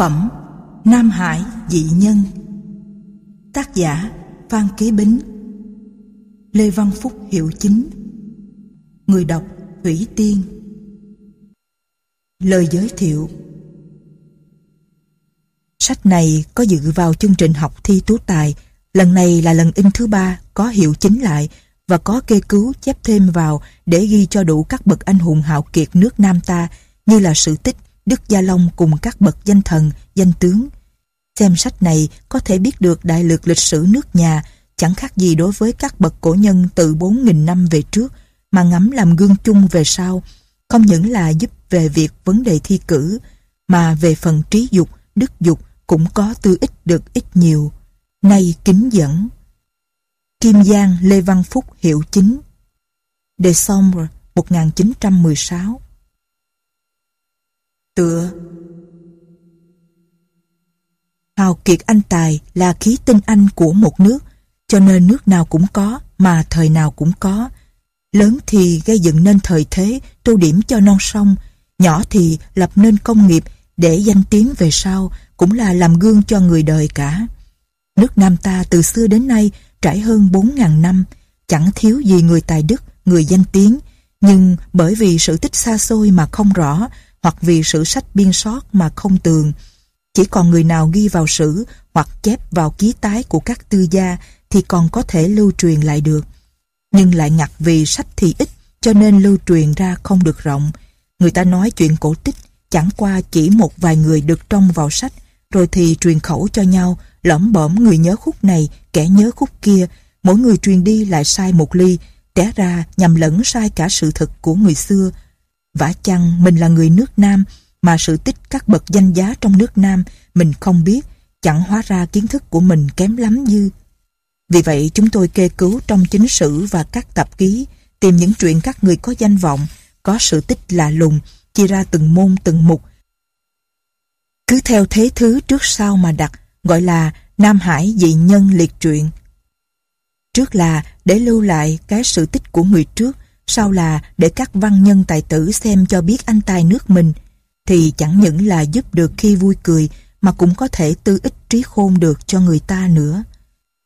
phẩm Nam Hải dị nhân. Tác giả Phan Kế Bính. Lê Văn Phúc hiệu chính. Người đọc Thủy Tiên. Lời giới thiệu. Sách này có dự vào chương trình học thi tú tài. Lần này là lần in thứ ba, có hiệu chính lại và có kê cứu chép thêm vào để ghi cho đủ các bậc anh hùng hào kiệt nước Nam ta, như là sự tích Đức Gia Long cùng các bậc danh thần, danh tướng. Xem sách này có thể biết được đại lược lịch sử nước nhà chẳng khác gì đối với các bậc cổ nhân từ 4.000 năm về trước mà ngắm làm gương chung về sau, không những là giúp về việc vấn đề thi cử, mà về phần trí dục, đức dục cũng có tư ích được ít nhiều. Nay kính dẫn. Kim Giang Lê Văn Phúc hiệu chính December 1916 Tựa. Hào kiệt anh tài là khí tinh anh của một nước, cho nên nước nào cũng có mà thời nào cũng có. Lớn thì gây dựng nên thời thế, tô điểm cho non sông, nhỏ thì lập nên công nghiệp để danh tiếng về sau, cũng là làm gương cho người đời cả. Nước Nam ta từ xưa đến nay trải hơn 4.000 năm, chẳng thiếu gì người tài đức, người danh tiếng. Nhưng bởi vì sự tích xa xôi mà không rõ hoặc vì sử sách biên sót mà không tường. Chỉ còn người nào ghi vào sử hoặc chép vào ký tái của các tư gia thì còn có thể lưu truyền lại được. Nhưng lại ngặt vì sách thì ít, cho nên lưu truyền ra không được rộng. Người ta nói chuyện cổ tích, chẳng qua chỉ một vài người được trông vào sách, rồi thì truyền khẩu cho nhau, lõm bõm người nhớ khúc này, kẻ nhớ khúc kia mỗi người truyền đi lại sai một ly, té ra nhầm lẫn sai cả sự thực của người xưa Vả chăng mình là người nước Nam mà sự tích các bậc danh giá trong nước Nam mình không biết, chẳng hóa ra kiến thức của mình kém lắm dư. Vì vậy chúng tôi kê cứu trong chính sử và các tạp ký, tìm những chuyện các người có danh vọng, có sự tích lạ lùng, chia ra từng môn từng mục. Cứ theo thế thứ trước sau mà đặt, gọi là Nam Hải dị nhân liệt truyện. Trước là để lưu lại cái sự tích của người trước, sau là để các văn nhân tài tử xem cho biết anh tài nước mình, thì chẳng những là giúp được khi vui cười mà cũng có thể tư ích trí khôn được cho người ta nữa.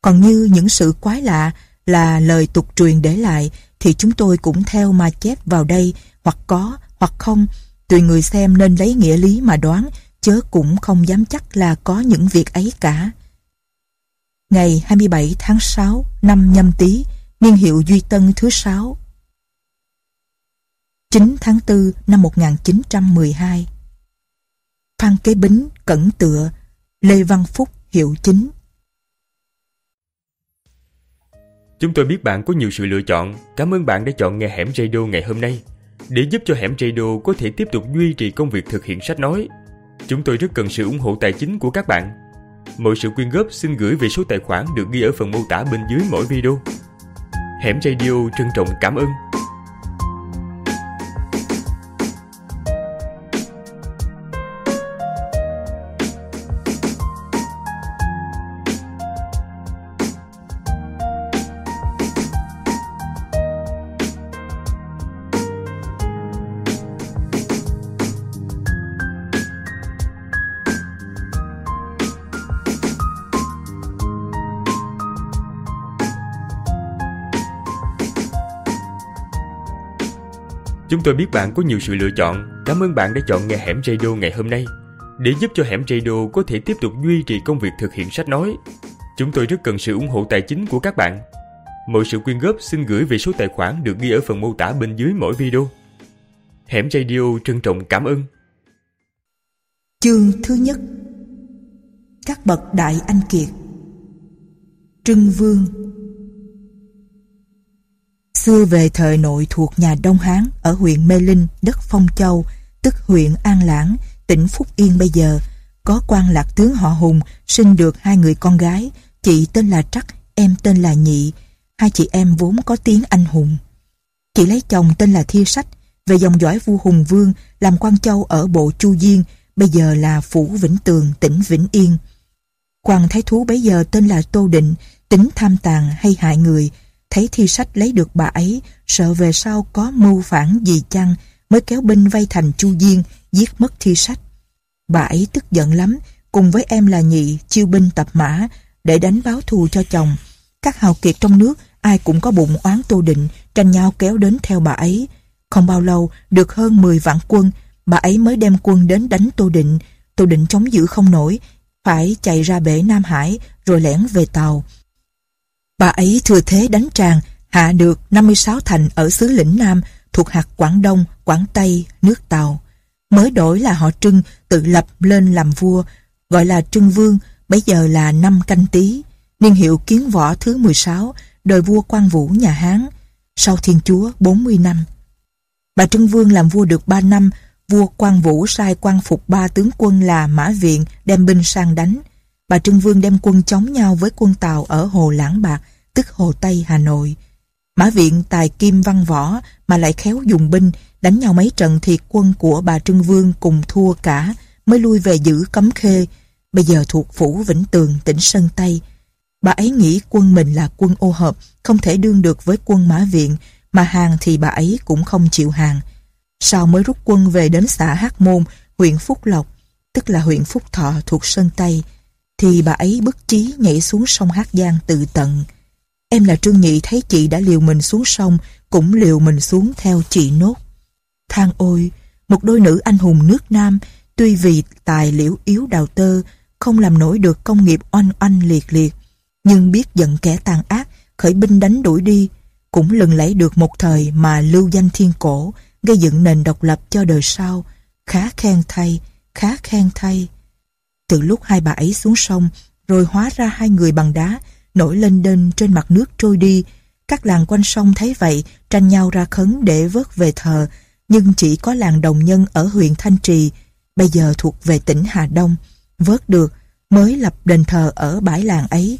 Còn như những sự quái lạ là lời tục truyền để lại thì chúng tôi cũng theo mà chép vào đây hoặc có hoặc không, tùy người xem nên lấy nghĩa lý mà đoán chớ cũng không dám chắc là có những việc ấy cả. Ngày 27 tháng 6 năm nhâm tý niên hiệu Duy Tân thứ 6 9 tháng 4 năm 1912 Phan Kế Bính cẩn tựa, Lê Văn Phúc hiệu chính. Chúng tôi biết bạn có nhiều sự lựa chọn. Cảm ơn bạn đã chọn nghe Hẻm Radio ngày hôm nay. Để giúp cho Hẻm Radio có thể tiếp tục duy trì công việc thực hiện sách nói, Chúng tôi rất cần sự ủng hộ tài chính của các bạn. Mọi sự quyên góp xin gửi về số tài khoản được ghi ở phần mô tả bên dưới mỗi video. Hẻm Radio trân trọng cảm ơn. Tôi biết bạn có nhiều sự lựa chọn. Cảm ơn bạn đã chọn nghe Hẻm Radio ngày hôm nay. Để giúp cho Hẻm Radio có thể tiếp tục duy trì công việc thực hiện sách nói, chúng tôi rất cần sự ủng hộ tài chính của các bạn. Mọi sự quyên góp xin gửi về số tài khoản được ghi ở phần mô tả bên dưới mỗi video. Hẻm Radio trân trọng cảm ơn. Chương thứ nhất Các bậc đại anh kiệt Trưng Vương Xưa về thời nội thuộc nhà Đông Hán ở huyện Mê Linh, đất Phong Châu, tức huyện An Lãng, tỉnh Phúc Yên bây giờ, có quan lạc tướng họ Hùng sinh được hai người con gái, chị tên là Trắc, em tên là Nhị, hai chị em vốn có tiếng anh hùng. Chị lấy chồng tên là Thi Sách, về dòng dõi vua Hùng Vương, làm quan châu ở bộ Chu Diên, bây giờ là Phủ Vĩnh Tường, tỉnh Vĩnh Yên. Quan thái thú bấy giờ tên là Tô Định, tính tham tàn hay hại người, thấy thi sách lấy được bà ấy, sợ về sau có mưu phản gì chăng, mới kéo binh vây thành Chu Diên, giết mất thi sách. Bà ấy tức giận lắm, cùng với em là nhị, chiêu binh tập mã, để đánh báo thù cho chồng. Các hào kiệt trong nước, ai cũng có bụng oán Tô Định, tranh nhau kéo đến theo bà ấy. Không bao lâu, được hơn 10 vạn quân, bà ấy mới đem quân đến đánh Tô Định. Tô Định chống giữ không nổi, phải chạy ra bể Nam Hải rồi lẻn về tàu. Bà ấy thừa thế đánh tràng, hạ được 56 thành ở xứ lĩnh Nam thuộc hạt Quảng Đông, Quảng Tây, nước Tàu. Mới đổi là họ Trưng tự lập lên làm vua, gọi là Trưng Vương, bây giờ là năm canh tí, niên hiệu kiến võ thứ 16, đời vua Quang Vũ nhà Hán, sau Thiên Chúa 40 năm. Bà Trưng Vương làm vua được 3 năm, vua Quang Vũ sai quan phục ba tướng quân là Mã Viện đem binh sang đánh. Bà Trưng Vương đem quân chống nhau với quân Tàu ở Hồ Lãng Bạc, tức Hồ Tây Hà Nội. Mã Viện tài kim văn võ mà lại khéo dùng binh, đánh nhau mấy trận thì quân của bà Trưng Vương cùng thua cả, mới lui về giữ cấm khê, bây giờ thuộc phủ Vĩnh Tường, tỉnh Sơn Tây. Bà ấy nghĩ quân mình là quân ô hợp, không thể đương được với quân Mã Viện, mà hàng thì bà ấy cũng không chịu hàng. Sau mới rút quân về đến xã hát Môn, huyện Phúc Lộc, tức là huyện Phúc Thọ thuộc Sơn Tây, thì bà ấy bất trí nhảy xuống sông Hát Giang tự tận. Em là Trương Nhị thấy chị đã liều mình xuống sông, cũng liều mình xuống theo chị nốt. Thang ôi, một đôi nữ anh hùng nước Nam, tuy vì tài liễu yếu đào tơ, không làm nổi được công nghiệp oanh oanh liệt liệt, nhưng biết giận kẻ tàn ác, khởi binh đánh đuổi đi, cũng lừng lẫy được một thời mà lưu danh thiên cổ, gây dựng nền độc lập cho đời sau, khá khen thay, khá khen thay. Từ lúc hai bà ấy xuống sông, rồi hóa ra hai người bằng đá, nổi lên đên trên mặt nước trôi đi. Các làng quanh sông thấy vậy, tranh nhau ra khấn để vớt về thờ, nhưng chỉ có làng đồng nhân ở huyện Thanh Trì, bây giờ thuộc về tỉnh Hà Đông, vớt được, mới lập đền thờ ở bãi làng ấy.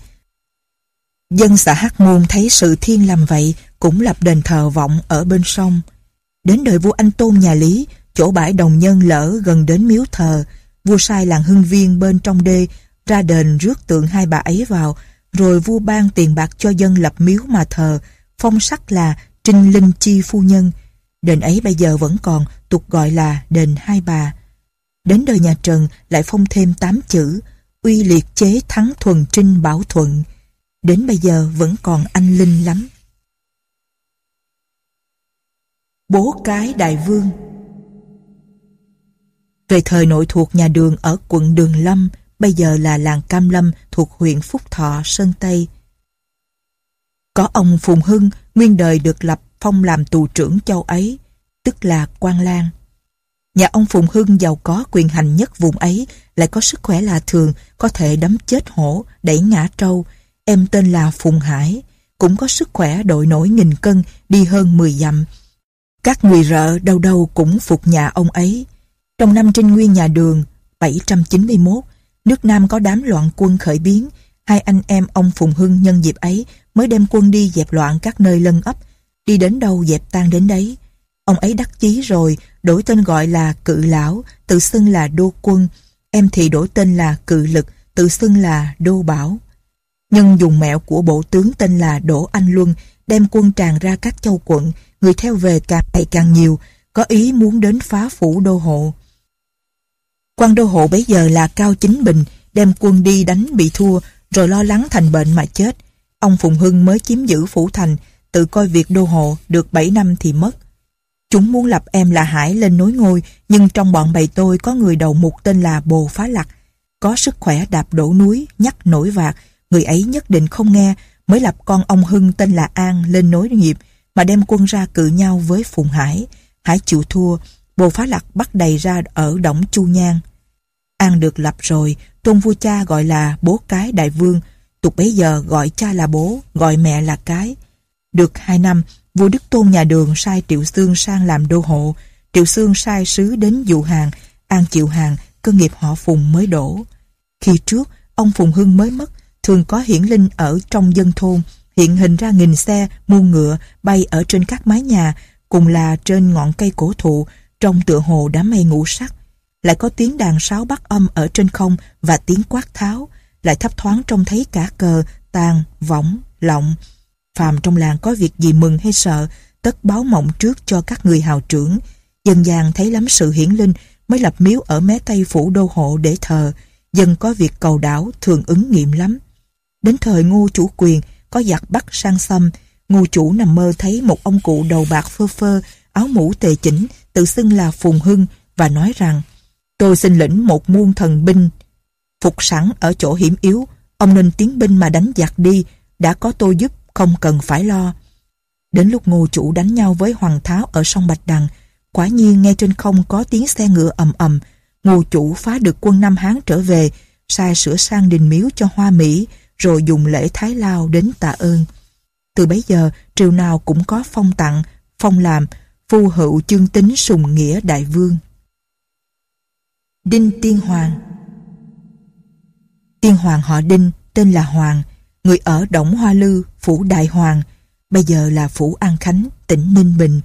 Dân xã Hắc Môn thấy sự thiên làm vậy, cũng lập đền thờ vọng ở bên sông. Đến đời vua Anh Tôn nhà Lý, chỗ bãi đồng nhân lỡ gần đến miếu thờ, vua sai làng hưng viên bên trong đê, ra đền rước tượng hai bà ấy vào, rồi vua ban tiền bạc cho dân lập miếu mà thờ, phong sắc là Trinh Linh Chi Phu Nhân. Đền ấy bây giờ vẫn còn, tục gọi là đền Hai Bà. Đến đời nhà Trần lại phong thêm tám chữ, uy liệt chế thắng thuần trinh bảo thuận. Đến bây giờ vẫn còn anh linh lắm. Bố cái đại vương về thời nội thuộc nhà đường ở quận Đường Lâm, bây giờ là làng Cam Lâm thuộc huyện Phúc Thọ, Sơn Tây. Có ông Phùng Hưng, nguyên đời được lập phong làm tù trưởng châu ấy, tức là quan Lan. Nhà ông Phùng Hưng giàu có quyền hành nhất vùng ấy, lại có sức khỏe là thường, có thể đấm chết hổ, đẩy ngã trâu. Em tên là Phùng Hải, cũng có sức khỏe đội nổi nghìn cân, đi hơn 10 dặm. Các người rợ đâu đâu cũng phục nhà ông ấy. Trong năm trinh nguyên nhà đường, 791, nước Nam có đám loạn quân khởi biến, hai anh em ông Phùng Hưng nhân dịp ấy mới đem quân đi dẹp loạn các nơi lân ấp, đi đến đâu dẹp tan đến đấy. Ông ấy đắc chí rồi, đổi tên gọi là Cự Lão, tự xưng là Đô Quân, em thì đổi tên là Cự Lực, tự xưng là Đô Bảo. Nhân dùng mẹo của bộ tướng tên là Đỗ Anh Luân, đem quân tràn ra các châu quận, người theo về càng ngày càng nhiều, có ý muốn đến phá phủ đô hộ quan đô hộ bấy giờ là Cao Chính Bình, đem quân đi đánh bị thua, rồi lo lắng thành bệnh mà chết. Ông Phùng Hưng mới chiếm giữ phủ thành, tự coi việc đô hộ được 7 năm thì mất. Chúng muốn lập em là Hải lên nối ngôi, nhưng trong bọn bầy tôi có người đầu mục tên là Bồ Phá Lặc. Có sức khỏe đạp đổ núi, nhắc nổi vạc, người ấy nhất định không nghe, mới lập con ông Hưng tên là An lên nối nghiệp, mà đem quân ra cự nhau với Phùng Hải. Hải chịu thua, Bồ Phá Lặc bắt đầy ra ở Đổng Chu Nhan. An được lập rồi, tôn vua cha gọi là bố cái đại vương, tục bấy giờ gọi cha là bố, gọi mẹ là cái. Được hai năm, vua Đức Tôn nhà đường sai Triệu Xương sang làm đô hộ, Triệu Xương sai sứ đến dụ hàng, An chịu hàng, cơ nghiệp họ Phùng mới đổ. Khi trước, ông Phùng Hưng mới mất, thường có hiển linh ở trong dân thôn, hiện hình ra nghìn xe, muôn ngựa, bay ở trên các mái nhà, cùng là trên ngọn cây cổ thụ, trong tựa hồ đám mây ngũ sắc. Lại có tiếng đàn sáo bắt âm ở trên không và tiếng quát tháo, lại thấp thoáng trông thấy cả cờ, tàn, võng, lọng. Phàm trong làng có việc gì mừng hay sợ, tất báo mộng trước cho các người hào trưởng. Dân gian thấy lắm sự hiển linh, mới lập miếu ở mé tây phủ đô hộ để thờ, dân có việc cầu đảo thường ứng nghiệm lắm. Đến thời ngô chủ quyền, có giặc bắt sang xâm, ngô chủ nằm mơ thấy một ông cụ đầu bạc phơ phơ, áo mũ tề chỉnh, tự xưng là Phùng Hưng và nói rằng tôi xin lĩnh một muôn thần binh phục sẵn ở chỗ hiểm yếu, ông nên tiến binh mà đánh giặc đi, đã có tôi giúp, không cần phải lo. Đến lúc ngô chủ đánh nhau với Hoàng Tháo ở sông Bạch Đằng, quả nhiên nghe trên không có tiếng xe ngựa ầm ầm, ngô chủ phá được quân Nam Hán trở về, sai sửa sang đình miếu cho Hoa Mỹ, rồi dùng lễ Thái Lao đến tạ ơn. Từ bấy giờ, triều nào cũng có phong tặng, phong làm, phu hữu chương tính sùng nghĩa đại vương. Đinh Tiên Hoàng Tiên Hoàng họ Đinh, tên là Hoàng, người ở Đổng Hoa Lư, Phủ Đại Hoàng, bây giờ là Phủ An Khánh, tỉnh Ninh Bình.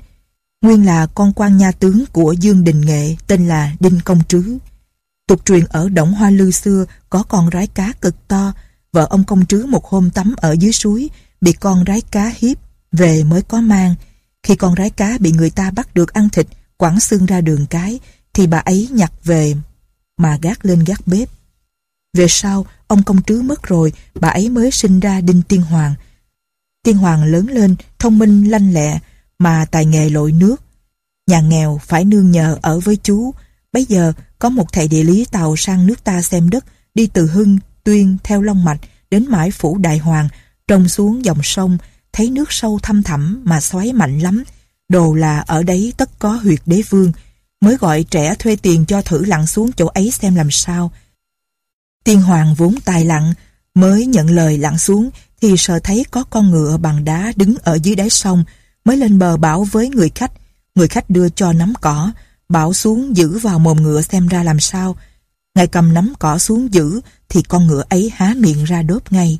Nguyên là con quan nha tướng của Dương Đình Nghệ, tên là Đinh Công Trứ. Tục truyền ở Đổng Hoa Lư xưa có con rái cá cực to, vợ ông công trứ một hôm tắm ở dưới suối, bị con rái cá hiếp, về mới có mang. Khi con rái cá bị người ta bắt được ăn thịt, quẳng xương ra đường cái, thì bà ấy nhặt về mà gác lên gác bếp. Về sau, ông công trứ mất rồi, bà ấy mới sinh ra Đinh Tiên Hoàng. Tiên Hoàng lớn lên, thông minh lanh lẹ, mà tài nghề lội nước. Nhà nghèo phải nương nhờ ở với chú. Bây giờ, có một thầy địa lý tàu sang nước ta xem đất, đi từ Hưng, Tuyên theo Long Mạch đến mãi phủ Đại Hoàng, trông xuống dòng sông, thấy nước sâu thăm thẳm mà xoáy mạnh lắm. Đồ là ở đấy tất có huyệt đế vương, mới gọi trẻ thuê tiền cho thử lặn xuống chỗ ấy xem làm sao. Tiên Hoàng vốn tài lặn mới nhận lời lặn xuống thì sợ thấy có con ngựa bằng đá đứng ở dưới đáy sông, mới lên bờ bảo với người khách. Người khách đưa cho nắm cỏ, bảo xuống giữ vào mồm ngựa xem ra làm sao. Ngài cầm nắm cỏ xuống giữ thì con ngựa ấy há miệng ra đốt ngay.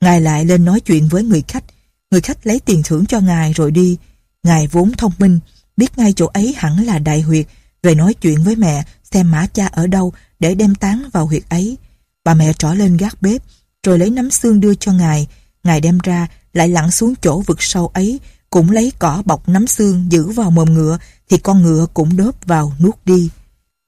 Ngài lại lên nói chuyện với người khách. Người khách lấy tiền thưởng cho ngài rồi đi. Ngài vốn thông minh, biết ngay chỗ ấy hẳn là đại huyệt, về nói chuyện với mẹ xem mã cha ở đâu để đem tán vào huyệt ấy. Bà mẹ trỏ lên gác bếp, rồi lấy nắm xương đưa cho ngài. Ngài đem ra, lại lặn xuống chỗ vực sâu ấy, cũng lấy cỏ bọc nắm xương giữ vào mồm ngựa, thì con ngựa cũng đớp vào nuốt đi.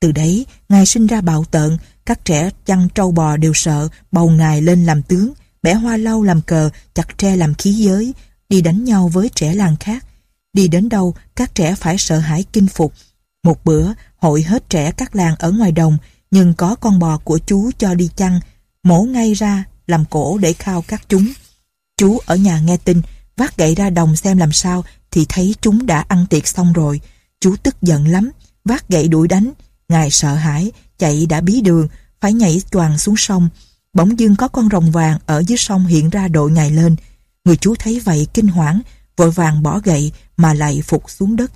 Từ đấy, ngài sinh ra bạo tợn, các trẻ chăn trâu bò đều sợ, bầu ngài lên làm tướng, bẻ hoa lâu làm cờ, chặt tre làm khí giới, đi đánh nhau với trẻ làng khác. Đi đến đâu, các trẻ phải sợ hãi kinh phục. Một bữa, hội hết trẻ các làng ở ngoài đồng, nhưng có con bò của chú cho đi chăn, mổ ngay ra, làm cổ để khao các chúng. Chú ở nhà nghe tin, vác gậy ra đồng xem làm sao, thì thấy chúng đã ăn tiệc xong rồi. Chú tức giận lắm, vác gậy đuổi đánh. Ngài sợ hãi, chạy đã bí đường, phải nhảy choàng xuống sông. Bỗng dưng có con rồng vàng ở dưới sông hiện ra đội ngày lên. Người chú thấy vậy kinh hoảng, vội vàng bỏ gậy mà lại phục xuống đất.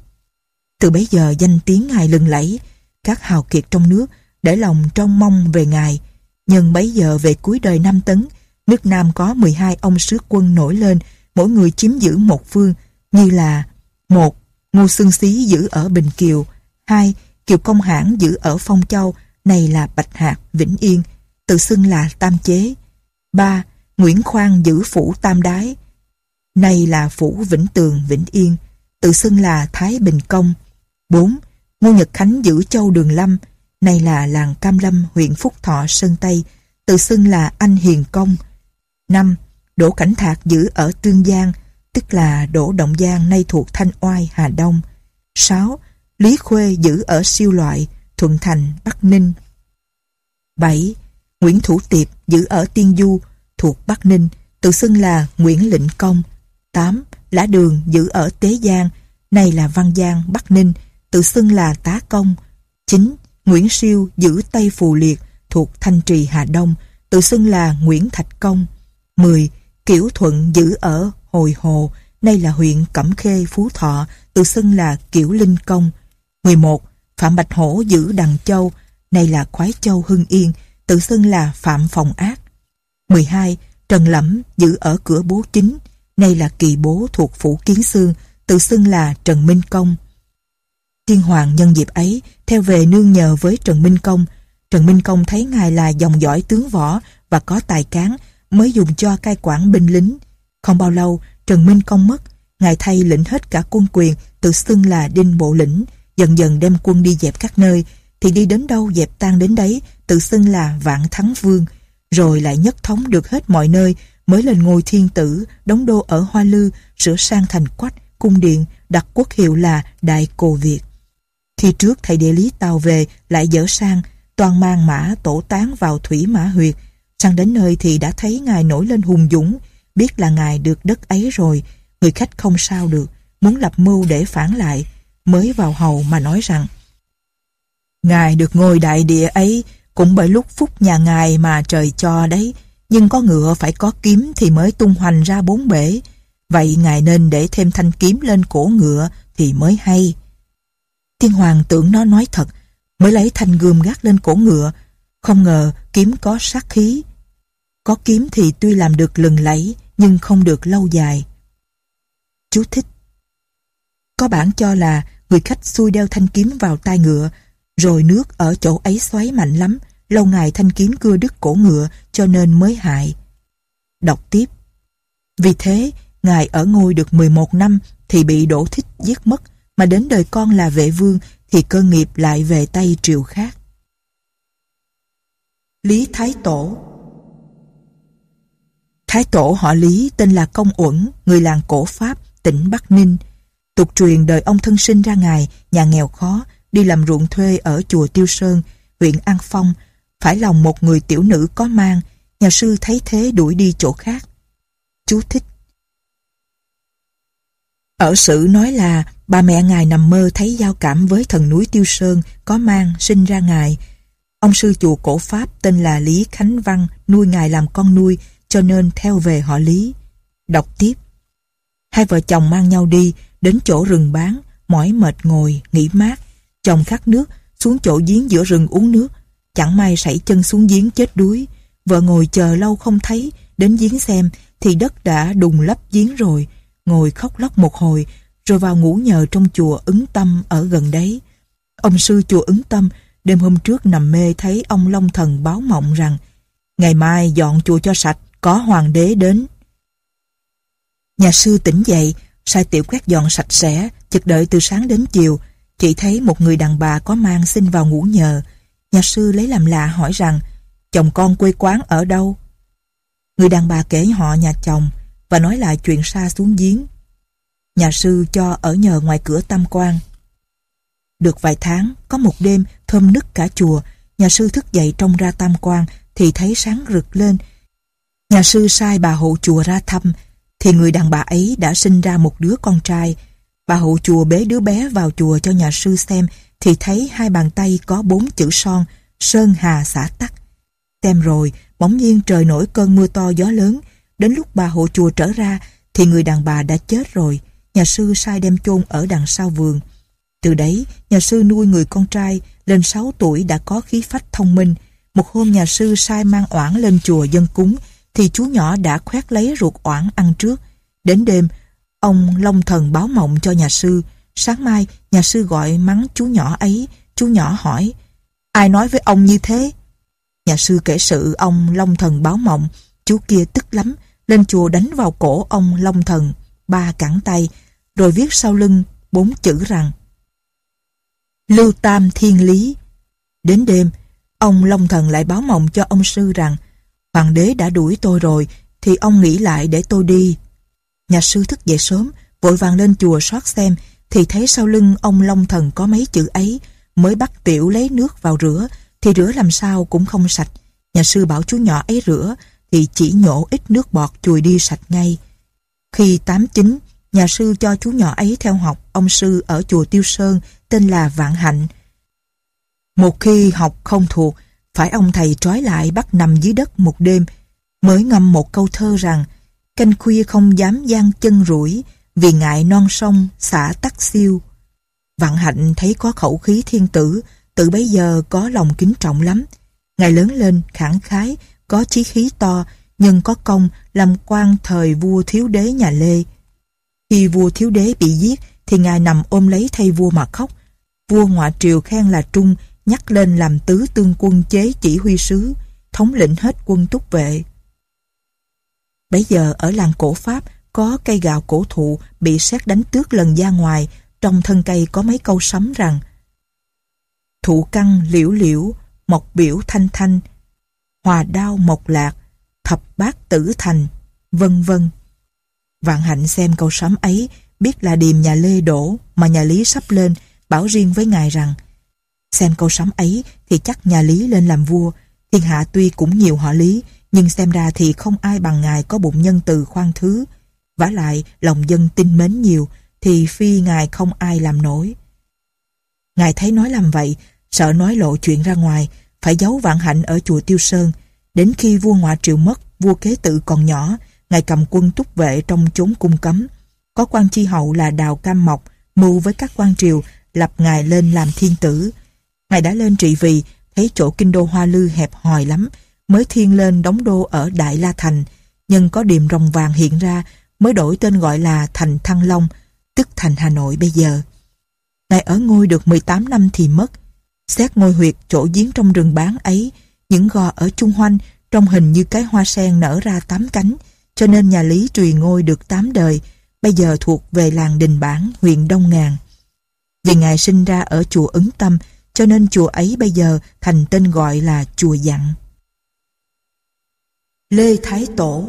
Từ bấy giờ danh tiếng ngài lừng lẫy, các hào kiệt trong nước để lòng trông mong về ngài. Nhưng bấy giờ về cuối đời năm tấn, nước Nam có 12 ông sứ quân nổi lên, mỗi người chiếm giữ một phương, như là một Ngô Xương Xí giữ ở Bình Kiều, hai Kiều Công Hãn giữ ở Phong Châu, này là Bạch Hạc, Vĩnh Yên, tự xưng là Tam Chế. ba Nguyễn Khoan giữ phủ Tam Đái, này là phủ Vĩnh Tường, Vĩnh Yên, tự xưng là Thái Bình Công. 4. Ngô Nhật Khánh giữ châu Đường Lâm, này là làng Cam Lâm, huyện Phúc Thọ, Sơn Tây, tự xưng là Anh Hiền Công. 5. Đỗ Cảnh Thạc giữ ở Tương Giang, tức là Đỗ Động Giang nay thuộc Thanh Oai, Hà Đông. 6. Lý Khuê giữ ở Siêu Loại, Thuận Thành, Bắc Ninh. 7. Nguyễn Thủ Tiệp giữ ở Tiên Du, thuộc Bắc Ninh, tự xưng là Nguyễn Lĩnh Công. 8. Lã Đường giữ ở Tế Giang, nay là Văn Giang, Bắc Ninh, tự xưng là Tá Công. 9. Nguyễn Siêu giữ Tây Phù Liệt, thuộc Thanh Trì Hà Đông, tự xưng là Nguyễn Thạch Công. 10. Kiểu Thuận giữ ở Hồi Hồ, nay là huyện Cẩm Khê, Phú Thọ, tự xưng là Kiểu Linh Công. 11. Phạm Bạch Hổ giữ Đằng Châu, nay là Khoái Châu Hưng Yên, tự xưng là Phạm Phòng Ác. 12. Trần Lẫm giữ ở cửa bố chính, nay là kỳ bố thuộc phủ Kiến Sương, tự xưng là Trần Minh Công. Tiên Hoàng nhân dịp ấy, theo về nương nhờ với Trần Minh Công. Trần Minh Công thấy ngài là dòng dõi tướng võ và có tài cán, mới dùng cho cai quản binh lính. Không bao lâu, Trần Minh Công mất, ngài thay lĩnh hết cả quân quyền, tự xưng là Đinh Bộ Lĩnh, dần dần đem quân đi dẹp các nơi, thì đi đến đâu dẹp tan đến đấy, tự xưng là vạn thắng vương, rồi lại nhất thống được hết mọi nơi, mới lên ngôi thiên tử, đóng đô ở Hoa Lư, sửa sang thành quách, cung điện, đặt quốc hiệu là Đại Cồ Việt. Khi trước thầy địa lý tàu về lại dở sang, toàn mang mã tổ tán vào thủy mã huyệt, sang đến nơi thì đã thấy ngài nổi lên hùng dũng, biết là ngài được đất ấy rồi, người khách không sao được, muốn lập mưu để phản lại, mới vào hầu mà nói rằng Ngài được ngôi đại địa ấy cũng bởi lúc phúc nhà ngài mà trời cho đấy, nhưng có ngựa phải có kiếm thì mới tung hoành ra bốn bể. Vậy ngài nên để thêm thanh kiếm lên cổ ngựa thì mới hay. thiên hoàng tưởng nó nói thật, mới lấy thanh gươm gác lên cổ ngựa, không ngờ kiếm có sát khí. Có kiếm thì tuy làm được lừng lẫy, nhưng không được lâu dài. Chú thích Có bản cho là người khách xui đeo thanh kiếm vào tai ngựa, rồi nước ở chỗ ấy xoáy mạnh lắm, lâu ngày thanh kiếm cưa đứt cổ ngựa cho nên mới hại. Đọc tiếp. Vì thế, ngài ở ngôi được 11 năm thì bị đổ thích giết mất, mà đến đời con là vệ vương thì cơ nghiệp lại về tay triều khác. Lý Thái Tổ Thái Tổ họ Lý tên là Công Uẩn, người làng cổ Pháp, tỉnh Bắc Ninh. Tục truyền đời ông thân sinh ra ngài, nhà nghèo khó, đi làm ruộng thuê ở chùa Tiêu Sơn, huyện An Phong, phải lòng một người tiểu nữ có mang, nhà sư thấy thế đuổi đi chỗ khác. Chú thích Ở sử nói là bà mẹ ngài nằm mơ thấy giao cảm với thần núi Tiêu Sơn có mang sinh ra ngài. Ông sư chùa cổ Pháp tên là Lý Khánh Văn nuôi ngài làm con nuôi cho nên theo về họ Lý. Đọc tiếp. Hai vợ chồng mang nhau đi đến chỗ rừng bán, mỏi mệt ngồi, nghỉ mát. Chồng khát nước, xuống chỗ giếng giữa rừng uống nước. Chẳng may sảy chân xuống giếng chết đuối. Vợ ngồi chờ lâu không thấy, đến giếng xem thì đất đã đùng lấp giếng rồi. Ngồi khóc lóc một hồi, rồi vào ngủ nhờ trong chùa ứng tâm ở gần đấy. Ông sư chùa ứng tâm đêm hôm trước nằm mê thấy ông Long Thần báo mộng rằng ngày mai dọn chùa cho sạch, có hoàng đế đến. Nhà sư tỉnh dậy, sai tiểu quét dọn sạch sẽ, chực đợi từ sáng đến chiều, chị thấy một người đàn bà có mang xin vào ngủ nhờ. Nhà sư lấy làm lạ hỏi rằng, chồng con quê quán ở đâu? Người đàn bà kể họ nhà chồng và nói lại chuyện xa xuống giếng. Nhà sư cho ở nhờ ngoài cửa tam quan. Được vài tháng, có một đêm thơm nức cả chùa, nhà sư thức dậy trông ra tam quan thì thấy sáng rực lên. Nhà sư sai bà hộ chùa ra thăm thì người đàn bà ấy đã sinh ra một đứa con trai. Bà hộ chùa bế đứa bé vào chùa cho nhà sư xem thì thấy hai bàn tay có bốn chữ son Sơn Hà xã Tắc. Xem rồi, bỗng nhiên trời nổi cơn mưa to gió lớn. Đến lúc bà hộ chùa trở ra thì người đàn bà đã chết rồi. Nhà sư sai đem chôn ở đằng sau vườn. Từ đấy, nhà sư nuôi người con trai lên 6 tuổi đã có khí phách thông minh. Một hôm nhà sư sai mang oản lên chùa dân cúng thì chú nhỏ đã khoét lấy ruột oản ăn trước. Đến đêm, ông Long Thần báo mộng cho nhà sư. Sáng mai, nhà sư gọi mắng chú nhỏ ấy. Chú nhỏ hỏi, ai nói với ông như thế? Nhà sư kể sự ông Long Thần báo mộng. Chú kia tức lắm, lên chùa đánh vào cổ ông Long Thần, ba cẳng tay, rồi viết sau lưng bốn chữ rằng Lưu Tam Thiên Lý. Đến đêm, ông Long Thần lại báo mộng cho ông sư rằng Hoàng đế đã đuổi tôi rồi thì ông nghĩ lại để tôi đi. Nhà sư thức dậy sớm, vội vàng lên chùa soát xem thì thấy sau lưng ông Long Thần có mấy chữ ấy mới bắt tiểu lấy nước vào rửa thì rửa làm sao cũng không sạch. Nhà sư bảo chú nhỏ ấy rửa thì chỉ nhổ ít nước bọt chùi đi sạch ngay. Khi tám chín, nhà sư cho chú nhỏ ấy theo học ông sư ở chùa Tiêu Sơn tên là Vạn Hạnh. Một khi học không thuộc phải ông thầy trói lại bắt nằm dưới đất một đêm, mới ngâm một câu thơ rằng canh khuya không dám gian chân rủi vì ngại non sông xả tắc siêu. Vạn hạnh thấy có khẩu khí thiên tử, tự bấy giờ có lòng kính trọng lắm. Ngài lớn lên, khẳng khái, có chí khí to, nhưng có công làm quan thời vua thiếu đế nhà Lê. Khi vua thiếu đế bị giết, thì ngài nằm ôm lấy thay vua mà khóc. Vua ngoại triều khen là trung, nhắc lên làm tứ tương quân chế chỉ huy sứ, thống lĩnh hết quân túc vệ. Bây giờ ở làng cổ Pháp có cây gạo cổ thụ bị xét đánh tước lần ra ngoài, trong thân cây có mấy câu sấm rằng thụ căng liễu liễu, mọc biểu thanh thanh, hòa đao mộc lạc, thập bát tử thành, vân vân. Vạn hạnh xem câu sấm ấy, biết là điềm nhà Lê đổ mà nhà Lý sắp lên, bảo riêng với ngài rằng xem câu sấm ấy thì chắc nhà Lý lên làm vua, thiên hạ tuy cũng nhiều họ Lý, nhưng xem ra thì không ai bằng ngài có bụng nhân từ khoan thứ. vả lại lòng dân tin mến nhiều thì phi ngài không ai làm nổi. Ngài thấy nói làm vậy, sợ nói lộ chuyện ra ngoài, phải giấu vạn hạnh ở chùa Tiêu Sơn. Đến khi vua ngoại triệu mất, vua kế tự còn nhỏ, ngài cầm quân túc vệ trong chốn cung cấm. Có quan chi hậu là Đào Cam Mộc, mưu với các quan triều, lập ngài lên làm thiên tử. Ngài đã lên trị vì, thấy chỗ kinh đô Hoa Lư hẹp hòi lắm, mới thiên lên đóng đô ở Đại La Thành, nhưng có điểm rồng vàng hiện ra, mới đổi tên gọi là Thành Thăng Long, tức thành Hà Nội bây giờ. Ngài ở ngôi được 18 năm thì mất. Xét ngôi huyệt chỗ giếng trong rừng bán ấy, những gò ở chung hoanh trong hình như cái hoa sen nở ra tám cánh, cho nên nhà Lý truyền ngôi được tám đời, bây giờ thuộc về làng Đình Bản, huyện Đông Ngàn. Vì Ngài sinh ra ở chùa Ứng Tâm, cho nên chùa ấy bây giờ thành tên gọi là chùa Dặn. Lê Thái Tổ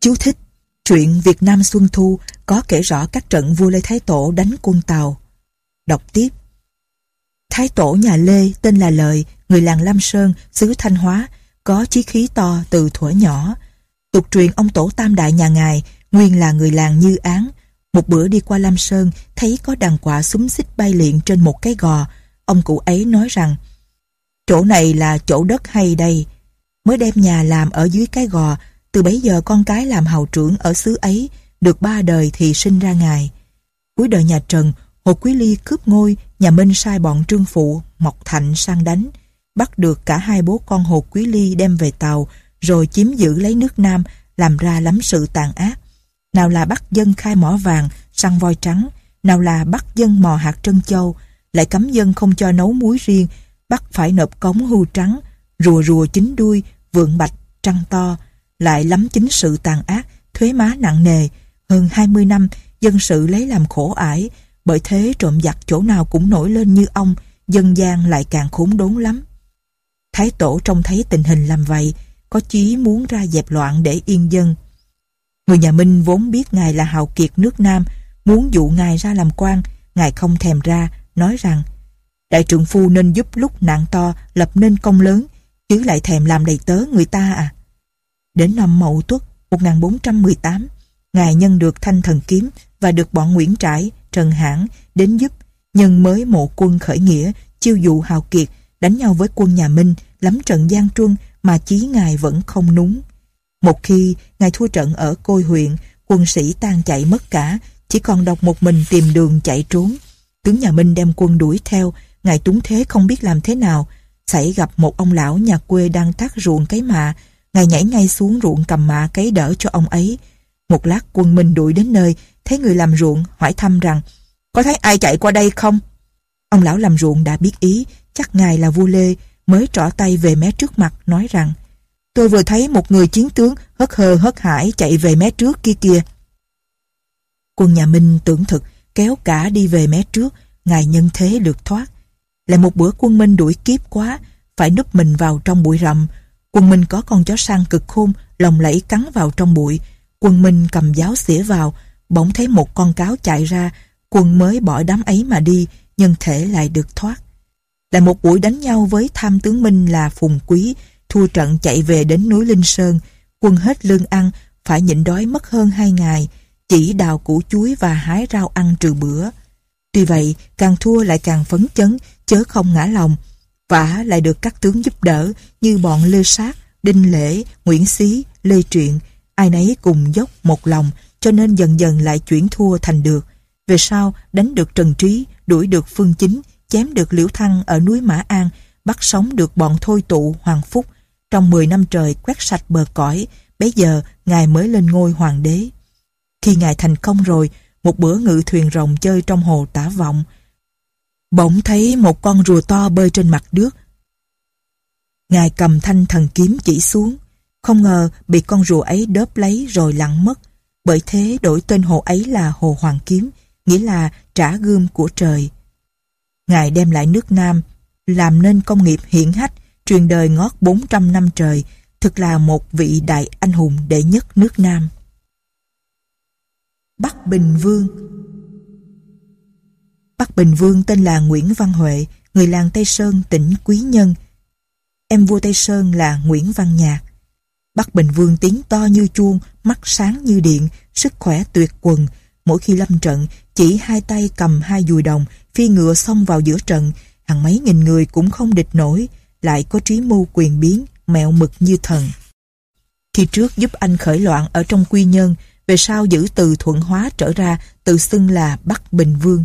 Chú thích chuyện Việt Nam Xuân Thu có kể rõ các trận vua Lê Thái Tổ đánh quân Tàu. Đọc tiếp Thái Tổ nhà Lê tên là Lợi, người làng Lam Sơn, xứ Thanh Hóa, có chí khí to từ thuở nhỏ. Tục truyền ông Tổ Tam Đại nhà ngài, nguyên là người làng Như Án. Một bữa đi qua Lam Sơn, thấy có đàn quả súng xích bay liện trên một cái gò. Ông cụ ấy nói rằng, chỗ này là chỗ đất hay đây. Mới đem nhà làm ở dưới cái gò, từ bấy giờ con cái làm hầu trưởng ở xứ ấy, được ba đời thì sinh ra ngài. Cuối đời nhà Trần, Hồ Quý Ly cướp ngôi, nhà Minh sai bọn trương phụ, Mộc Thạnh sang đánh, bắt được cả hai bố con Hồ Quý Ly đem về tàu, rồi chiếm giữ lấy nước Nam, làm ra lắm sự tàn ác. Nào là bắt dân khai mỏ vàng, săn voi trắng, nào là bắt dân mò hạt trân châu, lại cấm dân không cho nấu muối riêng, bắt phải nộp cống hưu trắng, rùa rùa chính đuôi, vượng bạch, trăng to, lại lắm chính sự tàn ác, thuế má nặng nề. Hơn 20 năm, dân sự lấy làm khổ ải, bởi thế trộm giặc chỗ nào cũng nổi lên như ông, dân gian lại càng khốn đốn lắm. Thái tổ trông thấy tình hình làm vậy, có chí muốn ra dẹp loạn để yên dân. Người nhà Minh vốn biết ngài là hào kiệt nước Nam, muốn dụ ngài ra làm quan, ngài không thèm ra, nói rằng đại trượng phu nên giúp lúc nạn to lập nên công lớn, chứ lại thèm làm đầy tớ người ta à. Đến năm Mậu Tuất 1418, ngài nhân được thanh thần kiếm và được bọn Nguyễn Trãi, Trần Hãn đến giúp, nhân mới mộ quân khởi nghĩa, chiêu dụ hào kiệt, đánh nhau với quân nhà Minh, lắm trận gian truân mà chí ngài vẫn không núng. Một khi ngài thua trận ở Côi huyện, quân sĩ tan chạy mất cả, chỉ còn độc một mình tìm đường chạy trốn. Tướng nhà Minh đem quân đuổi theo, ngài túng thế không biết làm thế nào, xảy gặp một ông lão nhà quê đang thắt ruộng cái mạ, ngài nhảy ngay xuống ruộng cầm mạ cấy đỡ cho ông ấy. Một lát quân Minh đuổi đến nơi, thấy người làm ruộng hỏi thăm rằng có thấy ai chạy qua đây không? Ông lão làm ruộng đã biết ý, chắc ngài là vua Lê, mới trỏ tay về mé trước mặt nói rằng tôi vừa thấy một người chiến tướng hất hờ hất hải chạy về mé trước kia kìa. Quân nhà Minh tưởng thực kéo cả đi về mé trước, ngài nhân thế được thoát. Lại một bữa quân Minh đuổi kiếp quá, phải núp mình vào trong bụi rậm. Quân Minh có con chó săn cực khôn, lồng lẫy cắn vào trong bụi. Quân Minh cầm giáo xỉa vào, bỗng thấy một con cáo chạy ra, quân mới bỏ đám ấy mà đi, nhân thể lại được thoát. Lại một buổi đánh nhau với tham tướng Minh là Phùng Quý, thua trận chạy về đến núi Linh Sơn, quân hết lương ăn, phải nhịn đói mất hơn hai ngày, chỉ đào củ chuối và hái rau ăn trừ bữa. Tuy vậy, càng thua lại càng phấn chấn, chớ không ngã lòng, vả lại được các tướng giúp đỡ như bọn Lê Sát, Đinh Lễ, Nguyễn Xí, Lê Truyện, ai nấy cùng dốc một lòng, cho nên dần dần lại chuyển thua thành được. Về sau, đánh được Trần Trí, đuổi được Phương Chính, chém được Liễu Thăng ở núi Mã An, bắt sống được bọn Thôi Tụ, Hoàng Phúc. Trong 10 năm trời quét sạch bờ cõi, bấy giờ Ngài mới lên ngôi hoàng đế. Khi Ngài thành công rồi, một bữa ngự thuyền rồng chơi trong hồ tả vọng. Bỗng thấy một con rùa to bơi trên mặt nước. Ngài cầm thanh thần kiếm chỉ xuống, không ngờ bị con rùa ấy đớp lấy rồi lặn mất. Bởi thế đổi tên hồ ấy là Hồ Hoàng Kiếm, nghĩa là trả gươm của trời. Ngài đem lại nước Nam, làm nên công nghiệp hiển hách, truyền đời ngót 400 năm trời, thực là một vị đại anh hùng đệ nhất nước Nam. Bắc Bình Vương Bắc Bình Vương tên là Nguyễn Văn Huệ, người làng Tây Sơn tỉnh Quý Nhân. Em vua Tây Sơn là Nguyễn Văn Nhạc. Bắc Bình Vương tiếng to như chuông, mắt sáng như điện, sức khỏe tuyệt quần. Mỗi khi lâm trận, chỉ hai tay cầm hai dùi đồng, phi ngựa xông vào giữa trận, hàng mấy nghìn người cũng không địch nổi, lại có trí mưu quyền biến, mẹo mực như thần. Khi trước giúp anh khởi loạn ở trong quy nhân, về sau giữ từ thuận hóa trở ra tự xưng là Bắc Bình Vương.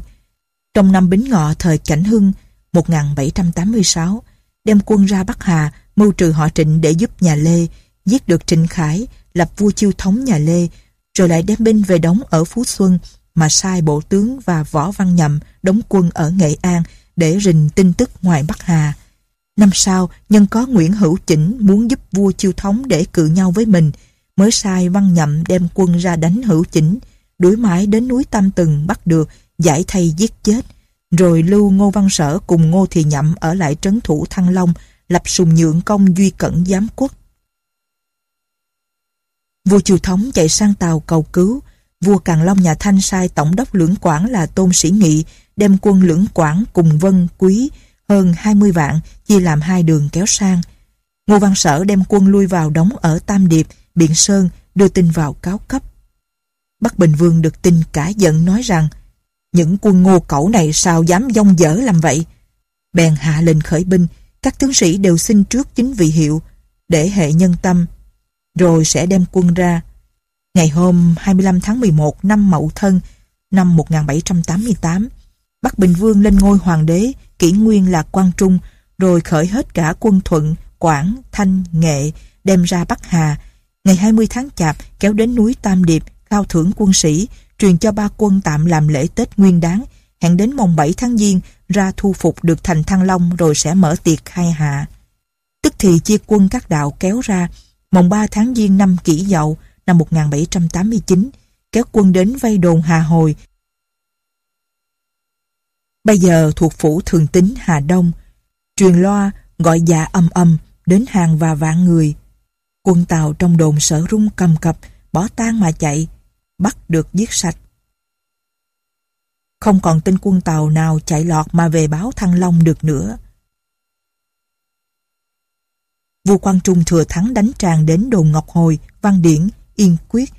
Trong năm Bính Ngọ thời Cảnh Hưng 1786, đem quân ra Bắc Hà, mưu trừ họ Trịnh để giúp nhà Lê, giết được Trịnh Khải, lập vua chiêu thống nhà Lê, rồi lại đem binh về đóng ở Phú Xuân, mà sai bộ tướng và võ văn nhậm đóng quân ở Nghệ An để rình tin tức ngoài Bắc Hà. Năm sau, nhân có Nguyễn Hữu Chỉnh muốn giúp vua chiêu thống để cự nhau với mình, mới sai văn nhậm đem quân ra đánh Hữu Chỉnh, đuổi mãi đến núi Tam Từng bắt được, giải thay giết chết. Rồi lưu Ngô Văn Sở cùng Ngô Thị Nhậm ở lại trấn thủ Thăng Long, lập sùng nhượng công Duy Cẩn giám quốc. Vua Triều Thống chạy sang Tàu cầu cứu, vua Càn Long nhà Thanh sai tổng đốc lưỡng quảng là Tôn Sĩ Nghị đem quân lưỡng quảng cùng Vân Quý hơn 20 vạn chia làm hai đường kéo sang. Ngô Văn Sở đem quân lui vào đóng ở Tam Điệp, Biện Sơn đưa tin vào cáo cấp. Bắc Bình Vương được tin cả giận nói rằng những quân ngô cẩu này sao dám dông dở làm vậy? Bèn hạ lệnh khởi binh, các tướng sĩ đều xin trước chính vị hiệu để hệ nhân tâm, rồi sẽ đem quân ra. Ngày hôm 25 tháng 11 năm Mậu Thân năm 1788, Bắc Bình Vương lên ngôi hoàng đế, kỷ nguyên là Quang Trung, rồi khởi hết cả quân Thuận, Quảng, Thanh, Nghệ, đem ra Bắc Hà. Ngày 20 tháng Chạp kéo đến núi Tam Điệp, cao thưởng quân sĩ, truyền cho ba quân tạm làm lễ Tết Nguyên đáng, hẹn đến mồng 7 tháng Giêng ra thu phục được thành Thăng Long rồi sẽ mở tiệc khai hạ. Tức thì chia quân các đạo kéo ra, mồng 3 tháng Giêng năm kỷ dậu năm 1789, kéo quân đến vây đồn Hà Hồi. Bây giờ thuộc phủ thường tính Hà Đông, truyền loa gọi dạ âm âm đến hàng và vạn người. Quân Tàu trong đồn sở rung cầm cập, bỏ tan mà chạy, bắt được giết sạch. Không còn tên quân Tàu nào chạy lọt mà về báo Thăng Long được nữa. Vua Quang Trung thừa thắng đánh tràn đến đồn Ngọc Hồi, Văn Điển, Yên Quyết.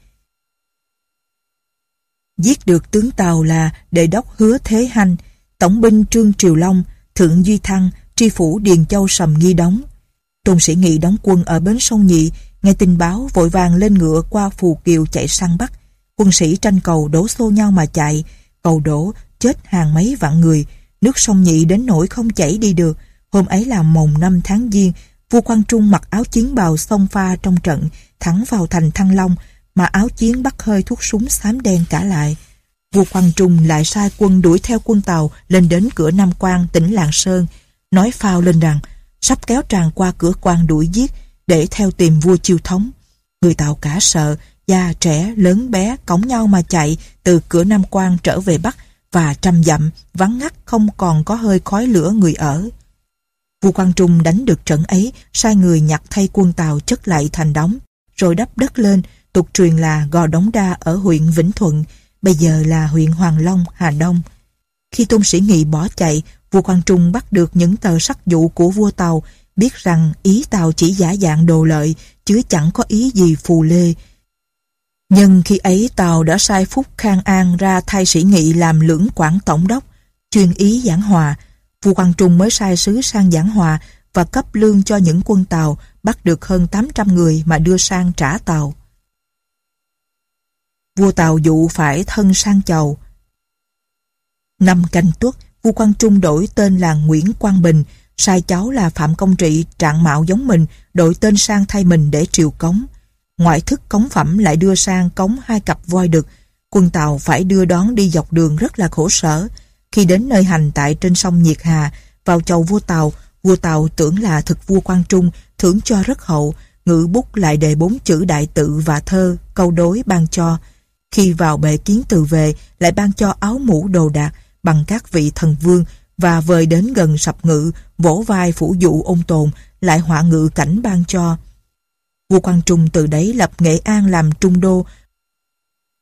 Giết được tướng Tàu là đệ đốc hứa Thế Hành, tổng binh Trương Triều Long, Thượng Duy Thăng, tri phủ Điền Châu Sầm Nghi đóng. Tôn Sĩ Nghị đóng quân ở bến sông Nhị, nghe tin báo vội vàng lên ngựa qua Phù Kiều chạy sang Bắc. Quân sĩ tranh cầu đổ xô nhau mà chạy, cầu đổ, chết hàng mấy vạn người, nước sông Nhị đến nỗi không chảy đi được. Hôm ấy là mồng năm tháng Giêng, vua Quang Trung mặc áo chiến bào xông pha trong trận, thẳng vào thành Thăng Long, mà áo chiến bắt hơi thuốc súng xám đen cả lại. Vua Quang Trung lại sai quân đuổi theo quân Tàu lên đến cửa Nam Quan, tỉnh Lạng Sơn, nói phao lên rằng sắp kéo tràn qua cửa quan đuổi giết để theo tìm vua chiêu thống. Người Tàu cả sợ, già trẻ, lớn bé cõng nhau mà chạy từ cửa Nam Quan trở về Bắc và trăm dặm, vắng ngắt không còn có hơi khói lửa người ở. Vua Quang Trung đánh được trận ấy, sai người nhặt thay quân Tàu chất lại thành đóng, rồi đắp đất lên, tục truyền là Gò Đống Đa ở huyện Vĩnh Thuận, bây giờ là huyện Hoàng Long, Hà Đông. Khi Tôn Sĩ Nghị bỏ chạy, vua Quang Trung bắt được những tờ sắc dụ của vua Tàu, biết rằng ý Tàu chỉ giả dạng đồ lợi, chứ chẳng có ý gì phù lê. Nhưng khi ấy Tàu đã sai Phúc Khang An ra thay Sĩ Nghị làm lưỡng quản tổng đốc, chuyên ý giảng hòa, vua Quang Trung mới sai sứ sang giảng hòa và cấp lương cho những quân Tàu bắt được hơn 800 người mà đưa sang trả Tàu. Vua Tàu dụ phải thân sang chầu. Năm canh tuất, vua Quang Trung đổi tên là Nguyễn Quang Bình, sai cháu là Phạm Công Trị trạng mạo giống mình, đổi tên sang thay mình để triều cống. Ngoại thức cống phẩm lại đưa sang cống hai cặp voi đực, quân Tàu phải đưa đón đi dọc đường rất là khổ sở. Khi đến nơi hành tại trên sông Nhiệt Hà, vào chầu vua Tàu, vua Tàu tưởng là thực vua Quang Trung, thưởng cho rất hậu, ngữ bút lại đề bốn chữ đại tự và thơ, câu đối ban cho. Khi vào bệ kiến từ về, lại ban cho áo mũ đồ đạc bằng các vị thần vương, và vời đến gần sập ngự, vỗ vai phủ dụ ôn tồn, lại họa ngự cảnh ban cho. Vua Quang Trung từ đấy lập Nghệ An làm trung đô,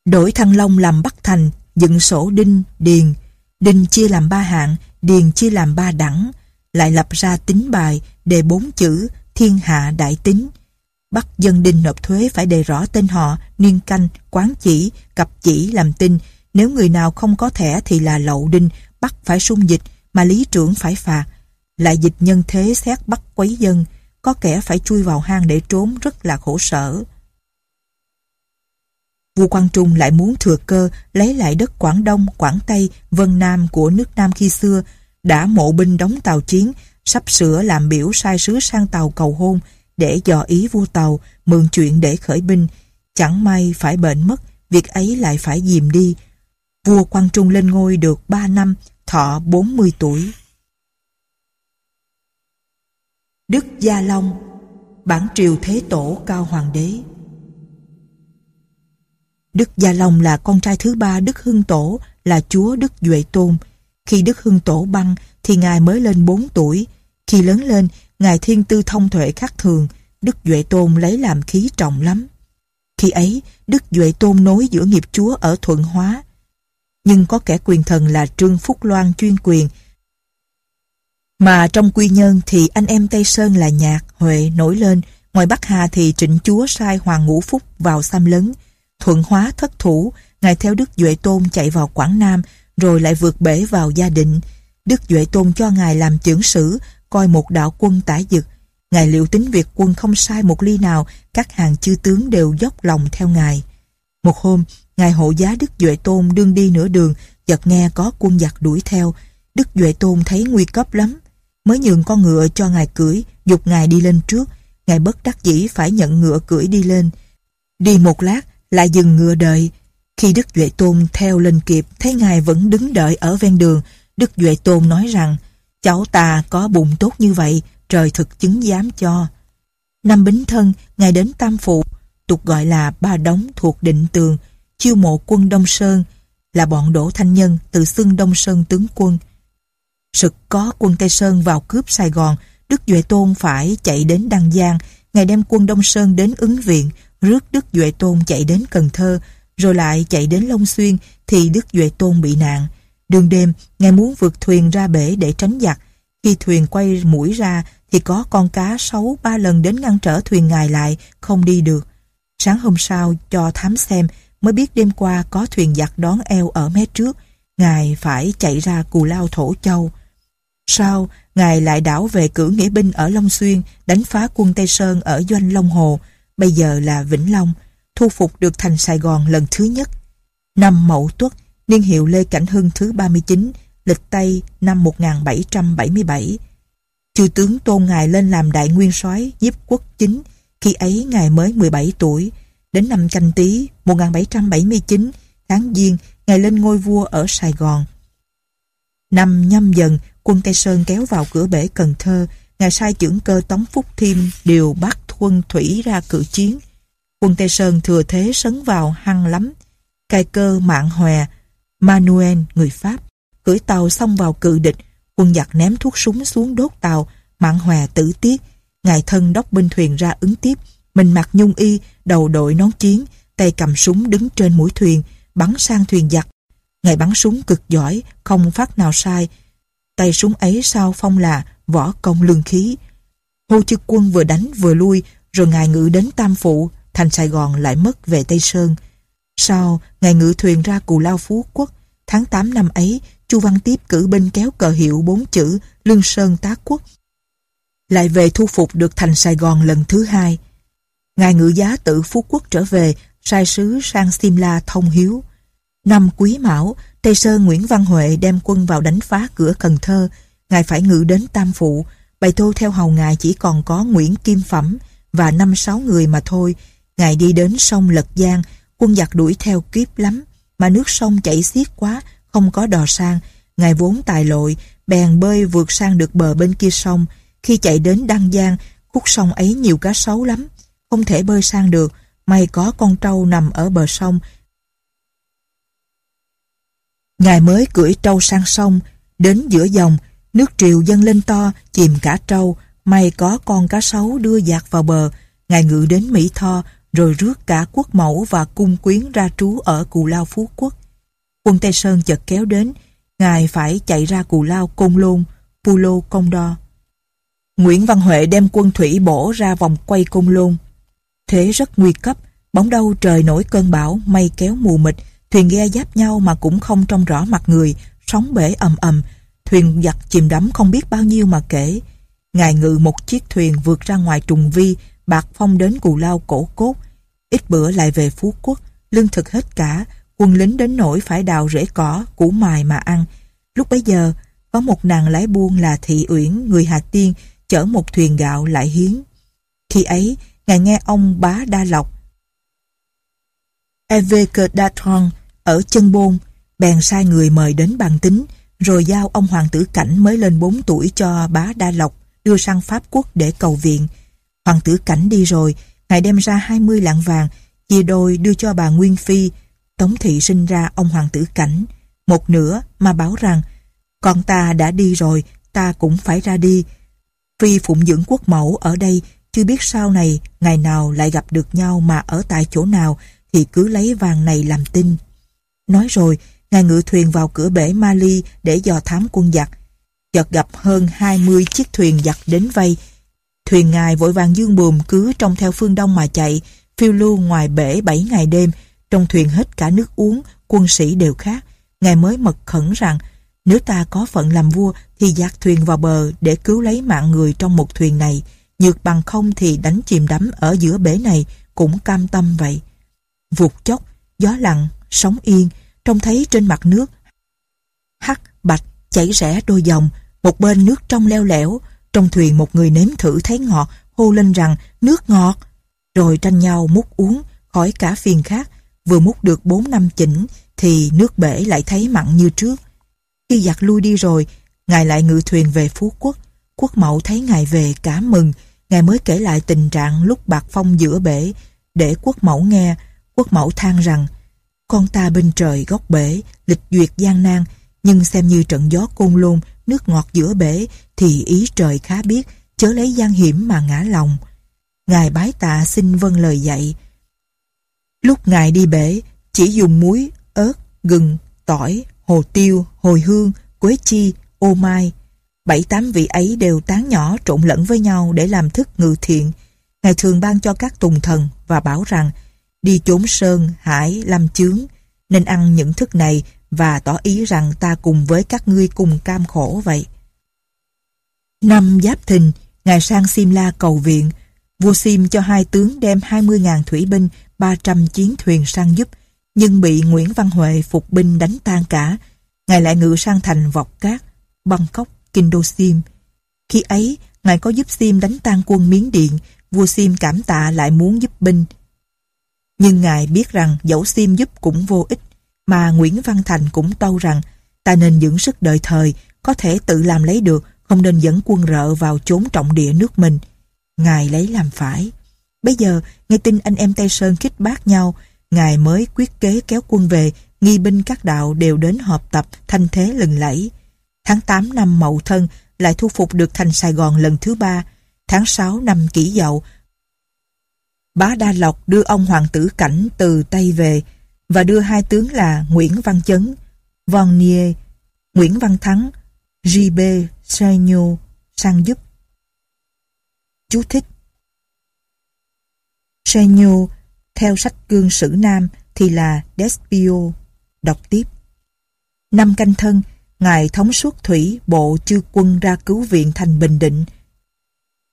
đổi Thăng Long làm Bắc Thành, dựng sổ đinh, điền. Đinh chia làm ba hạng, điền chia làm ba đẳng, lại lập ra tính bài, đề bốn chữ, thiên hạ đại tính. Bắt dân đinh nộp thuế phải đề rõ tên họ, niên canh, quán chỉ, cặp chỉ làm tin. Nếu người nào không có thẻ thì là lậu đinh, bắt phải sung dịch, mà lý trưởng phải phạt. Lại dịch nhân thế xét bắt quấy dân, có kẻ phải chui vào hang để trốn rất là khổ sở. Vua Quang Trung lại muốn thừa cơ lấy lại đất Quảng Đông, Quảng Tây, Vân Nam của nước Nam khi xưa, đã mộ binh đóng tàu chiến, sắp sửa làm biểu sai sứ sang tàu cầu hôn để dò ý vua tàu, mượn chuyện để khởi binh. Chẳng may phải bệnh mất, việc ấy lại phải dìm đi. Vua Quang Trung lên ngôi được 3 năm, thọ 40 tuổi. Đức Gia Long Bản triều Thế Tổ Cao Hoàng đế Đức Gia Long là con trai thứ ba Đức Hưng Tổ, là chúa Đức Duệ Tôn. Khi Đức Hưng Tổ băng thì Ngài mới lên 4 tuổi. Khi lớn lên, Ngài thiên tư thông thuệ khác thường, Đức Duệ Tôn lấy làm khí trọng lắm. Khi ấy, Đức Duệ Tôn nối giữa nghiệp chúa ở Thuận Hóa. Nhưng có kẻ quyền thần là Trương Phúc Loan chuyên quyền, mà trong quy nhân thì anh em Tây Sơn là Nhạc, Huệ nổi lên, ngoài Bắc Hà thì trịnh chúa sai Hoàng Ngũ Phúc vào xăm lấn. Thuận hóa thất thủ, ngài theo Đức Duệ Tôn chạy vào Quảng Nam, rồi lại vượt bể vào gia định. Đức Duệ Tôn cho ngài làm trưởng sử, coi một đạo quân tả dực. Ngài liệu tính việc quân không sai một ly nào, các hàng chư tướng đều dốc lòng theo ngài. Một hôm, ngài hộ giá Đức Duệ Tôn đương đi nửa đường, chợt nghe có quân giặc đuổi theo. Đức Duệ Tôn thấy nguy cấp lắm, mới nhường con ngựa cho ngài cưỡi, dục ngài đi lên trước. Ngài bất đắc dĩ phải nhận ngựa cưỡi đi lên. Đi một lát, lại dừng ngựa đợi. Khi Đức Duệ Tôn theo lên kịp, thấy ngài vẫn đứng đợi ở ven đường. Đức Duệ Tôn nói rằng, cháu ta có bụng tốt như vậy, trời thực chứng dám cho. Năm Bính Thân, ngài đến Tam Phụ, tục gọi là Ba Đống thuộc Định Tường, chiêu mộ quân Đông Sơn, là bọn Đỗ Thanh Nhân từ xưng Đông Sơn tướng quân. Sực có quân Tây Sơn vào cướp Sài Gòn, Đức Duệ Tôn phải chạy đến Đăng Giang, ngày đem quân Đông Sơn đến ứng viện, rước Đức Duệ Tôn chạy đến Cần Thơ, rồi lại chạy đến Long Xuyên thì Đức Duệ Tôn bị nạn. Đường đêm, ngài muốn vượt thuyền ra bể để tránh giặc. Khi thuyền quay mũi ra thì có con cá sấu ba lần đến ngăn trở thuyền ngài lại, không đi được. Sáng hôm sau cho thám xem mới biết đêm qua có thuyền giặc đón eo ở mé trước, ngài phải chạy ra cù lao thổ châu. Sau, ngài lại đảo về cử nghĩa binh ở Long Xuyên, đánh phá quân Tây Sơn ở Doanh Long Hồ, bây giờ là Vĩnh Long, thu phục được thành Sài Gòn lần thứ nhất. Năm Mậu Tuất, niên hiệu Lê Cảnh Hưng thứ 39, lịch Tây năm 1777. Chư tướng tôn ngài lên làm đại nguyên soái nhiếp quốc chính, khi ấy ngài mới 17 tuổi. Đến năm canh tí 1779, tháng Giêng, ngài lên ngôi vua ở Sài Gòn. Năm nhâm dần, quân Tây Sơn kéo vào cửa bể Cần Thơ, ngài sai trưởng cơ Tống Phúc Thiêm điều bắt quân thủy ra cử chiến. Quân Tây Sơn thừa thế sấn vào hăng lắm. Cai cơ mạng hòe, Manuel, người Pháp, cưỡi tàu xông vào cự địch, quân giặc ném thuốc súng xuống đốt tàu, mạng hòe tử tiết. Ngài thân đốc binh thuyền ra ứng tiếp, mình mặc nhung y, đầu đội nón chiến, tay cầm súng đứng trên mũi thuyền, bắn sang thuyền giặc. Ngài bắn súng cực giỏi, không phát nào sai. Tay súng ấy sao phong là võ công lương khí. Hô chức quân vừa đánh vừa lui, rồi ngài ngự đến Tam Phụ, thành Sài Gòn lại mất về Tây Sơn. Sau, ngài ngự thuyền ra Cù Lao Phú Quốc. Tháng 8 năm ấy, Chu Văn Tiếp cử binh kéo cờ hiệu bốn chữ Lương Sơn Tá Quốc. Lại về thu phục được thành Sài Gòn lần thứ hai. Ngài ngự giá tự Phú Quốc trở về, sai sứ sang Simla thông hiếu. Năm Quý Mão, Tây Sơn Nguyễn Văn Huệ đem quân vào đánh phá cửa Cần Thơ. Ngài phải ngự đến Tam Phụ. Bày tô theo hầu ngài chỉ còn có Nguyễn Kim Phẩm và năm sáu người mà thôi. Ngài đi đến sông Lật Giang, quân giặc đuổi theo kiếp lắm, mà nước sông chảy xiết quá, không có đò sang. Ngài vốn tài lội, bèn bơi vượt sang được bờ bên kia sông. Khi chạy đến Đăng Giang, khúc sông ấy nhiều cá sấu lắm, không thể bơi sang được, may có con trâu nằm ở bờ sông, Ngài mới cưỡi trâu sang sông, đến giữa dòng, Nước triều dâng lên to, chìm cả trâu, may có con cá sấu đưa dạt vào bờ. Ngài ngự đến Mỹ Tho, rồi rước cả quốc mẫu và cung quyến ra trú ở Cù Lao Phú Quốc. Quân Tây Sơn chợt kéo đến, Ngài phải chạy ra Cù Lao Côn Lôn, Pulo Công Đo. Nguyễn Văn Huệ đem quân thủy bổ ra vòng quay Côn Lôn. Thế rất nguy cấp, bóng đâu trời nổi cơn bão, mây kéo mù mịt, thuyền ghe giáp nhau mà cũng không trông rõ mặt người, sóng bể ầm ầm, thuyền giặt chìm đắm không biết bao nhiêu mà kể. Ngài ngự một chiếc thuyền vượt ra ngoài trùng vi, bạc phong đến cù lao cổ cốt. Ít bữa lại về Phú Quốc, lương thực hết cả, quân lính đến nỗi phải đào rễ cỏ, củ mài mà ăn. Lúc bấy giờ, có một nàng lái buôn là Thị Uyển, người Hà Tiên, chở một thuyền gạo lại hiến. Khi ấy, ngài nghe ông bá Đa Lộc Eveke Datron ở chân bôn, bèn sai người mời đến bàn tính, rồi giao ông hoàng tử cảnh mới lên 4 tuổi cho bá Đa Lộc đưa sang Pháp quốc để cầu viện. Hoàng tử cảnh đi rồi, ngài đem ra 20 lạng vàng, chia đôi đưa cho bà Nguyên Phi. Tống thị sinh ra ông hoàng tử cảnh. Một nửa mà báo rằng, con ta đã đi rồi, ta cũng phải ra đi. Phi phụng dưỡng quốc mẫu ở đây, chưa biết sau này, ngày nào lại gặp được nhau mà ở tại chỗ nào, thì cứ lấy vàng này làm tin. Nói rồi, ngài ngự thuyền vào cửa bể Mali để dò thám quân giặc. Chợt gặp hơn 20 chiếc thuyền giặc đến vây. Thuyền ngài vội vàng dương buồm cứ trong theo phương đông mà chạy, phiêu lưu ngoài bể 7 ngày đêm, trong thuyền hết cả nước uống, quân sĩ đều khác. Ngài mới mật khẩn rằng, nếu ta có phận làm vua thì dạt thuyền vào bờ để cứu lấy mạng người trong một thuyền này, nhược bằng không thì đánh chìm đắm ở giữa bể này cũng cam tâm vậy. Vụt chốc, gió lặng, sóng yên, trông thấy trên mặt nước. Hắc, bạch, chảy rẽ đôi dòng, một bên nước trong leo lẻo, trong thuyền một người nếm thử thấy ngọt, hô lên rằng nước ngọt, rồi tranh nhau múc uống, khỏi cả phiền khác, vừa múc được bốn năm chỉnh, thì nước bể lại thấy mặn như trước. Khi giặc lui đi rồi, Ngài lại ngự thuyền về Phú Quốc. Quốc mẫu thấy Ngài về cả mừng, Ngài mới kể lại tình trạng lúc bạc phong giữa bể, để quốc mẫu nghe, Quốc mẫu than rằng con ta bên trời góc bể Lịch duyệt gian nan Nhưng xem như trận gió côn lôn Nước ngọt giữa bể Thì ý trời khá biết Chớ lấy gian hiểm mà ngã lòng. Ngài bái tạ xin vâng lời dạy. Lúc Ngài đi bể Chỉ dùng muối, ớt, gừng, tỏi, hồ tiêu, hồi hương, quế chi, ô mai. Bảy tám vị ấy đều tán nhỏ trộn lẫn với nhau để làm thức ngự thiện. Ngài thường ban cho các tùng thần và bảo rằng đi chốn sơn, hải, lâm chướng, nên ăn những thức này và tỏ ý rằng ta cùng với các ngươi cùng cam khổ vậy. Năm Giáp Thìn, Ngài sang Simla cầu viện, vua Sim cho hai tướng đem 20.000 thủy binh, 300 chiến thuyền sang giúp, nhưng bị Nguyễn Văn Huệ phục binh đánh tan cả. Ngài lại ngự sang thành Vọc Cát, Bangkok, Kinh Đô Sim. Khi ấy, Ngài có giúp Sim đánh tan quân Miến Điện, vua Sim cảm tạ lại muốn giúp binh, nhưng Ngài biết rằng dẫu xiêm giúp cũng vô ích, mà Nguyễn Văn Thành cũng tâu rằng ta nên dưỡng sức đợi thời, có thể tự làm lấy được, không nên dẫn quân rợ vào chốn trọng địa nước mình. Ngài lấy làm phải. Bây giờ, nghe tin anh em Tây Sơn khích bác nhau, Ngài mới quyết kế kéo quân về, nghi binh các đạo đều đến họp tập, thanh thế lừng lẫy. Tháng 8 năm Mậu Thân lại thu phục được thành Sài Gòn lần thứ ba. Tháng 6 năm Kỷ Dậu, Bá Đa Lộc đưa ông hoàng tử cảnh từ Tây về và đưa hai tướng là Nguyễn Văn Chấn, Von Nie, Nguyễn Văn Thắng, J.B. Saigno sang giúp. Chú thích Saigno theo sách cương sử Nam thì là Despio, đọc tiếp. Năm canh thân, Ngài thống suốt thủy bộ chư quân ra cứu viện thành Bình Định.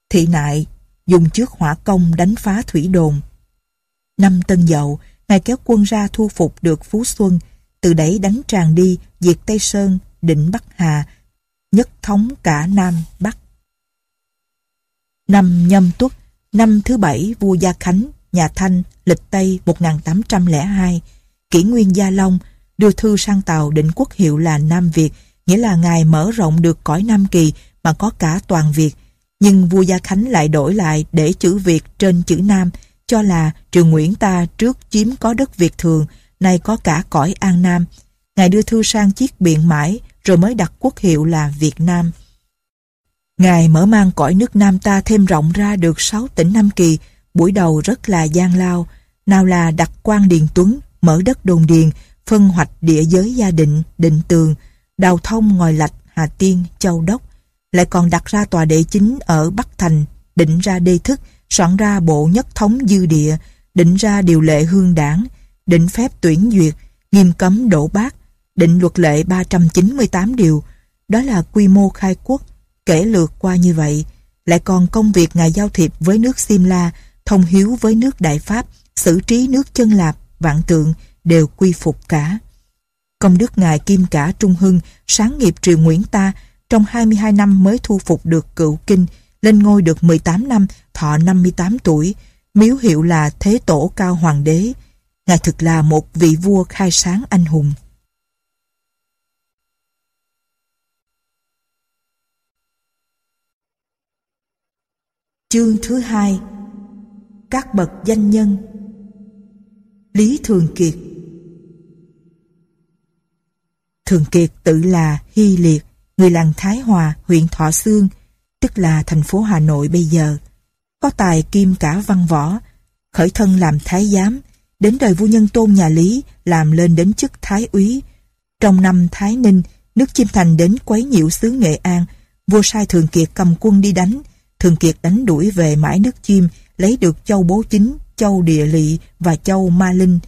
Thị nại dùng trước hỏa công đánh phá thủy đồn. Năm Tân Dậu, Ngài kéo quân ra thu phục được Phú Xuân, từ đấy đánh tràn đi, diệt Tây Sơn, định Bắc Hà, nhất thống cả Nam, Bắc. Năm Nhâm Tuất, năm thứ bảy vua Gia Khánh, nhà Thanh, lịch Tây 1802, kỷ nguyên Gia Long, đưa thư sang Tàu định quốc hiệu là Nam Việt, nghĩa là Ngài mở rộng được cõi Nam Kỳ mà có cả toàn Việt, nhưng vua Gia Khánh lại đổi lại để chữ Việt trên chữ Nam, cho là triều Nguyễn ta trước chiếm có đất Việt thường, nay có cả cõi An Nam. Ngài đưa thư sang chiếc biện mãi, rồi mới đặt quốc hiệu là Việt Nam. Ngài mở mang cõi nước Nam ta thêm rộng ra được sáu tỉnh Nam Kỳ, buổi đầu rất là gian lao, nào là đặt quan điền tuấn, mở đất đồn điền, phân hoạch địa giới gia định, định tường, đào thông ngòi lạch, Hà Tiên, Châu Đốc, lại còn đặt ra tòa đệ chính ở Bắc Thành, định ra đê thức, soạn ra bộ nhất thống dư địa, định ra điều lệ hương đảng, định phép tuyển duyệt, nghiêm cấm đổ bát, định luật lệ 398 điều. Đó là quy mô khai quốc, kể lượt qua như vậy. Lại còn công việc ngài giao thiệp với nước Simla, thông hiếu với nước Đại Pháp, xử trí nước chân lạp, vạn tượng, đều quy phục cả. Công đức ngài Kim Cả Trung Hưng, sáng nghiệp triều Nguyễn ta, trong 22 năm mới thu phục được cựu kinh, lên ngôi được 18 năm, thọ 58 tuổi, miếu hiệu là Thế Tổ Cao Hoàng đế. Ngài thực là một vị vua khai sáng anh hùng. Chương thứ hai Các bậc danh nhân Lý Thường Kiệt Thường Kiệt tự là Hy Liệt, người làng Thái Hòa, huyện Thọ Sương, tức là thành phố Hà Nội bây giờ. Có tài kim cả văn võ, khởi thân làm thái giám, đến đời vua nhân tôn nhà Lý làm lên đến chức thái úy. Trong năm Thái Ninh, nước Chiêm Thành đến quấy nhiễu xứ Nghệ An, vua sai Thường Kiệt cầm quân đi đánh, Thường Kiệt đánh đuổi về mãi nước Chiêm, lấy được châu Bố Chính, châu Địa Lị và châu Ma Linh.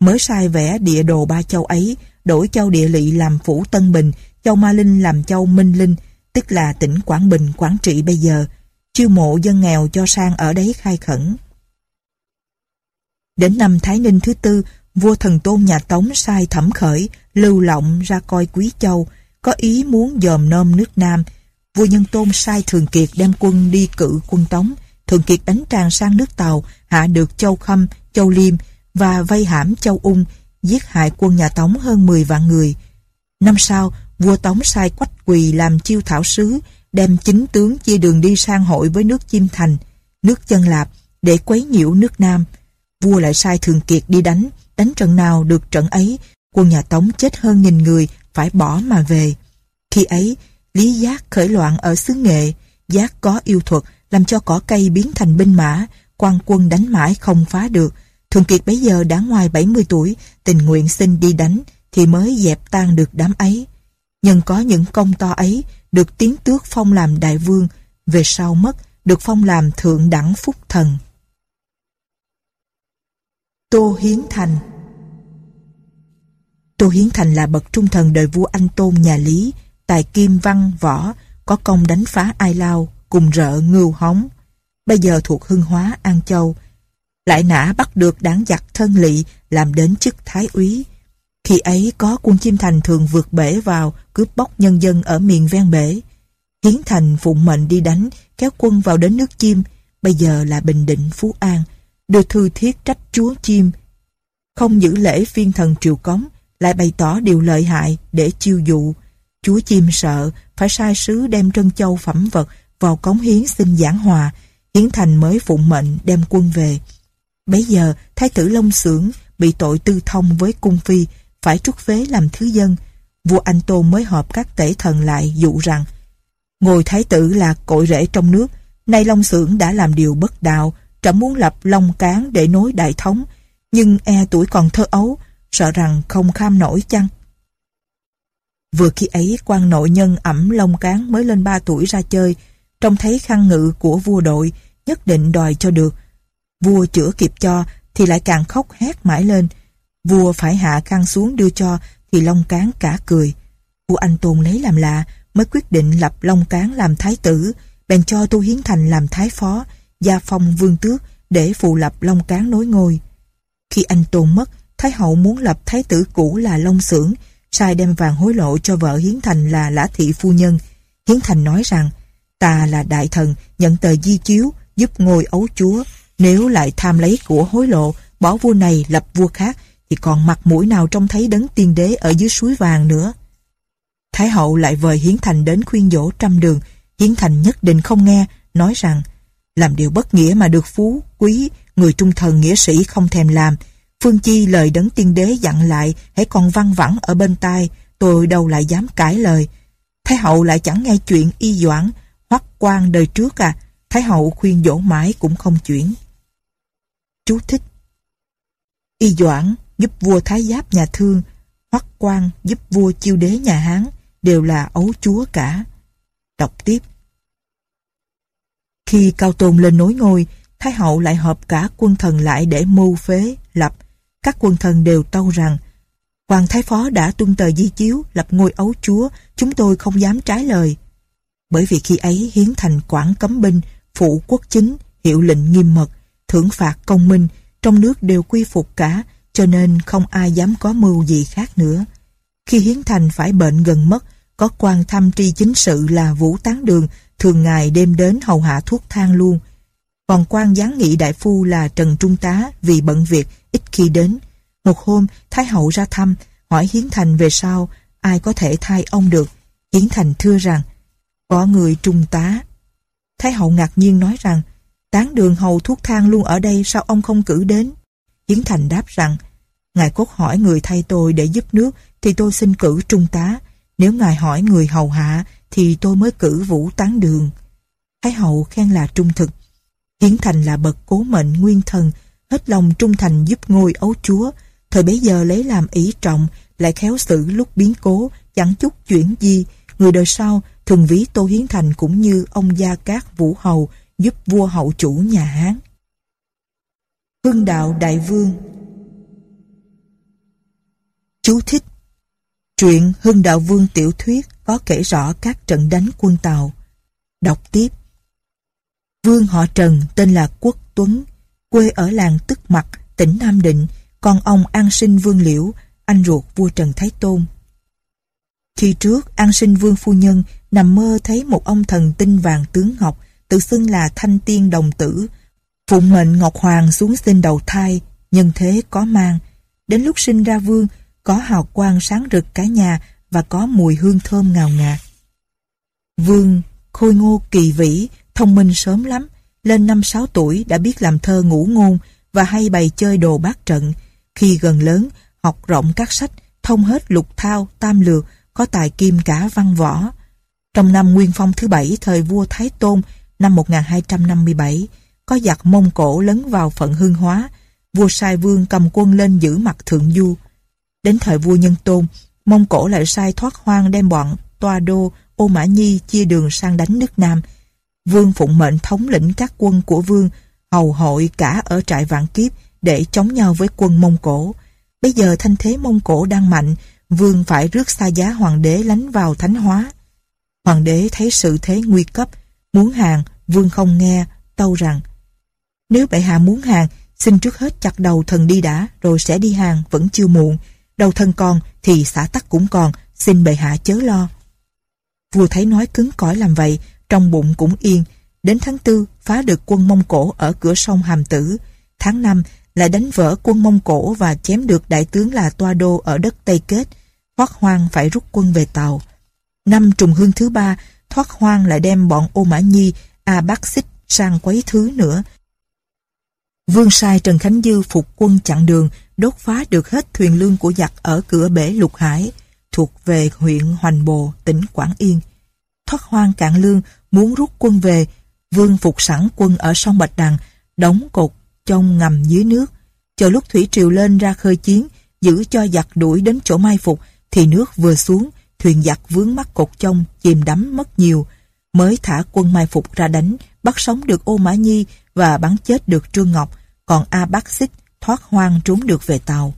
Mới sai vẽ địa đồ ba châu ấy, đổi châu Địa Lị làm phủ Tân Bình, châu Ma Linh làm châu Minh Linh, tức là tỉnh Quảng Bình, Quảng Trị bây giờ, chiêu mộ dân nghèo cho sang ở đấy khai khẩn. Đến năm Thái Ninh thứ tư, vua thần tôn nhà Tống sai thẩm khởi, lưu lộng ra coi Quý Châu, có ý muốn dòm nôm nước Nam. Vua Nhân Tôn sai Thường Kiệt đem quân đi cử quân Tống. Thường Kiệt đánh tràn sang nước Tàu, hạ được Châu Khâm, Châu Liêm và vây hãm Châu Ung, giết hại quân nhà Tống hơn 10 vạn người. Năm sau, vua Tống sai Quách Quỳ làm chiêu thảo sứ, đem chính tướng chia đường đi sang hội với nước chim Thành, nước Chân Lạp, để quấy nhiễu nước Nam. Vua lại sai Thường Kiệt đi đánh, đánh trận nào được trận ấy, quân nhà Tống chết hơn nghìn người, phải bỏ mà về. Khi ấy, Lý Giác khởi loạn ở xứ Nghệ, Giác có yêu thuật, làm cho cỏ cây biến thành binh mã, quan quân đánh mãi không phá được. Thường Kiệt bấy giờ đã ngoài 70 tuổi, tình nguyện xin đi đánh, thì mới dẹp tan được đám ấy. Nhưng có những công to ấy, được tiến tước phong làm đại vương, về sau mất, được phong làm thượng đẳng phúc thần. Tô Hiến Thành Tô Hiến Thành là bậc trung thần đời vua Anh Tôn nhà Lý, tài kim văn võ, có công đánh phá Ai Lao, cùng rợ ngưu hóng. Bây giờ thuộc Hưng Hóa, An Châu. Lại nã bắt được đáng giặc thân lỵ, làm đến chức thái úy. Khi ấy có quân chim thành thường vượt bể vào, cướp bóc nhân dân ở miền ven bể. Hiến Thành phụng mệnh đi đánh, kéo quân vào đến nước chim, bây giờ là Bình Định, Phú An, đưa thư thiết trách chúa chim. Không giữ lễ phiên thần triều cống, lại bày tỏ điều lợi hại để chiêu dụ. Chúa chim sợ, phải sai sứ đem trân châu phẩm vật vào cống hiến xin giảng hòa, Hiến Thành mới phụng mệnh đem quân về. Bấy giờ, Thái tử Long Xưởng bị tội tư thông với cung phi, phải trút phế làm thứ dân. Vua Anh Tôn mới họp các tể thần lại dụ rằng Ngồi thái tử là cội rễ trong nước, nay Long Xưởng đã làm điều bất đạo, trẫm muốn lập Long Cán để nối đại thống, nhưng e tuổi còn thơ ấu, sợ rằng không kham nổi chăng. Vừa khi ấy quan nội nhân ẩm Long Cán mới lên 3 tuổi ra chơi, trông thấy khăn ngự của vua đội, nhất định đòi cho được. Vua chữa kịp cho thì lại càng khóc hét mãi lên. Vua phải hạ khăn xuống đưa cho thì Long Cán cả cười. Vua Anh Tôn lấy làm lạ mới quyết định lập Long Cán làm thái tử, bèn cho Tu Hiến Thành làm thái phó, gia phong vương tước để phụ lập Long Cán nối ngôi. Khi anh Tôn mất, Thái hậu muốn lập thái tử cũ là Long Xưởng, sai đem vàng hối lộ cho vợ Hiến Thành là Lã Thị Phu Nhân. Hiến Thành nói rằng, ta là đại thần, nhận tờ di chiếu, giúp ngôi ấu chúa. Nếu lại tham lấy của hối lộ, bỏ vua này lập vua khác, thì còn mặt mũi nào trông thấy đấng tiên đế ở dưới suối vàng nữa. Thái hậu lại vời Hiến Thành đến khuyên dỗ trăm đường, Hiến Thành nhất định không nghe, nói rằng, làm điều bất nghĩa mà được phú, quý, người trung thần nghĩa sĩ không thèm làm. Phương Chi lời đấng tiên đế dặn lại, hãy còn văng vẳng ở bên tai, tôi đâu lại dám cãi lời. Thái hậu lại chẳng nghe chuyện y doãn, Hoắc quan đời trước à, Thái hậu khuyên dỗ mãi cũng không chuyển. Chú thích Y Doãn giúp vua Thái Giáp nhà Thương, Hoắc quan giúp vua Chiêu Đế nhà Hán, đều là ấu chúa cả. Đọc tiếp. Khi Cao Tôn lên nối ngôi, Thái hậu lại họp cả quân thần lại để mưu phế, lập. Các quân thần đều tâu rằng Hoàng Thái Phó đã tuân tờ di chiếu lập ngôi ấu chúa, chúng tôi không dám trái lời. Bởi vì khi ấy hiến thành quản cấm binh, phụ quốc chính, hiệu lệnh nghiêm mật, thưởng phạt công minh, trong nước đều quy phục cả, cho nên không ai dám có mưu gì khác nữa. Khi hiến thành phải bệnh gần mất, có quan thăm tri chính sự là Vũ Tán Đường, thường ngày đêm đến hầu hạ thuốc thang luôn. Còn quan gián nghị đại phu là Trần Trung Tá vì bận việc ít khi đến. Một hôm, Thái hậu ra thăm, hỏi Hiến Thành về sau, ai có thể thay ông được. Hiến Thành thưa rằng, có người trung tá. Thái hậu ngạc nhiên nói rằng, tán đường hầu thuốc thang luôn ở đây sao ông không cử đến? Hiến Thành đáp rằng, Ngài cốt hỏi người thay tôi để giúp nước thì tôi xin cử trung tá. Nếu ngài hỏi người hầu hạ thì tôi mới cử vũ tán đường. Thái hậu khen là trung thực. Hiến Thành là bậc cố mệnh nguyên thần, hết lòng trung thành giúp ngôi ấu chúa. Thời bấy giờ lấy làm ý trọng, lại khéo xử lúc biến cố, chẳng chút chuyển gì. Người đời sau thường ví Tô Hiến Thành cũng như ông Gia Cát Vũ Hầu giúp vua hậu chủ nhà Hán. Hưng đạo Đại Vương Chú thích chuyện Hưng Đạo Vương tiểu thuyết có kể rõ các trận đánh quân Tàu. Đọc tiếp. Vương họ Trần tên là Quốc Tuấn, quê ở làng Tức Mặt, tỉnh Nam Định, con ông An Sinh Vương Liễu, anh ruột vua Trần Thái Tôn. Khi trước, An Sinh Vương Phu Nhân nằm mơ thấy một ông thần tinh vàng tướng ngọc, tự xưng là Thanh Tiên Đồng Tử, phụng mệnh Ngọc Hoàng xuống sinh đầu thai, nhân thế có mang. Đến lúc sinh ra vương, có hào quang sáng rực cả nhà và có mùi hương thơm ngào ngạt. Vương, khôi ngô kỳ vĩ, thông minh sớm lắm, lên năm sáu tuổi đã biết làm thơ ngũ ngôn và hay bày chơi đồ bát trận. Khi gần lớn, học rộng các sách, thông hết lục thao, tam lược, có tài kim cả văn võ. Trong năm Nguyên Phong thứ bảy thời vua Thái Tôn năm 1257, có giặc Mông Cổ lấn vào phận hương hóa, vua sai vương cầm quân lên giữ mặt thượng du. Đến thời vua Nhân Tôn, Mông Cổ lại sai thoát hoang đem bọn Toa Đô, Ô Mã Nhi chia đường sang đánh nước Nam. Vương phụng mệnh thống lĩnh các quân của Vương, hầu hội cả ở trại vạn kiếp để chống nhau với quân Mông Cổ. Bây giờ thanh thế Mông Cổ đang mạnh, Vương phải rước xa giá hoàng đế lánh vào thánh hóa. Hoàng đế thấy sự thế nguy cấp, muốn hàng, Vương không nghe, tâu rằng Nếu bệ hạ muốn hàng, xin trước hết chặt đầu thần đi đã, rồi sẽ đi hàng, vẫn chưa muộn đầu thân còn thì xã tắc cũng còn, xin bệ hạ chớ lo. Vua thấy nói cứng cỏi làm vậy, trong bụng cũng yên. Đến tháng tư phá được quân Mông Cổ ở cửa sông Hàm Tử. Tháng năm lại đánh vỡ quân Mông Cổ và chém được đại tướng là Toa Đô ở đất Tây Kết. Thoát hoang phải rút quân về Tàu. Năm trùng hương thứ ba, Thoát hoang lại đem bọn Ô Mã Nhi, A Bác Xích sang quấy thứ nữa. Vương sai Trần Khánh Dư phục quân chặn đường đốt phá được hết thuyền lương của giặc ở cửa bể Lục Hải, thuộc về huyện Hoành Bồ, tỉnh Quảng Yên. Thoát hoang cạn lương, muốn rút quân về, vương phục sẵn quân ở sông Bạch Đằng, đóng cột trong ngầm dưới nước. Chờ lúc thủy triều lên ra khơi chiến, giữ cho giặc đuổi đến chỗ mai phục, thì nước vừa xuống, thuyền giặc vướng mắc cột trong, chìm đắm mất nhiều. Mới thả quân mai phục ra đánh, bắt sống được ô Mã Nhi và bắn chết được Trương Ngọc, còn A Bác Xích thoát hoang trốn được về tàu.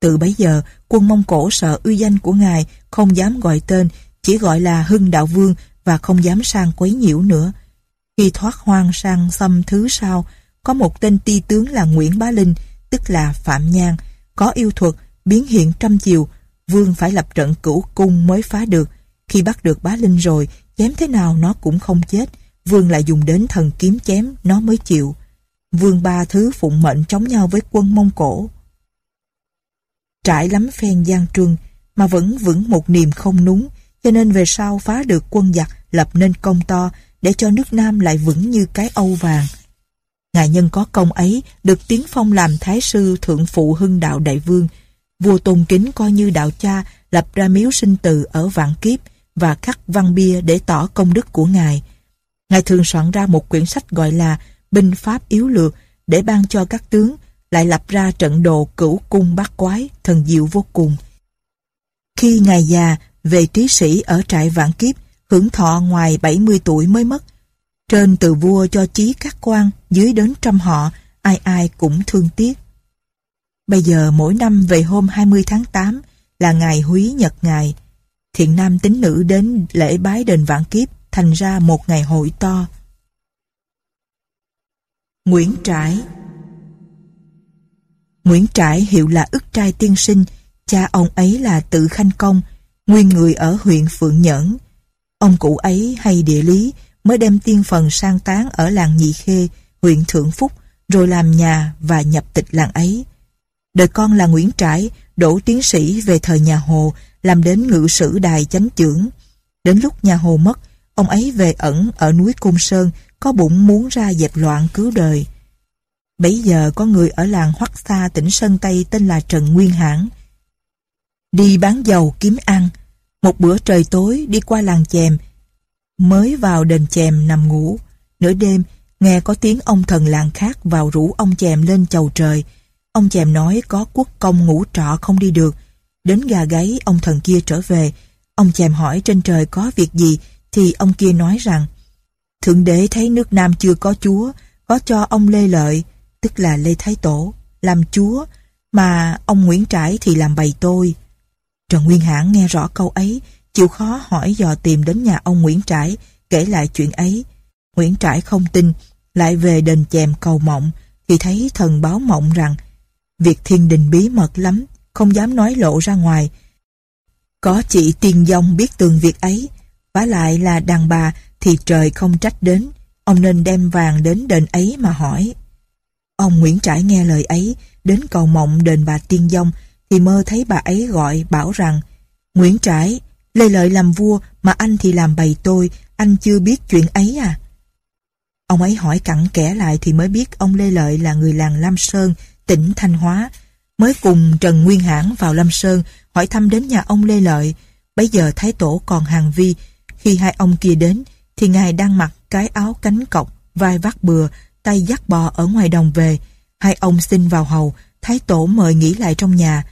Từ bấy giờ, quân Mông Cổ sợ uy danh của ngài, không dám gọi tên, chỉ gọi là Hưng Đạo Vương và không dám sang quấy nhiễu nữa. Khi thoát hoang sang xâm thứ sau, có một tên ti tướng là Nguyễn Bá Linh, tức là Phạm Nhan, có yêu thuật, biến hiện trăm chiều, Vương phải lập trận cửu cung mới phá được. Khi bắt được Bá Linh rồi, chém thế nào nó cũng không chết, Vương lại dùng đến thần kiếm chém, nó mới chịu vương ba thứ phụng mệnh chống nhau với quân Mông Cổ. Trải lắm phen gian truân, mà vẫn vững một niềm không núng, cho nên về sau phá được quân giặc lập nên công to để cho nước Nam lại vững như cái âu vàng. Ngài nhân có công ấy được tiến phong làm thái sư thượng phụ hưng đạo đại vương, vua tôn kính coi như đạo cha lập ra miếu sinh từ ở vạn kiếp và khắc văn bia để tỏ công đức của ngài. Ngài thường soạn ra một quyển sách gọi là Binh Pháp Yếu Lược để ban cho các tướng, lại lập ra trận đồ cửu cung bát quái, thần diệu vô cùng. Khi Ngài già, về trí sĩ ở trại vạn kiếp, hưởng thọ ngoài 70 tuổi mới mất. Trên từ vua cho chí các quan, dưới đến trăm họ, ai ai cũng thương tiếc. Bây giờ mỗi năm về hôm 20 tháng 8 là ngày húy nhật ngài. Thiện nam tín nữ đến lễ bái đền vạn kiếp thành ra một ngày hội to. Nguyễn Trãi Nguyễn Trãi hiệu là ức trai tiên sinh, cha ông ấy là tự khanh công, nguyên người ở huyện Phượng Nhẫn. Ông cụ ấy hay địa lý mới đem tiên phần sang tán ở làng Nhị Khê, huyện Thượng Phúc, rồi làm nhà và nhập tịch làng ấy. Đời con là Nguyễn Trãi, đổ tiến sĩ về thời nhà Hồ, làm đến ngự sử đài chánh trưởng. Đến lúc nhà Hồ mất, ông ấy về ẩn ở núi Côn Sơn, có bụng muốn ra dẹp loạn cứu đời. Bấy giờ có người ở làng Hoắc sa tỉnh Sơn Tây tên là Trần Nguyên Hãn. Đi bán dầu kiếm ăn, một bữa trời tối đi qua làng chèm, mới vào đền chèm nằm ngủ. Nửa đêm, nghe có tiếng ông thần làng khác vào rủ ông chèm lên chầu trời, Ông chèm nói có quốc công ngủ trọ không đi được. Đến gà gáy ông thần kia trở về. Ông chèm hỏi trên trời có việc gì thì ông kia nói rằng Thượng đế thấy nước Nam chưa có chúa, có cho ông Lê Lợi, tức là Lê Thái Tổ, làm chúa, mà ông Nguyễn Trãi thì làm bầy tôi. Trần Nguyên Hãn nghe rõ câu ấy, chịu khó hỏi dò tìm đến nhà ông Nguyễn Trãi, kể lại chuyện ấy. Nguyễn Trãi không tin, lại về đền chèm cầu mộng, thì thấy thần báo mộng rằng Việc thiên đình bí mật lắm, không dám nói lộ ra ngoài. Có chị tiên dông biết tường việc ấy, vả lại là đàn bà thì trời không trách đến, ông nên đem vàng đến đền ấy mà hỏi. Ông Nguyễn Trãi nghe lời ấy, đến cầu mộng đền bà tiên dông, thì mơ thấy bà ấy gọi bảo rằng Nguyễn Trãi, Lê Lợi làm vua mà anh thì làm bầy tôi, anh chưa biết chuyện ấy à? Ông ấy hỏi cặn kẽ lại thì mới biết ông Lê Lợi là người làng Lam Sơn, tỉnh Thanh Hóa, mới cùng Trần Nguyên Hãn vào Lâm Sơn hỏi thăm đến nhà ông Lê Lợi. Bây giờ Thái Tổ còn hàng vi, khi hai ông kia đến thì ngài đang mặc cái áo cánh cọc, vai vác bừa, tay dắt bò ở ngoài đồng về. Hai ông xin vào hầu, Thái Tổ mời nghỉ lại trong nhà.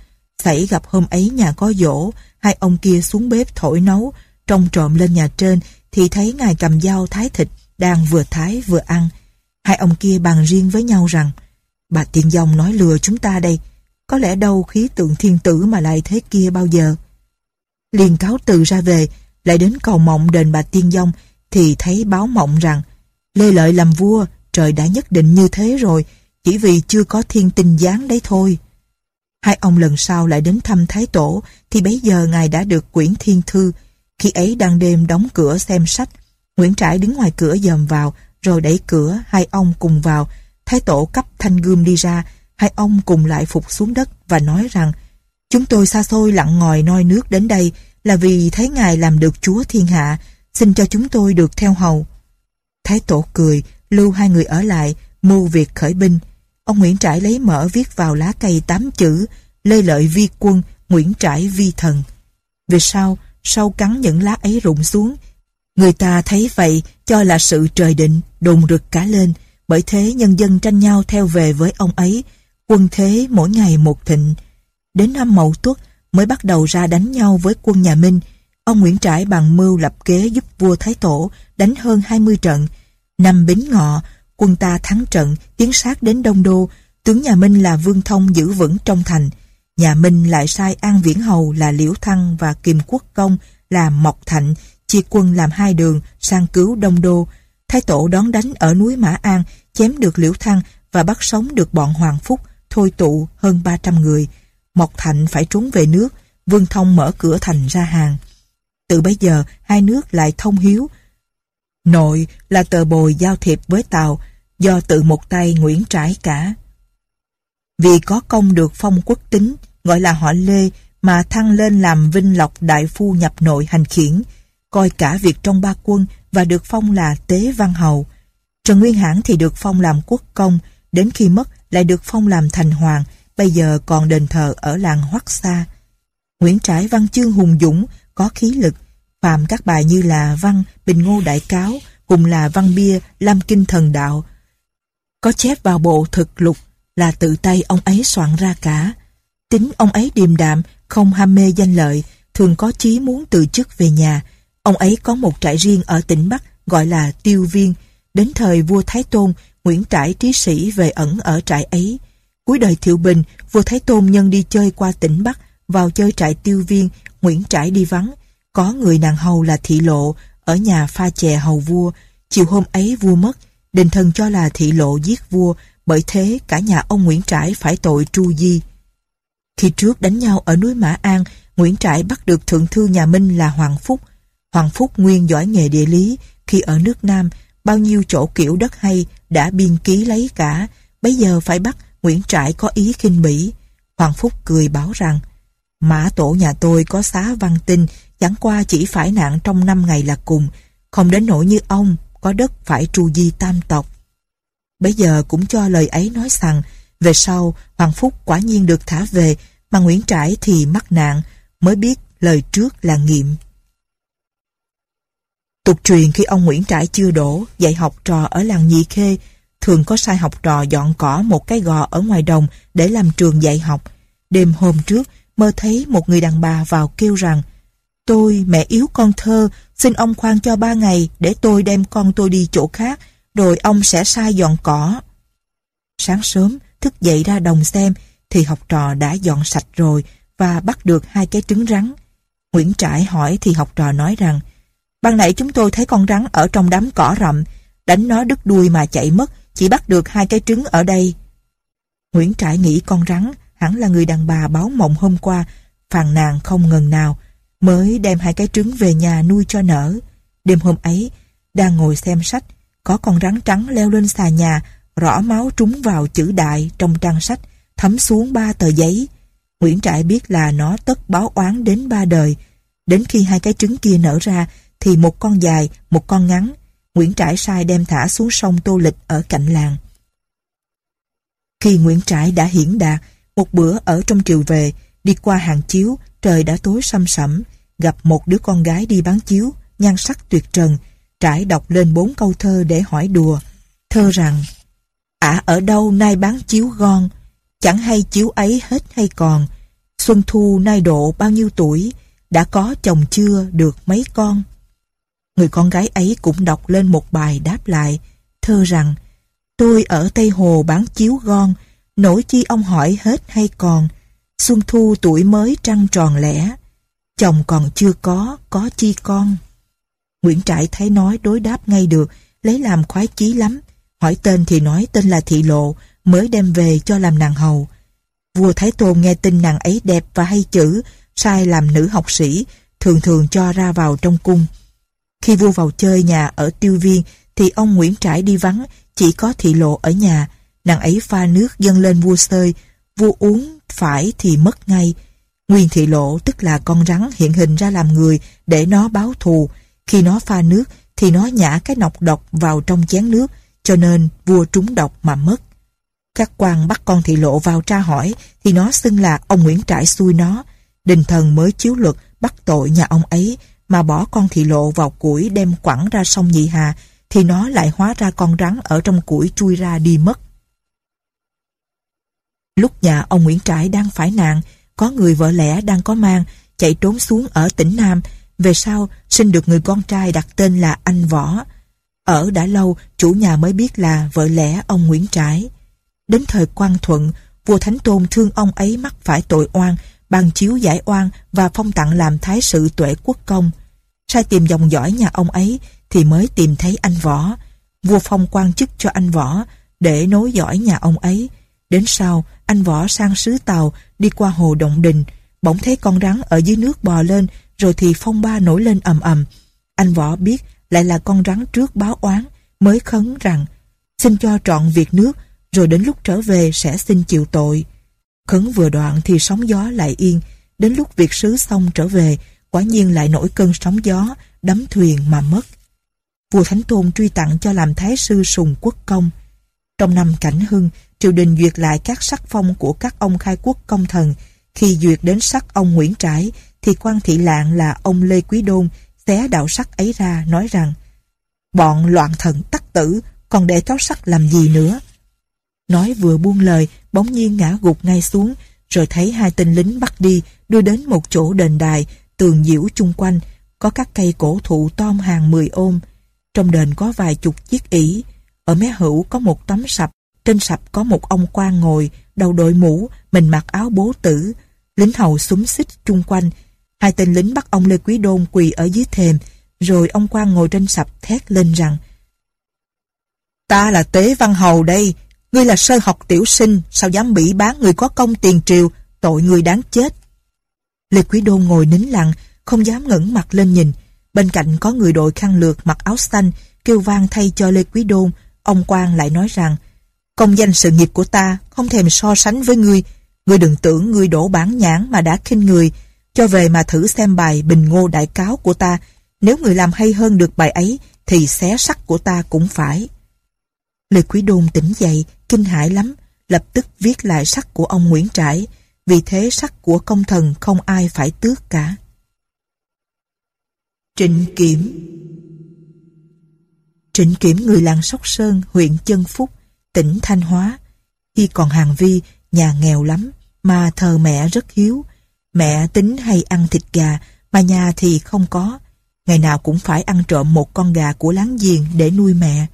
Xảy gặp hôm ấy nhà có dỗ, hai ông kia xuống bếp thổi nấu, trông trộm lên nhà trên thì thấy ngài cầm dao thái thịt, đang vừa thái vừa ăn. Hai ông kia bàn riêng với nhau rằng Bà tiên dòng nói lừa chúng ta đây. Có lẽ đâu khí tượng thiên tử mà lại thế kia bao giờ. Liền cáo từ ra về, lại đến cầu mộng đền bà tiên dông, thì thấy báo mộng rằng Lê Lợi làm vua, trời đã nhất định như thế rồi, chỉ vì chưa có thiên tinh giáng đấy thôi. Hai ông lần sau lại đến thăm Thái Tổ, thì bấy giờ ngài đã được quyển thiên thư. Khi ấy đang đêm đóng cửa xem sách, Nguyễn Trãi đứng ngoài cửa dòm vào, rồi đẩy cửa, hai ông cùng vào, Thái tổ cấp thanh gươm đi ra, hai ông cùng lại phục xuống đất và nói rằng Chúng tôi xa xôi lặng ngòi noi nước đến đây là vì thấy Ngài làm được Chúa thiên hạ, xin cho chúng tôi được theo hầu. Thái tổ cười, lưu hai người ở lại, mưu việc khởi binh. Ông Nguyễn Trãi lấy mỡ viết vào lá cây tám chữ Lê Lợi Vi Quân, Nguyễn Trãi Vi Thần. Về sau, sau cắn những lá ấy rụng xuống, người ta thấy vậy cho là sự trời định, đồn rực cả lên, bởi thế nhân dân tranh nhau theo về với ông ấy, quân thế mỗi ngày một thịnh. Đến năm Mậu Tuất mới bắt đầu ra đánh nhau với quân nhà Minh. Ông Nguyễn Trãi bằng mưu lập kế giúp vua Thái Tổ đánh hơn 20 trận. Năm Bính Ngọ, quân ta thắng trận, tiến sát đến Đông Đô. Tướng nhà Minh là Vương Thông giữ vững trong thành. Nhà Minh lại sai An Viễn Hầu là Liễu Thăng và Kiềm Quốc Công là Mộc Thạnh, chia quân làm hai đường sang cứu Đông Đô. Thái Tổ đón đánh ở núi Mã An, chém được Liễu Thăng và bắt sống được bọn Hoàng Phúc, thôi tụ hơn 300 người. Mộc Thạnh phải trốn về nước, Vương Thông mở cửa thành ra hàng. Từ bấy giờ, hai nước lại thông hiếu. Nội là tờ bồi giao thiệp với Tàu, do tự một tay Nguyễn Trãi cả. Vì có công được phong quốc tính, gọi là họ Lê, mà thăng lên làm Vinh Lộc Đại Phu nhập nội hành khiển, coi cả việc trong ba quân và được phong là Tế Văn Hầu. Trần Nguyên Hãn thì được phong làm quốc công, đến khi mất lại được phong làm thành hoàng, bây giờ còn đền thờ ở làng Hoắc Sa. Nguyễn Trãi văn chương hùng dũng, có khí lực, phạm các bài như là văn Bình Ngô Đại Cáo, cùng là văn bia, lam kinh thần đạo. Có chép vào bộ thực lục là tự tay ông ấy soạn ra cả. Tính ông ấy điềm đạm, không ham mê danh lợi, thường có chí muốn từ chức về nhà. Ông ấy có một trại riêng ở tỉnh Bắc gọi là Tiêu Viên. Đến thời vua Thái Tôn, Nguyễn Trãi trí sĩ về ẩn ở trại ấy. Cuối đời Thiệu Bình, vua Thái Tôn nhân đi chơi qua tỉnh Bắc, vào chơi trại Tiêu Viên, Nguyễn Trãi đi vắng. Có người nàng hầu là thị lộ, ở nhà pha chè hầu vua. Chiều hôm ấy vua mất, đình thần cho là thị lộ giết vua, bởi thế cả nhà ông Nguyễn Trãi phải tội tru di. Khi trước đánh nhau ở núi Mã An, Nguyễn Trãi bắt được thượng thư nhà Minh là Hoàng Phúc. Hoàng Phúc nguyên giỏi nghề địa lý, khi ở nước Nam, bao nhiêu chỗ kiểu đất hay đã biên ký lấy cả, bây giờ phải bắt Nguyễn Trãi có ý khinh bỉ. Hoàng Phúc cười báo rằng, Mã tổ nhà tôi có xá văn tinh, chẳng qua chỉ phải nạn trong năm ngày là cùng, không đến nỗi như ông, có đất phải tru di tam tộc. Bây giờ cũng cho lời ấy nói rằng, về sau Hoàng Phúc quả nhiên được thả về, mà Nguyễn Trãi thì mắc nạn, mới biết lời trước là nghiệm. Tục truyền khi ông Nguyễn Trãi chưa đổ, dạy học trò ở làng Nhị Khê, thường có sai học trò dọn cỏ một cái gò ở ngoài đồng để làm trường dạy học. Đêm hôm trước, mơ thấy một người đàn bà vào kêu rằng Tôi, mẹ yếu con thơ, xin ông khoan cho ba ngày để tôi đem con tôi đi chỗ khác, rồi ông sẽ sai dọn cỏ. Sáng sớm, thức dậy ra đồng xem, thì học trò đã dọn sạch rồi và bắt được hai cái trứng rắn. Nguyễn Trãi hỏi thì học trò nói rằng Ban nãy chúng tôi thấy con rắn ở trong đám cỏ rậm, đánh nó đứt đuôi mà chạy mất, chỉ bắt được hai cái trứng ở đây. Nguyễn Trãi nghĩ con rắn hẳn là người đàn bà báo mộng hôm qua, phàn nàn không ngần nào, mới đem hai cái trứng về nhà nuôi cho nở. Đêm hôm ấy, đang ngồi xem sách, có con rắn trắng leo lên xà nhà, rõ máu trúng vào chữ đại trong trang sách, thấm xuống ba tờ giấy. Nguyễn Trãi biết là nó tất báo oán đến ba đời. Đến khi hai cái trứng kia nở ra, thì một con dài, một con ngắn. Nguyễn Trãi sai đem thả xuống sông Tô Lịch ở cạnh làng. Khi Nguyễn Trãi đã hiển đạt, một bữa ở trong triều về, đi qua hàng chiếu, trời đã tối sâm sẩm, gặp một đứa con gái đi bán chiếu, nhan sắc tuyệt trần, Trãi đọc lên bốn câu thơ để hỏi đùa. Thơ rằng, Ả ở đâu nay bán chiếu gon, chẳng hay chiếu ấy hết hay còn, Xuân Thu nay độ bao nhiêu tuổi, đã có chồng chưa được mấy con. Người con gái ấy cũng đọc lên một bài đáp lại, thơ rằng, tôi ở Tây Hồ bán chiếu gon, nổi chi ông hỏi hết hay còn, Xuân Thu tuổi mới trăng tròn lẻ, chồng còn chưa có, có chi con. Nguyễn Trãi thấy nói đối đáp ngay được, lấy làm khoái chí lắm. Hỏi tên thì nói tên là Thị Lộ, mới đem về cho làm nàng hầu. Vua Thái Tôn nghe tin nàng ấy đẹp và hay chữ, sai làm nữ học sĩ, thường thường cho ra vào trong cung. Khi vua vào chơi nhà ở tiêu viên, thì ông Nguyễn Trãi đi vắng, chỉ có Thị Lộ ở nhà. Nàng ấy pha nước dâng lên vua sơi, vua uống phải thì mất ngay. Nguyên Thị Lộ tức là con rắn hiện hình ra làm người để nó báo thù, khi nó pha nước thì nó nhả cái nọc độc vào trong chén nước, cho nên vua trúng độc mà mất. Các quan bắt con thị lộ vào tra hỏi thì nó xưng là ông Nguyễn Trãi xui nó. Đình thần mới chiếu luật bắt tội nhà ông ấy mà bỏ con thị lộ vào củi đem quẳng ra sông Nhị Hà thì nó lại hóa ra con rắn ở trong củi chui ra đi mất. Lúc nhà ông Nguyễn Trãi đang phải nạn, có người vợ lẽ đang có mang, chạy trốn xuống ở tỉnh Nam về sau, sinh được người con trai đặt tên là Anh Võ. Ở đã lâu, chủ nhà mới biết là vợ lẽ ông Nguyễn Trãi. Đến thời Quang thuận, vua Thánh Tôn thương ông ấy mắc phải tội oan, ban chiếu giải oan và phong tặng làm thái sự tuệ quốc công. Sai tìm dòng dõi nhà ông ấy thì mới tìm thấy anh Võ. Vua phong quan chức cho anh Võ để nối dõi nhà ông ấy. Đến sau, anh Võ sang xứ Tàu đi qua hồ Động Đình, bỗng thấy con rắn ở dưới nước bò lên rồi thì phong ba nổi lên ầm ầm. Anh Võ biết lại là con rắn trước báo oán, mới khấn rằng xin cho trọn việc nước, rồi đến lúc trở về sẽ xin chịu tội. Khấn vừa đoạn thì sóng gió lại yên, đến lúc việc sứ xong trở về, quả nhiên lại nổi cơn sóng gió, đắm thuyền mà mất. Vua Thánh Tôn truy tặng cho làm thái sư sùng quốc công. Trong năm Cảnh Hưng, triều đình duyệt lại các sắc phong của các ông khai quốc công thần. Khi duyệt đến sắc ông Nguyễn Trãi thì quan thị lạng là ông Lê Quý Đôn xé đạo sắc ấy ra nói rằng Bọn loạn thần tắc tử, còn để cáo sắc làm gì nữa? Nói vừa buông lời, bỗng nhiên ngã gục ngay xuống, rồi thấy hai tên lính bắt đi, đưa đến một chỗ đền đài, tường diễu chung quanh, có các cây cổ thụ tom hàng mười ôm. Trong đền có vài chục chiếc ỷ, ở mé hữu có một tấm sập, trên sập có một ông quan ngồi, đầu đội mũ, mình mặc áo bố tử. Lính hầu súng xích chung quanh. Hai tên lính bắt ông Lê Quý Đôn quỳ ở dưới thềm, rồi ông quan ngồi trên sập thét lên rằng Ta là Tế Văn Hầu đây, ngươi là sơ học tiểu sinh, sao dám bị bán người có công tiền triều, tội người đáng chết. Lê Quý Đôn ngồi nín lặng, không dám ngẩng mặt lên nhìn. Bên cạnh có người đội khăn lược mặc áo xanh, kêu vang thay cho Lê Quý Đôn. Ông Quang lại nói rằng, công danh sự nghiệp của ta không thèm so sánh với ngươi. Ngươi đừng tưởng ngươi đổ bản nhãn mà đã khinh người. Cho về mà thử xem bài bình ngô đại cáo của ta. Nếu người làm hay hơn được bài ấy, thì xé sắc của ta cũng phải. Lê Quý Đôn tỉnh dậy, kinh hãi lắm, lập tức viết lại sắc của ông Nguyễn Trãi, vì thế sắc của công thần không ai phải tước cả. Trịnh Kiểm Trịnh Kiểm người làng Sóc Sơn, huyện Chân Phúc, tỉnh Thanh Hóa. Khi còn hàng vi, nhà nghèo lắm, mà thờ mẹ rất hiếu. Mẹ tính hay ăn thịt gà, mà nhà thì không có. Ngày nào cũng phải ăn trộm một con gà của láng giềng để nuôi mẹ.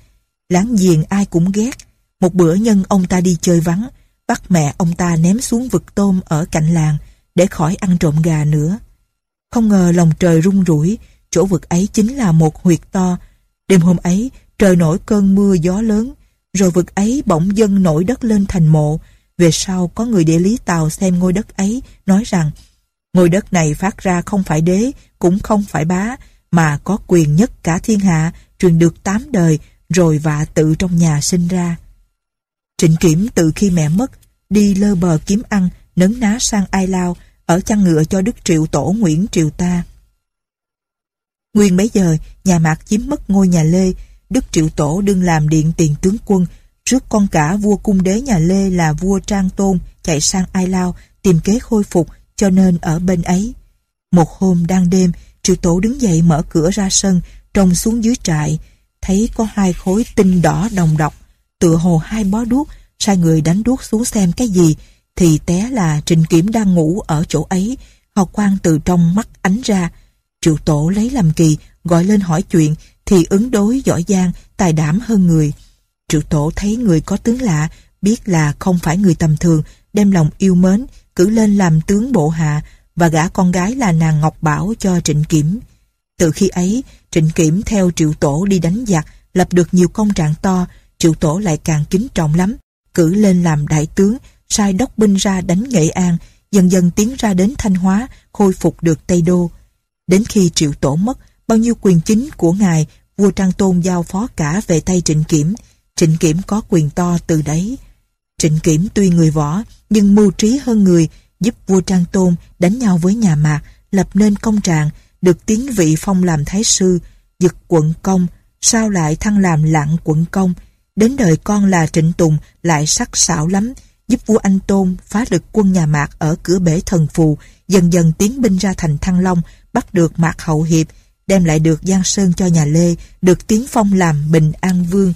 Láng giềng ai cũng ghét. Một bữa nhân ông ta đi chơi vắng, bắt mẹ ông ta ném xuống vực tôm ở cạnh làng để khỏi ăn trộm gà nữa. Không ngờ lòng trời rung rủi, chỗ vực ấy chính là một huyệt to. Đêm hôm ấy, trời nổi cơn mưa gió lớn, rồi vực ấy bỗng dâng nổi đất lên thành mộ. Về sau có người địa lý Tàu xem ngôi đất ấy, nói rằng ngôi đất này phát ra không phải đế, cũng không phải bá, mà có quyền nhất cả thiên hạ, truyền được tám đời, rồi vạ tự trong nhà sinh ra. Trịnh Kiểm từ khi mẹ mất, đi lơ bờ kiếm ăn, nấn ná sang Ai Lao, ở chăn ngựa cho Đức Triệu Tổ Nguyễn Triều ta. Nguyên bấy giờ, nhà Mạc chiếm mất ngôi nhà Lê, Đức Triệu Tổ đương làm điện tiền tướng quân, rước con cả vua cung đế nhà Lê là vua Trang Tôn chạy sang Ai Lao tìm kế khôi phục cho nên ở bên ấy. Một hôm đang đêm, Triệu Tổ đứng dậy mở cửa ra sân, trông xuống dưới trại, thấy có hai khối tinh đỏ đồng độc, tựa hồ hai bó đuốc, sai người đánh đuốc xuống xem cái gì, thì té là Trình Kiểm đang ngủ ở chỗ ấy, hào quang từ trong mắt ánh ra. Triệu Tổ lấy làm kỳ, gọi lên hỏi chuyện, thì ứng đối giỏi giang, tài đảm hơn người. Triệu Tổ thấy người có tướng lạ, biết là không phải người tầm thường, đem lòng yêu mến, cử lên làm tướng bộ hạ, và gả con gái là nàng Ngọc Bảo cho Trịnh Kiểm. Từ khi ấy, Trịnh Kiểm theo Triệu Tổ đi đánh giặc, lập được nhiều công trạng to, Triệu Tổ lại càng kính trọng lắm, cử lên làm đại tướng, sai đốc binh ra đánh Nghệ An, dần dần tiến ra đến Thanh Hóa, khôi phục được Tây Đô. Đến khi Triệu Tổ mất, bao nhiêu quyền chính của ngài, vua Trang Tôn giao phó cả về tay Trịnh Kiểm. Trịnh Kiểm có quyền to từ đấy. Trịnh Kiểm tuy người võ, nhưng mưu trí hơn người, giúp vua Trang Tôn đánh nhau với nhà Mạc, lập nên công trạng, được tiến vị phong làm thái sư, giật quận công, sao lại thăng làm lạng quận công. Đến đời con là Trịnh Tùng lại sắc sảo lắm, giúp vua Anh Tôn phá lực quân nhà Mạc ở cửa bể thần phù, dần dần tiến binh ra thành Thăng Long, bắt được Mạc Hậu Hiệp, đem lại được Giang Sơn cho nhà Lê, được tiến phong làm Bình An Vương.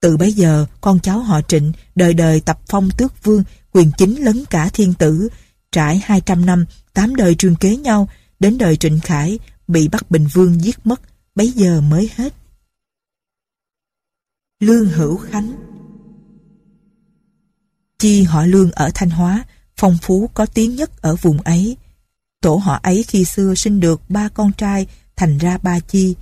Từ bấy giờ, con cháu họ Trịnh đời đời tập phong tước vương, quyền chính lấn cả thiên tử, trải 200 năm, tám đời truyền kế nhau, đến đời Trịnh Khải bị bắt Bình Vương giết mất, bấy giờ mới hết. Lương Hữu Khánh Chi họ Lương ở Thanh Hóa, phong phú có tiếng nhất ở vùng ấy. Tổ họ ấy khi xưa sinh được ba con trai, thành ra ba chi.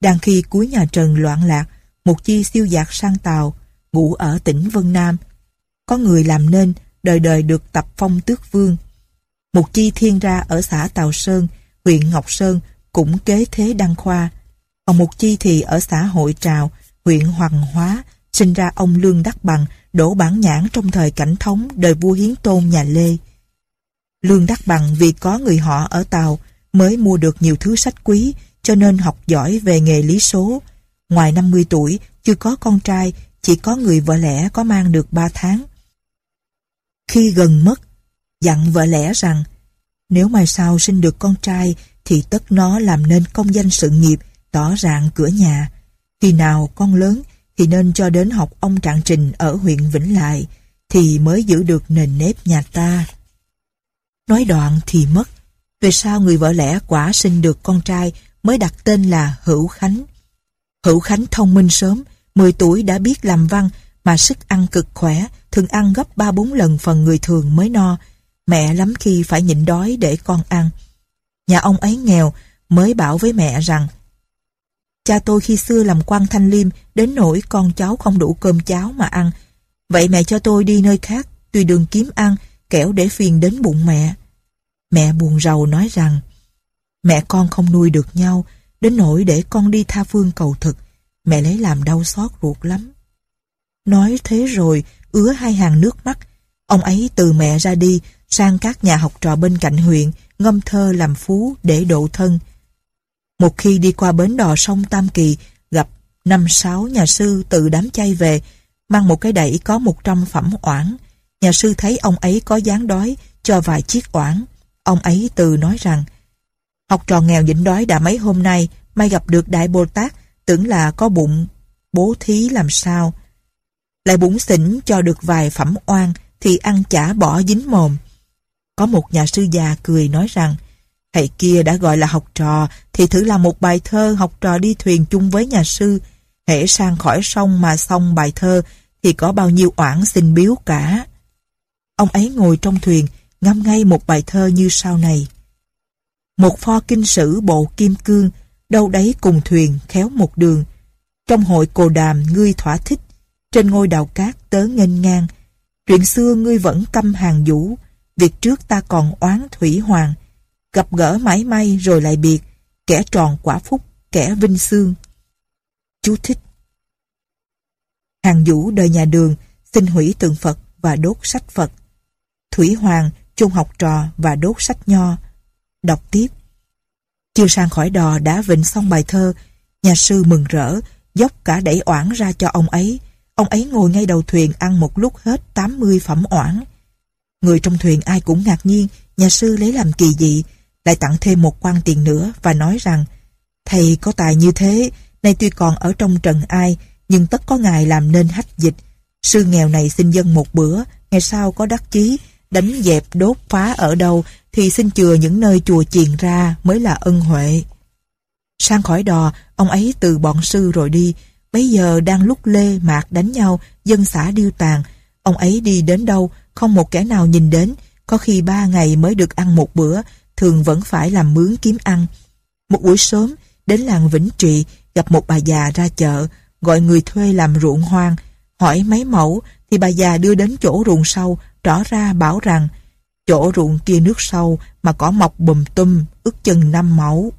Đang khi cuối nhà Trần loạn lạc, một chi siêu dạt sang Tàu, ngủ ở tỉnh Vân Nam. Có người làm nên, đời đời được tập phong tước vương. Một chi thiên ra ở xã Tàu Sơn, huyện Ngọc Sơn, cũng kế thế đăng khoa. Còn một chi thì ở xã Hội Trào, huyện Hoàng Hóa, sinh ra ông Lương Đắc Bằng, đổ bản nhãn trong thời cảnh thống đời vua Hiến Tôn nhà Lê. Lương Đắc Bằng vì có người họ ở Tàu mới mua được nhiều thứ sách quý cho nên học giỏi về nghề lý số. Ngoài 50 tuổi, chưa có con trai, chỉ có người vợ lẽ có mang được 3 tháng. Khi gần mất, dặn vợ lẽ rằng nếu mai sau sinh được con trai thì tất nó làm nên công danh sự nghiệp, tỏ rạng cửa nhà. Khi nào con lớn thì nên cho đến học ông Trạng Trình ở huyện Vĩnh Lại thì mới giữ được nền nếp nhà ta. Nói đoạn thì mất. Về sau người vợ lẽ quả sinh được con trai mới đặt tên là Hữu Khánh. Hữu Khánh thông minh sớm, 10 tuổi đã biết làm văn mà sức ăn cực khỏe, thường ăn gấp 3-4 lần phần người thường mới no. Mẹ lắm khi phải nhịn đói để con ăn. Nhà ông ấy nghèo mới bảo với mẹ rằng Cha tôi khi xưa làm quan thanh liêm đến nỗi con cháu không đủ cơm cháo mà ăn. Vậy mẹ cho tôi đi nơi khác, tùy đường kiếm ăn, kẻo để phiền đến bụng mẹ. Mẹ buồn rầu nói rằng mẹ con không nuôi được nhau, đến nỗi để con đi tha phương cầu thực, mẹ lấy làm đau xót ruột lắm. Nói thế rồi, ứa hai hàng nước mắt, ông ấy từ mẹ ra đi sang các nhà học trò bên cạnh huyện, ngâm thơ làm phú để độ thân. Một khi đi qua bến đò sông Tam Kỳ, gặp năm sáu nhà sư từ đám chay về, mang một cái đẩy có một trăm phẩm oản. Nhà sư thấy ông ấy có dáng đói, cho vài chiếc oản. Ông ấy từ nói rằng, học trò nghèo dĩnh đói đã mấy hôm nay, may gặp được Đại Bồ Tát, tưởng là có bụng, bố thí làm sao. Lại bụng xỉn cho được vài phẩm oan, thì ăn chả bỏ dính mồm. Có một nhà sư già cười nói rằng, thầy kia đã gọi là học trò, thì thử làm một bài thơ học trò đi thuyền chung với nhà sư. Hễ sang khỏi sông mà xong bài thơ, thì có bao nhiêu oản xin biếu cả. Ông ấy ngồi trong thuyền, ngâm ngay một bài thơ như sau này. Một pho kinh sử bộ kim cương, đâu đấy cùng thuyền khéo một đường. Trong hội cồ đàm ngươi thỏa thích, trên ngôi đào cát tớ nghênh ngang. Chuyện xưa ngươi vẫn căm hàng vũ, việc trước ta còn oán thủy hoàng. Gặp gỡ mãi may rồi lại biệt, kẻ tròn quả phúc, kẻ vinh xương. Chú thích Hàng vũ đời nhà đường, xin hủy tượng Phật và đốt sách Phật. Thủy Hoàng chôn học trò và đốt sách nho. Đọc tiếp. Chưa sang khỏi đò đã vịnh xong bài thơ, nhà sư mừng rỡ, dốc cả đẩy oản ra cho ông ấy. Ông ấy ngồi ngay đầu thuyền ăn một lúc hết 80 phẩm oản. Người trong thuyền ai cũng ngạc nhiên, nhà sư lấy làm kỳ dị, lại tặng thêm một quan tiền nữa và nói rằng Thầy có tài như thế, nay tuy còn ở trong trần ai, nhưng tất có ngài làm nên hách dịch. Sư nghèo này xin dân một bữa, ngày sau có đắc chí, đánh dẹp đốt phá ở đâu thì xin chừa những nơi chùa chiền ra mới là ân huệ. Sang khỏi đò, ông ấy từ bọn sư rồi đi, bây giờ đang lúc lê mạc đánh nhau, dân xã điêu tàn. Ông ấy đi đến đâu, không một kẻ nào nhìn đến, có khi ba ngày mới được ăn một bữa, thường vẫn phải làm mướn kiếm ăn. Một buổi sớm, đến làng Vĩnh Trị, gặp một bà già ra chợ, gọi người thuê làm ruộng hoang, hỏi mấy mẫu thì bà già đưa đến chỗ ruộng sâu, rõ ra bảo rằng chỗ ruộng kia nước sâu mà có mọc bùm tum, ước chừng năm mẫu.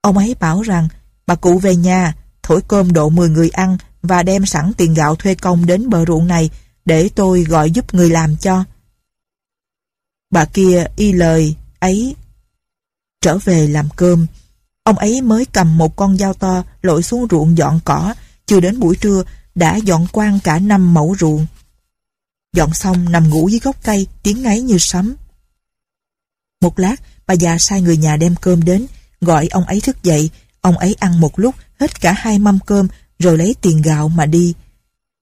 Ông ấy bảo rằng bà cụ về nhà, thổi cơm độ 10 người ăn và đem sẵn tiền gạo thuê công đến bờ ruộng này để tôi gọi giúp người làm cho. Bà kia y lời ấy trở về làm cơm. Ông ấy mới cầm một con dao to lội xuống ruộng dọn cỏ, chưa đến buổi trưa đã dọn quang cả năm mẫu ruộng. Dọn xong nằm ngủ dưới gốc cây, tiếng ngáy như sấm. Một lát, bà già sai người nhà đem cơm đến, gọi ông ấy thức dậy, ông ấy ăn một lúc, hết cả hai mâm cơm, rồi lấy tiền gạo mà đi.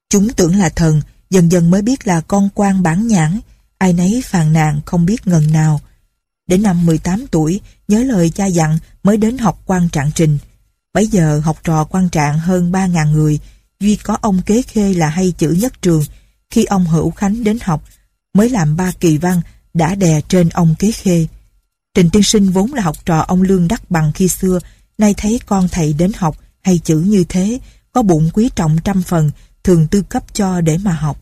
Chúng tưởng là thần, dần dần mới biết là con quan bản nhãn, ai nấy phàn nàn không biết ngần nào. Đến năm 18 tuổi, nhớ lời cha dặn mới đến học quan trạng trình. Bấy giờ học trò quan trạng hơn 3.000 người, duy có ông kế khê là hay chữ nhất trường. Khi ông Hữu Khánh đến học, mới làm ba kỳ văn, đã đè trên ông kế khê. Trình tiên sinh vốn là học trò ông Lương Đắc Bằng khi xưa, nay thấy con thầy đến học hay chữ như thế, có bụng quý trọng trăm phần, thường tư cấp cho để mà học.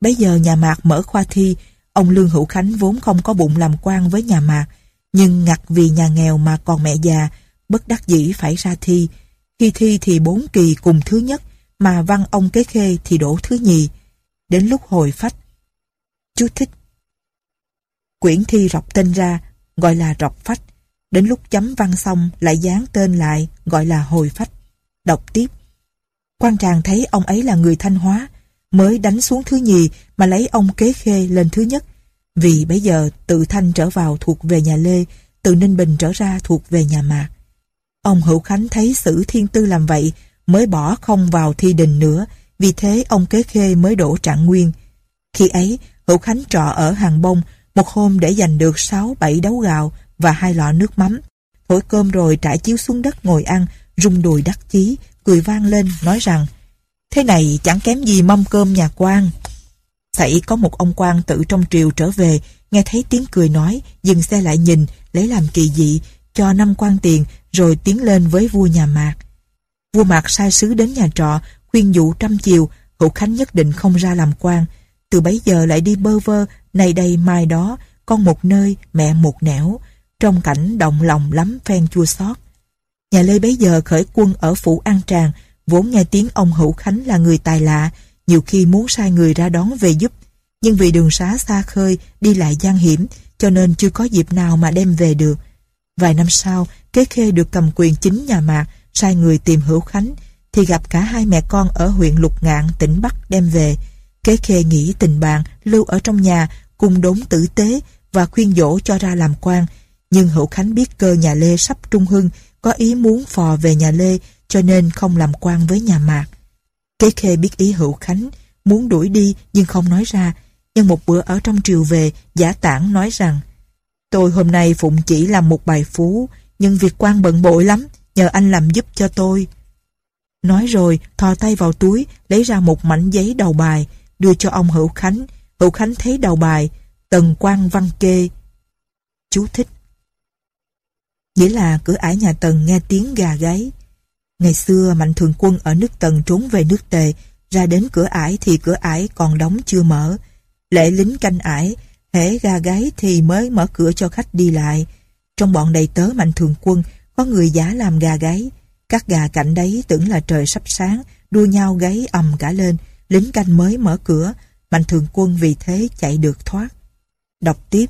Bấy giờ nhà Mạc mở khoa thi, ông Lương Hữu Khánh vốn không có bụng làm quan với nhà Mạc, nhưng ngặt vì nhà nghèo mà còn mẹ già, bất đắc dĩ phải ra thi. Khi thi thì bốn kỳ cùng thứ nhất, mà văn ông kế khê thì đổ thứ nhì. Đến lúc hồi phách. Chú thích. Quyển thi rọc tên ra, gọi là rọc phách. Đến lúc chấm văn xong lại dán tên lại, gọi là hồi phách. Đọc tiếp. Quan tràng thấy ông ấy là người Thanh Hóa, mới đánh xuống thứ nhì mà lấy ông kế khê lên thứ nhất. Vì bây giờ tự Thanh trở vào thuộc về nhà Lê, từ Ninh Bình trở ra thuộc về nhà Mạc. Ông Hữu Khánh thấy sử thiên tư làm vậy, mới bỏ không vào thi đình nữa, vì thế ông Kế Khê mới đổ trạng nguyên. Khi ấy, Hữu Khánh trọ ở Hàng Bông, một hôm để giành được 6-7 đấu gạo và hai lọ nước mắm. Thổi cơm rồi trải chiếu xuống đất ngồi ăn, rung đùi đắc chí, cười vang lên, nói rằng Thế này chẳng kém gì mâm cơm nhà quan. Xảy có một ông quan tự trong triều trở về, nghe thấy tiếng cười nói, dừng xe lại nhìn, lấy làm kỳ dị, cho năm quan tiền, rồi tiến lên với vua nhà Mạc. Vua Mạc sai sứ đến nhà trọ, khuyên dụ trăm chiều, Hữu Khánh nhất định không ra làm quan. Từ bấy giờ lại đi bơ vơ, này đây mai đó, con một nơi, mẹ một nẻo, trong cảnh động lòng lắm phen chua xót. Nhà Lê bấy giờ khởi quân ở phủ An Tràng, vốn nghe tiếng ông Hữu Khánh là người tài lạ, nhiều khi muốn sai người ra đón về giúp, nhưng vì đường xá xa khơi, đi lại gian hiểm, cho nên chưa có dịp nào mà đem về được. Vài năm sau, Kế Khê được cầm quyền chính nhà Mạc, sai người tìm Hữu Khánh, thì gặp cả hai mẹ con ở huyện Lục Ngạn, tỉnh Bắc đem về. Kế Khê nghĩ tình bạn, lưu ở trong nhà, cùng đốn tử tế và khuyên dỗ cho ra làm quan. Nhưng Hữu Khánh biết cơ nhà Lê sắp trung hưng, có ý muốn phò về nhà Lê, cho nên không làm quan với nhà Mạc. Kế Khê biết ý Hữu Khánh, muốn đuổi đi nhưng không nói ra. Nhưng một bữa ở trong triều về, giả tản nói rằng Tôi hôm nay phụng chỉ làm một bài phú, nhưng việc quan bận bội lắm, nhờ anh làm giúp cho tôi. Nói rồi, thò tay vào túi, lấy ra một mảnh giấy đầu bài, đưa cho ông Hữu Khánh. Hữu Khánh thấy đầu bài, Tần quan Văn Kê. Chú thích. Nghĩa là cửa ải nhà Tần nghe tiếng gà gáy. Ngày xưa Mạnh Thường Quân ở nước Tần trốn về nước Tề, ra đến cửa ải thì cửa ải còn đóng chưa mở. Lệ lính canh ải, hễ gà gáy thì mới mở cửa cho khách đi lại. Trong bọn đầy tớ Mạnh Thường Quân, có người giả làm gà gáy. Các gà cạnh đấy tưởng là trời sắp sáng, đua nhau gáy ầm cả lên, lính canh mới mở cửa, Mạnh Thường Quân vì thế chạy được thoát. Đọc tiếp.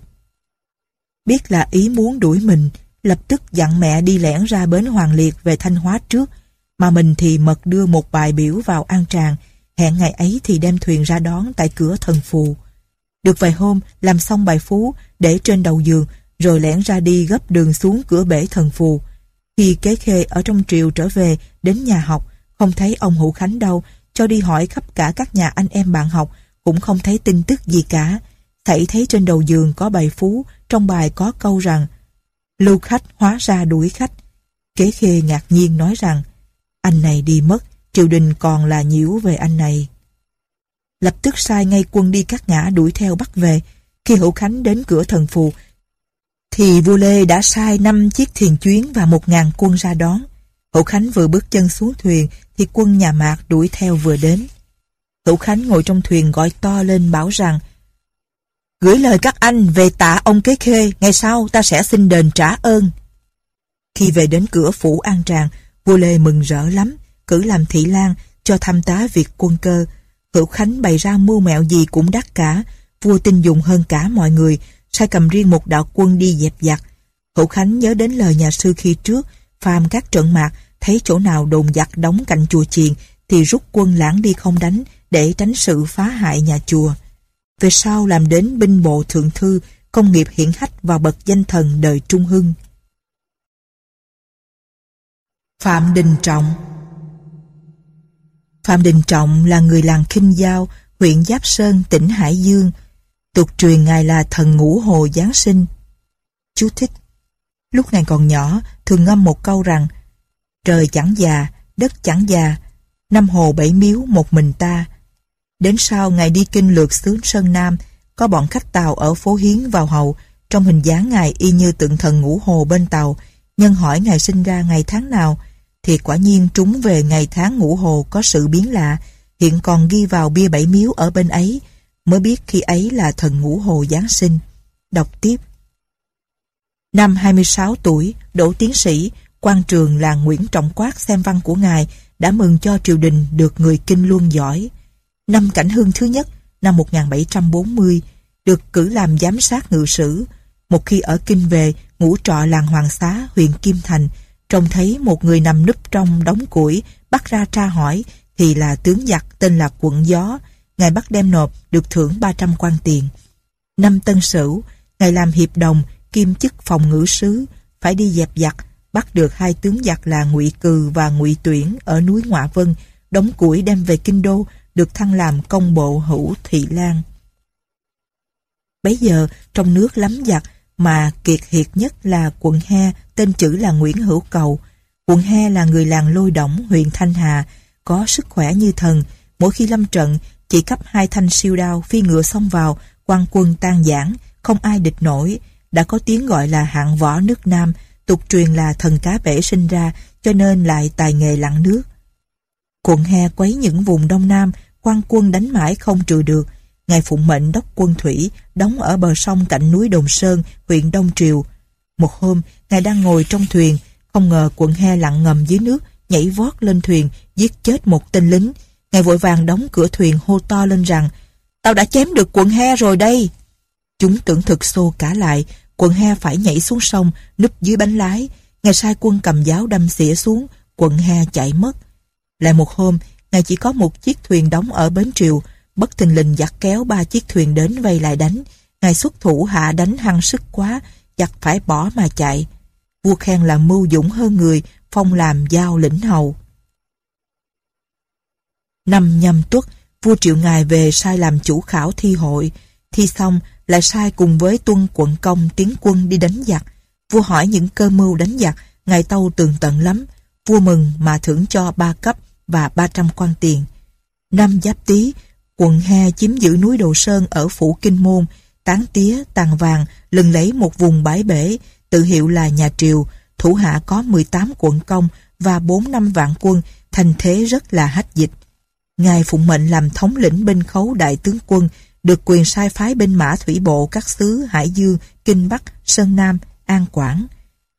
Biết là ý muốn đuổi mình, lập tức dặn mẹ đi lẻn ra bến Hoàng Liệt về Thanh Hóa trước, mà mình thì mật đưa một bài biểu vào An Tràng, hẹn ngày ấy thì đem thuyền ra đón tại cửa thần phù. Được vài hôm, làm xong bài phú, để trên đầu giường, rồi lẻn ra đi gấp đường xuống cửa bể thần phù. Khi kế khê ở trong triều trở về, đến nhà học, không thấy ông Hữu Khánh đâu, cho đi hỏi khắp cả các nhà anh em bạn học, cũng không thấy tin tức gì cả. Thảy thấy trên đầu giường có bài phú, trong bài có câu rằng Lưu khách hóa ra đuổi khách. Kế khê ngạc nhiên nói rằng anh này đi mất, triều đình còn là nhiễu về anh này. Lập tức sai ngay quân đi các ngã đuổi theo bắt về. Khi Hữu Khánh đến cửa thần phù, thì vua Lê đã sai năm chiếc thuyền chuyến và một ngàn quân ra đón. Hữu Khánh vừa bước chân xuống thuyền thì quân nhà Mạc đuổi theo vừa đến. Hữu Khánh ngồi trong thuyền gọi to lên bảo rằng Gửi lời các anh về tạ ông Kế Khê, ngày sau ta sẽ xin đền trả ơn. Khi về đến cửa phủ An Tràng, vua Lê mừng rỡ lắm, cử làm thị lang cho tham tá việc quân cơ. Hữu Khánh bày ra mưu mẹo gì cũng đắt cả, vua tin dùng hơn cả mọi người, sai cầm riêng một đạo quân đi dẹp giặc. Hữu Khánh nhớ đến lời nhà sư khi trước, phàm các trận mạc, thấy chỗ nào đồn giặc đóng cạnh chùa chiền, thì rút quân lãng đi không đánh, để tránh sự phá hại nhà chùa. Về sau làm đến binh bộ thượng thư, công nghiệp hiển hách và bậc danh thần đời Trung Hưng. Phạm Đình Trọng Phạm Đình Trọng là người làng Kinh Giao, huyện Giáp Sơn, tỉnh Hải Dương. Tục truyền ngài là thần ngũ hồ Giáng sinh. Chú thích Lúc ngài còn nhỏ, thường ngâm một câu rằng Trời chẳng già, đất chẳng già, năm hồ bảy miếu một mình ta. Đến sau ngài đi kinh lược xứ Sơn Nam, có bọn khách tàu ở phố Hiến vào hậu, trong hình dáng ngài y như tượng thần ngũ hồ bên tàu. Nhân hỏi ngài sinh ra ngày tháng nào, thì quả nhiên trúng về ngày tháng ngũ hồ có sự biến lạ, hiện còn ghi vào bia bảy miếu ở bên ấy, mới biết khi ấy là thần ngũ hồ Giáng sinh. Đọc tiếp. Năm 26 tuổi, đỗ tiến sĩ, quan trường là Nguyễn Trọng Quát xem văn của ngài đã mừng cho triều đình được người kinh luôn giỏi. Năm cảnh hương thứ nhất, năm 1740, được cử làm giám sát ngự sử. Một khi ở kinh về, ngủ trọ làng Hoàng Xá, huyện Kim Thành, trông thấy một người nằm núp trong đống củi, bắt ra tra hỏi, thì là tướng giặc tên là Quận Gió. Ngài bắt đem nộp, được thưởng 300 quan tiền. Năm Tân Sửu, Ngài làm hiệp đồng, kim chức phòng ngữ sứ, phải đi dẹp giặc, bắt được hai tướng giặc là Ngụy Cừ và Ngụy Tuyển ở núi Ngoạ Vân, đóng củi đem về kinh đô, được thăng làm công bộ hữu thị lan. Bấy giờ, trong nước lắm giặc, mà kiệt hiệt nhất là quận He, tên chữ là Nguyễn Hữu Cầu. Quận He là người làng Lôi động huyện Thanh Hà, có sức khỏe như thần. Mỗi khi lâm trận, chỉ cấp hai thanh siêu đao phi ngựa xông vào, quan quân tan giảng, không ai địch nổi. Đã có tiếng gọi là hạng võ nước Nam, tục truyền là thần cá bể sinh ra, cho nên lại tài nghề lặn nước. Quận He quấy những vùng Đông Nam, quan quân đánh mãi không trừ được. Ngài phụng mệnh đốc quân thủy, đóng ở bờ sông cạnh núi Đồn Sơn, huyện Đông Triều. Một hôm, Ngài đang ngồi trong thuyền, không ngờ quận He lặn ngầm dưới nước, nhảy vót lên thuyền, giết chết một tên lính. Ngài vội vàng đóng cửa thuyền hô to lên rằng, Tao đã chém được quận He rồi đây. Chúng tưởng thực xô cả lại, quận He phải nhảy xuống sông, núp dưới bánh lái. Ngài sai quân cầm giáo đâm xỉa xuống, quận He chạy mất. Lại một hôm, Ngài chỉ có một chiếc thuyền đóng ở bến triều, bất thình lình giặc kéo ba chiếc thuyền đến vây lại đánh. Ngài xuất thủ hạ đánh hăng sức quá, giặc phải bỏ mà chạy. Vua khen là mưu dũng hơn người, phong làm giao lĩnh hầu. Năm nhâm tuất, vua triệu ngài về sai làm chủ khảo thi hội. Thi xong, lại sai cùng với tuân quận công tiến quân đi đánh giặc. Vua hỏi những cơ mưu đánh giặc, ngài tâu tường tận lắm. Vua mừng mà thưởng cho ba cấp và 300 quan tiền. Năm giáp tý, quận He chiếm giữ núi Đồ Sơn ở phủ Kinh Môn, tán tía, tàn vàng, lừng lấy một vùng bãi bể, tự hiệu là nhà Triều, thủ hạ có 18 quận công và 4 năm vạn quân, thành thế rất là hách dịch. Ngài phụng mệnh làm thống lĩnh binh khấu đại tướng quân, được quyền sai phái binh mã thủy bộ các xứ Hải Dương, Kinh Bắc, Sơn Nam, An Quảng.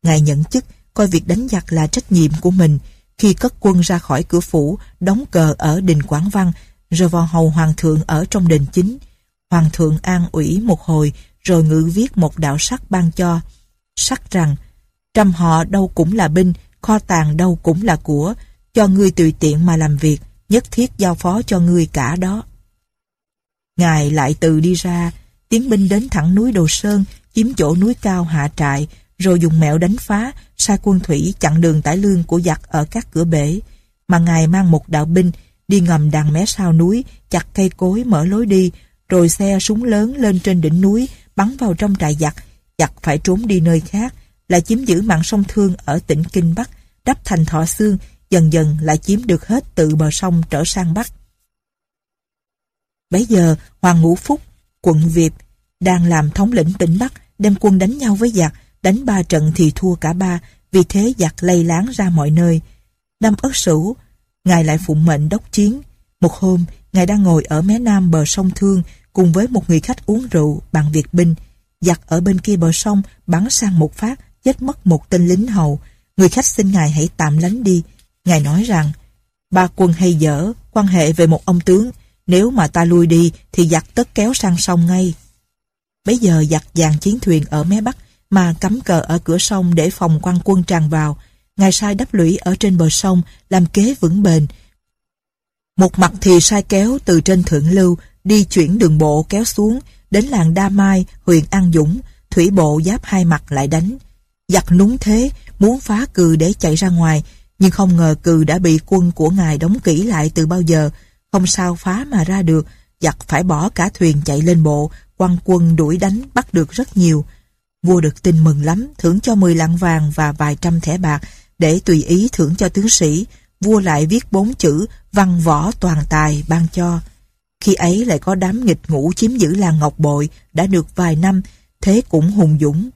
Ngài nhận chức, coi việc đánh giặc là trách nhiệm của mình, khi cất quân ra khỏi cửa phủ, đóng cờ ở đình Quảng Văn, rồi vào hầu hoàng thượng ở trong đền chính. Hoàng thượng an ủy một hồi, rồi ngự viết một đạo sắc ban cho. Sắc rằng, trăm họ đâu cũng là binh, kho tàng đâu cũng là của, cho ngươi tùy tiện mà làm việc, nhất thiết giao phó cho ngươi cả đó. Ngài lại từ đi ra, tiến binh đến thẳng núi Đồ Sơn, chiếm chỗ núi cao hạ trại, rồi dùng mẹo đánh phá, sai quân thủy chặn đường tải lương của giặc ở các cửa bể. Mà Ngài mang một đạo binh, đi ngầm đàn mé sau núi, chặt cây cối mở lối đi, rồi xe súng lớn lên trên đỉnh núi, bắn vào trong trại giặc, giặc phải trốn đi nơi khác, lại chiếm giữ mạng sông Thương ở tỉnh Kinh Bắc, đắp thành thọ xương, dần dần lại chiếm được hết từ bờ sông trở sang Bắc. Bấy giờ, Hoàng Ngũ Phúc, quận Việt, đang làm thống lĩnh tỉnh Bắc, đem quân đánh nhau với giặc, đánh ba trận thì thua cả ba, vì thế giặc lây láng ra mọi nơi. Năm Ất Sửu, Ngài lại phụng mệnh đốc chiến. Một hôm, Ngài đang ngồi ở mé nam bờ sông Thương cùng với một người khách uống rượu bằng Việt binh. Giặc ở bên kia bờ sông bắn sang một phát, chết mất một tên lính hầu. Người khách xin Ngài hãy tạm lánh đi. Ngài nói rằng, ba quân hay dở, quan hệ về một ông tướng, nếu mà ta lui đi thì giặc tất kéo sang sông ngay. Bây giờ giặc dàn chiến thuyền ở mé bắc mà cắm cờ ở cửa sông để phòng quan quân tràn vào. Ngài sai đắp lũy ở trên bờ sông làm kế vững bền. Một mặt thì sai kéo từ trên thượng lưu đi chuyển đường bộ kéo xuống đến làng Đa Mai, huyện An Dũng, thủy bộ giáp hai mặt lại đánh. Giặc núng thế, muốn phá cừ để chạy ra ngoài, nhưng không ngờ cừ đã bị quân của ngài đóng kỹ lại từ bao giờ, không sao phá mà ra được, giặc phải bỏ cả thuyền chạy lên bộ, quan quân đuổi đánh bắt được rất nhiều. Vua được tin mừng lắm, thưởng cho 10 lạng vàng và vài trăm thẻ bạc để tùy ý thưởng cho tướng sĩ. Vua lại viết bốn chữ văn võ toàn tài ban cho. Khi ấy lại có đám nghịch ngũ chiếm giữ làng Ngọc Bội đã được vài năm, thế cũng hùng dũng.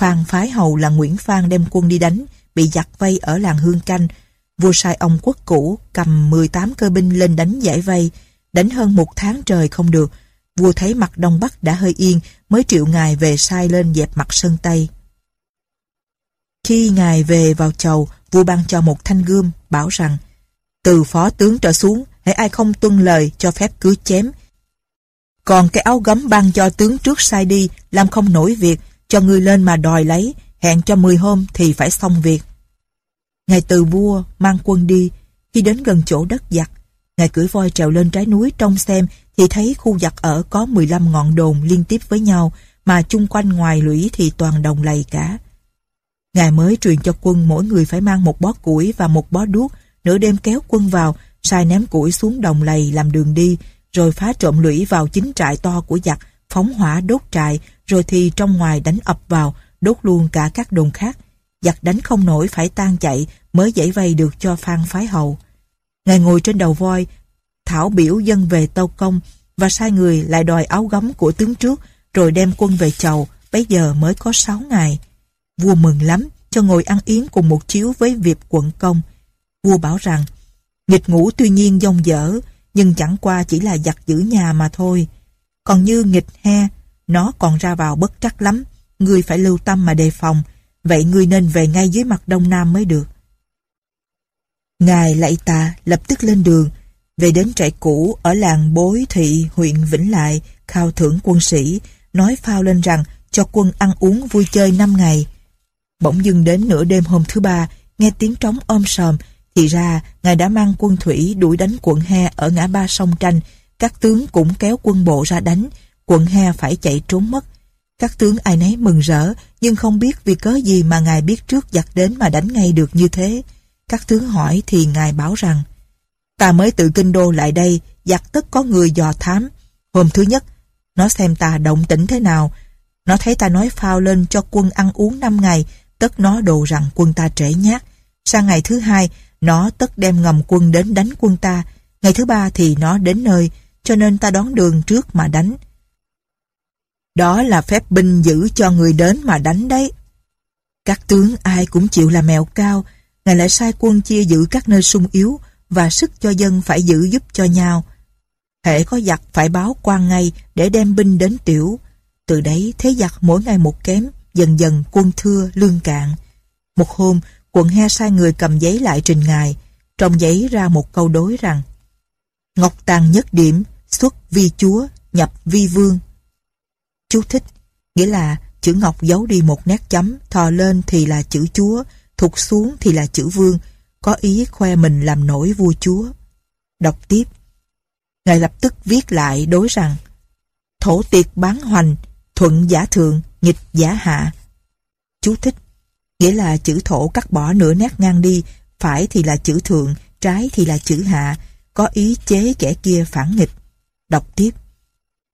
Phan Phái Hầu là Nguyễn Phan đem quân đi đánh, bị giặc vây ở làng Hương Canh. Vua sai ông quốc cũ cầm 18 cơ binh lên đánh giải vây, đánh hơn một tháng trời không được, Vua thấy mặt Đông Bắc đã hơi yên, mới triệu ngài về sai lên dẹp mặt Sơn Tây. Khi ngài về vào chầu, vua ban cho một thanh gươm, bảo rằng từ phó tướng trở xuống, hãy ai không tuân lời cho phép cứ chém. Còn cái áo gấm ban cho tướng trước sai đi, làm không nổi việc, cho người lên mà đòi lấy, hẹn cho 10 hôm thì phải xong việc. Ngài từ vua mang quân đi, khi đến gần chỗ đất giặc, ngài cưỡi voi trèo lên trái núi trông xem thì thấy khu giặc ở có 15 ngọn đồn liên tiếp với nhau mà chung quanh ngoài lũy thì toàn đồng lầy cả. Ngài mới truyền cho quân mỗi người phải mang một bó củi và một bó đuốc, nửa đêm kéo quân vào, sai ném củi xuống đồng lầy làm đường đi, rồi phá trộm lũy vào chính trại to của giặc, phóng hỏa đốt trại, rồi thì trong ngoài đánh ập vào, đốt luôn cả các đồn khác. Giặc đánh không nổi phải tan chạy mới giải vây được cho Phan Phái Hầu. Ngài ngồi trên đầu voi, thảo biểu dân về tâu công và sai người lại đòi áo gấm của tướng trước rồi đem quân về chầu, bấy giờ mới có 6 ngày. Vua mừng lắm, cho ngồi ăn yến cùng một chiếu với việc quận công. Vua bảo rằng, nghịch ngũ tuy nhiên dông dở, nhưng chẳng qua chỉ là giặt giữ nhà mà thôi. Còn như nghịch he, nó còn ra vào bất trắc lắm, ngươi phải lưu tâm mà đề phòng, vậy ngươi nên về ngay dưới mặt đông nam mới được. Ngài lạy Tà lập tức lên đường, về đến trại cũ ở làng Bối Thị, huyện Vĩnh Lại, khao thưởng quân sĩ, nói phao lên rằng cho quân ăn uống vui chơi 5 ngày. Bỗng dưng đến nửa đêm hôm thứ ba, nghe tiếng trống ôm sòm, thì ra ngài đã mang quân thủy đuổi đánh quận He ở ngã ba sông Tranh, các tướng cũng kéo quân bộ ra đánh, quận He phải chạy trốn mất. Các tướng ai nấy mừng rỡ, nhưng không biết vì cớ gì mà ngài biết trước giặc đến mà đánh ngay được như thế. Các tướng hỏi thì ngài bảo rằng, ta mới từ kinh đô lại đây, giặc tất có người dò thám. Hôm thứ nhất, nó xem ta động tĩnh thế nào. Nó thấy ta nói phao lên cho quân ăn uống 5 ngày, tất nó đồ rằng quân ta trễ nhát. Sang ngày thứ hai, nó tất đem ngầm quân đến đánh quân ta. Ngày thứ ba thì nó đến nơi, cho nên ta đón đường trước mà đánh. Đó là phép binh giữ cho người đến mà đánh đấy. Các tướng ai cũng chịu là mèo cao, Ngài lại sai quân chia giữ các nơi sung yếu và sức cho dân phải giữ giúp cho nhau. Hệ có giặc phải báo quan ngay để đem binh đến tiểu. Từ đấy thế giặc mỗi ngày một kém, dần dần quân thưa, lương cạn. Một hôm, quận he sai người cầm giấy lại trình ngài, trong giấy ra một câu đối rằng Ngọc Tàng nhất điểm, xuất vi chúa, nhập vi vương. Chú thích, nghĩa là chữ Ngọc giấu đi một nét chấm, thò lên thì là chữ chúa, thụt xuống thì là chữ vương, có ý khoe mình làm nổi vua chúa. Đọc tiếp, Ngài lập tức viết lại đối rằng Thổ tiệt bán hoành, thuận giả thượng, nghịch giả hạ. Chú thích, nghĩa là chữ thổ cắt bỏ nửa nét ngang đi, phải thì là chữ thượng, trái thì là chữ hạ, có ý chế kẻ kia phản nghịch. Đọc tiếp.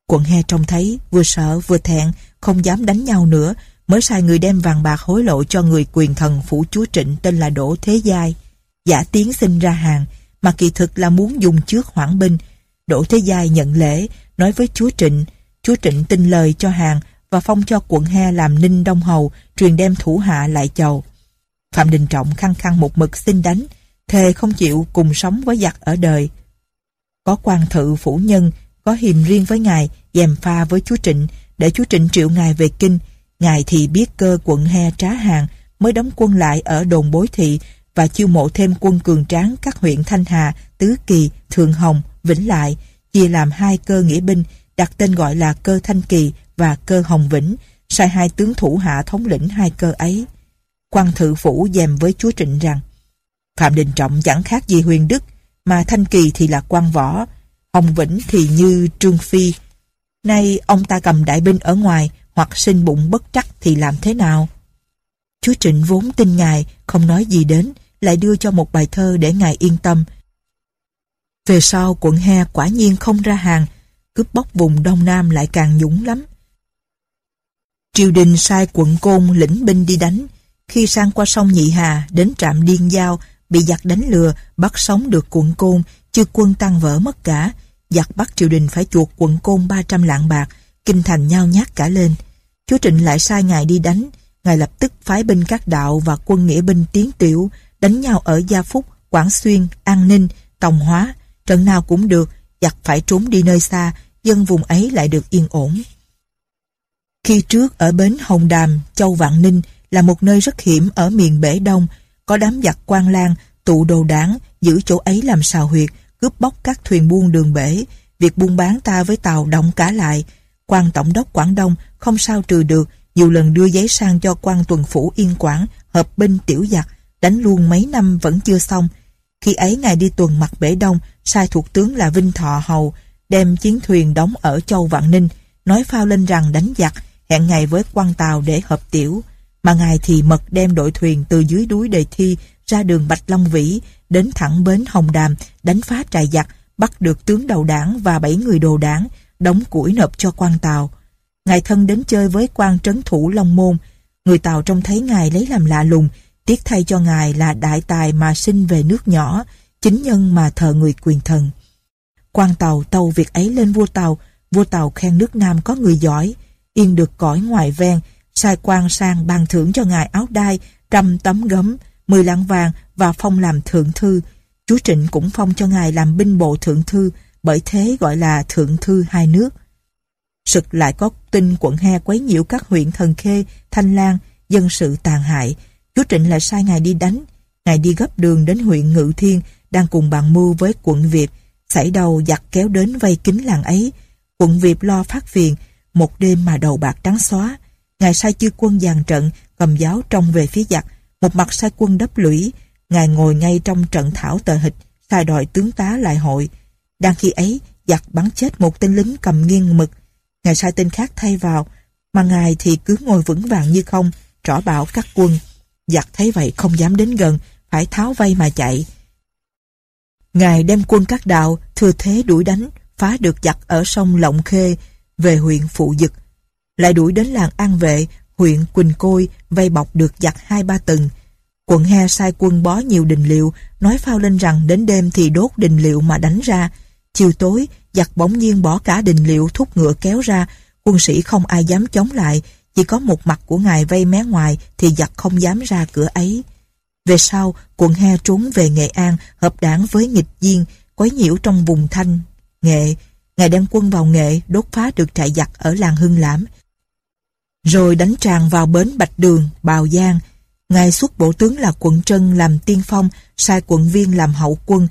Quận he trông thấy, vừa sợ vừa thẹn, không dám đánh nhau nữa, mới sai người đem vàng bạc hối lộ cho người quyền thần phủ chúa Trịnh tên là Đỗ Thế Giai. Giả tiếng xin ra hàng, mà kỳ thực là muốn dùng trước hoãn binh. Đỗ Thế Giai nhận lễ, nói với chúa Trịnh. Chúa Trịnh tin lời cho hàng và phong cho quận He làm ninh đông hầu, truyền đem thủ hạ lại chầu. Phạm Đình Trọng khăng khăng một mực xin đánh, thề không chịu cùng sống với giặc ở đời. Có quan thự phủ nhân, có hiềm riêng với ngài, dèm pha với chúa Trịnh, để chúa Trịnh triệu ngài về kinh, Ngài thì biết cơ quận he trá hàng mới đóng quân lại ở đồn bối thị và chiêu mộ thêm quân cường tráng các huyện Thanh Hà, Tứ Kỳ, Thượng Hồng, Vĩnh Lại, chia làm hai cơ nghĩa binh, đặt tên gọi là cơ Thanh Kỳ và cơ Hồng Vĩnh, sai hai tướng thủ hạ thống lĩnh hai cơ ấy. quan thự phủ dèm với chúa Trịnh rằng Phạm Đình Trọng chẳng khác gì huyền đức, mà Thanh Kỳ thì là quan võ, Hồng Vĩnh thì như Trương Phi. Nay ông ta cầm đại binh ở ngoài, hoặc sinh bụng bất trắc thì làm thế nào? Chúa Trịnh vốn tin Ngài, không nói gì đến, lại đưa cho một bài thơ để Ngài yên tâm. Về sau quận He quả nhiên không ra hàng, cướp bóc vùng Đông Nam lại càng nhũng lắm. Triều đình sai quận Côn lĩnh binh đi đánh, khi sang qua sông Nhị Hà đến trạm Điên Giao, bị giặc đánh lừa, bắt sống được quận Côn, chưa quân tăng vỡ mất cả. Giặc bắt triều đình phải chuộc quận Côn 300 lạng bạc, kinh thành nhao nhát cả lên. Chúa Trịnh lại sai ngài đi đánh, ngài lập tức phái binh các đạo và quân nghĩa binh tiến tiểu, đánh nhau ở Gia Phúc, Quảng Xuyên, An Ninh, Tòng Hóa, trận nào cũng được, giặc phải trốn đi nơi xa, dân vùng ấy lại được yên ổn. Khi trước ở bến Hồng Đàm, Châu Vạn Ninh là một nơi rất hiểm ở miền Bể Đông, có đám giặc quan lang, tụ đồ đáng, giữ chỗ ấy làm sào huyệt, cướp bóc các thuyền buôn đường bể, việc buôn bán ta với tàu động cả lại, quan tổng đốc Quảng Đông không sao trừ được, nhiều lần đưa giấy sang cho quan tuần phủ Yên Quảng, hợp binh tiểu giặc, đánh luôn mấy năm vẫn chưa xong. Khi ấy ngài đi tuần mặt bể đông, sai thuộc tướng là Vinh Thọ Hầu, đem chiến thuyền đóng ở Châu Vạn Ninh, nói phao lên rằng đánh giặc, hẹn ngày với quan tàu để hợp tiểu. mà ngài thì mật đem đội thuyền từ dưới núi đề thi ra đường Bạch Long Vĩ đến thẳng bến Hồng Đàm đánh phá trại giặc bắt được tướng đầu đảng và bảy người đồ đảng đóng củi nộp cho quan Tàu. Ngài thân đến chơi với quan trấn thủ Long Môn người Tàu trông thấy ngài lấy làm lạ lùng tiếc thay cho ngài là đại tài mà sinh về nước nhỏ chính nhân mà thờ người quyền thần. quan Tàu tâu việc ấy lên vua Tàu vua Tàu khen nước Nam có người giỏi yên được cõi ngoài ven sai quan sang ban thưởng cho ngài áo đai trăm tấm gấm mười lạng vàng và phong làm thượng thư. Chúa Trịnh cũng phong cho ngài làm binh bộ thượng thư, bởi thế gọi là thượng thư hai nước. Sực lại có tin quận He quấy nhiễu các huyện Thần Khê, Thanh Lan, dân sự tàn hại. Chúa Trịnh lại sai ngài đi đánh. Ngài đi gấp đường đến huyện Ngự Thiên, đang cùng bàn mưu với quận Việt. Xảy đầu giặc kéo đến vây kính làng ấy. Quận Việt lo phát phiền, một đêm mà đầu bạc trắng xóa. Ngài sai chư quân dàn trận, cầm giáo trong về phía giặc, một mặt sai quân đắp lũy, ngài ngồi ngay trong trận thảo tờ hịch, sai đòi tướng tá lại hội. Đang khi ấy, giặc bắn chết một tên lính cầm nghiêng mực. Ngài sai tên khác thay vào, mà ngài thì cứ ngồi vững vàng như không, trỏ bảo các quân. Giặc thấy vậy không dám đến gần, phải tháo vây mà chạy. Ngài đem quân các đạo, thừa thế đuổi đánh, phá được giặc ở sông Lộng Khê, về huyện Phụ Dực. Lại đuổi đến làng An Vệ, huyện Quỳnh Côi vây bọc được giặc hai ba tầng. Quận He sai quân bó nhiều đình liệu, nói phao lên rằng đến đêm thì đốt đình liệu mà đánh ra. Chiều tối, giặc bỗng nhiên bỏ cả đình liệu thúc ngựa kéo ra, quân sĩ không ai dám chống lại, chỉ có một mặt của ngài vây mé ngoài thì giặc không dám ra cửa ấy. Về sau, quận He trốn về Nghệ An, hợp đảng với nghịch diên quấy nhiễu trong vùng Thanh, Nghệ. Ngài đem quân vào Nghệ, đốt phá được trại giặc ở làng Hưng Lãm, rồi đánh tràn vào bến Bạch Đường, Bào Giang. Ngài xuất bộ tướng là quận Trân làm tiên phong, sai quận viên làm hậu quân.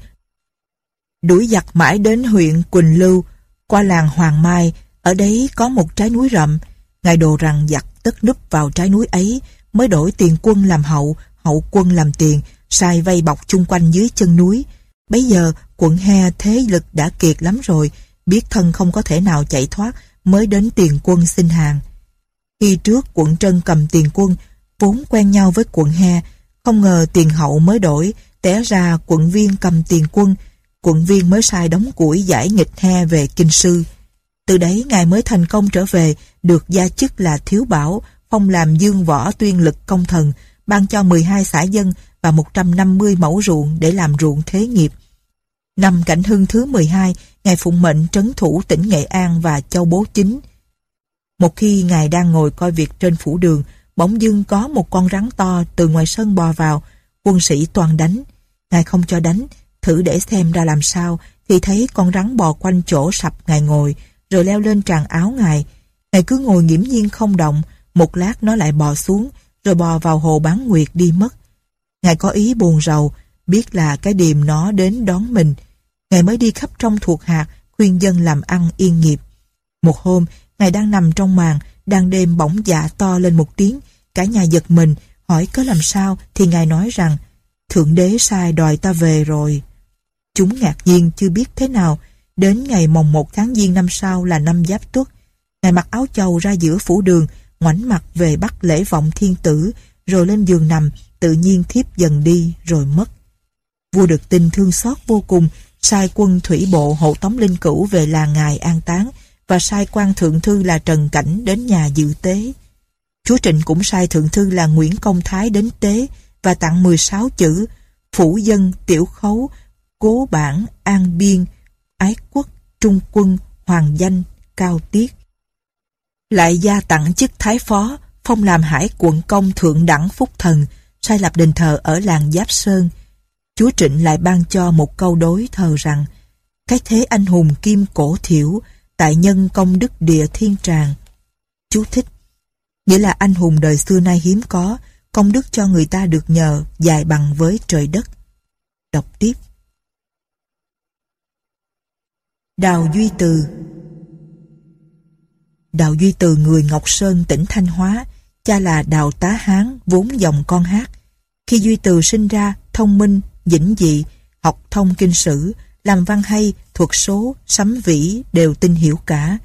Đuổi giặc mãi đến huyện Quỳnh Lưu, qua làng Hoàng Mai, ở đấy có một trái núi rậm. Ngài đồ rằng giặc tất núp vào trái núi ấy, mới đổi tiền quân làm hậu, hậu quân làm tiền, sai vây bọc chung quanh dưới chân núi. Bấy giờ quận He thế lực đã kiệt lắm rồi, biết thân không có thể nào chạy thoát, mới đến tiền quân xin hàng. Khi trước quận Trân cầm tiền quân, vốn quen nhau với quận He, không ngờ tiền hậu mới đổi, té ra quận viên cầm tiền quân, quận viên mới sai đóng củi giải nghịch He về kinh sư. Từ đấy ngài mới thành công trở về, được gia chức là thiếu bảo, phong làm dương võ tuyên lực công thần, ban cho 12 xã dân và 150 mẫu ruộng để làm ruộng thế nghiệp. Năm cảnh hưng thứ 12, ngài phụng mệnh trấn thủ tỉnh Nghệ An và Châu Bố Chính, một khi ngài đang ngồi coi việc trên phủ đường, bỗng dưng có một con rắn to từ ngoài sân bò vào, quân sĩ toàn đánh. Ngài không cho đánh, thử để xem ra làm sao, thì thấy con rắn bò quanh chỗ sập ngài ngồi, rồi leo lên tràn áo ngài. Ngài cứ ngồi nghiễm nhiên không động, một lát nó lại bò xuống, rồi bò vào hồ bán nguyệt đi mất. Ngài có ý buồn rầu, biết là cái điềm nó đến đón mình. Ngài mới đi khắp trong thuộc hạt, khuyên dân làm ăn yên nghiệp. Một hôm, Ngài đang nằm trong màn, đang đêm bỗng dạ to lên một tiếng, cả nhà giật mình, hỏi có làm sao thì Ngài nói rằng Thượng đế sai đòi ta về rồi. Chúng ngạc nhiên chưa biết thế nào, đến ngày mồng một tháng giêng năm sau là năm giáp tuất. Ngài mặc áo chầu ra giữa phủ đường, ngoảnh mặt về bắt lễ vọng thiên tử, rồi lên giường nằm, tự nhiên thiếp dần đi rồi mất. Vua được tin thương xót vô cùng, sai quân thủy bộ hộ tống linh cửu về làng ngài an táng, và sai quan thượng thư là Trần Cảnh đến nhà dự tế. Chúa Trịnh cũng sai thượng thư là Nguyễn Công Thái đến tế và tặng 16 chữ Phủ dân, Tiểu Khấu, Cố bản, An Biên, Ái quốc, Trung quân, Hoàng danh, Cao tiết. Lại gia tặng chức Thái Phó, phong làm hải quận công thượng đẳng phúc thần, sai lập đền thờ ở làng Giáp Sơn. Chúa Trịnh lại ban cho một câu đối thờ rằng cái thế anh hùng kim cổ thiểu tại nhân công đức địa thiên tràng. Chú thích Nghĩa là anh hùng đời xưa nay hiếm có, công đức cho người ta được nhờ dài bằng với trời đất. Đọc tiếp. Đào Duy Từ Đào Duy Từ người Ngọc Sơn tỉnh Thanh Hóa, cha là Đào Tá Hán vốn dòng con hát. Khi Duy Từ sinh ra, thông minh, dĩnh dị, học thông kinh sử, làm văn hay, thuật số, sấm vĩ đều tin hiểu cả.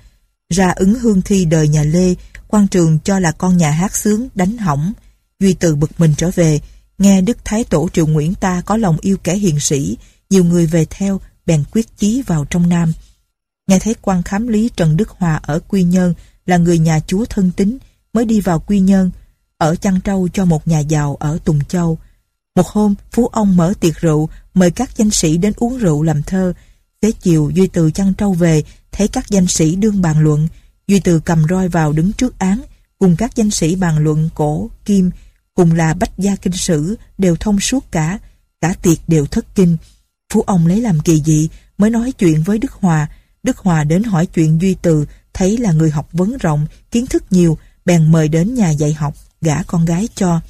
Ra ứng hương thi đời nhà Lê, quan trường cho là con nhà hát sướng đánh hỏng. Duy Từ bực mình trở về, nghe Đức Thái Tổ Triệu Nguyễn ta có lòng yêu kẻ hiền sĩ, nhiều người về theo, bèn quyết chí vào trong Nam. Nghe thấy quan khám lý Trần Đức Hòa ở Quy Nhơn là người nhà chúa thân tín, mới đi vào Quy Nhơn, ở chăn trâu cho một nhà giàu ở Tùng Châu. Một hôm, Phú ông mở tiệc rượu, mời các danh sĩ đến uống rượu làm thơ. Thế chiều, Duy Từ chăn trâu về, thấy các danh sĩ đương bàn luận. Duy Từ cầm roi vào đứng trước án, cùng các danh sĩ bàn luận cổ, kim, cùng là bách gia kinh sử, đều thông suốt cả, cả tiệc đều thất kinh. Phú ông lấy làm kỳ dị, mới nói chuyện với Đức Hòa. Đức Hòa đến hỏi chuyện Duy Từ, thấy là người học vấn rộng, kiến thức nhiều, bèn mời đến nhà dạy học, gả con gái cho.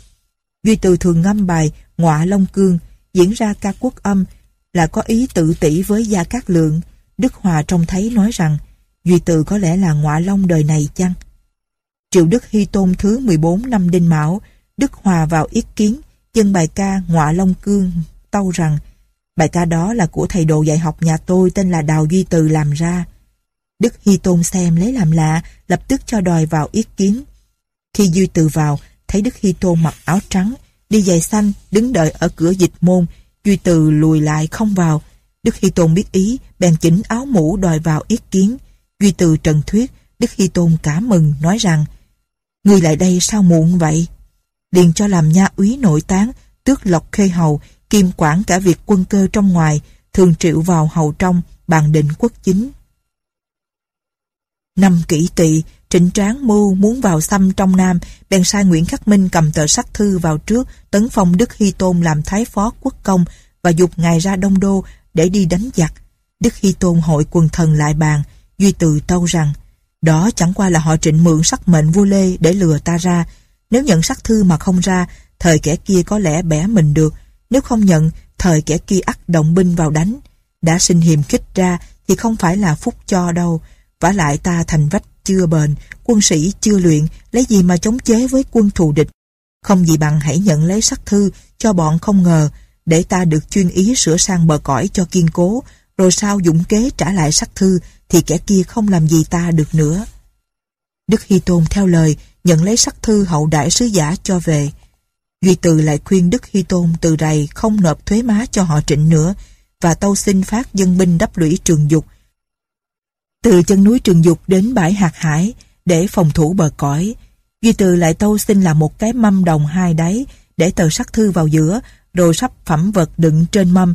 Duy Từ thường ngâm bài Ngọa Long Cương, diễn ra ca quốc âm, là có ý tự tỷ với Gia Cát Lượng. Đức Hòa trông thấy nói rằng, Duy Từ có lẽ là Ngọa Long đời này chăng? Triệu Đức Hy Tôn thứ 14 năm Đinh Mão, Đức Hòa vào ý kiến, dân bài ca Ngọa Long Cương tâu rằng, bài ca đó là của thầy đồ dạy học nhà tôi tên là Đào Duy Từ làm ra. Đức Hy Tôn xem lấy làm lạ, lập tức cho đòi vào ý kiến. Khi Duy Từ vào, thấy Đức Hy Tôn mặc áo trắng, đi giày xanh, đứng đợi ở cửa dịch môn, Duy Từ lùi lại không vào. Đức Hy Tôn biết ý, bèn chỉnh áo mũ đòi vào ý kiến. Duy Từ trần thuyết, Đức Hy Tôn cả mừng, nói rằng Người lại đây sao muộn vậy? Liền cho làm nha úy nội tán, tước lộc khê hầu, kiêm quản cả việc quân cơ trong ngoài, thường triệu vào hầu trong, bàn định quốc chính. Năm kỷ tỵ, Trịnh Tráng mưu muốn vào xăm trong Nam, bèn sai Nguyễn Khắc Minh cầm tờ sắc thư vào trước, tấn phong Đức Hy Tôn làm thái phó quốc công và dục ngài ra Đông Đô để đi đánh giặc. Đức Hy Tôn hội quần thần lại bàn, Duy Từ tâu rằng, đó chẳng qua là họ trịnh mượn sắc mệnh vua Lê để lừa ta ra. Nếu nhận sắc thư mà không ra, thời kẻ kia có lẽ bẻ mình được. Nếu không nhận, thời kẻ kia ắt động binh vào đánh. Đã sinh hiềm khích ra thì không phải là phúc cho đâu. vả lại ta thành vách chưa bền, quân sĩ chưa luyện, lấy gì mà chống chế với quân thù địch. Không gì bằng hãy nhận lấy sắc thư cho bọn không ngờ, để ta được chuyên ý sửa sang bờ cõi cho kiên cố, rồi sau dụng kế trả lại sắc thư thì kẻ kia không làm gì ta được nữa. Đức Hy Tôn theo lời nhận lấy sắc thư hậu đại sứ giả cho về. Duy Từ lại khuyên Đức Hy Tôn từ rày không nộp thuế má cho họ trịnh nữa và tâu xin phát dân binh đắp lũy trường dục từ chân núi Trường Dục đến bãi Hạt Hải để phòng thủ bờ cõi. Duy Từ lại tâu xin là một cái mâm đồng hai đáy để tờ sắc thư vào giữa rồi sắp phẩm vật đựng trên mâm,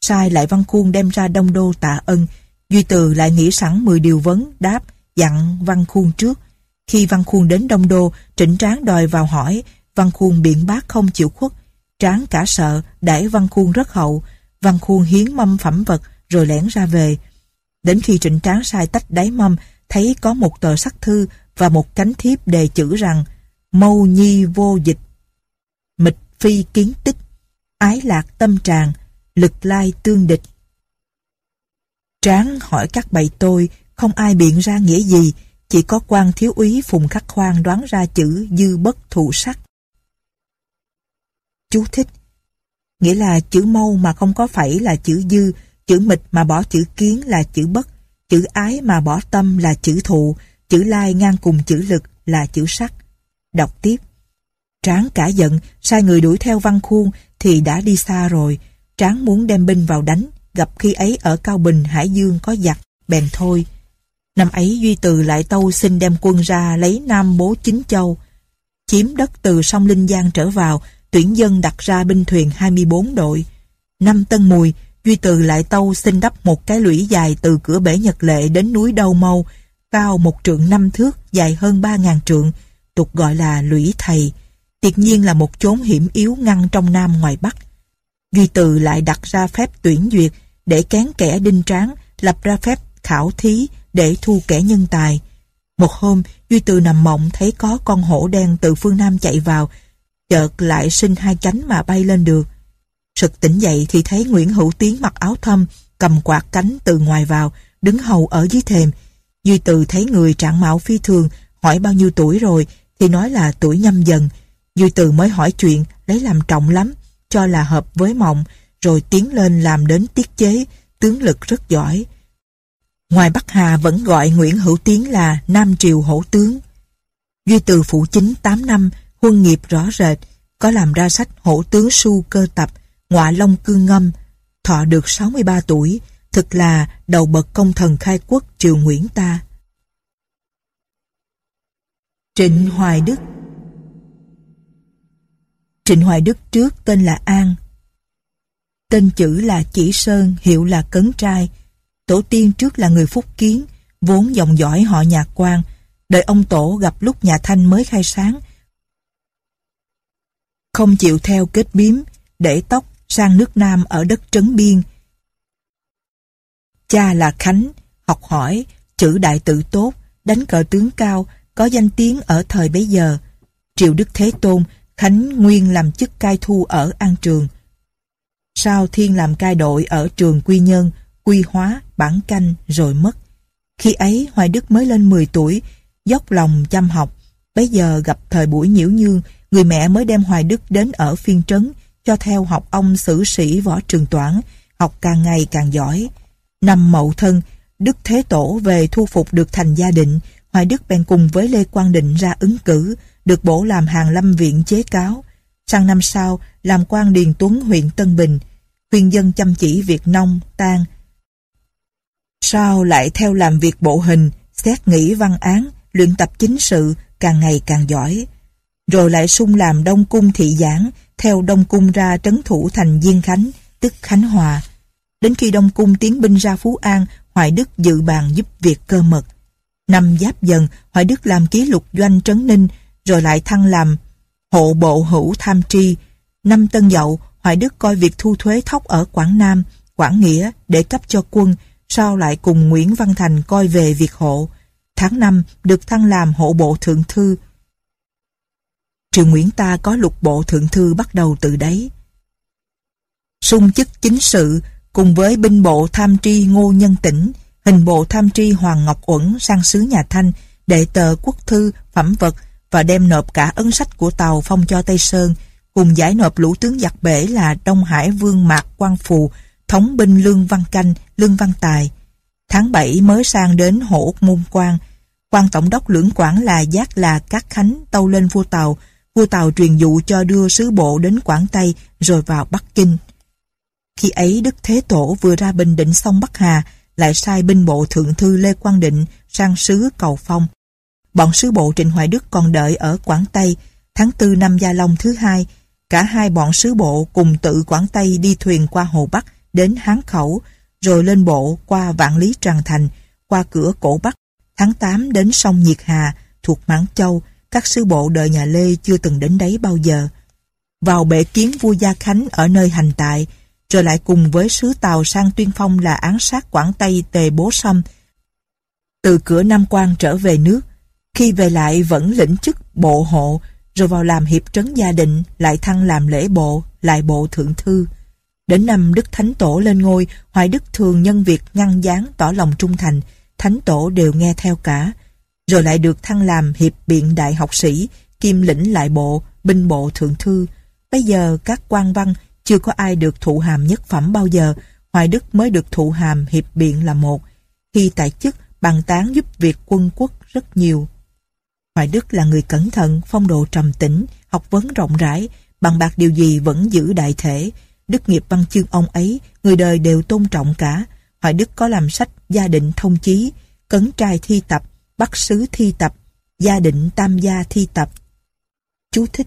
sai lại văn khuôn đem ra đông đô tạ ân Duy Từ lại nghĩ sẵn 10 điều vấn, đáp, dặn văn khuôn trước khi văn khuôn đến đông đô, trịnh tráng đòi vào hỏi văn khuôn biện bác không chịu khuất tráng cả sợ đẩy văn khuôn rất hậu văn khuôn hiến mâm phẩm vật rồi lẻn ra về Đến khi trịnh tráng sai tách đáy mâm, thấy có một tờ sắc thư và một cánh thiếp đề chữ rằng Mâu nhi vô dịch, mịch phi kiến tích, ái lạc tâm tràng, lực lai tương địch. Tráng hỏi các bầy tôi, không ai biện ra nghĩa gì, chỉ có quan thiếu úy Phùng Khắc Khoan đoán ra chữ dư bất thụ sắc. Chú thích Nghĩa là chữ mâu mà không có phẩy là chữ dư, Chữ mịch mà bỏ chữ kiến là chữ bất, chữ ái mà bỏ tâm là chữ thụ, chữ lai ngang cùng chữ lực là chữ sắc. Đọc tiếp. Tráng cả giận, sai người đuổi theo văn khuôn thì đã đi xa rồi. Tráng muốn đem binh vào đánh, gặp khi ấy ở Cao Bình, Hải Dương có giặc, bèn thôi. Năm ấy Duy Từ lại tâu xin đem quân ra lấy Nam Bố Chính Châu. Chiếm đất từ sông Linh Giang trở vào, tuyển dân đặt ra binh thuyền 24 đội. Năm Tân Mùi, Duy Từ lại tâu xin đắp một cái lũy dài từ cửa bể Nhật Lệ đến núi Đâu Mâu, cao một trượng năm thước, dài hơn ba ngàn trượng, tục gọi là lũy thầy. tiệt nhiên là một chốn hiểm yếu ngăn trong Nam ngoài Bắc. Duy Từ lại đặt ra phép tuyển duyệt để kén kẻ đinh tráng, lập ra phép khảo thí để thu kẻ nhân tài. Một hôm, Duy Từ nằm mộng thấy có con hổ đen từ phương Nam chạy vào, chợt lại sinh hai cánh mà bay lên được. Sực tỉnh dậy thì thấy Nguyễn Hữu Tiến mặc áo thâm, cầm quạt cánh từ ngoài vào, đứng hầu ở dưới thềm. Duy Từ thấy người trạng mạo phi thường, hỏi bao nhiêu tuổi rồi, thì nói là tuổi nhâm dần. Duy Từ mới hỏi chuyện, lấy làm trọng lắm, cho là hợp với mộng, rồi tiến lên làm đến tiết chế, tướng lực rất giỏi. Ngoài Bắc Hà vẫn gọi Nguyễn Hữu Tiến là Nam Triều Hổ Tướng. Duy Từ phụ chính 8 năm, huân nghiệp rõ rệt, có làm ra sách hổ tướng su cơ tập, ngọa long cương ngâm, thọ được 63 tuổi, thực là đầu bậc công thần khai quốc triều Nguyễn ta. Trịnh Hoài Đức Trịnh Hoài Đức trước tên là An. Tên chữ là Chỉ Sơn, hiệu là Cấn Trai. Tổ tiên trước là người Phúc Kiến, vốn dòng dõi họ nhà quan. Đợi ông Tổ gặp lúc nhà Thanh mới khai sáng. Không chịu theo kết biếm, để tóc sang nước Nam ở đất Trấn Biên. Cha là Khánh, học hỏi, chữ đại tự tốt, đánh cờ tướng cao, có danh tiếng ở thời bấy giờ. Triều Đức Thế Tôn, Khánh nguyên làm chức cai thu ở An Trường. Sau Thiên làm cai đội ở trường Quy Nhân, Quy Hóa, Bản Canh rồi mất. Khi ấy Hoài Đức mới lên 10 tuổi, dốc lòng chăm học. Bấy giờ gặp thời buổi nhiễu nhương, người mẹ mới đem Hoài Đức đến ở phiên trấn, cho theo học ông sử sĩ võ trường toản, học càng ngày càng giỏi. Năm mậu thân, Đức Thế Tổ về thu phục được thành gia định, Hoài Đức bèn cùng với Lê Quang Định ra ứng cử, được bổ làm hàng lâm viện chế cáo. Sang năm sau, làm quan Điền Tuấn huyện Tân Bình, khuyên dân chăm chỉ việc nông, tan. Sau lại theo làm việc bộ hình, xét nghĩ văn án, luyện tập chính sự, càng ngày càng giỏi. Rồi lại sung làm Đông Cung thị giảng, theo Đông Cung ra trấn thủ thành Diên Khánh, tức Khánh Hòa. Đến khi Đông Cung tiến binh ra Phú An, Hoài Đức dự bàn giúp việc cơ mật. Năm giáp dần, Hoài Đức làm ký lục doanh trấn ninh, rồi lại thăng làm hộ bộ hữu tham tri. Năm tân dậu, Hoài Đức coi việc thu thuế thóc ở Quảng Nam, Quảng Nghĩa để cấp cho quân, sau lại cùng Nguyễn Văn Thành coi về việc hộ. Tháng 5 được thăng làm hộ bộ thượng thư. Triều Nguyễn ta có lục bộ thượng thư bắt đầu từ đấy. Sung chức chính sự cùng với binh bộ tham tri Ngô Nhân Tĩnh, hình bộ tham tri Hoàng Ngọc Uẩn sang sứ nhà Thanh để tờ quốc thư, phẩm vật và đem nộp cả ấn sách của Tàu phong cho Tây Sơn, cùng giải nộp lũ tướng giặc bể là Đông Hải Vương Mạc Quang Phù, thống binh Lương Văn Canh, Lương Văn Tài. Tháng 7 mới sang đến Hổ Môn Quan, quan tổng đốc lưỡng quản là Giác là Cát Khánh tâu lên vua Tàu, vua Tàu truyền dụ cho đưa sứ bộ đến Quảng Tây rồi vào Bắc Kinh. Khi ấy Đức Thế Tổ vừa ra Bình Định xong Bắc Hà, lại sai binh bộ thượng thư Lê Quang Định sang sứ Cầu Phong. Bọn sứ bộ Trịnh Hoài Đức còn đợi ở Quảng Tây, tháng 4 năm Gia Long thứ hai, cả hai bọn sứ bộ cùng tự Quảng Tây đi thuyền qua Hồ Bắc đến Hán Khẩu, rồi lên bộ qua Vạn Lý Tràng Thành, qua cửa Cổ Bắc, tháng 8 đến sông Nhiệt Hà, thuộc Mãn Châu, các sứ bộ đời nhà Lê chưa từng đến đấy bao giờ. Vào bệ kiến vua Gia Khánh ở nơi hành tại, rồi lại cùng với sứ Tàu sang Tuyên Phong là án sát Quảng Tây Tề Bố Sâm. Từ cửa Nam Quan trở về nước, khi về lại vẫn lĩnh chức bộ hộ, rồi vào làm hiệp trấn gia định, lại thăng làm lễ bộ, lại bộ thượng thư. Đến năm Đức Thánh Tổ lên ngôi, Hoài Đức thường nhân việc ngăn gián tỏ lòng trung thành, Thánh Tổ đều nghe theo cả. Rồi lại được thăng làm hiệp biện đại học sĩ, kim lĩnh lại bộ, binh bộ thượng thư. Bây giờ các quan văn chưa có ai được thụ hàm nhất phẩm bao giờ, Hoài Đức mới được thụ hàm hiệp biện là một. Khi tại chức, bằng tán giúp việc quân quốc rất nhiều. Hoài Đức là người cẩn thận, phong độ trầm tĩnh, học vấn rộng rãi, bằng bạc điều gì vẫn giữ đại thể. Đức nghiệp văn chương ông ấy, người đời đều tôn trọng cả. Hoài Đức có làm sách Gia định thông chí, Cấn trai thi tập, Bắc sứ thi tập, Gia định tam gia thi tập. Chú thích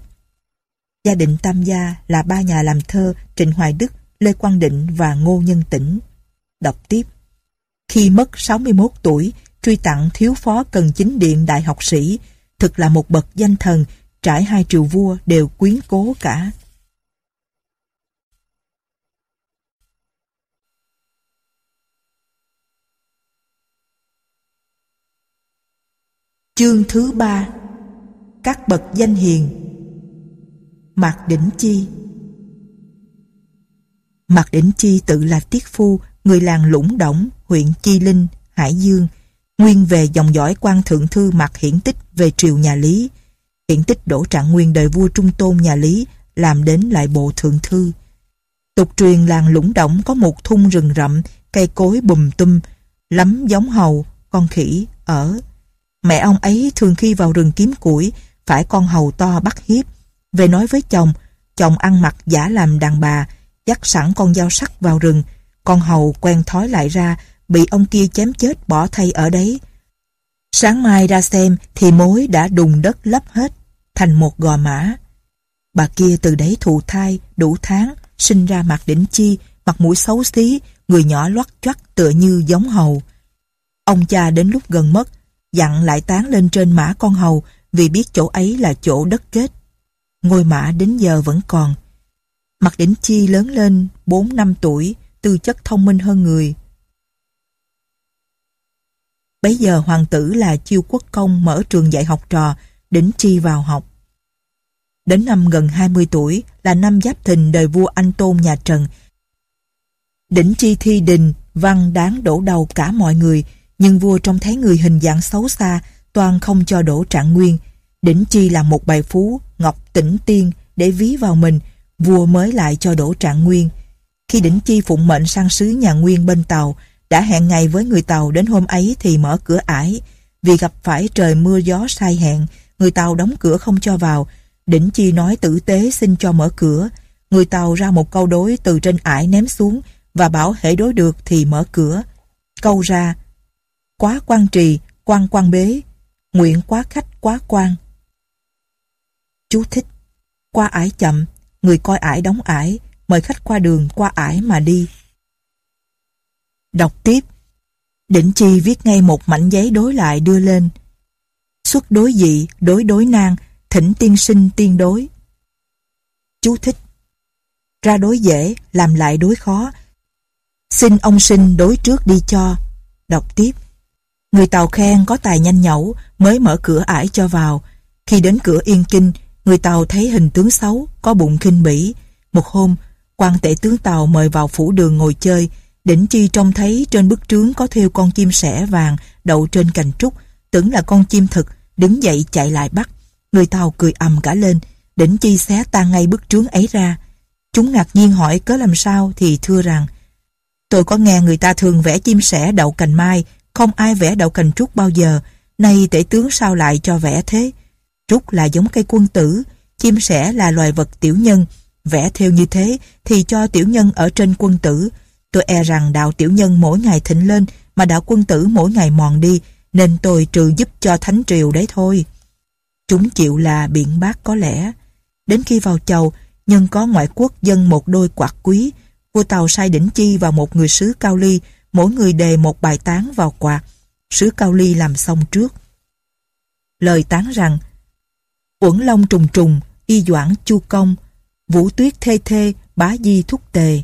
Gia định tam gia là ba nhà làm thơ Trịnh Hoài Đức, Lê Quang Định và Ngô Nhân Tĩnh. Đọc tiếp. Khi mất 61 tuổi, truy tặng thiếu phó cần chính điện đại học sĩ, thực là một bậc danh thần, trải hai triều vua đều quyến cố cả. Chương thứ ba Các bậc danh hiền Mạc Đỉnh Chi Mạc Đỉnh Chi tự là tiết phu, người làng Lũng Động, huyện Chi Linh, Hải Dương, nguyên về dòng dõi quan thượng thư Mạc Hiển Tích về triều nhà Lý. Hiển Tích đổ trạng nguyên đời vua Trung Tôn nhà Lý, làm đến lại bộ thượng thư. Tục truyền làng Lũng Động có một thung rừng rậm, cây cối bùm tum, lắm giống hầu, con khỉ, ở. Mẹ ông ấy thường khi vào rừng kiếm củi, phải con hầu to bắt hiếp, về nói với chồng, chồng ăn mặc giả làm đàn bà, dắt sẵn con dao sắc vào rừng, con hầu quen thói lại ra, bị ông kia chém chết bỏ thay ở đấy. Sáng mai ra xem thì mối đã đùng đất lấp hết, thành một gò mã. Bà kia từ đấy thụ thai, đủ tháng, sinh ra mặt đỉnh chi, mặt mũi xấu xí, người nhỏ loắt choắt tựa như giống hầu. Ông cha đến lúc gần mất, dặn lại tán lên trên mã con hầu vì biết chỗ ấy là chỗ đất kết. Ngôi mã đến giờ vẫn còn. Mặt đỉnh chi lớn lên 4 năm tuổi, tư chất thông minh hơn người. Bấy giờ hoàng tử là chiêu quốc công mở trường dạy học trò, đỉnh chi vào học. Đến năm gần 20 tuổi là năm giáp thìn đời vua Anh Tôn nhà Trần. Đỉnh chi thi đình, văn đáng đổ đầu cả mọi người, nhưng vua trông thấy người hình dạng xấu xa, toàn không cho đổ trạng nguyên. Đỉnh chi là một bài phú, ngọc tỉnh tiên, để ví vào mình, vua mới lại cho đổ trạng nguyên. Khi đỉnh chi phụng mệnh sang sứ nhà nguyên bên tàu, đã hẹn ngày với người tàu đến hôm ấy thì mở cửa ải. Vì gặp phải trời mưa gió sai hẹn, người tàu đóng cửa không cho vào. Đỉnh chi nói tử tế xin cho mở cửa. Người tàu ra một câu đối từ trên ải ném xuống và bảo hễ đối được thì mở cửa. Câu ra, quá quan trì, quan quan bế, nguyện quá khách quá quan. Chú thích, qua ải chậm, người coi ải đóng ải, mời khách qua đường qua ải mà đi. Đọc tiếp, Định Chi viết ngay một mảnh giấy đối lại đưa lên. Xuất đối dị, đối đối nan, thỉnh tiên sinh tiên đối. Chú thích. Ra đối dễ, làm lại đối khó. Xin ông sinh đối trước đi cho. Đọc tiếp. Người Tàu khen có tài nhanh nhẩu mới mở cửa ải cho vào. Khi đến cửa Yên Kinh, người Tàu thấy hình tướng xấu, có bụng kinh bỉ. Một hôm, quan tể tướng Tàu mời vào phủ đường ngồi chơi. Đỉnh Chi trông thấy trên bức trướng có theo con chim sẻ vàng đậu trên cành trúc, tưởng là con chim thực, đứng dậy chạy lại bắt. Người Tàu cười ầm cả lên, Đỉnh Chi xé tan ngay bức trướng ấy ra. Chúng ngạc nhiên hỏi cớ làm sao thì thưa rằng Tôi có nghe người ta thường vẽ chim sẻ đậu cành mai không ai vẽ đậu cành trúc bao giờ, nay tể tướng sao lại cho vẽ thế? Trúc là giống cây quân tử, chim sẻ là loài vật tiểu nhân, vẽ theo như thế thì cho tiểu nhân ở trên quân tử. Tôi e rằng đạo tiểu nhân mỗi ngày thịnh lên mà đạo quân tử mỗi ngày mòn đi, nên tôi trừ giúp cho thánh triều đấy thôi. Chúng chịu là biện bác có lẽ. Đến khi vào chầu, nhân có ngoại quốc dân một đôi quạt quý, vua tàu sai đỉnh chi vào một người sứ cao ly mỗi người đề một bài tán vào quạt, sứ Cao Ly làm xong trước. Lời tán rằng, Uẩn Long trùng trùng, y doãn chu công, vũ tuyết thê thê, bá di thúc tề.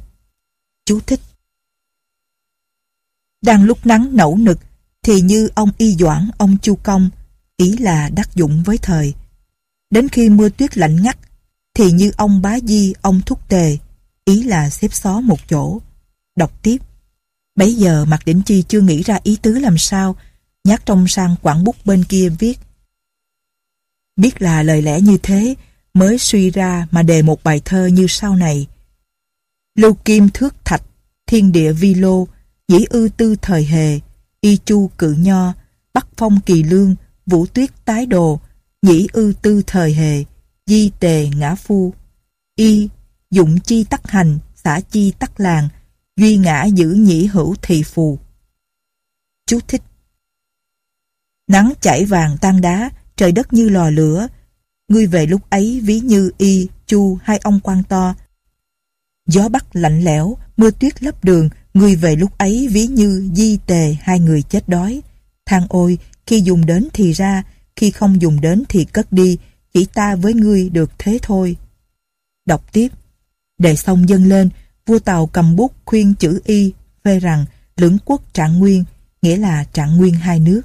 Chú thích. Đang lúc nắng nẫu nực, thì như ông y doãn, ông chu công, ý là đắc dụng với thời. Đến khi mưa tuyết lạnh ngắt, thì như ông bá di, ông thúc tề, ý là xếp xó một chỗ. Đọc tiếp. Bấy giờ Mạc Đỉnh Chi chưa nghĩ ra ý tứ làm sao, nhát trong sang quảng bút bên kia viết. Biết là lời lẽ như thế, mới suy ra mà đề một bài thơ như sau này. Lưu kim thước thạch, thiên địa vi lô, dĩ ư tư thời hề, y chu cự nho, bắc phong kỳ lương, vũ tuyết tái đồ, nhĩ ư tư thời hề, di tề ngã phu. Y, dụng chi tắc hành, xã chi tắc làng, duy ngã giữ nhĩ hữu thị phù. Chú thích Nắng chảy vàng tan đá, trời đất như lò lửa. Ngươi về lúc ấy ví như y, chu hai ông quan to. Gió bắc lạnh lẽo, mưa tuyết lấp đường, ngươi về lúc ấy ví như di tề hai người chết đói. Thang ôi, khi dùng đến thì ra, khi không dùng đến thì cất đi, chỉ ta với ngươi được thế thôi. Đọc tiếp. Đề sông dâng lên, vua Tàu cầm bút khuyên chữ y, phê rằng, lưỡng quốc trạng nguyên, nghĩa là trạng nguyên hai nước.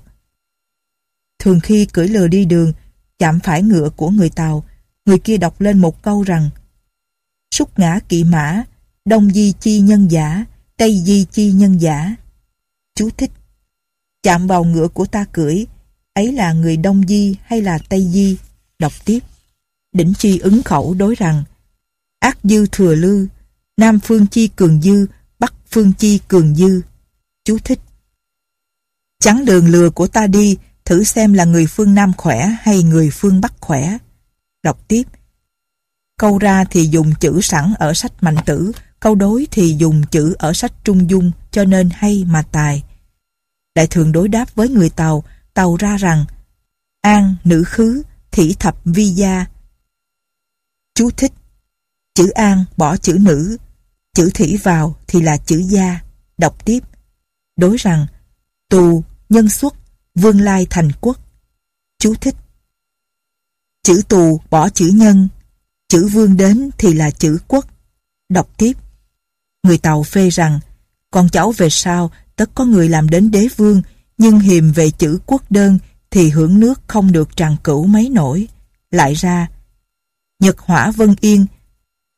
Thường khi cưỡi lừa đi đường, chạm phải ngựa của người Tàu, người kia đọc lên một câu rằng Xúc ngã kỵ mã, Đông di chi nhân giả, Tây di chi nhân giả Chú thích, Chạm vào ngựa của ta cưỡi, Ấy là người Đông di hay là Tây di Đọc tiếp, Đỉnh chi ứng khẩu đối rằng, Ác dư thừa lư Nam phương chi cường dư, Bắc phương chi cường dư. Chú thích. Chắn đường lừa của ta đi, thử xem là người phương Nam khỏe hay người phương Bắc khỏe. Đọc tiếp. Câu ra thì dùng chữ sẵn ở sách mạnh tử, câu đối thì dùng chữ ở sách trung dung cho nên hay mà tài. Đại thường đối đáp với người Tàu, Tàu ra rằng An, nữ khứ, thỉ thập vi gia. Chú thích Chữ an bỏ chữ nữ, chữ thủy vào thì là chữ gia. Đọc tiếp. Đối rằng tù, nhân xuất, vương lai thành quốc. Chú thích Chữ tù bỏ chữ nhân, chữ vương đến thì là chữ quốc. Đọc tiếp. Người Tàu phê rằng con cháu về sau tất có người làm đến đế vương nhưng hiềm về chữ quốc đơn thì hưởng nước không được tràn cửu mấy nổi. Lại ra, Nhật hỏa vân yên,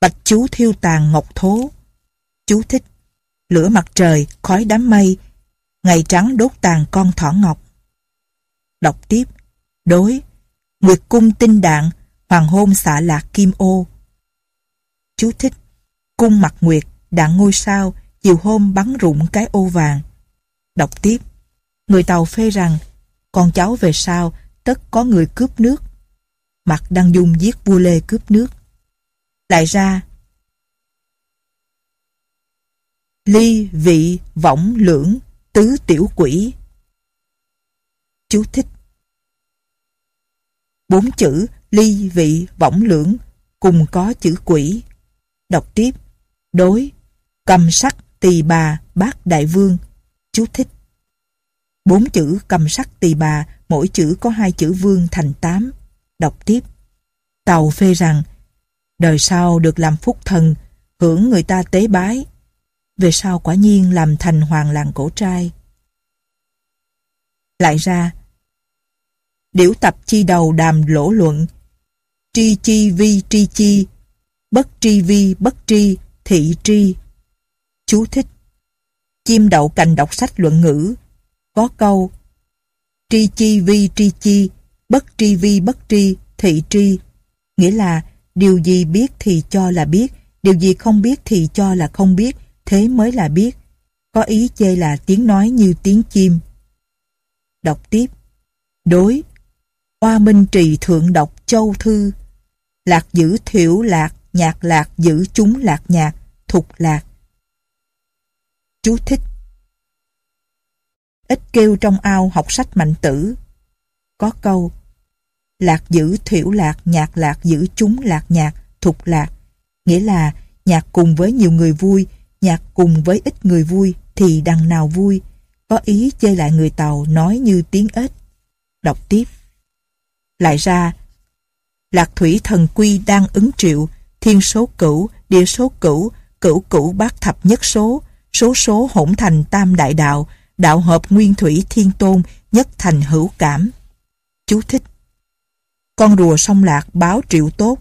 bạch chú thiêu tàn ngọc thố. Chú thích, lửa mặt trời, khói đám mây, ngày trắng đốt tàn con thỏ ngọc. Đọc tiếp, đối, Nguyệt cung tinh đạn, hoàng hôn xạ lạc kim ô. Chú thích, cung mặt nguyệt, đạn ngôi sao, chiều hôm bắn rụng cái ô vàng. Đọc tiếp, người Tàu phê rằng con cháu về sau tất có người cướp nước. Mặt Đăng Dung giết vua Lê cướp nước. Lại ra Ly, vị, võng, lưỡng, tứ tiểu quỷ. Chú thích Bốn chữ ly, vị, võng, lưỡng cùng có chữ quỷ. Đọc tiếp Đối Cầm sắc, tỳ bà, bác đại vương. Chú thích Bốn chữ cầm sắc tỳ bà, mỗi chữ có hai chữ vương thành tám. Đọc tiếp. Tàu phê rằng, đời sau được làm phúc thần, hưởng người ta tế bái. Về sau quả nhiên làm thành hoàng làng cổ trai. Lại ra, điểu tập chi đầu đàm lỗ luận, tri chi vi tri chi, bất tri vi bất tri, thị tri. Chú thích Chim đậu cành đọc sách luận ngữ, có câu Tri chi vi tri chi, bất tri vi bất tri, thị tri. Nghĩa là điều gì biết thì cho là biết, điều gì không biết thì cho là không biết, thế mới là biết. Có ý chê là tiếng nói như tiếng chim. Đọc tiếp. Đối. Hoa minh trì thượng đọc châu thư. Lạc giữ thiểu lạc, nhạc lạc giữ chúng lạc nhạc, thục lạc. Chú thích ít kêu trong ao học sách mạnh tử. Có câu, lạc giữ thiểu lạc, nhạc lạc giữ chúng lạc nhạc, thục lạc. Nghĩa là nhạc cùng với nhiều người vui, nhạc cùng với ít người vui thì đằng nào vui. Có ý chơi lại người Tàu nói như tiếng ếch. Đọc tiếp. Lại ra, lạc thủy thần quy đang ứng triệu, thiên số cửu, địa số cửu, cửu cửu bát thập nhất số, số số hỗn thành tam đại đạo, đạo hợp nguyên thủy thiên tôn nhất thành hữu cảm. Chú thích Con rùa sông lạc báo triệu tốt,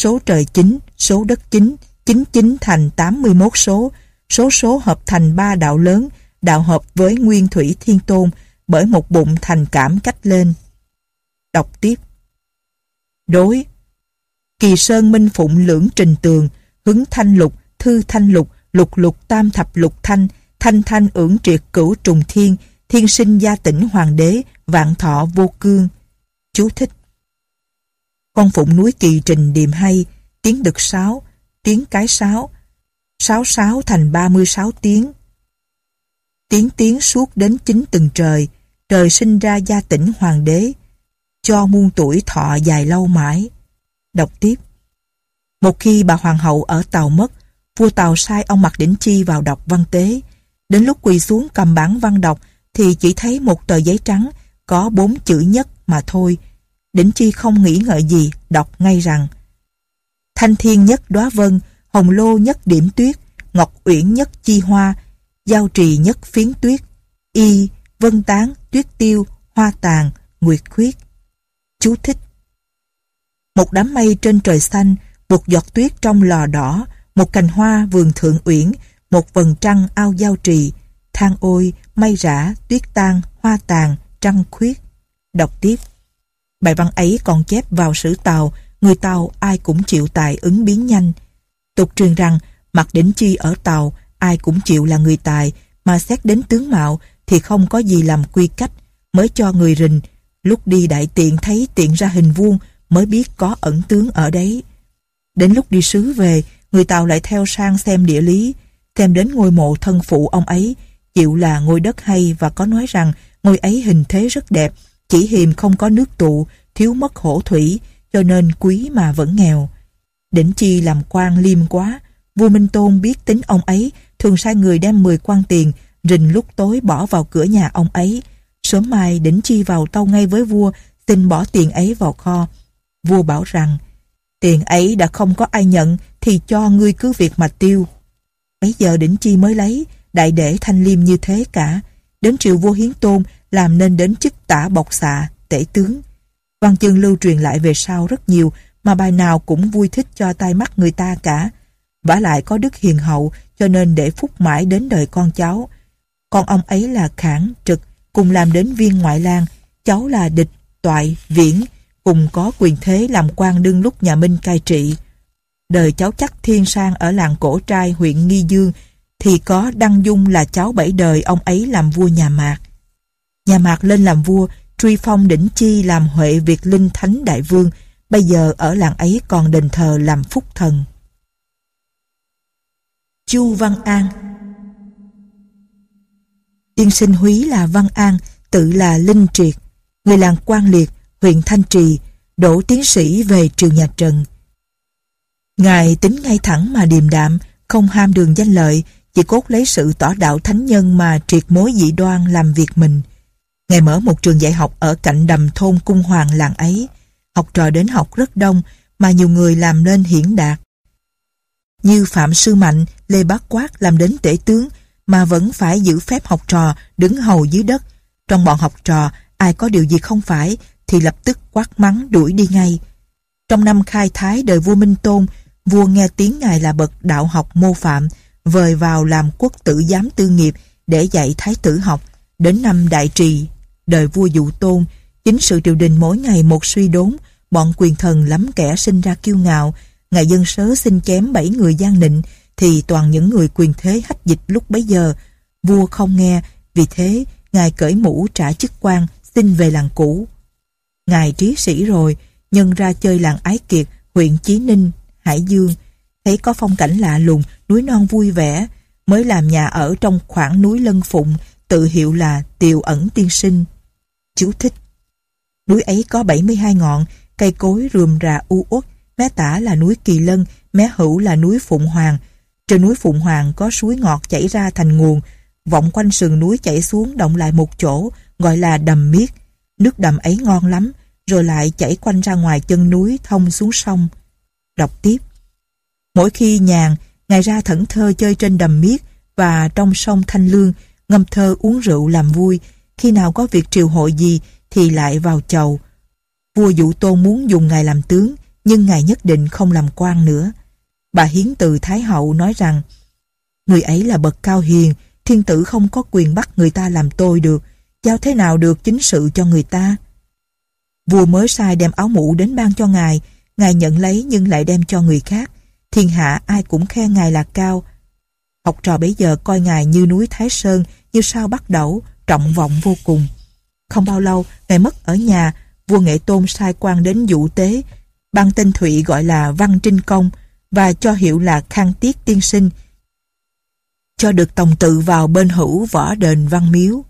số trời chính, số đất chính, chính chính thành 81 số, số số hợp thành ba đạo lớn, đạo hợp với nguyên thủy thiên tôn bởi một bụng thành cảm cách lên. Đọc tiếp Đối Kỳ Sơn Minh Phụng lưỡng trình tường, hứng thanh lục, thư thanh lục, lục lục tam thập lục thanh, thanh thanh ưỡng triệt cửu trùng thiên, thiên sinh gia tỉnh hoàng đế, vạn thọ vô cương. Chú thích Con phụng núi kỳ trình điềm hay, tiếng đực sáu, tiếng cái sáu, sáu sáu thành ba mươi sáu tiếng. Tiếng tiếng suốt đến chín từng trời, trời sinh ra gia tỉnh hoàng đế, cho muôn tuổi thọ dài lâu mãi. Đọc tiếp. Một khi bà hoàng hậu ở Tàu mất, vua Tàu sai ông Mạc Đỉnh Chi vào đọc văn tế, Đến lúc quỳ xuống cầm bản văn đọc thì chỉ thấy một tờ giấy trắng có bốn chữ nhất mà thôi. Đỉnh Chi không nghĩ ngợi gì, đọc ngay rằng Thanh thiên nhất đóa vân, hồng lô nhất điểm tuyết, ngọc uyển nhất chi hoa, giao trì nhất phiến tuyết, y, vân tán, tuyết tiêu, hoa tàn, nguyệt khuyết. Chú thích Một đám mây trên trời xanh, một giọt tuyết trong lò đỏ, một cành hoa vườn thượng uyển, một vần trăng ao giao trì, than ôi, mây rã, tuyết tan, hoa tàn, trăng khuyết. Đọc tiếp. Bài văn ấy còn chép vào sử Tàu, người Tàu ai cũng chịu tài ứng biến nhanh. Tục truyền rằng, mặt đỉnh chi ở Tàu, ai cũng chịu là người tài, mà xét đến tướng mạo thì không có gì làm quy cách, mới cho người rình, lúc đi đại tiện thấy tiện ra hình vuông mới biết có ẩn tướng ở đấy. Đến lúc đi sứ về, người Tàu lại theo sang xem địa lý, xem đến ngôi mộ thân phụ ông ấy, chịu là ngôi đất hay và có nói rằng ngôi ấy hình thế rất đẹp, chỉ hiềm không có nước tụ, thiếu mất hổ thủy, cho nên quý mà vẫn nghèo. Đỉnh chi làm quan liêm quá, vua Minh Tôn biết tính ông ấy, thường sai người đem 10 quan tiền, rình lúc tối bỏ vào cửa nhà ông ấy. Sớm mai đỉnh chi vào tâu ngay với vua, xin bỏ tiền ấy vào kho. Vua bảo rằng, tiền ấy đã không có ai nhận, thì cho ngươi cứ việc mà tiêu. Bây giờ đỉnh chi mới lấy, đại để thanh liêm như thế cả. Đến triệu vua Hiến Tôn làm nên đến chức tả bọc xạ, tể tướng. Văn chương lưu truyền lại về sau rất nhiều mà bài nào cũng vui thích cho tai mắt người ta cả. vả lại có đức hiền hậu cho nên để phúc mãi đến đời con cháu. Con ông ấy là Khảng, trực, cùng làm đến viên ngoại lang, cháu là địch, toại, viễn, cùng có quyền thế làm quan đương lúc nhà Minh cai trị. Đời cháu chắc thiên sang ở làng cổ trai huyện Nghi Dương thì có Đăng Dung là cháu bảy đời ông ấy làm vua nhà Mạc. Nhà Mạc lên làm vua, truy phong đỉnh chi làm Huệ Việt Linh Thánh Đại Vương, bây giờ ở làng ấy còn đền thờ làm phúc thần. Chu Văn An Tiên sinh Húy là Văn An, tự là Linh Triệt, người làng Quan Liệt, huyện Thanh Trì, đổ tiến sĩ về trường nhà Trần. Ngài tính ngay thẳng mà điềm đạm, không ham đường danh lợi, chỉ cốt lấy sự tỏ đạo thánh nhân mà triệt mối dị đoan làm việc mình. Ngài mở một trường dạy học ở cạnh đầm thôn cung hoàng làng ấy. Học trò đến học rất đông mà nhiều người làm nên hiển đạt. Như Phạm Sư Mạnh, Lê Bác Quát làm đến tể tướng mà vẫn phải giữ phép học trò đứng hầu dưới đất. Trong bọn học trò, ai có điều gì không phải thì lập tức quát mắng đuổi đi ngay. Trong năm khai thái đời vua Minh Tôn, vua nghe tiếng ngài là bậc đạo học mô phạm, vời vào làm quốc tử giám tư nghiệp để dạy thái tử học. Đến năm đại trì, đời vua Dụ Tôn, chính sự triều đình mỗi ngày một suy đốn, bọn quyền thần lắm kẻ sinh ra kiêu ngạo, ngài dân sớ xin chém bảy người gian nịnh, thì toàn những người quyền thế hách dịch lúc bấy giờ. Vua không nghe, vì thế ngài cởi mũ trả chức quan, xin về làng cũ. Ngài trí sĩ rồi, nhân ra chơi làng Ái Kiệt, huyện Chí Ninh, Hải Dương, thấy có phong cảnh lạ lùng, núi non vui vẻ, mới làm nhà ở trong khoảng núi Lân Phụng, tự hiệu là Tiều ẩn tiên sinh. Chú thích. Núi ấy có 72 ngọn, cây cối rườm rà u uất, mé tả là núi Kỳ Lân, mé hữu là núi Phụng Hoàng. Trên núi Phụng Hoàng có suối ngọt chảy ra thành nguồn, vọng quanh sườn núi chảy xuống động lại một chỗ, gọi là đầm miết. Nước đầm ấy ngon lắm, rồi lại chảy quanh ra ngoài chân núi thông xuống sông. Đọc tiếp. Mỗi khi nhàn, Ngài ra thẫn thơ chơi trên đầm miết và trong sông Thanh Lương, ngâm thơ uống rượu làm vui. Khi nào có việc triều hội gì thì lại vào chầu. Vua Dụ Tôn muốn dùng Ngài làm tướng, nhưng Ngài nhất định không làm quan nữa. Bà Hiến từ Thái Hậu nói rằng, Người ấy là bậc cao hiền, thiên tử không có quyền bắt người ta làm tôi được, giao thế nào được chính sự cho người ta. Vua mới sai đem áo mũ đến ban cho ngài, ngài nhận lấy nhưng lại đem cho người khác. Thiên hạ ai cũng khen ngài là cao. Học trò bấy giờ coi ngài như núi Thái Sơn, như sao bắt đầu, trọng vọng vô cùng. Không bao lâu, ngài mất ở nhà, vua Nghệ Tôn sai quan đến dụ tế, ban tên Thụy gọi là Văn Trinh Công và cho hiệu là Khang Tiết Tiên Sinh, cho được tổng tự vào bên hữu võ đền Văn Miếu.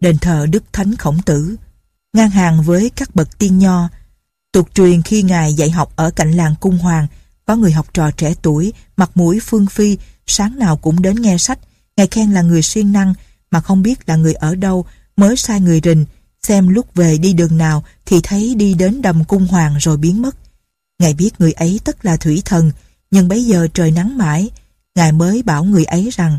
Đền thờ Đức Thánh Khổng Tử, ngang hàng với các bậc tiên nho, tục truyền khi ngài dạy học ở cạnh làng Cung Hoàng, có người học trò trẻ tuổi, mặt mũi phương phi, sáng nào cũng đến nghe sách, ngài khen là người siêng năng, mà không biết là người ở đâu, mới sai người rình, xem lúc về đi đường nào thì thấy đi đến đầm cung hoàng rồi biến mất. Ngài biết người ấy tất là thủy thần, nhưng bấy giờ trời nắng mãi, Ngài mới bảo người ấy rằng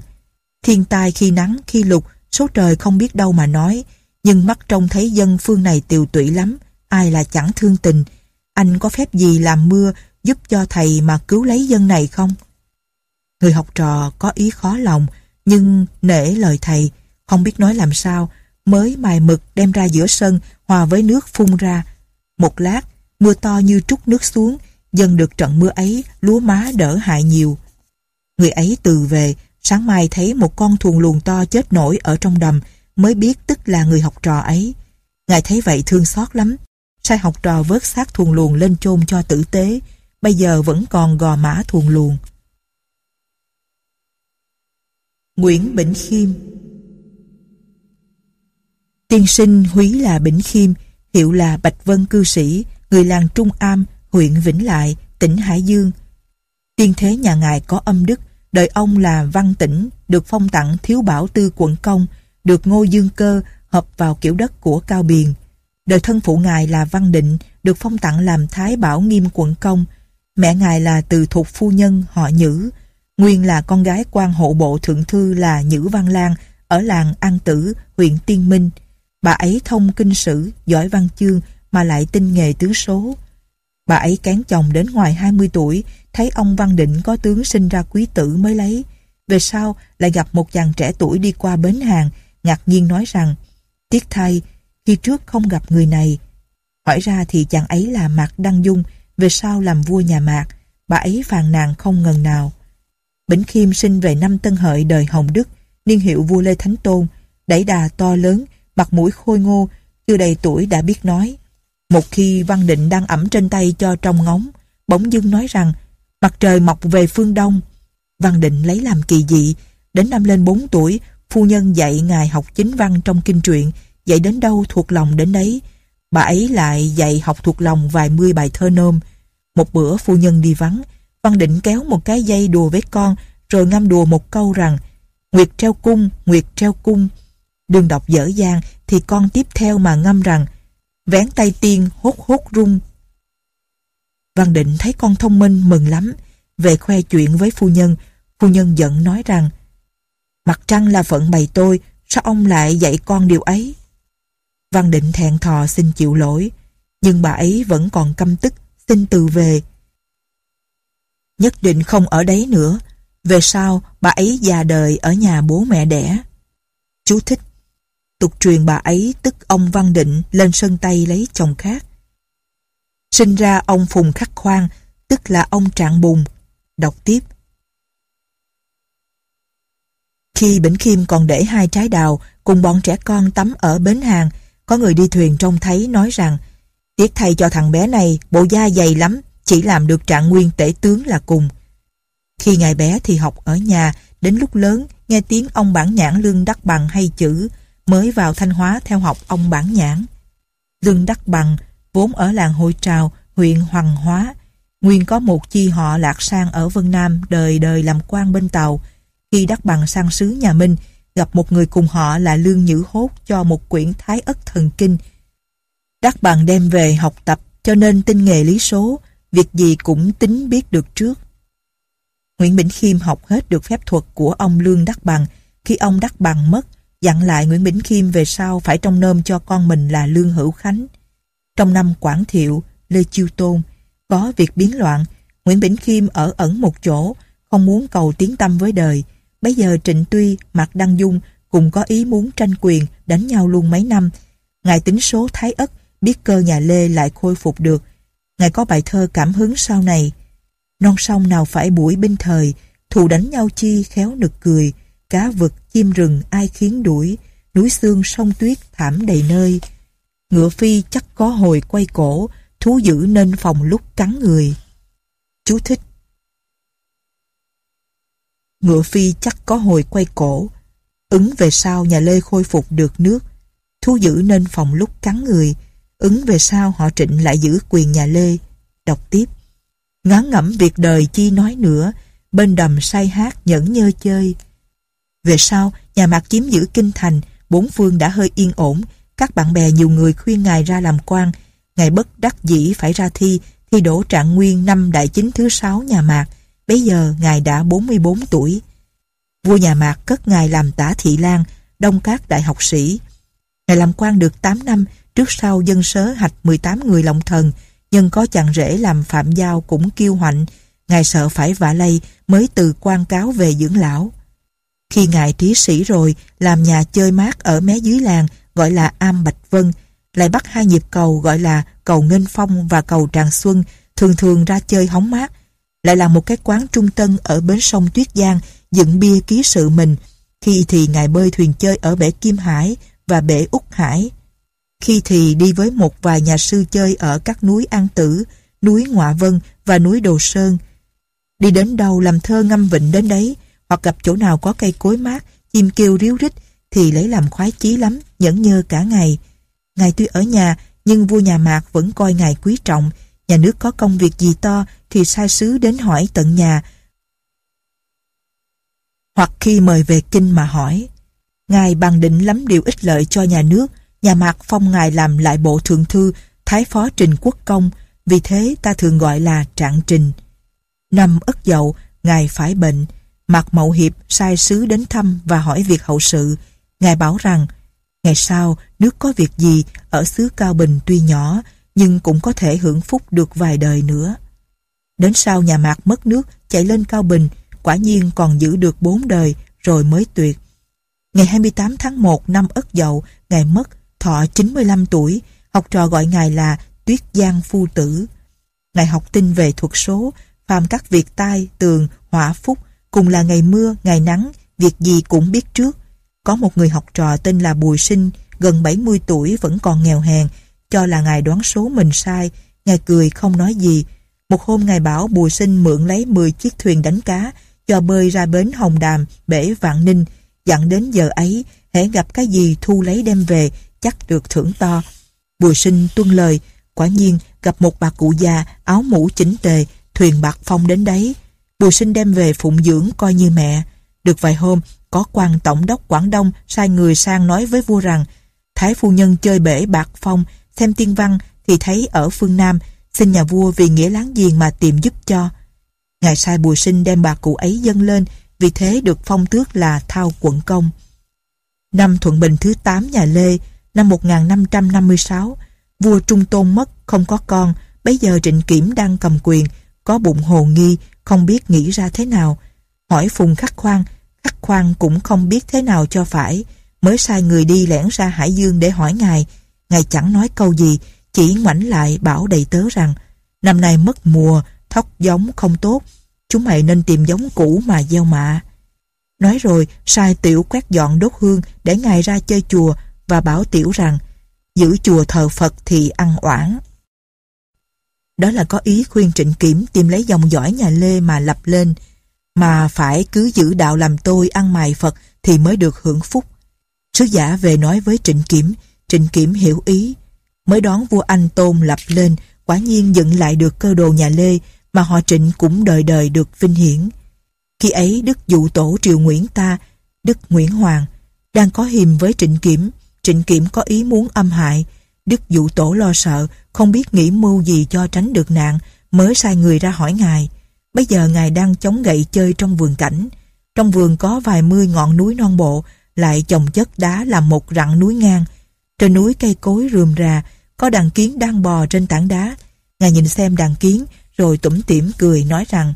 thiên tai khi nắng, khi lục, số trời không biết đâu mà nói, nhưng mắt trông thấy dân phương này tiều tụy lắm, ai là chẳng thương tình. Anh có phép gì làm mưa giúp cho thầy mà cứu lấy dân này không? Người học trò có ý khó lòng, nhưng nể lời thầy, không biết nói làm sao, mới mài mực đem ra giữa sân hòa với nước phun ra. Một lát, mưa to như trút nước xuống, dân được trận mưa ấy, lúa má đỡ hại nhiều. Người ấy từ về, sáng mai thấy một con thuồng luồng to chết nổi ở trong đầm, mới biết tức là người học trò ấy. Ngài thấy vậy thương xót lắm, sai học trò vớt xác thuồng luồng lên chôn cho tử tế, bây giờ vẫn còn gò mã thuồng luồng. Nguyễn Bỉnh Khiêm Tiên sinh húy là Bỉnh Khiêm, hiệu là Bạch Vân Cư Sĩ, người làng Trung Am, huyện Vĩnh Lại, tỉnh Hải Dương. Tiên thế nhà ngài có âm đức, đời ông là Văn Tĩnh, được phong tặng thiếu bảo tư quận công, được ngô dương cơ hợp vào kiểu đất của Cao Biền. Đời thân phụ ngài là Văn Định, được phong tặng làm Thái Bảo Nghiêm quận công. Mẹ ngài là từ thuộc phu nhân họ Nhữ, nguyên là con gái quan hộ bộ thượng thư là Nhữ Văn Lan ở làng An Tử, huyện Tiên Minh. Bà ấy thông kinh sử, giỏi văn chương mà lại tinh nghề tứ số. Bà ấy cán chồng đến ngoài 20 tuổi, thấy ông Văn Định có tướng sinh ra quý tử mới lấy. Về sau lại gặp một chàng trẻ tuổi đi qua bến hàng, ngạc nhiên nói rằng Tiếc thay, khi trước không gặp người này. Hỏi ra thì chàng ấy là Mạc Đăng Dung, về sau làm vua nhà Mạc. Bà ấy phàn nàn không ngần nào. Bỉnh Khiêm sinh về năm Tân Hợi đời Hồng Đức, niên hiệu vua Lê Thánh Tôn, đẩy đà to lớn, mặt mũi khôi ngô, chưa đầy tuổi đã biết nói. Một khi Văn Định đang ẩm trên tay cho trong ngóng, bỗng dưng nói rằng mặt trời mọc về phương đông. Văn Định lấy làm kỳ dị, đến năm lên 4 tuổi, phu nhân dạy ngài học chính văn trong kinh truyện, dạy đến đâu thuộc lòng đến đấy. Bà ấy lại dạy học thuộc lòng vài mươi bài thơ nôm. Một bữa phu nhân đi vắng, Văn Định kéo một cái dây đùa với con, rồi ngâm đùa một câu rằng Nguyệt treo cung, Nguyệt treo cung. Đừng đọc dở dàng thì con tiếp theo mà ngâm rằng Vén tay tiên hốt hốt rung. Văn Định thấy con thông minh mừng lắm, về khoe chuyện với phu nhân. Phu nhân giận nói rằng Mặt trăng là phận bày tôi, sao ông lại dạy con điều ấy? Văn Định thẹn thò xin chịu lỗi, nhưng bà ấy vẫn còn căm tức, xin từ về. Nhất định không ở đấy nữa, về sau bà ấy già đời ở nhà bố mẹ đẻ. Chú thích Tục truyền bà ấy tức ông Văn Định lên sân Tây lấy chồng khác. Sinh ra ông Phùng Khắc Khoan, tức là ông Trạng Bùng. Đọc tiếp. Khi Bỉnh Khiêm còn để hai trái đào cùng bọn trẻ con tắm ở bến hàng, có người đi thuyền trông thấy nói rằng Tiếc thầy cho thằng bé này bộ da dày lắm, chỉ làm được trạng nguyên tể tướng là cùng. Khi ngài bé thì học ở nhà, đến lúc lớn nghe tiếng ông bản nhãn lương đắc bằng hay chữ, mới vào Thanh Hóa theo học ông bản nhãn. Lương đắc bằng, vốn ở làng Hội Trào, huyện Hoàng Hóa, nguyên có một chi họ lạc sang ở Vân Nam đời đời làm quan bên tàu. Khi đắc bằng sang xứ nhà Minh, gặp một người cùng họ là Lương Nhữ Hốt cho một quyển Thái Ất Thần Kinh. Đắc bằng đem về học tập cho nên tinh nghề lý số, việc gì cũng tính biết được trước. Nguyễn Bỉnh Khiêm học hết được phép thuật của ông Lương Đắc Bằng. Khi ông Đắc Bằng mất, dặn lại Nguyễn Bỉnh Khiêm về sau phải trông nôm cho con mình là Lương Hữu Khánh. Trong năm Quảng Thiệu, Lê Chiêu Tôn, có việc biến loạn, Nguyễn Bỉnh Khiêm ở ẩn một chỗ, không muốn cầu tiến tâm với đời. Bây giờ Trịnh Tuy, Mạc Đăng Dung cùng có ý muốn tranh quyền, đánh nhau luôn mấy năm. Ngài tính số Thái Ất, biết cơ nhà Lê lại khôi phục được. Ngài có bài thơ cảm hứng sau này. Non sông nào phải buổi binh thời, thù đánh nhau chi khéo nực cười, cá vực, chim rừng ai khiến đuổi, núi xương sông tuyết thảm đầy nơi. Ngựa phi chắc có hồi quay cổ, thú dữ nên phòng lúc cắn người. Chú thích Ngựa phi chắc có hồi quay cổ, ứng về sau nhà Lê khôi phục được nước, thú dữ nên phòng lúc cắn người, ứng về sau họ trịnh lại giữ quyền nhà Lê. Đọc tiếp. Ngán ngẩm việc đời chi nói nữa, bên đầm say hát nhẫn nhơ chơi. Về sau, nhà Mạc chiếm giữ kinh thành, bốn phương đã hơi yên ổn, các bạn bè nhiều người khuyên ngài ra làm quan, ngài bất đắc dĩ phải ra thi, thi đỗ trạng nguyên năm đại chính thứ sáu nhà Mạc, bấy giờ ngài đã 44 tuổi. Vua nhà Mạc cất ngài làm tả thị lang, đông các đại học sĩ. Ngài làm quan được 8 năm, trước sau dân sớ hạch 18 người lòng thần, nhưng có chàng rể làm phạm giao cũng kiêu hoạnh, ngài sợ phải vạ lây mới từ quan cáo về dưỡng lão. Khi ngài trí sĩ rồi, làm nhà chơi mát ở mé dưới làng gọi là Am Bạch Vân, lại bắt hai nhịp cầu gọi là cầu Nghênh Phong và cầu Tràng Xuân, thường thường ra chơi hóng mát. Lại là một cái quán trung tân ở bến sông Tuyết Giang, dựng bia ký sự mình. Khi thì ngài bơi thuyền chơi ở bể Kim Hải và bể Úc Hải. Khi thì đi với một vài nhà sư chơi ở các núi An Tử, núi Ngoạ Vân và núi Đồ Sơn. Đi đến đâu làm thơ ngâm vịnh đến đấy, hoặc gặp chỗ nào có cây cối mát, chim kêu ríu rít, thì lấy làm khoái chí lắm, nhẫn nhơ cả ngày. Ngài tuy ở nhà, nhưng vua nhà Mạc vẫn coi ngài quý trọng, nhà nước có công việc gì to thì sai sứ đến hỏi tận nhà. Hoặc khi mời về kinh mà hỏi, ngài bằng định lắm điều ích lợi cho nhà nước, nhà Mạc phong ngài làm lại bộ thượng thư, thái phó trình quốc công, vì thế ta thường gọi là trạng trình. Năm ất dậu, ngài phải bệnh, Mạc Mậu Hiệp sai sứ đến thăm và hỏi việc hậu sự. Ngài bảo rằng, ngày sau nước có việc gì ở xứ Cao Bình tuy nhỏ, nhưng cũng có thể hưởng phúc được vài đời nữa. Đến sau nhà Mạc mất nước, chạy lên Cao Bình, quả nhiên còn giữ được bốn đời rồi mới tuyệt. Ngày 28 tháng 1 năm Ất Dậu, Ngài mất, thọ 95 tuổi, học trò gọi Ngài là Tuyết Giang Phu Tử. Ngài học tinh về thuật số, phàm các việc tai, tường, hỏa phúc, cùng là ngày mưa, ngày nắng, việc gì cũng biết trước. Có một người học trò tên là Bùi Sinh, gần 70 tuổi vẫn còn nghèo hèn, cho là Ngài đoán số mình sai, Ngài cười không nói gì. Một hôm Ngài bảo Bùi Sinh mượn lấy 10 chiếc thuyền đánh cá, cho bơi ra bến Hồng Đàm, bể Vạn Ninh, dặn đến giờ ấy, hễ gặp cái gì thu lấy đem về, chắc được thưởng to. Bùi Sinh tuân lời, quả nhiên gặp một bà cụ già, áo mũ chỉnh tề, thuyền bạc phong đến đấy. Bùi Sinh đem về phụng dưỡng coi như mẹ. Được vài hôm, có quan tổng đốc Quảng Đông sai người sang nói với vua rằng Thái phu nhân chơi bể bạc phong, xem tiên văn thì thấy ở phương Nam, xin nhà vua vì nghĩa láng giềng mà tìm giúp cho. Ngài sai bùi sinh đem bà cụ ấy dâng lên, vì thế được phong tước là Thao quận công. Năm Thuận Bình thứ 8 nhà Lê, năm 1556, vua Trung Tôn mất, không có con, bây giờ Trịnh Kiểm đang cầm quyền, có bụng hồ nghi, không biết nghĩ ra thế nào. Hỏi Phùng Khắc Khoan, Khắc Khoan cũng không biết thế nào cho phải, mới sai người đi lẻn ra Hải Dương để hỏi ngài. Ngài chẳng nói câu gì, chỉ ngoảnh lại bảo đầy tớ rằng năm nay mất mùa, thóc giống không tốt, chúng mày nên tìm giống cũ mà gieo mạ. Nói rồi, sai tiểu quét dọn đốt hương để ngài ra chơi chùa và bảo tiểu rằng giữ chùa thờ Phật thì ăn oản. Đó là có ý khuyên Trịnh Kiểm tìm lấy dòng dõi nhà Lê mà lập lên, mà phải cứ giữ đạo làm tôi ăn mài Phật thì mới được hưởng phúc. Sứ giả về nói với Trịnh Kiểm, Trịnh Kiểm hiểu ý, mới đón vua Anh Tôn lập lên, quả nhiên dựng lại được cơ đồ nhà Lê mà họ Trịnh cũng đời đời được vinh hiển. Khi ấy Đức dụ tổ triều Nguyễn ta, Đức Nguyễn Hoàng, đang có hiềm với Trịnh Kiểm, Trịnh Kiểm có ý muốn âm hại, Đức dụ tổ lo sợ, không biết nghĩ mưu gì cho tránh được nạn, mới sai người ra hỏi ngài. Bây giờ ngài đang chống gậy chơi trong vườn cảnh. Trong vườn có vài mươi ngọn núi non bộ, lại chồng chất đá làm một rặng núi ngang. Trên núi cây cối rườm rà, có đàn kiến đang bò trên tảng đá. Ngài nhìn xem đàn kiến, rồi tủm tỉm cười nói rằng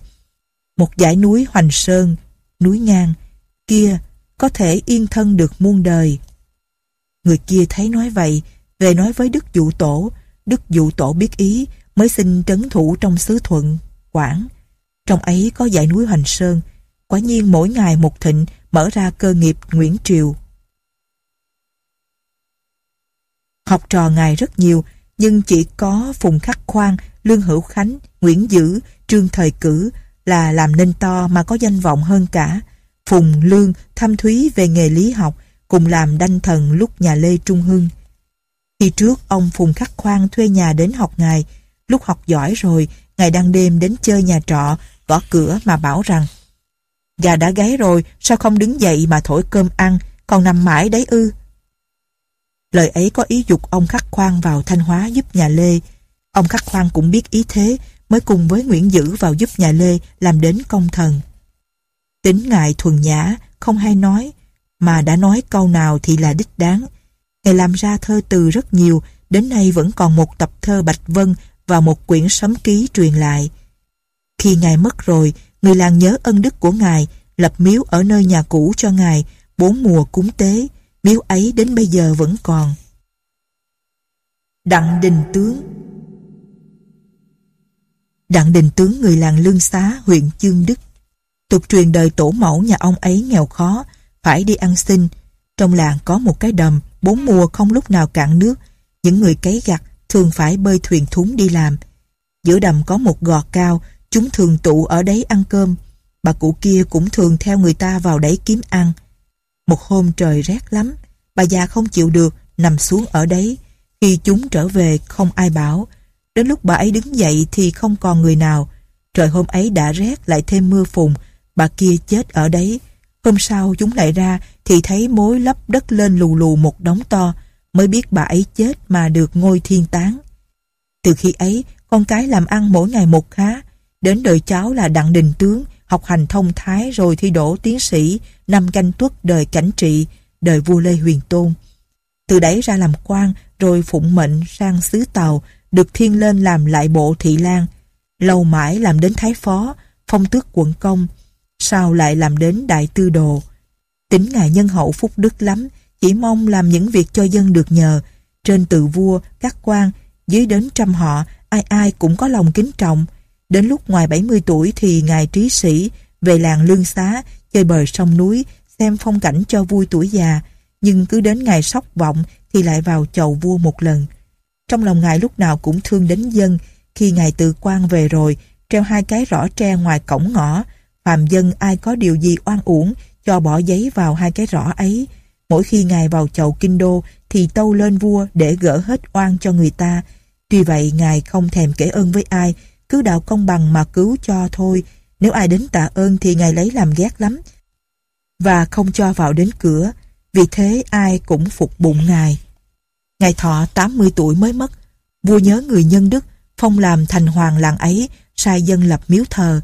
một dãy núi hoành sơn, núi ngang, kia có thể yên thân được muôn đời. Người kia thấy nói vậy, về nói với Đức Dụ Tổ, Đức Dụ Tổ biết ý, mới xin trấn thủ trong xứ Thuận, Quảng. Trong ấy có dãy núi Hoành Sơn, quả nhiên mỗi ngày một thịnh mở ra cơ nghiệp Nguyễn Triều. Học trò ngài rất nhiều, nhưng chỉ có Phùng Khắc Khoan, Lương Hữu Khánh, Nguyễn Dữ, Trương Thời Cử là làm nên to mà có danh vọng hơn cả. Phùng Lương thăm thúy về nghề lý học, cùng làm đanh thần lúc nhà Lê Trung Hưng. Khi trước ông Phùng Khắc Khoan thuê nhà đến học ngài, lúc học giỏi rồi, ngài đang đêm đến chơi nhà trọ, gõ cửa mà bảo rằng Gà đã gáy rồi, sao không đứng dậy mà thổi cơm ăn, còn nằm mãi đấy ư? Lời ấy có ý dục ông Khắc Khoan vào Thanh Hóa giúp nhà Lê. Ông Khắc Khoan cũng biết ý thế, mới cùng với Nguyễn Dữ vào giúp nhà Lê làm đến công thần. Tính ngài thuần nhã, không hay nói, mà đã nói câu nào thì là đích đáng. Ngài làm ra thơ từ rất nhiều, đến nay vẫn còn một tập thơ Bạch Vân và một quyển sấm ký truyền lại. Khi Ngài mất rồi, người làng nhớ ân đức của Ngài, lập miếu ở nơi nhà cũ cho Ngài, bốn mùa cúng tế, miếu ấy đến bây giờ vẫn còn. Đặng Đình Tướng Đặng Đình Tướng người làng Lương Xá, huyện Chương Đức. Tục truyền đời tổ mẫu nhà ông ấy nghèo khó, phải đi ăn xin. Trong làng có một cái đầm, bốn mùa không lúc nào cạn nước. Những người cấy gặt thường phải bơi thuyền thúng đi làm. Giữa đầm có một gò cao, chúng thường tụ ở đấy ăn cơm. Bà cụ kia cũng thường theo người ta vào đấy kiếm ăn. Một hôm trời rét lắm, bà già không chịu được, nằm xuống ở đấy. Khi chúng trở về không ai bảo. Đến lúc bà ấy đứng dậy thì không còn người nào. Trời hôm ấy đã rét lại thêm mưa phùn, bà kia chết ở đấy. Hôm sau chúng lại ra thì thấy mối lấp đất lên lù lù một đống to, mới biết bà ấy chết mà được ngôi thiên tán. Từ khi ấy, con cái làm ăn mỗi ngày một khá, đến đời cháu là Đặng Đình Tướng, học hành thông thái rồi thi đỗ tiến sĩ, năm canh tuất đời cảnh trị, đời vua Lê Huyền Tôn. Từ đấy ra làm quan, rồi phụng mệnh sang xứ Tàu, được thiên lên làm lại bộ thị lang. Lâu mãi làm đến thái phó, phong tước quận công, sao lại làm đến đại tư đồ. Tính ngài nhân hậu phúc đức lắm, chỉ mong làm những việc cho dân được nhờ. Trên từ vua, các quan, dưới đến trăm họ, ai ai cũng có lòng kính trọng. Đến lúc ngoài 70 tuổi thì ngài trí sĩ về làng lương xá, chơi bời sông núi, xem phong cảnh cho vui tuổi già. Nhưng cứ đến ngày sóc vọng thì lại vào chầu vua một lần. Trong lòng ngài lúc nào cũng thương đến dân, khi ngài tự quan về rồi, treo hai cái rõ tre ngoài cổng ngõ, phàm dân ai có điều gì oan uổng cho bỏ giấy vào hai cái rõ ấy. Mỗi khi ngài vào chầu kinh đô thì tâu lên vua để gỡ hết oan cho người ta. Tuy vậy ngài không thèm kể ơn với ai, cứ đạo công bằng mà cứu cho thôi. Nếu ai đến tạ ơn thì ngài lấy làm ghét lắm. Và không cho vào đến cửa, vì thế ai cũng phục bụng ngài. Ngài thọ 80 tuổi mới mất. Vua nhớ người nhân đức, phong làm thành hoàng làng ấy, sai dân lập miếu thờ.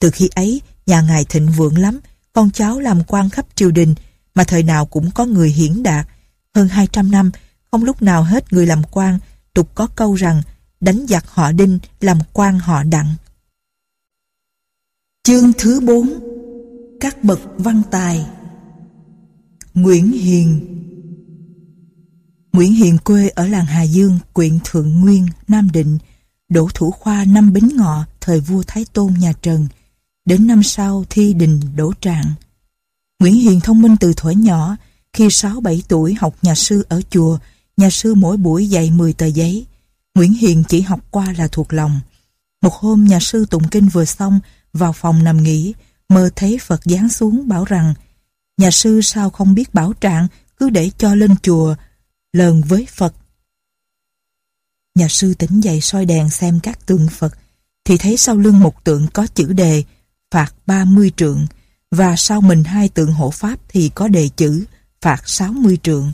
Từ khi ấy, nhà ngài thịnh vượng lắm, con cháu làm quan khắp triều đình, mà thời nào cũng có người hiển đạt. Hơn 200 năm, không lúc nào hết người làm quan, tục có câu rằng đánh giặc họ đinh, làm quan họ đặng. Chương thứ 4 Các bậc văn tài Nguyễn Hiền Nguyễn Hiền quê ở làng Hà Dương, quyện Thượng Nguyên, Nam Định, đỗ thủ khoa năm Bính Ngọ, thời vua Thái Tôn nhà Trần. Đến năm sau thi đình đỗ trạng. Nguyễn Hiền thông minh từ thuở nhỏ, khi 6-7 tuổi học nhà sư ở chùa, nhà sư mỗi buổi dạy 10 tờ giấy. Nguyễn Hiền chỉ học qua là thuộc lòng. Một hôm nhà sư tụng kinh vừa xong, vào phòng nằm nghỉ, mơ thấy Phật giáng xuống bảo rằng nhà sư sao không biết bảo trạng, cứ để cho lên chùa, lờn với Phật. Nhà sư tỉnh dậy soi đèn xem các tượng Phật, thì thấy sau lưng một tượng có chữ đề phạt 30 trượng, và sau mình hai tượng hộ pháp thì có đề chữ phạt 60 trượng.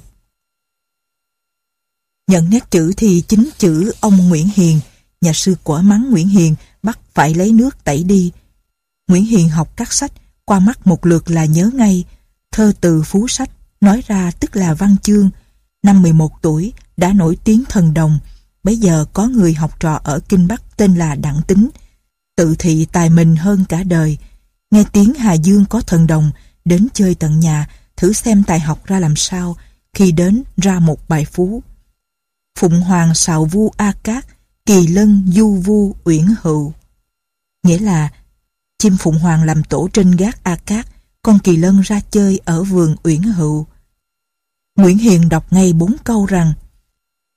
Nhận nét chữ thì chính chữ ông Nguyễn Hiền, nhà sư quả mắng Nguyễn Hiền bắt phải lấy nước tẩy đi. Nguyễn Hiền học các sách, qua mắt một lượt là nhớ ngay, thơ từ phú sách, nói ra tức là văn chương. Năm 11 tuổi, đã nổi tiếng thần đồng, bây giờ có người học trò ở Kinh Bắc tên là Đặng Tính, tự thị tài mình hơn cả đời. Nghe tiếng Hà Dương có thần đồng, đến chơi tận nhà, thử xem tài học ra làm sao, khi đến ra một bài phú. Phụng Hoàng Sào Vu A Cát, Kỳ Lân Du Vu Uyển Hữu. Nghĩa là chim Phụng Hoàng làm tổ trên gác A Cát, con Kỳ Lân ra chơi ở vườn Uyển Hữu. Nguyễn Hiền đọc ngay bốn câu rằng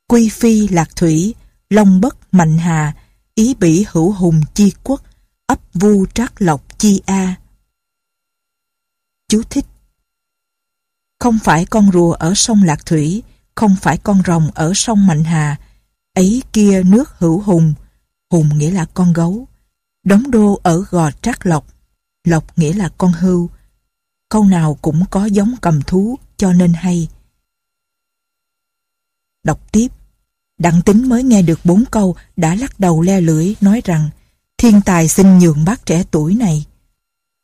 Quy phi lạc thủy, long bất mạnh hà, ý bỉ hữu hùng chi quốc, ấp vu trác lộc chi a. Chú thích Không phải con rùa ở sông Lạc Thủy, không phải con rồng ở sông Mạnh Hà, ấy kia nước hữu hùng, hùng nghĩa là con gấu, đóng đô ở gò trác lộc, lộc nghĩa là con hưu. Câu nào cũng có giống cầm thú cho nên hay. Đọc tiếp, Đặng tính mới nghe được bốn câu đã lắc đầu le lưỡi nói rằng thiên tài xin nhường bác trẻ tuổi này.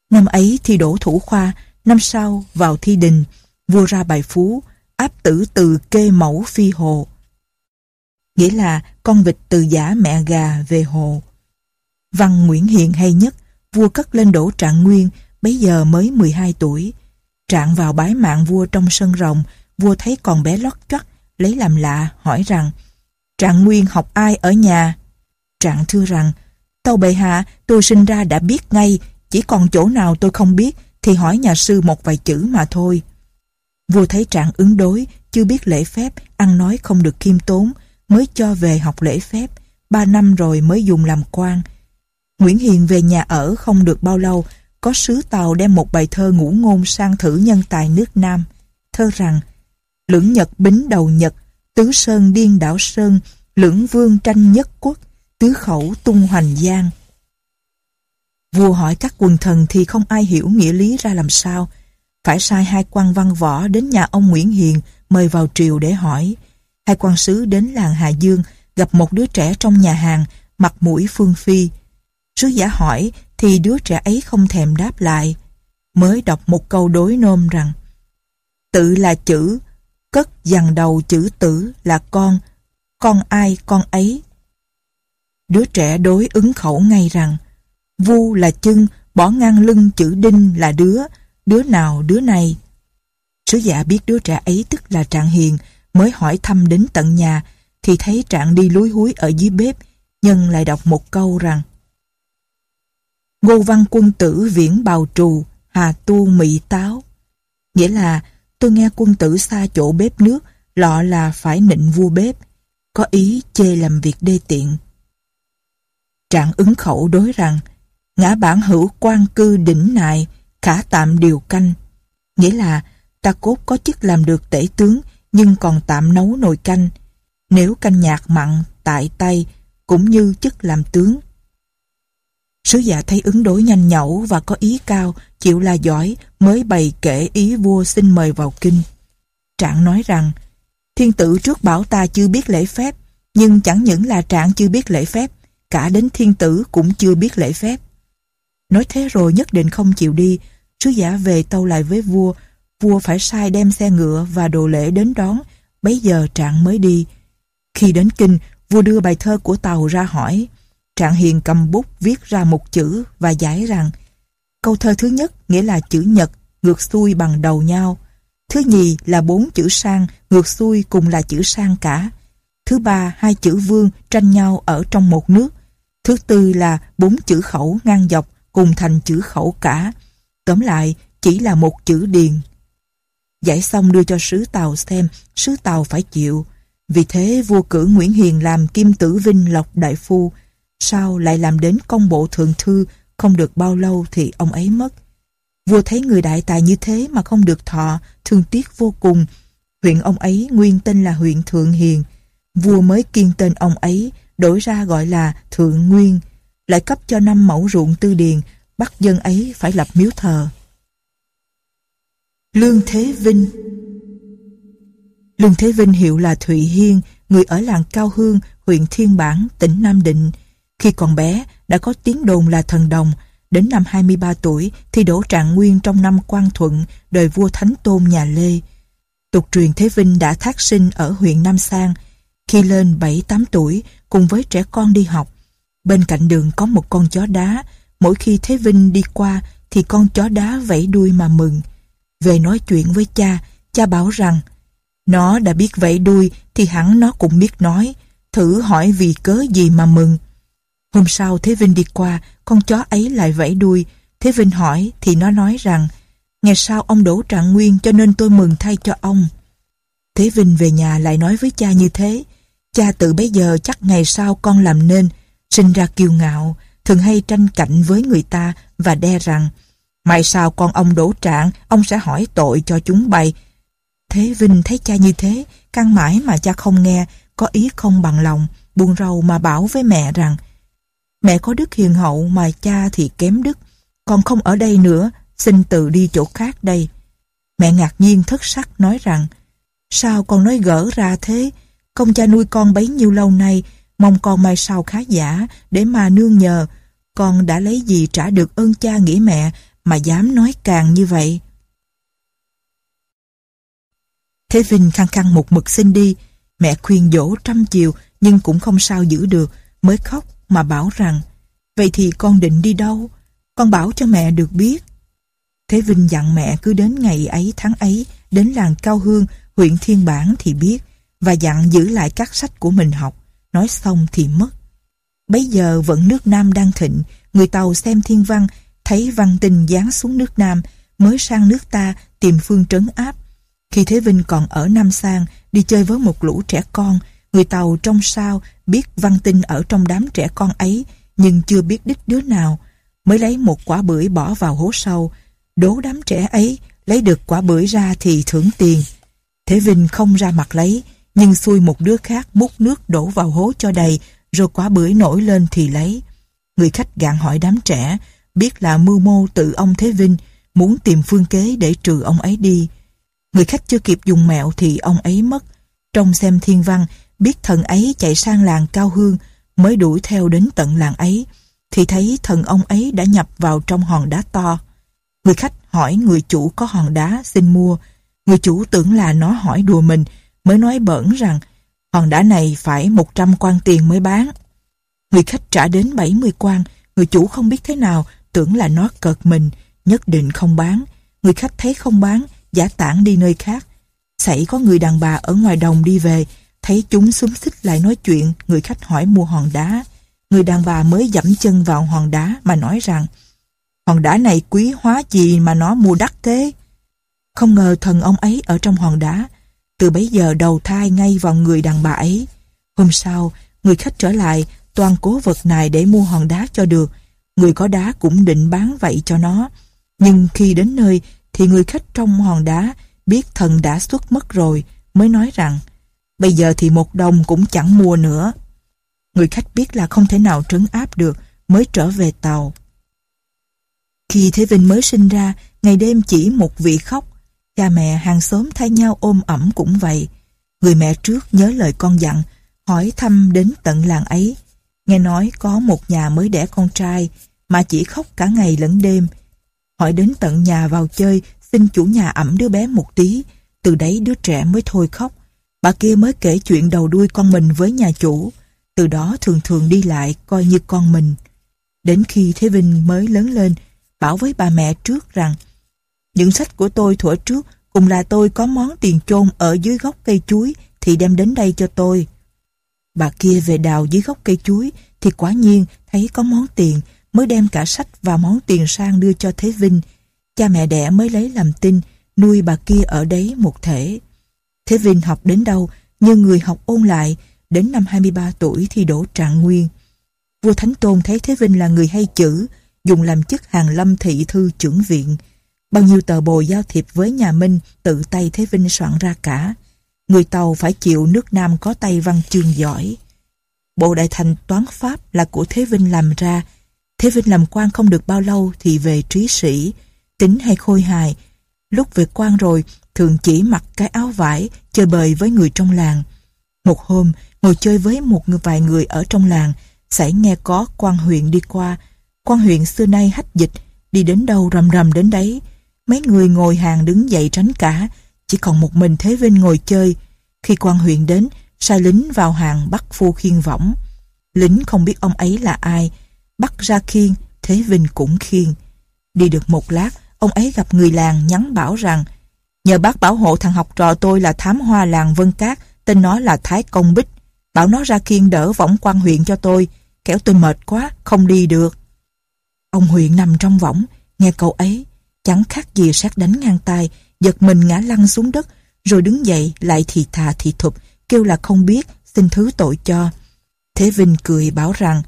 Năm ấy thi đỗ thủ khoa, năm sau vào thi đình, vua ra bài phú, áp tử từ kê mẫu phi hồ. Nghĩa là con vịt từ giả mẹ gà về hồ. Văn Nguyễn Hiền hay nhất, vua cất lên đổ trạng nguyên, bấy giờ mới 12 tuổi. Trạng vào bái mạng vua trong sân rồng, vua thấy còn bé lót choắt, lấy làm lạ, hỏi rằng Trạng Nguyên học ai ở nhà? Trạng thưa rằng, Tâu bệ hạ, tôi sinh ra đã biết ngay, chỉ còn chỗ nào tôi không biết thì hỏi nhà sư một vài chữ mà thôi. Vua thấy Trạng ứng đối, chưa biết lễ phép, ăn nói không được khiêm tốn, mới cho về học lễ phép, ba năm rồi mới dùng làm quan. Nguyễn Hiền về nhà ở không được bao lâu, có sứ tàu đem một bài thơ ngũ ngôn sang thử nhân tài nước Nam. Thơ rằng, lưỡng nhật bính đầu nhật, tứ sơn điên đảo sơn, lưỡng vương tranh nhất quốc, tứ khẩu tung hoành giang. Vua hỏi các quần thần thì không ai hiểu nghĩa lý ra làm sao. Phải sai hai quan văn võ đến nhà ông Nguyễn Hiền mời vào triều để hỏi. Hai quan sứ đến làng Hà Dương gặp một đứa trẻ trong nhà hàng mặt mũi phương phi. Sứ giả hỏi thì đứa trẻ ấy không thèm đáp lại. Mới đọc một câu đối nôm rằng Tự là chữ, cất dằn đầu chữ tử là con, con ai con ấy. Đứa trẻ đối ứng khẩu ngay rằng Vu là chân, bỏ ngang lưng chữ đinh là đứa, đứa nào đứa này. Sứ giả biết đứa trẻ ấy tức là Trạng Hiền, mới hỏi thăm đến tận nhà, thì thấy Trạng đi lúi húi ở dưới bếp, nhân lại đọc một câu rằng Ngô văn quân tử viễn bào trù, hà tu mị táo. Nghĩa là tôi nghe quân tử xa chỗ bếp nước, lọ là phải nịnh vua bếp, có ý chê làm việc đê tiện. Trạng ứng khẩu đối rằng ngã bản hữu quan cư đỉnh nại, khả tạm điều canh. Nghĩa là ta cốt có chức làm được tể tướng nhưng còn tạm nấu nồi canh. Nếu canh nhạt mặn tại tay cũng như chức làm tướng. Sứ giả thấy ứng đối nhanh nhẩu và có ý cao, chịu là giỏi mới bày kể ý vua xin mời vào kinh. Trạng nói rằng thiên tử trước bảo ta chưa biết lễ phép nhưng chẳng những là trạng chưa biết lễ phép cả đến thiên tử cũng chưa biết lễ phép. Nói thế rồi nhất định không chịu đi, sứ giả về tâu lại với vua, vua phải sai đem xe ngựa và đồ lễ đến đón, bấy giờ Trạng mới đi. Khi đến kinh, vua đưa bài thơ của Tàu ra hỏi. Trạng Hiền cầm bút viết ra một chữ và giải rằng câu thơ thứ nhất nghĩa là chữ nhật ngược xuôi bằng đầu nhau. Thứ nhì là bốn chữ sang ngược xuôi cùng là chữ sang cả. Thứ ba hai chữ vương tranh nhau ở trong một nước. Thứ tư là bốn chữ khẩu ngang dọc cùng thành chữ khẩu cả. Tóm lại, chỉ là một chữ điền. Giải xong đưa cho sứ Tàu xem, sứ Tàu phải chịu. Vì thế vua cử Nguyễn Hiền làm kim tử vinh lộc đại phu. Sau lại làm đến công bộ thượng thư, không được bao lâu thì ông ấy mất. Vua thấy người đại tài như thế mà không được thọ, thương tiếc vô cùng. Huyện ông ấy nguyên tên là huyện Thượng Hiền. Vua mới kiên tên ông ấy, đổi ra gọi là Thượng Nguyên lại cấp cho năm mẫu ruộng tư điền, bắt dân ấy phải lập miếu thờ. Lương Thế Vinh Lương Thế Vinh hiệu là Thụy Hiên, người ở làng Cao Hương, huyện Thiên Bản, tỉnh Nam Định. Khi còn bé, đã có tiếng đồn là thần đồng. Đến năm 23 tuổi thì đổ trạng nguyên trong năm Quang Thuận, đời vua Thánh Tôn nhà Lê. Tục truyền Thế Vinh đã thác sinh ở huyện Nam Sang. Khi lên 7-8 tuổi, cùng với trẻ con đi học, Bên cạnh đường có một con chó đá, mỗi khi Thế Vinh đi qua thì con chó đá vẫy đuôi mà mừng. Về nói chuyện với cha, cha bảo rằng nó đã biết vẫy đuôi thì hẳn nó cũng biết nói, thử hỏi vì cớ gì mà mừng. Hôm sau Thế Vinh đi qua, con chó ấy lại vẫy đuôi, Thế Vinh hỏi thì nó nói rằng Ngày sau ông đổ trạng nguyên cho nên tôi mừng thay cho ông. Thế Vinh về nhà lại nói với cha như thế. Cha từ bây giờ chắc ngày sau con làm nên, sinh ra kiêu ngạo, thường hay tranh cạnh với người ta và đe rằng mai sau con ông đổ trạng, ông sẽ hỏi tội cho chúng bay. Thế Vinh thấy cha như thế, căng mãi mà cha không nghe, có ý không bằng lòng, buồn rầu mà bảo với mẹ rằng Mẹ có đức hiền hậu mà cha thì kém đức, con không ở đây nữa, xin tự đi chỗ khác đây. Mẹ ngạc nhiên thất sắc nói rằng Sao con nói gỡ ra thế? Công cha nuôi con bấy nhiêu lâu nay mong con mai sau khá giả để mà nương nhờ. Con đã lấy gì trả được ơn cha nghĩa mẹ mà dám nói càng như vậy? Thế Vinh khăng khăng một mực xin đi. Mẹ khuyên dỗ trăm chiều nhưng cũng không sao giữ được. Mới khóc mà bảo rằng Vậy thì con định đi đâu? Con bảo cho mẹ được biết. Thế Vinh dặn mẹ cứ đến ngày ấy tháng ấy đến làng Cao Hương, huyện Thiên Bản thì biết và dặn giữ lại các sách của mình học nói xong thì mất. Bấy giờ vẫn nước Nam đang thịnh, người Tàu xem thiên văn, thấy văn tình giáng xuống nước Nam, mới sang nước ta tìm phương trấn áp. Khi Thế Vinh còn ở Nam Sang, đi chơi với một lũ trẻ con, Người Tàu trong sao biết văn tinh ở trong đám trẻ con ấy nhưng chưa biết đích đứa nào mới lấy một quả bưởi bỏ vào hố sâu đố đám trẻ ấy lấy được quả bưởi ra thì thưởng tiền. Thế Vinh không ra mặt lấy nhưng xui một đứa khác múc nước đổ vào hố cho đầy rồi quả bưởi nổi lên thì lấy. Người khách gạn hỏi đám trẻ biết là mưu mô tự ông Thế Vinh muốn tìm phương kế để trừ ông ấy đi. Người khách chưa kịp dùng mẹo thì ông ấy mất. Trong xem thiên văn, biết thần ấy chạy sang làng Cao Hương mới đuổi theo đến tận làng ấy, thì thấy thần ông ấy đã nhập vào trong hòn đá to. Người khách hỏi người chủ có hòn đá xin mua. Người chủ tưởng là nó hỏi đùa mình, mới nói bẩn rằng hòn đá này phải 100 quan tiền mới bán. Người khách trả đến 70 quan, người chủ không biết thế nào, tưởng là nó cợt mình, nhất định không bán. Người khách thấy không bán, giả tản đi nơi khác. Xảy có người đàn bà ở ngoài đồng đi về, thấy chúng xúm xích lại nói chuyện, người khách hỏi mua hòn đá. Người đàn bà mới dẫm chân vào hòn đá mà nói rằng hòn đá này quý hóa gì mà nó mua đắt thế. Không ngờ thần ông ấy ở trong hòn đá, từ bấy giờ đầu thai ngay vào người đàn bà ấy. Hôm sau, người khách trở lại, toàn cố vật này để mua hòn đá cho được. Người có đá cũng định bán vậy cho nó. Nhưng khi đến nơi thì người khách trong hòn đá biết thần đã xuất mất rồi mới nói rằng bây giờ thì một đồng cũng chẳng mua nữa. Người khách biết là không thể nào trấn áp được mới trở về tàu. Khi Thế Vinh mới sinh ra, ngày đêm chỉ một vị khóc. Cha mẹ hàng xóm thay nhau ôm ẩm cũng vậy. Người mẹ trước nhớ lời con dặn, hỏi thăm đến tận làng ấy. Nghe nói có một nhà mới đẻ con trai, mà chỉ khóc cả ngày lẫn đêm. Hỏi đến tận nhà vào chơi, xin chủ nhà ẩm đứa bé một tí, từ đấy đứa trẻ mới thôi khóc. Bà kia mới kể chuyện đầu đuôi con mình với nhà chủ, từ đó thường thường đi lại coi như con mình. Đến khi Thế Vinh mới lớn lên, bảo với bà mẹ trước rằng những sách của tôi thuở trước cùng là tôi có món tiền chôn ở dưới gốc cây chuối thì đem đến đây cho tôi. Bà kia về đào dưới gốc cây chuối thì quả nhiên thấy có món tiền mới đem cả sách và món tiền sang đưa cho Thế Vinh. Cha mẹ đẻ mới lấy làm tin nuôi bà kia ở đấy một thể. Thế Vinh học đến đâu nhưng người học ôn lại đến năm 23 tuổi thì đổ trạng nguyên. Vua Thánh Tôn thấy Thế Vinh là người hay chữ dùng làm chức hàng lâm thị thư trưởng viện. Bao nhiêu tờ bồi giao thiệp với nhà Minh tự tay Thế Vinh soạn ra cả. Người Tàu phải chịu nước Nam có tay văn chương giỏi. Bộ đại thành toán Pháp là của Thế Vinh làm ra. Thế Vinh làm quan không được bao lâu thì về trí sĩ, tính hay khôi hài. Lúc về quan rồi, thường chỉ mặc cái áo vải, chơi bời với người trong làng. Một hôm, ngồi chơi với một vài người ở trong làng, xảy nghe có quan huyện đi qua. Quan huyện xưa nay hách dịch, đi đến đâu rầm rầm đến đấy. Mấy người ngồi hàng đứng dậy tránh cả, chỉ còn một mình Thế Vinh ngồi chơi. Khi quan huyện đến, sai lính vào hàng bắt phu khiên võng. Lính không biết ông ấy là ai, bắt ra khiên, Thế Vinh cũng khiên. Đi được một lát, ông ấy gặp người làng nhắn bảo rằng nhờ bác bảo hộ thằng học trò tôi là thám hoa làng Vân Cát, tên nó là Thái Công Bích. Bảo nó ra kiên đỡ võng quan huyện cho tôi, kéo tôi mệt quá, không đi được. Ông huyện nằm trong võng, nghe câu ấy, chẳng khác gì sát đánh ngang tay, giật mình ngã lăn xuống đất, rồi đứng dậy lại thì thà thì thụp, kêu là không biết, xin thứ tội cho. Thế Vinh cười bảo rằng,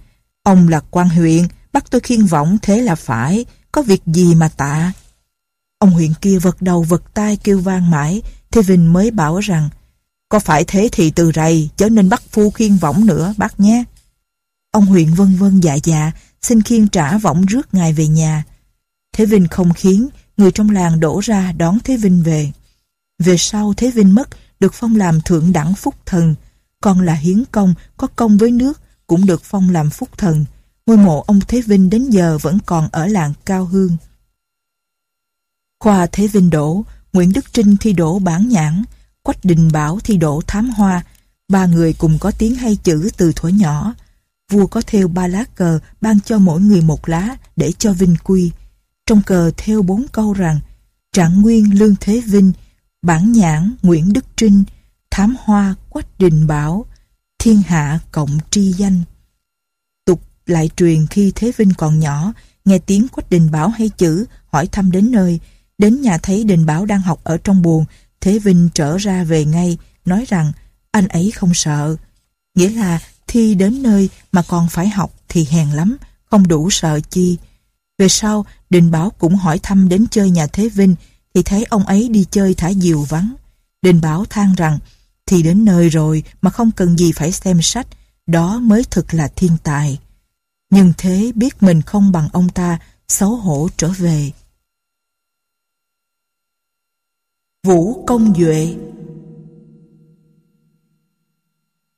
ông là quan huyện, bắt tôi khiên võng thế là phải, có việc gì mà tạ. Ông huyện kia vật đầu vật tai kêu vang mãi, Thế Vinh mới bảo rằng, có phải thế thì từ rầy, chớ nên bắt phu khiên võng nữa, bác nhé. Ông huyện vân vân dạ dạ, xin khiên trả võng rước ngài về nhà. Thế Vinh không khiến, người trong làng đổ ra đón Thế Vinh về. Về sau Thế Vinh mất, được phong làm thượng đẳng phúc thần, còn là hiến công, có công với nước, cũng được phong làm phúc thần. Ngôi mộ ông Thế Vinh đến giờ vẫn còn ở làng Cao Hương. Khoa Thế Vinh đổ, Nguyễn Đức Trinh thi đổ bản nhãn, Quách Đình Bảo thi đổ thám hoa, ba người cùng có tiếng hay chữ từ thuở nhỏ. Vua có theo ba lá cờ ban cho mỗi người một lá để cho Vinh quy. Trong cờ theo bốn câu rằng Trạng Nguyên Lương Thế Vinh, Bản Nhãn Nguyễn Đức Trinh, Thám Hoa Quách Đình Bảo, Thiên Hạ Cộng Tri Danh. Tục lại truyền khi Thế Vinh còn nhỏ, nghe tiếng Quách Đình Bảo hay chữ, hỏi thăm đến nơi, đến nhà thấy Đình Bảo đang học ở trong buồn, Thế Vinh trở ra về ngay, nói rằng anh ấy không sợ, Nghĩa là thi đến nơi mà còn phải học thì hèn lắm, không đủ sợ chi. Về sau, Đình Bảo cũng hỏi thăm đến chơi nhà Thế Vinh thì thấy ông ấy đi chơi thả diều vắng. Đình Bảo than rằng thì đến nơi rồi mà không cần gì phải xem sách, đó mới thực là thiên tài. Nhưng thế biết mình không bằng ông ta, xấu hổ trở về. Vũ Công Duệ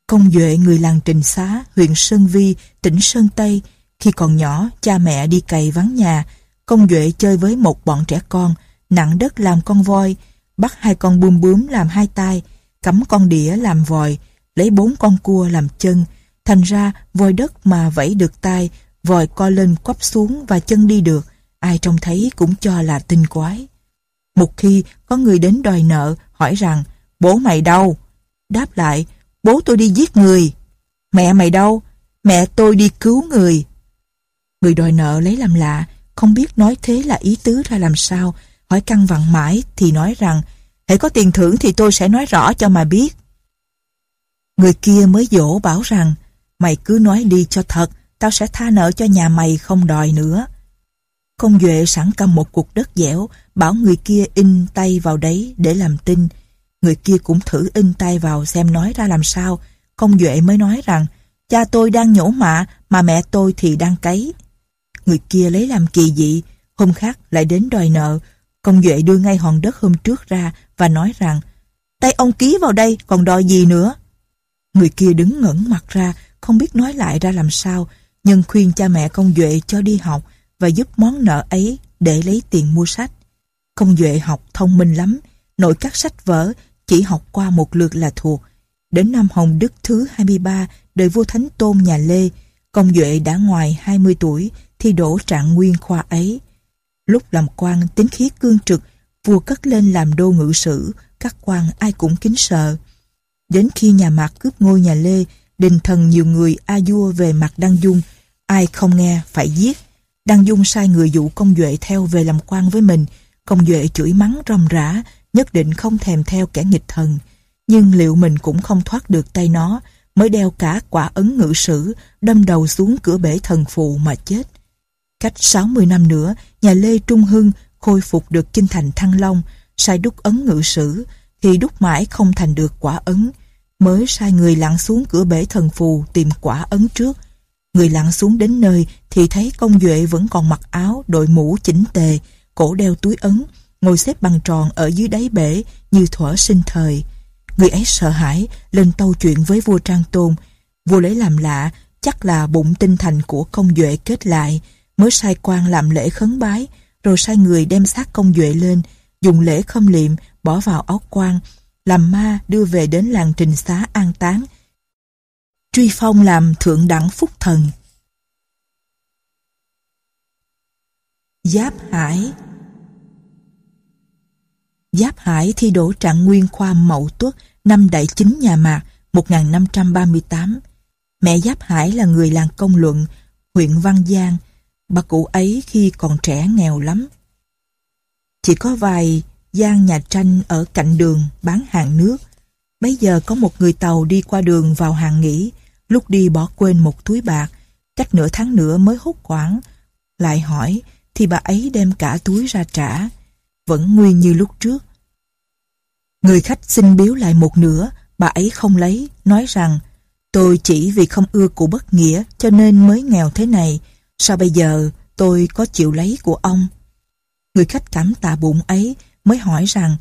Công Duệ người làng Trình Xá, huyện Sơn Vi, tỉnh Sơn Tây, khi còn nhỏ, cha mẹ đi cày vắng nhà, Công Duệ chơi với một bọn trẻ con, nặng đất làm con voi, bắt hai con bươm bướm làm hai tay, cắm con đĩa làm vòi, lấy bốn con cua làm chân. Thành ra, voi đất mà vẫy được tay, vòi co lên quắp xuống và chân đi được, ai trông thấy cũng cho là tinh quái. Một khi có người đến đòi nợ, hỏi rằng, bố mày đâu? Đáp lại, bố tôi đi giết người. Mẹ mày đâu? Mẹ tôi đi cứu người. Người đòi nợ lấy làm lạ, không biết nói thế là ý tứ ra làm sao, hỏi căng vặn mãi thì nói rằng, hãy có tiền thưởng thì tôi sẽ nói rõ cho mà biết. Người kia mới dỗ bảo rằng, mày cứ nói đi cho thật, tao sẽ tha nợ cho nhà mày không đòi nữa. Công Duệ sẵn cầm một cục đất dẻo, bảo người kia in tay vào đấy để làm tin. Người kia cũng thử in tay vào xem nói ra làm sao. Công Duệ mới nói rằng, cha tôi đang nhổ mạ mà mẹ tôi thì đang cấy. Người kia lấy làm kỳ dị, hôm khác lại đến đòi nợ. Công Duệ đưa ngay hòn đất hôm trước ra và nói rằng, tay ông ký vào đây còn đòi gì nữa. Người kia đứng ngẩn mặt ra, không biết nói lại ra làm sao, nhưng khuyên cha mẹ công Duệ cho đi học và giúp món nợ ấy để lấy tiền mua sách. Công Duệ học thông minh lắm, nội các sách vở chỉ học qua một lượt là thuộc. Đến năm Hồng Đức thứ 23, đời vua Thánh Tôn nhà Lê, Công Duệ đã ngoài 20 tuổi thi đỗ trạng nguyên khoa ấy. Lúc làm quan tính khí cương trực, vua cất lên làm đô ngự sử, các quan ai cũng kính sợ. Đến khi nhà Mạc cướp ngôi nhà Lê, đình thần nhiều người a vua về mặt Đăng Dung, ai không nghe phải giết. Đăng Dung sai người dụ công Duệ theo về làm quan với mình, công Duệ chửi mắng rầm rã, nhất định không thèm theo kẻ nghịch thần. Nhưng liệu mình cũng không thoát được tay nó, mới đeo cả quả ấn ngự sử, đâm đầu xuống cửa bể thần phụ mà chết. Cách 60 năm nữa, nhà Lê Trung Hưng khôi phục được kinh thành Thăng Long, sai đúc ấn ngự sử, thì đúc mãi không thành được quả ấn, mới sai người lặn xuống cửa bể thần phù tìm quả ấn trước. Người lặn xuống đến nơi thì thấy công duệ vẫn còn mặc áo, đội mũ chỉnh tề, cổ đeo túi ấn, ngồi xếp bằng tròn ở dưới đáy bể như thuở sinh thời. Người ấy sợ hãi, lên tâu chuyện với vua Trang Tôn. Vua lấy làm lạ, chắc là bụng tinh thành của công duệ kết lại, mới sai quan làm lễ khấn bái, rồi sai người đem xác công duệ lên, dùng lễ khâm liệm, bỏ vào áo quan, làm ma đưa về đến làng trình xá an táng. Truy phong làm thượng đẳng phúc thần. Giáp Hải Giáp Hải thi đỗ trạng nguyên khoa Mậu Tuất năm đại chính nhà Mạc 1538. Mẹ Giáp Hải là người làng công luận, huyện Văn Giang. Bà cụ ấy khi còn trẻ nghèo lắm. Chỉ có vài gian nhà tranh ở cạnh đường bán hàng nước. Bây giờ có một người tàu đi qua đường vào hàng nghỉ, lúc đi bỏ quên một túi bạc, cách nửa tháng nữa mới hút quảng. Lại hỏi, thì bà ấy đem cả túi ra trả, vẫn nguyên như lúc trước. Người khách xin biếu lại một nửa, bà ấy không lấy, nói rằng tôi chỉ vì không ưa của bất nghĩa cho nên mới nghèo thế này, sao bây giờ tôi có chịu lấy của ông? Người khách cảm tạ bụng ấy mới hỏi rằng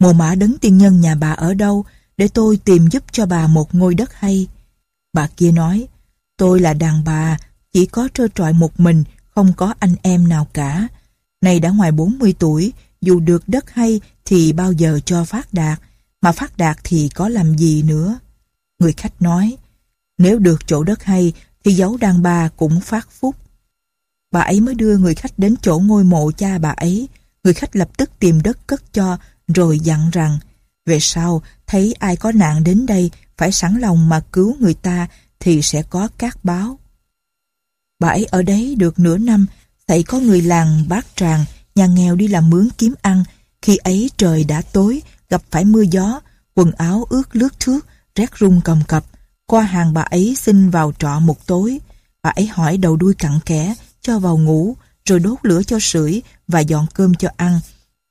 mồ mã đấng tiên nhân nhà bà ở đâu để tôi tìm giúp cho bà một ngôi đất hay. Bà kia nói, tôi là đàn bà, chỉ có trơ trọi một mình, không có anh em nào cả. Này đã ngoài 40 tuổi, dù được đất hay thì bao giờ cho phát đạt, mà phát đạt thì có làm gì nữa. Người khách nói, nếu được chỗ đất hay thì giấu đàn bà cũng phát phúc. Bà ấy mới đưa người khách đến chỗ ngôi mộ cha bà ấy, người khách lập tức tìm đất cất cho, rồi dặn rằng, về sau, thấy ai có nạn đến đây, phải sẵn lòng mà cứu người ta, thì sẽ có các báo. Bà ấy ở đấy được nửa năm, thấy có người làng bát tràng, nhà nghèo đi làm mướn kiếm ăn, khi ấy trời đã tối, gặp phải mưa gió, quần áo ướt lướt thước, rét run cầm cập. Qua hàng bà ấy xin vào trọ một tối. Bà ấy hỏi đầu đuôi cặn kẽ, cho vào ngủ, rồi đốt lửa cho sưởi và dọn cơm cho ăn.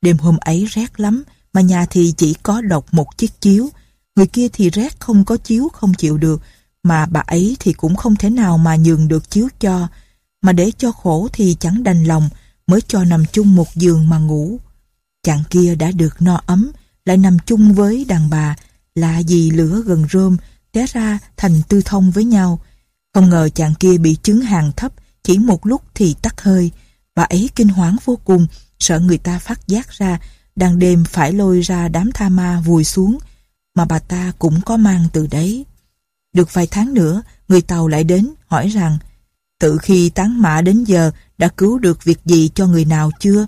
Đêm hôm ấy rét lắm, mà nhà thì chỉ có độc một chiếc chiếu. Người kia thì rét không có chiếu không chịu được, mà bà ấy thì cũng không thể nào mà nhường được chiếu cho. Mà để cho khổ thì chẳng đành lòng, mới cho nằm chung một giường mà ngủ. Chàng kia đã được no ấm, lại nằm chung với đàn bà, lạ gì lửa gần rơm, té ra thành tư thông với nhau. Không ngờ chàng kia bị chứng hàng thấp, chỉ một lúc thì tắt hơi. Bà ấy kinh hoảng vô cùng, sợ người ta phát giác ra, đang đêm phải lôi ra đám tha ma vùi xuống, mà bà ta cũng có mang từ đấy. Được vài tháng nữa, người Tàu lại đến hỏi rằng tự khi tán mã đến giờ đã cứu được việc gì cho người nào chưa?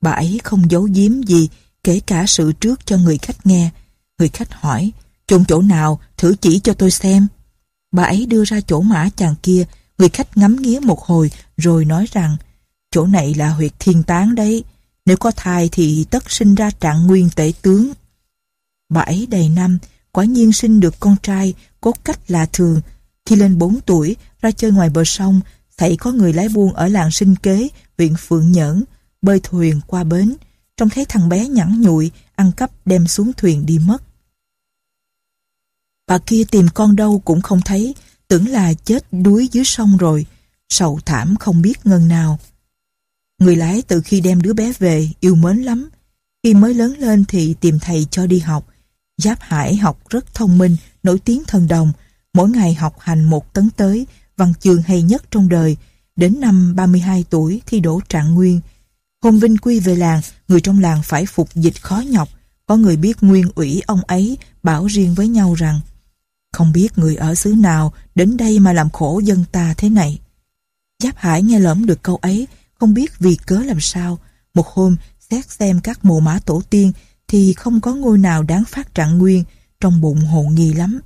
Bà ấy không giấu giếm gì, kể cả sự trước cho người khách nghe. Người khách hỏi, chôn chỗ nào, thử chỉ cho tôi xem. Bà ấy đưa ra chỗ mã chàng kia, người khách ngắm nghía một hồi rồi nói rằng, chỗ này là huyệt thiên tán đấy, nếu có thai thì tất sinh ra trạng nguyên tể tướng. Bà ấy đầy năm, quả nhiên sinh được con trai, cốt cách là thường. Khi lên 4 tuổi, ra chơi ngoài bờ sông, thấy có người lái buôn ở làng sinh kế, huyện Phượng Nhẫn, bơi thuyền qua bến. Trông thấy thằng bé nhẵn nhụi, ăn cắp đem xuống thuyền đi mất. Bà kia tìm con đâu cũng không thấy, tưởng là chết đuối dưới sông rồi, sầu thảm không biết ngân nào. Người lái từ khi đem đứa bé về yêu mến lắm. Khi mới lớn lên thì tìm thầy cho đi học. Giáp Hải học rất thông minh, nổi tiếng thần đồng. Mỗi ngày học hành một tấn tới, văn chương hay nhất trong đời. Đến năm 32 tuổi thi đỗ trạng nguyên. Hôm Vinh Quy về làng, người trong làng phải phục dịch khó nhọc. Có người biết nguyên ủy ông ấy bảo riêng với nhau rằng không biết người ở xứ nào đến đây mà làm khổ dân ta thế này. Giáp Hải nghe lỡm được câu ấy, không biết vì cớ làm sao. Một hôm, xét xem các mộ mã tổ tiên thì không có ngôi nào đáng phát trạng nguyên, trong bụng hồ nghi lắm.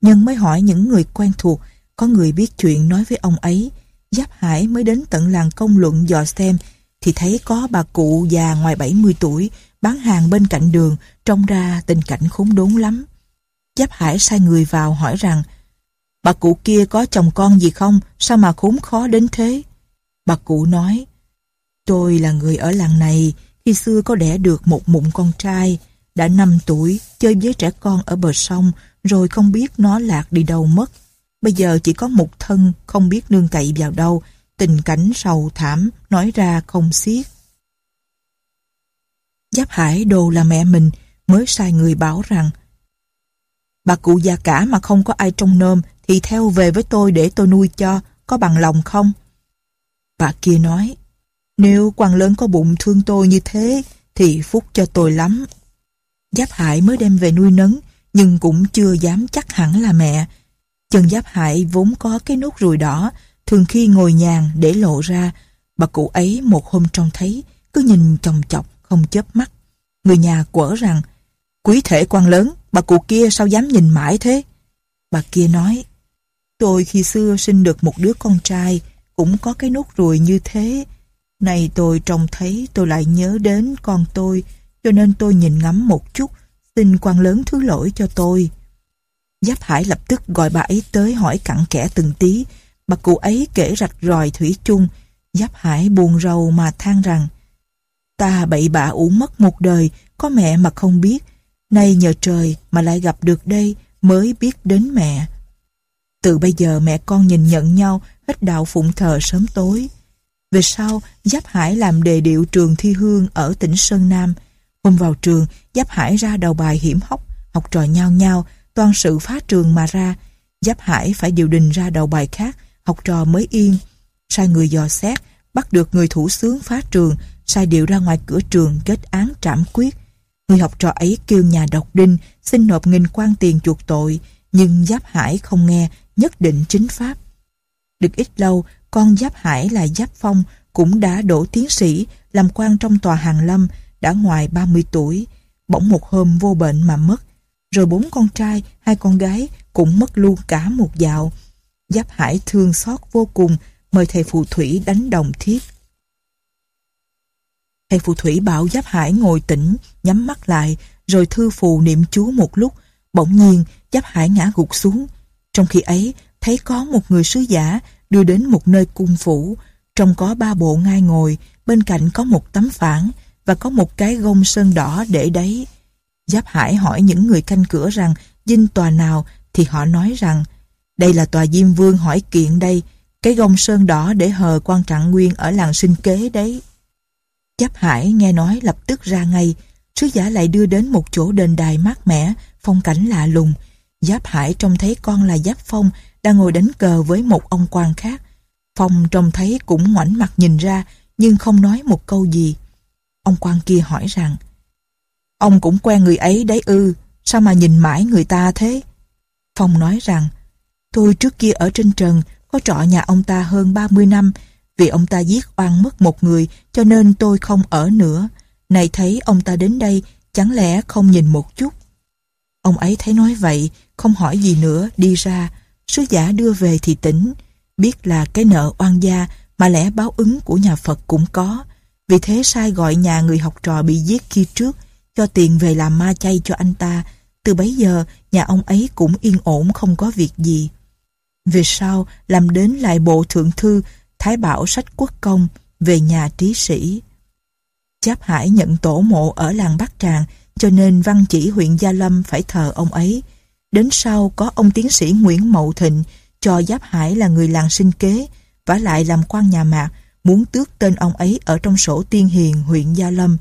Nhân mới hỏi những người quen thuộc, có người biết chuyện nói với ông ấy. Giáp Hải mới đến tận làng công luận dò xem, thì thấy có bà cụ già ngoài 70 tuổi, bán hàng bên cạnh đường, trông ra tình cảnh khốn đốn lắm. Giáp Hải sai người vào hỏi rằng, bà cụ kia có chồng con gì không, sao mà khốn khó đến thế? Bà cụ nói, tôi là người ở làng này, khi xưa có đẻ được một mụn con trai, đã 5 tuổi, chơi với trẻ con ở bờ sông, rồi không biết nó lạc đi đâu mất. Bây giờ chỉ có một thân, không biết nương cậy vào đâu, tình cảnh sầu thảm, nói ra không xiết. Giáp Hải đồ là mẹ mình, mới sai người bảo rằng Bà cụ già cả mà không có ai trông nôm thì theo về với tôi để tôi nuôi cho, có bằng lòng không? Bà kia nói, nếu quan lớn có bụng thương tôi như thế thì phúc cho tôi lắm. Giáp Hải mới đem về nuôi nấng nhưng cũng chưa dám chắc hẳn là mẹ. Chân Giáp Hải vốn có cái nốt ruồi đỏ thường khi ngồi nhàn để lộ ra bà cụ ấy một hôm trông thấy cứ nhìn chồng chọc không chớp mắt. Người nhà quở rằng quý thể quan lớn bà cụ kia sao dám nhìn mãi thế? Bà kia nói tôi khi xưa sinh được một đứa con trai cũng có cái nốt ruồi như thế. Này tôi trông thấy tôi lại nhớ đến con tôi, cho nên tôi nhìn ngắm một chút, xin quan lớn thứ lỗi cho tôi. Giáp Hải lập tức gọi bà ấy tới hỏi cặn kẽ từng tí, bà cụ ấy kể rạch ròi thủy chung, Giáp Hải buồn rầu mà than rằng, ta bậy bạ uổng mất một đời, có mẹ mà không biết, nay nhờ trời mà lại gặp được đây mới biết đến mẹ. Từ bây giờ mẹ con nhìn nhận nhau hết đạo phụng thờ sớm tối. Về sau, Giáp Hải làm đề điệu trường thi hương ở tỉnh Sơn Nam. Hôm vào trường, Giáp Hải ra đầu bài hiểm hóc, học trò nhau nhau, toàn sự phá trường mà ra. Giáp Hải phải điều đình ra đầu bài khác, học trò mới yên. Sai người dò xét, bắt được người thủ sướng phá trường, sai điệu ra ngoài cửa trường kết án trảm quyết. Người học trò ấy kêu nhà độc đinh, xin nộp nghìn quan tiền chuộc tội, nhưng Giáp Hải không nghe, nhất định chính pháp. Được ít lâu, con Giáp Hải là Giáp Phong cũng đã đổ tiến sĩ, làm quan trong tòa hàng lâm, đã ngoài 30 tuổi, bỗng một hôm vô bệnh mà mất. Rồi bốn con trai, hai con gái cũng mất luôn cả một dạo. Giáp Hải thương xót vô cùng, mời thầy phù thủy đánh đồng thiết. Thầy phù thủy bảo Giáp Hải ngồi tĩnh, nhắm mắt lại, rồi thư phù niệm chú một lúc. Bỗng nhiên, Giáp Hải ngã gục xuống, Trong khi ấy, thấy có một người sứ giả đưa đến một nơi cung phủ, trong có ba bộ ngai ngồi, bên cạnh có một tấm phản và có một cái gông sơn đỏ để đấy. Giáp Hải hỏi những người canh cửa rằng dinh tòa nào thì họ nói rằng đây là tòa Diêm Vương hỏi kiện đây, cái gông sơn đỏ để hờ quan trạng nguyên ở làng sinh kế đấy. chấp Hải nghe nói lập tức ra ngay, sứ giả lại đưa đến một chỗ đền đài mát mẻ, phong cảnh lạ lùng. Giáp Hải trông thấy con là Giáp Phong đang ngồi đánh cờ với một ông quan khác. Phong trông thấy cũng ngoảnh mặt nhìn ra, nhưng không nói một câu gì. Ông quan kia hỏi rằng, Ông cũng quen người ấy đấy ư, sao mà nhìn mãi người ta thế? Phong nói rằng, tôi trước kia ở trên trần, có trọ nhà ông ta hơn 30 năm, vì ông ta giết oan mất một người, cho nên tôi không ở nữa. Này thấy ông ta đến đây, chẳng lẽ không nhìn một chút? Ông ấy thấy nói vậy, không hỏi gì nữa, đi ra. Sứ giả đưa về thì tỉnh, biết là cái nợ oan gia mà lẽ báo ứng của nhà Phật cũng có. Vì thế sai gọi nhà người học trò bị giết khi trước, cho tiền về làm ma chay cho anh ta. Từ bấy giờ, nhà ông ấy cũng yên ổn không có việc gì. Về sau, làm đến lại bộ thượng thư, Thái Bảo sách quốc công, về nhà trí sĩ. Cháp Hải nhận tổ mộ ở làng Bắc Tràng, cho nên văn chỉ huyện Gia Lâm phải thờ ông ấy. Đến sau có ông tiến sĩ Nguyễn Mậu Thịnh cho Giáp Hải là người làng sinh kế, và lại làm quan nhà mạc, muốn tước tên ông ấy ở trong sổ tiên hiền huyện Gia Lâm.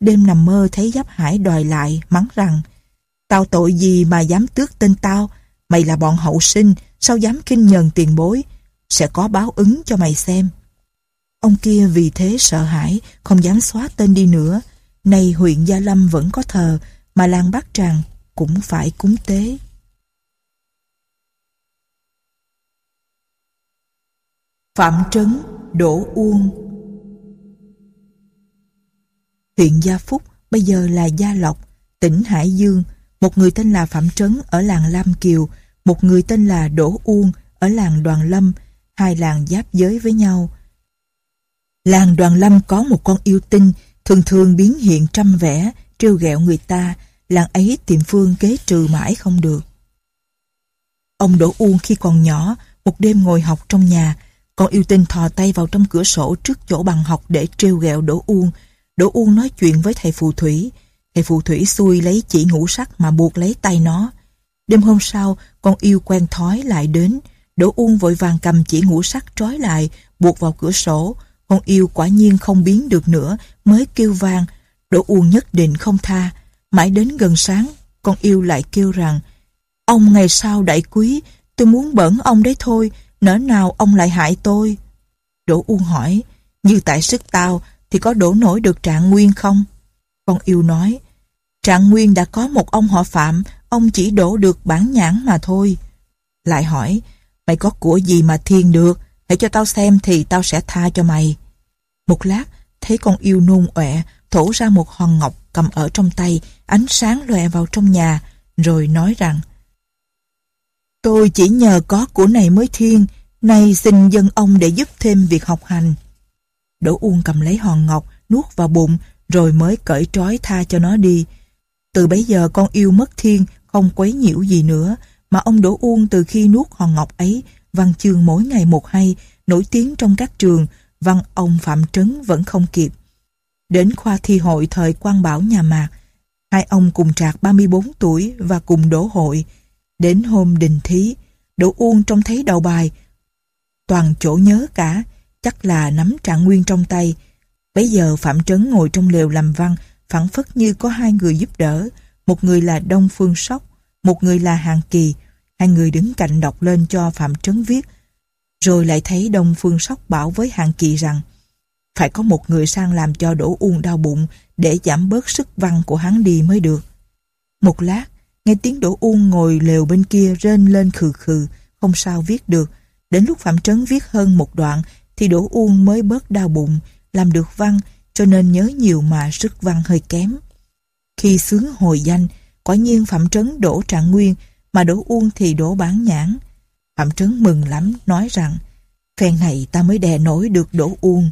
Đêm nằm mơ thấy Giáp Hải đòi lại, mắng rằng Tao tội gì mà dám tước tên tao? Mày là bọn hậu sinh, sao dám kinh nhờn tiền bối? Sẽ có báo ứng cho mày xem. Ông kia vì thế sợ hãi, không dám xóa tên đi nữa. Nay huyện Gia Lâm vẫn có thờ, mà làng Bát Tràng cũng phải cúng tế. Phạm Trấn, Đỗ Uông Huyện Gia Phúc bây giờ là Gia Lộc, tỉnh Hải Dương. Một người tên là Phạm Trấn ở làng Lam Kiều, một người tên là Đỗ Uông ở làng Đoàn Lâm, hai làng giáp giới với nhau. Làng Đoàn Lâm có một con yêu tinh, thường thường biến hiện trăm vẻ, trêu ghẹo người ta, làng ấy tìm phương kế trừ mãi không được. Ông Đỗ Uông khi còn nhỏ, một đêm ngồi học trong nhà, con yêu tinh thò tay vào trong cửa sổ trước chỗ bằng học để trêu ghẹo Đỗ Uông. Đỗ Uông nói chuyện với thầy phù thủy. Thầy phù thủy xui lấy chỉ ngũ sắc mà buộc lấy tay nó. Đêm hôm sau, con yêu quen thói lại đến. Đỗ Uông vội vàng cầm chỉ ngũ sắc trói lại, buộc vào cửa sổ. Con yêu quả nhiên không biến được nữa, mới kêu vang. Đỗ Uông nhất định không tha. Mãi đến gần sáng, con yêu lại kêu rằng Ông ngày sau đại quý, tôi muốn bẩn ông đấy thôi, nỡ nào ông lại hại tôi? Đỗ Uông hỏi, như tại sức tao thì có đổ nổi được trạng nguyên không? Con yêu nói, trạng nguyên đã có một ông họ Phạm, ông chỉ đổ được bản nhãn mà thôi. Lại hỏi, mày có của gì mà thiên được, hãy cho tao xem thì tao sẽ tha cho mày. Một lát, thấy con yêu nôn ọe, thổ ra một hòn ngọc cầm ở trong tay, ánh sáng lòe vào trong nhà, rồi nói rằng Tôi chỉ nhờ có của này mới thiên, nay xin dân ông để giúp thêm việc học hành. Đỗ Uông cầm lấy hòn ngọc, nuốt vào bụng, rồi mới cởi trói tha cho nó đi. Từ bấy giờ con yêu mất thiên, không quấy nhiễu gì nữa, mà ông Đỗ Uông từ khi nuốt hòn ngọc ấy, văn chương mỗi ngày một hay, nổi tiếng trong các trường, văn ông Phạm Trấn vẫn không kịp. Đến khoa thi hội thời quan bảo nhà Mạc, hai ông cùng trạc 34 tuổi và cùng đỗ hội. Đến hôm đình thí, Đỗ Uông trông thấy đầu bài, toàn chỗ nhớ cả, chắc là nắm trạng nguyên trong tay. Bây giờ Phạm Trấn ngồi trong lều làm văn, phản phất như có hai người giúp đỡ, một người là Đông Phương Sóc, một người là Hàng Kỳ, hai người đứng cạnh đọc lên cho Phạm Trấn viết. Rồi lại thấy Đông Phương Sóc bảo với Hàng Kỳ rằng phải có một người sang làm cho đổ uông đau bụng để giảm bớt sức văn của hắn đi mới được. Một lát, nghe tiếng đổ uông ngồi lều bên kia rên lên khừ khừ, không sao viết được. Đến lúc Phạm Trấn viết hơn một đoạn thì đổ uông mới bớt đau bụng, làm được văn cho nên nhớ nhiều mà sức văn hơi kém. Khi sướng hồi danh, quả nhiên Phạm Trấn đổ trạng nguyên mà đổ uông thì đổ bán nhãn. Phạm Trấn mừng lắm, nói rằng phen này ta mới đè nổi được đổ uông.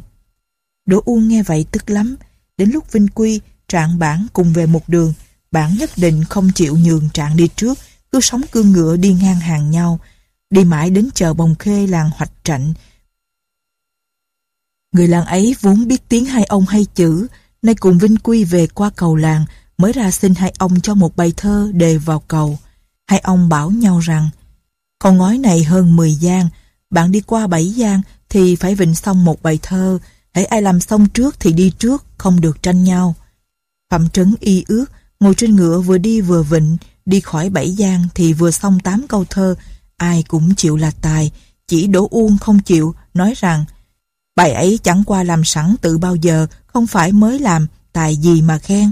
Đỗ Uông nghe vậy tức lắm. Đến lúc Vinh Quy, Trạng bản cùng về một đường, bản nhất định không chịu nhường Trạng đi trước, cứ sống cương ngựa đi ngang hàng nhau. đi mãi đến chợ Bồng Khê làng Hoạch Trạnh. Người làng ấy vốn biết tiếng hai ông hay chữ, nay cùng Vinh Quy về qua cầu làng, mới ra xin hai ông cho một bài thơ đề vào cầu. Hai ông bảo nhau rằng, con ngói này hơn 10 gian, bạn đi qua bảy gian thì phải vịnh xong một bài thơ, hãy ai làm xong trước thì đi trước, không được tranh nhau. Phạm Trấn y ước, ngồi trên ngựa vừa đi vừa vịnh, đi khỏi bảy gian thì vừa xong tám câu thơ, ai cũng chịu là tài, chỉ Đỗ Uông không chịu, nói rằng bài ấy chẳng qua làm sẵn từ bao giờ, không phải mới làm, tài gì mà khen.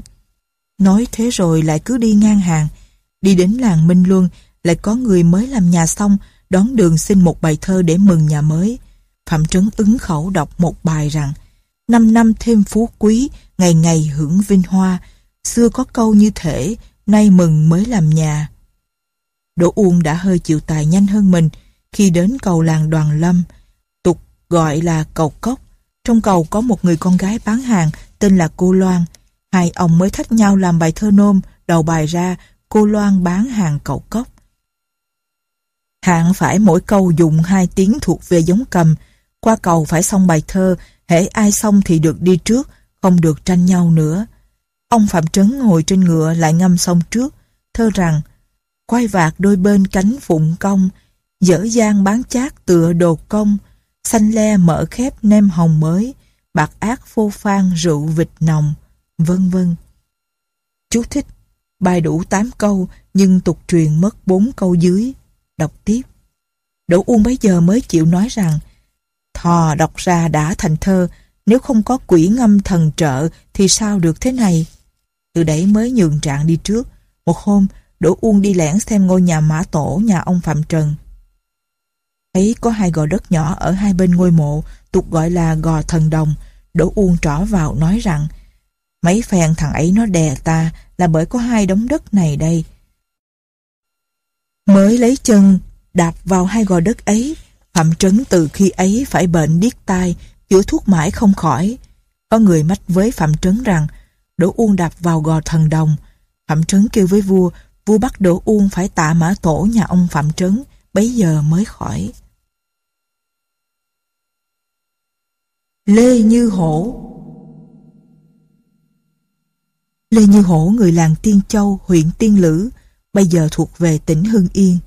Nói thế rồi lại cứ đi ngang hàng, đi đến làng Minh Luân, lại có người mới làm nhà xong, đón đường xin một bài thơ để mừng nhà mới. Phạm Trấn ứng khẩu đọc một bài rằng Năm năm thêm phú quý, ngày ngày hưởng vinh hoa, xưa có câu như thể, nay mừng mới làm nhà. Đỗ Uông đã hơi chịu tài nhanh hơn mình khi đến cầu làng Đoàn Lâm, tục gọi là cầu cốc. Trong cầu có một người con gái bán hàng tên là cô Loan. Hai ông mới thách nhau làm bài thơ nôm, đầu bài ra cô Loan bán hàng cầu cốc. Hạng phải mỗi câu dùng hai tiếng thuộc về giống cầm, qua cầu phải xong bài thơ, hễ ai xong thì được đi trước, không được tranh nhau nữa. Ông Phạm Trấn ngồi trên ngựa lại ngâm xong trước, thơ rằng quay vạt đôi bên cánh phụng công, dở dang bán chát tựa đồ công, xanh le mở khép nem hồng mới, bạc ác phô phan rượu vịt nồng, vân vân. Chú thích, bài đủ 8 câu nhưng tục truyền mất 4 câu dưới. Đọc tiếp. Đỗ Uông bấy giờ mới chịu nói rằng Thò đọc ra đã thành thơ, nếu không có quỷ ngâm thần trợ thì sao được thế này? Từ đấy mới nhường trạng đi trước. Một hôm, Đỗ Uông đi lẻn xem ngôi nhà mã tổ nhà ông Phạm Trần. Thấy có hai gò đất nhỏ ở hai bên ngôi mộ, tục gọi là gò thần đồng. Đỗ Uông trỏ vào nói rằng mấy phen thằng ấy nó đè ta là bởi có hai đống đất này đây. Mới lấy chân đạp vào hai gò đất ấy, Phạm Trấn từ khi ấy phải bệnh điếc tai, chữa thuốc mãi không khỏi. Có người mách với Phạm Trấn rằng Đỗ Uông đạp vào gò thần đồng. Phạm Trấn kêu với vua, vua bắt Đỗ Uông phải tạ mã tổ nhà ông Phạm Trấn, bấy giờ mới khỏi. Lê Như Hổ Lê Như Hổ người làng Tiên Châu, huyện Tiên Lữ, bây giờ thuộc về tỉnh Hưng Yên.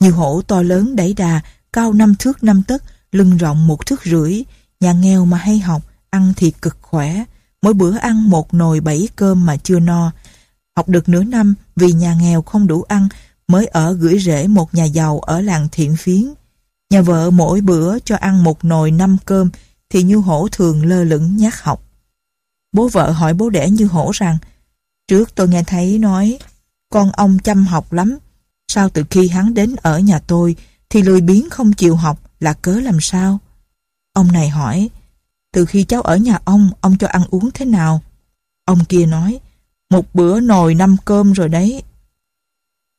Như hổ to lớn đẩy đà, cao năm thước năm tấc, lưng rộng một thước rưỡi, nhà nghèo mà hay học, ăn thì cực khỏe, mỗi bữa ăn một nồi bảy cơm mà chưa no. Học được nửa năm vì nhà nghèo không đủ ăn mới ở gửi rễ một nhà giàu ở làng Thiện Phiến. Nhà vợ mỗi bữa cho ăn một nồi năm cơm thì Như Hổ thường lơ lửng nhát học. Bố vợ hỏi bố đẻ Như Hổ rằng Trước tôi nghe thấy nói con ông chăm học lắm sao từ khi hắn đến ở nhà tôi thì lười biếng không chịu học là cớ làm sao? Ông này hỏi từ khi cháu ở nhà ông, ông cho ăn uống thế nào? Ông kia nói, một bữa nồi năm cơm rồi đấy.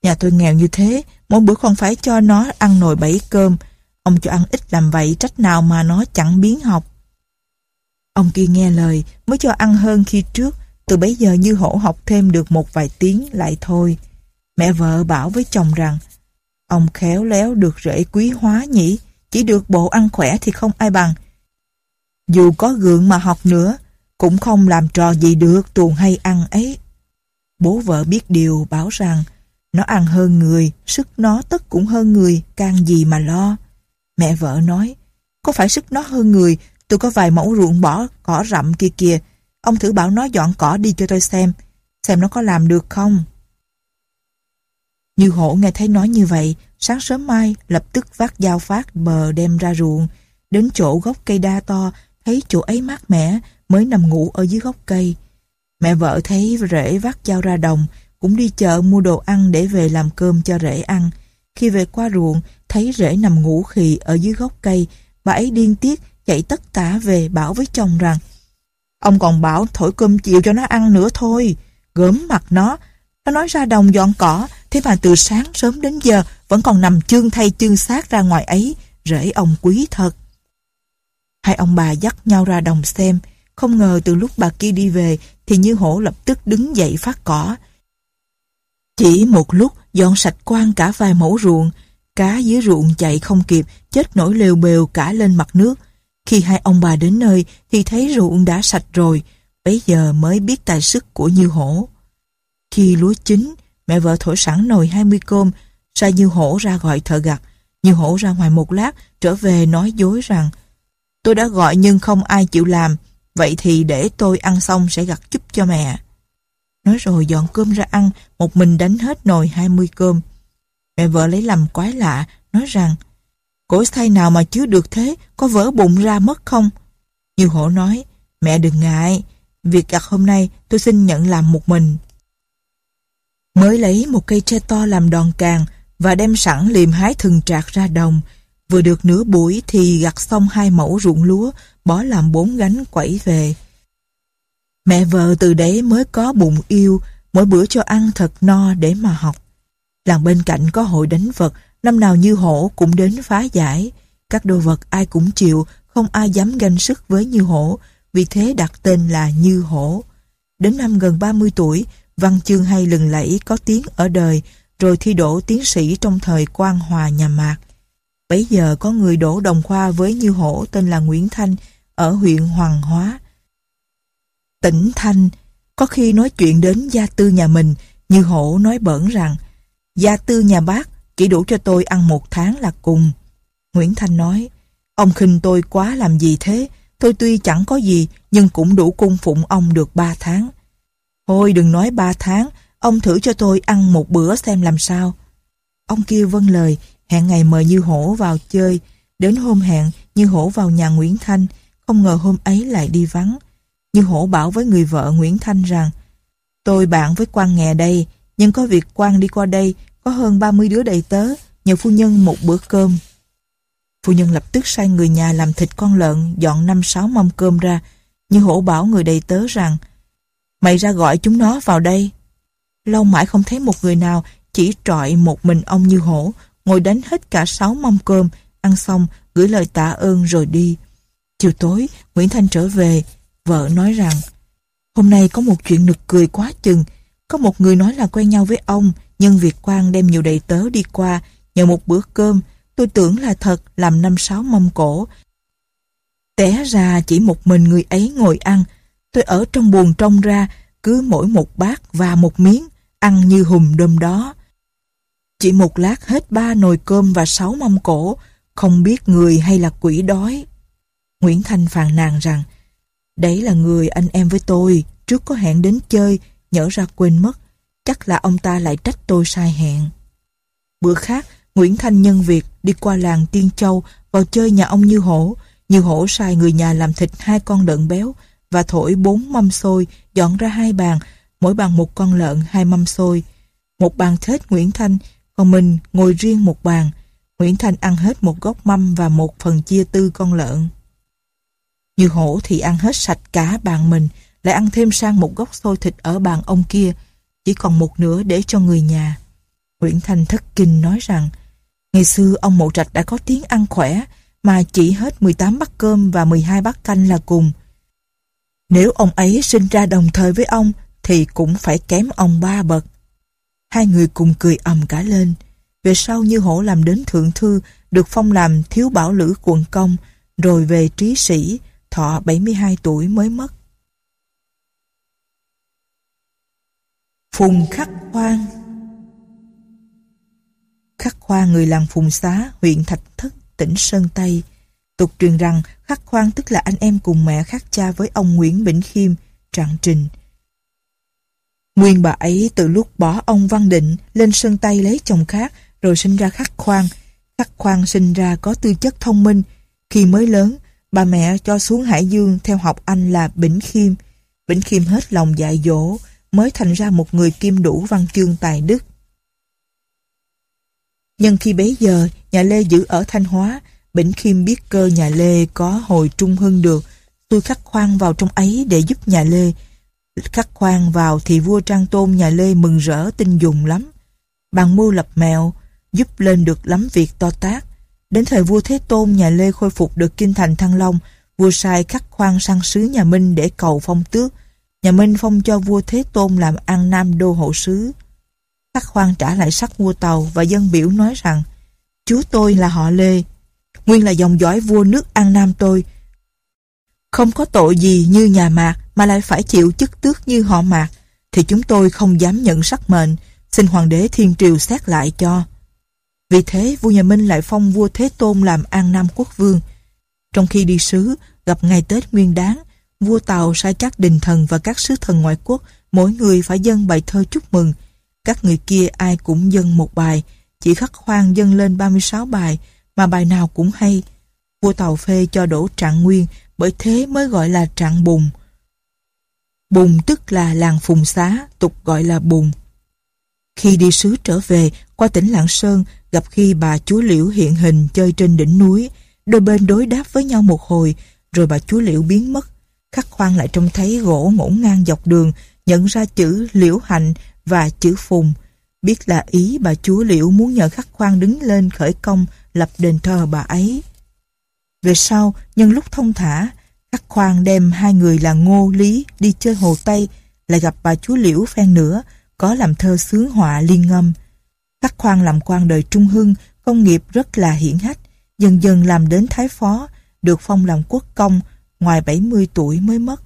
Nhà tôi nghèo như thế, mỗi bữa không phải cho nó ăn nồi bảy cơm. Ông cho ăn ít làm vậy trách nào mà nó chẳng biến học. Ông kia nghe lời mới cho ăn hơn khi trước, từ bấy giờ như hổ học thêm được một vài tiếng lại thôi. Mẹ vợ bảo với chồng rằng Ông khéo léo được rễ quý hóa nhỉ, chỉ được bộ ăn khỏe thì không ai bằng. Dù có gượng mà học nữa, cũng không làm trò gì được tuồng hay ăn ấy. Bố vợ biết điều bảo rằng nó ăn hơn người, sức nó tất cũng hơn người, càng gì mà lo. Mẹ vợ nói, có phải sức nó hơn người, tôi có vài mẫu ruộng bỏ cỏ rậm kia kìa, ông thử bảo nó dọn cỏ đi cho tôi xem, xem nó có làm được không. Như hổ nghe thấy nói như vậy, sáng sớm mai lập tức vác dao phát bờ đem ra ruộng, đến chỗ gốc cây đa to, thấy chỗ ấy mát mẻ, mới nằm ngủ ở dưới gốc cây. Mẹ vợ thấy rễ vác dao ra đồng, cũng đi chợ mua đồ ăn để về làm cơm cho rễ ăn. Khi về qua ruộng, thấy rễ nằm ngủ khì ở dưới gốc cây, bà ấy điên tiết chạy tất tả về bảo với chồng rằng Ông còn bảo thổi cơm chiều cho nó ăn nữa thôi, gớm mặt nó, nó nói ra đồng dọn cỏ, thế mà từ sáng sớm đến giờ vẫn còn nằm chương thay chương xác ra ngoài ấy, rễ ông quý thật. Hai ông bà dắt nhau ra đồng xem, không ngờ từ lúc bà kia đi về thì Như Hổ lập tức đứng dậy phát cỏ. Chỉ một lúc dọn sạch quang cả vài mẫu ruộng, cá dưới ruộng chạy không kịp, chết nổi lều bều cả lên mặt nước. Khi hai ông bà đến nơi thì thấy ruộng đã sạch rồi, bấy giờ mới biết tài sức của Như Hổ. Khi lúa chín, mẹ vợ thổi sẵn nồi 20 cơm, sai Như Hổ ra gọi thợ gặt. Như Hổ ra ngoài một lát, trở về nói dối rằng Tôi đã gọi nhưng không ai chịu làm, vậy thì để tôi ăn xong sẽ gặt giúp cho mẹ. Nói rồi dọn cơm ra ăn, một mình đánh hết nồi 20 cơm. Mẹ vợ lấy làm quái lạ, nói rằng cổ thay nào mà chứa được thế, có vỡ bụng ra mất không? Như hổ nói, mẹ đừng ngại, việc gặt hôm nay tôi xin nhận làm một mình. Mới lấy một cây tre to làm đòn càng và đem sẵn liềm hái thừng trạc ra đồng. Vừa được nửa buổi thì gặt xong hai mẫu ruộng lúa, bỏ làm bốn gánh quẩy về. Mẹ vợ từ đấy mới có bụng yêu, mỗi bữa cho ăn thật no để mà học. Làng bên cạnh có hội đánh vật, năm nào như hổ cũng đến phá giải. Các đồ vật ai cũng chịu, không ai dám ganh sức với như hổ, vì thế đặt tên là Như Hổ. Đến năm gần 30 tuổi, văn chương hay lừng lẫy có tiếng ở đời, rồi thi đỗ tiến sĩ trong thời quan hòa nhà Mạc. Bấy giờ có người đổ đồng khoa với Như Hổ tên là Nguyễn Thanh ở huyện Hoàng Hóa. Tỉnh Thanh, có khi nói chuyện đến gia tư nhà mình, Như Hổ nói bẩn rằng Gia tư nhà bác chỉ đủ cho tôi ăn một tháng là cùng. Nguyễn Thanh nói, ông khinh tôi quá làm gì thế? Tôi tuy chẳng có gì, nhưng cũng đủ cung phụng ông được ba tháng. Thôi đừng nói ba tháng, ông thử cho tôi ăn một bữa xem làm sao. Ông kia vâng lời, hẹn ngày mời Như Hổ vào chơi. Đến hôm hẹn, Như Hổ vào nhà Nguyễn Thanh, không ngờ hôm ấy lại đi vắng. Như Hổ bảo với người vợ Nguyễn Thanh rằng, tôi bạn với quan nghè đây, nhưng có việc quan đi qua đây, có hơn 30 đứa đầy tớ, nhờ phu nhân một bữa cơm. Phu nhân lập tức sai người nhà làm thịt con lợn, dọn năm sáu mâm cơm ra, như hổ bảo người đầy tớ rằng Mày ra gọi chúng nó vào đây. Lâu mãi không thấy một người nào, chỉ trọi một mình ông như hổ, ngồi đánh hết cả sáu mâm cơm, ăn xong, gửi lời tạ ơn rồi đi. Chiều tối, Nguyễn Thanh trở về, vợ nói rằng Hôm nay có một chuyện nực cười quá chừng, có một người nói là quen nhau với ông, Nhân Việt Quang đem nhiều đầy tớ đi qua, nhờ một bữa cơm, tôi tưởng là thật làm năm sáu mâm cổ. Té ra chỉ một mình người ấy ngồi ăn, tôi ở trong buồn trông ra, cứ mỗi một bát và một miếng, ăn như hùm đơm đó. Chỉ một lát hết ba nồi cơm và sáu mâm cổ, không biết người hay là quỷ đói. Nguyễn Thanh phàn nàn rằng, đấy là người anh em với tôi, trước có hẹn đến chơi, nhỡ ra quên mất, chắc là ông ta lại trách tôi sai hẹn. Bữa khác, Nguyễn Thanh nhân việc đi qua làng Tiên Châu vào chơi nhà ông Như Hổ. Như Hổ sai người nhà làm thịt hai con lợn béo và thổi bốn mâm xôi, dọn ra hai bàn, mỗi bàn một con lợn, hai mâm xôi. Một bàn thết Nguyễn Thanh, còn mình ngồi riêng một bàn. Nguyễn Thanh ăn hết một góc mâm và một phần chia tư con lợn. Như hổ thì ăn hết sạch cả bàn mình, lại ăn thêm sang một góc xôi thịt ở bàn ông kia, chỉ còn một nửa để cho người nhà. Nguyễn Thanh thất kinh nói rằng, ngày xưa ông Mộ Trạch đã có tiếng ăn khỏe, mà chỉ hết 18 bát cơm và 12 bát canh là cùng. Nếu ông ấy sinh ra đồng thời với ông, thì cũng phải kém ông ba bậc. Hai người cùng cười ầm cả lên. Về sau như hổ làm đến thượng thư, được phong làm thiếu bảo lữ quận công, rồi về trí sĩ, thọ 72 tuổi mới mất. Phùng Khắc Khoan Khắc Khoan người làng Phùng Xá, huyện Thạch Thất, tỉnh Sơn Tây. Tục truyền rằng Khắc Khoan tức là anh em cùng mẹ khác cha với ông Nguyễn Bỉnh Khiêm, Trạng Trình. Nguyên bà ấy từ lúc bỏ ông Văn Định lên Sơn Tây lấy chồng khác rồi sinh ra Khắc Khoan. Khắc Khoan sinh ra có tư chất thông minh. Khi mới lớn, bà mẹ cho xuống Hải Dương theo học anh là Bỉnh Khiêm. Bỉnh Khiêm hết lòng dạy dỗ, mới thành ra một người kim đủ văn chương tài đức. Nhưng khi bấy giờ, nhà Lê giữ ở Thanh Hóa, Bỉnh Khiêm biết cơ nhà Lê có hồi trung hưng được, tôi khắc khoan vào trong ấy để giúp nhà Lê. Khắc khoan vào thì vua Trang Tôn nhà Lê mừng rỡ tin dùng lắm. Bằng mưu lập mẹo, giúp lên được lắm việc to tác. Đến thời vua Thế Tôn nhà Lê khôi phục được kinh thành Thăng Long, vua sai khắc khoan sang sứ nhà Minh để cầu phong tước, nhà Minh phong cho vua Thế Tôn làm an nam đô hộ sứ. Khắc khoan trả lại sắc vua tàu và dân biểu nói rằng Chú tôi là họ Lê, nguyên là dòng dõi vua nước An Nam tôi. Không có tội gì như nhà Mạc mà lại phải chịu chức tước như họ Mạc, thì chúng tôi không dám nhận sắc mệnh, xin hoàng đế thiên triều xét lại cho. Vì thế vua nhà Minh lại phong vua Thế Tôn làm An Nam quốc vương. Trong khi đi sứ, gặp ngày Tết Nguyên Đán, vua Tàu sai các đình thần và các sứ thần ngoại quốc, mỗi người phải dâng bài thơ chúc mừng. Các người kia ai cũng dâng một bài, chỉ khắc khoan dâng lên 36 bài, mà bài nào cũng hay. Vua Tàu phê cho đổ trạng nguyên, bởi thế mới gọi là trạng bùng. Bùng tức là làng phùng xá, tục gọi là bùng. Khi đi sứ trở về, qua tỉnh Lạng Sơn, gặp khi bà chúa Liễu hiện hình chơi trên đỉnh núi, đôi bên đối đáp với nhau một hồi, rồi bà chúa Liễu biến mất. Khắc khoan lại trông thấy gỗ ngổn ngang dọc đường, nhận ra chữ Liễu Hạnh và chữ Phùng. Biết là ý bà chúa Liễu muốn nhờ khắc khoan đứng lên khởi công lập đền thờ bà ấy. Về sau, nhân lúc thông thả, khắc khoan đem hai người là Ngô Lý đi chơi hồ Tây, lại gặp bà chúa Liễu phen nữa, có làm thơ sướng họa liên ngâm. Khắc khoan làm quan đời Trung Hưng, công nghiệp rất là hiển hách, dần dần làm đến thái phó, được phong làm quốc công, ngoài 70 tuổi mới mất.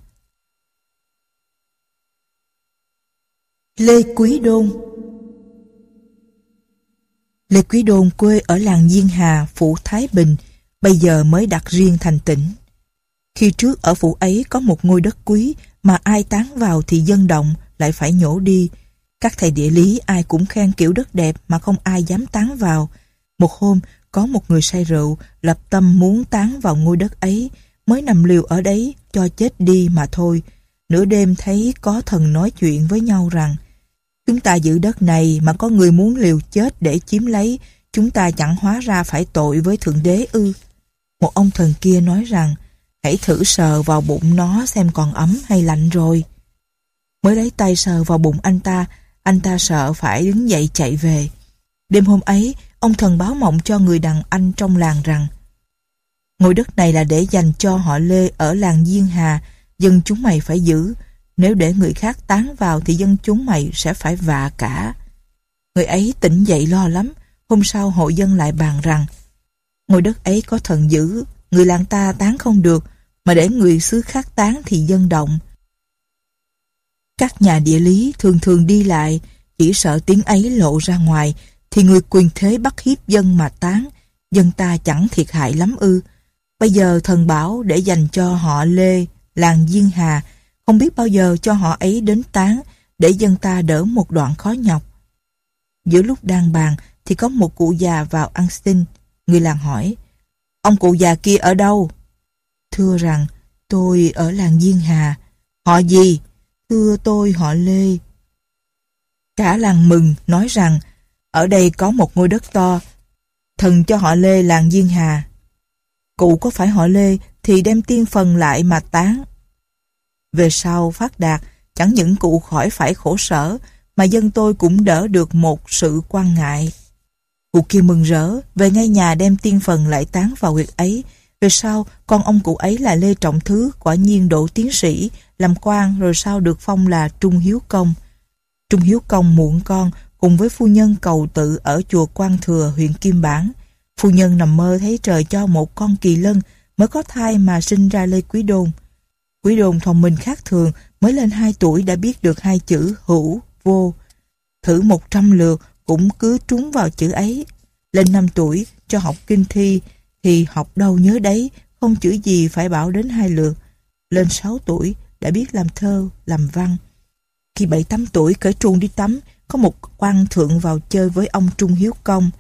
Lê Quý Đôn Lê Quý Đôn quê ở làng Diên Hà, phủ Thái Bình, bây giờ mới đặt riêng thành tỉnh. Khi trước ở phủ ấy có một ngôi đất quý mà ai tán vào thì dân động lại phải nhổ đi. Các thầy địa lý ai cũng khen kiểu đất đẹp mà không ai dám tán vào. Một hôm, có một người say rượu lập tâm muốn tán vào ngôi đất ấy mới nằm liều ở đấy cho chết đi mà thôi. Nửa đêm thấy có thần nói chuyện với nhau rằng Chúng ta giữ đất này mà có người muốn liều chết để chiếm lấy, chúng ta chẳng hóa ra phải tội với Thượng Đế ư. Một ông thần kia nói rằng, hãy thử sờ vào bụng nó xem còn ấm hay lạnh rồi. Mới lấy tay sờ vào bụng anh ta, anh ta sợ phải đứng dậy chạy về. Đêm hôm ấy, ông thần báo mộng cho người đàn anh trong làng rằng Ngôi đất này là để dành cho họ Lê ở làng Diên Hà, dân chúng mày phải giữ, nếu để người khác tán vào thì dân chúng mày sẽ phải vạ cả. Người ấy tỉnh dậy lo lắm, hôm sau hội dân lại bàn rằng ngôi đất ấy có thần giữ người làng ta tán không được, mà để người xứ khác tán thì dân động. Các nhà địa lý thường thường đi lại, chỉ sợ tiếng ấy lộ ra ngoài, thì người quyền thế bắt hiếp dân mà tán, dân ta chẳng thiệt hại lắm ư. Bây giờ thần bảo để dành cho họ Lê, làng Diên Hà, không biết bao giờ cho họ ấy đến tán để dân ta đỡ một đoạn khó nhọc. Giữa lúc đang bàn thì có một cụ già vào ăn xin. Người làng hỏi, ông cụ già kia ở đâu? Thưa rằng, tôi ở làng Diên Hà. Họ gì? Thưa tôi họ Lê. Cả làng mừng nói rằng, ở đây có một ngôi đất to, thần cho họ Lê làng Diên Hà. Cụ có phải họ Lê thì đem tiên phần lại mà tán. Về sau phát đạt, chẳng những cụ khỏi phải khổ sở, mà dân tôi cũng đỡ được một sự quan ngại. Cụ kia mừng rỡ, về ngay nhà đem tiên phần lại tán vào huyệt ấy. Về sau, con ông cụ ấy là Lê Trọng Thứ, quả nhiên độ tiến sĩ, làm quan rồi sau được phong là Trung Hiếu Công. Trung Hiếu Công muộn con, cùng với phu nhân cầu tự ở chùa Quan Thừa, huyện Kim bảng Phu nhân nằm mơ thấy trời cho một con kỳ lân mới có thai mà sinh ra Lê Quý Đôn. Quý đồn thông minh khác thường mới lên 2 tuổi đã biết được hai chữ hữu, vô. Thử 100 lượt cũng cứ trúng vào chữ ấy. Lên 5 tuổi cho học kinh thi thì học đâu nhớ đấy, không chữ gì phải bảo đến hai lượt. Lên 6 tuổi đã biết làm thơ, làm văn. Khi 7-8 tuổi cởi truông đi tắm, có một quan thượng vào chơi với ông Trung Hiếu Công.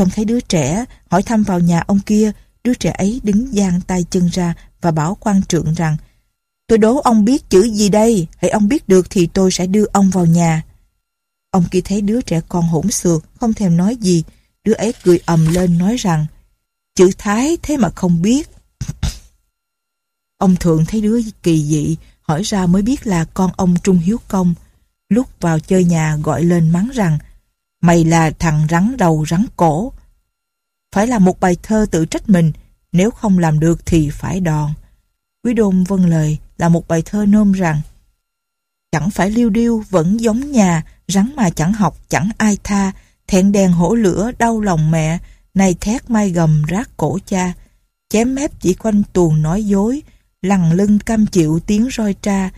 Trông thấy đứa trẻ, hỏi thăm vào nhà ông kia, đứa trẻ ấy đứng giang tay chân ra và bảo quan trượng rằng Tôi đố ông biết chữ gì đây, hãy ông biết được thì tôi sẽ đưa ông vào nhà. Ông kia thấy đứa trẻ con hỗn xược, không thèm nói gì. Đứa ấy cười ầm lên nói rằng, chữ Thái thế mà không biết. ông Thượng thấy đứa kỳ dị, hỏi ra mới biết là con ông Trung Hiếu Công. Lúc vào chơi nhà gọi lên mắng rằng, mày là thằng rắn đầu rắn cổ. Phải là một bài thơ tự trách mình, nếu không làm được thì phải đòn. Quý đôn vâng lời, là một bài thơ nôm rằng Chẳng phải liêu điêu vẫn giống nhà, rắn mà chẳng học chẳng ai tha, thẹn đèn hổ lửa đau lòng mẹ, Này thét mai gầm rác cổ cha, chém mép chỉ quanh tuồng nói dối, lằng lưng cam chịu tiếng roi tra.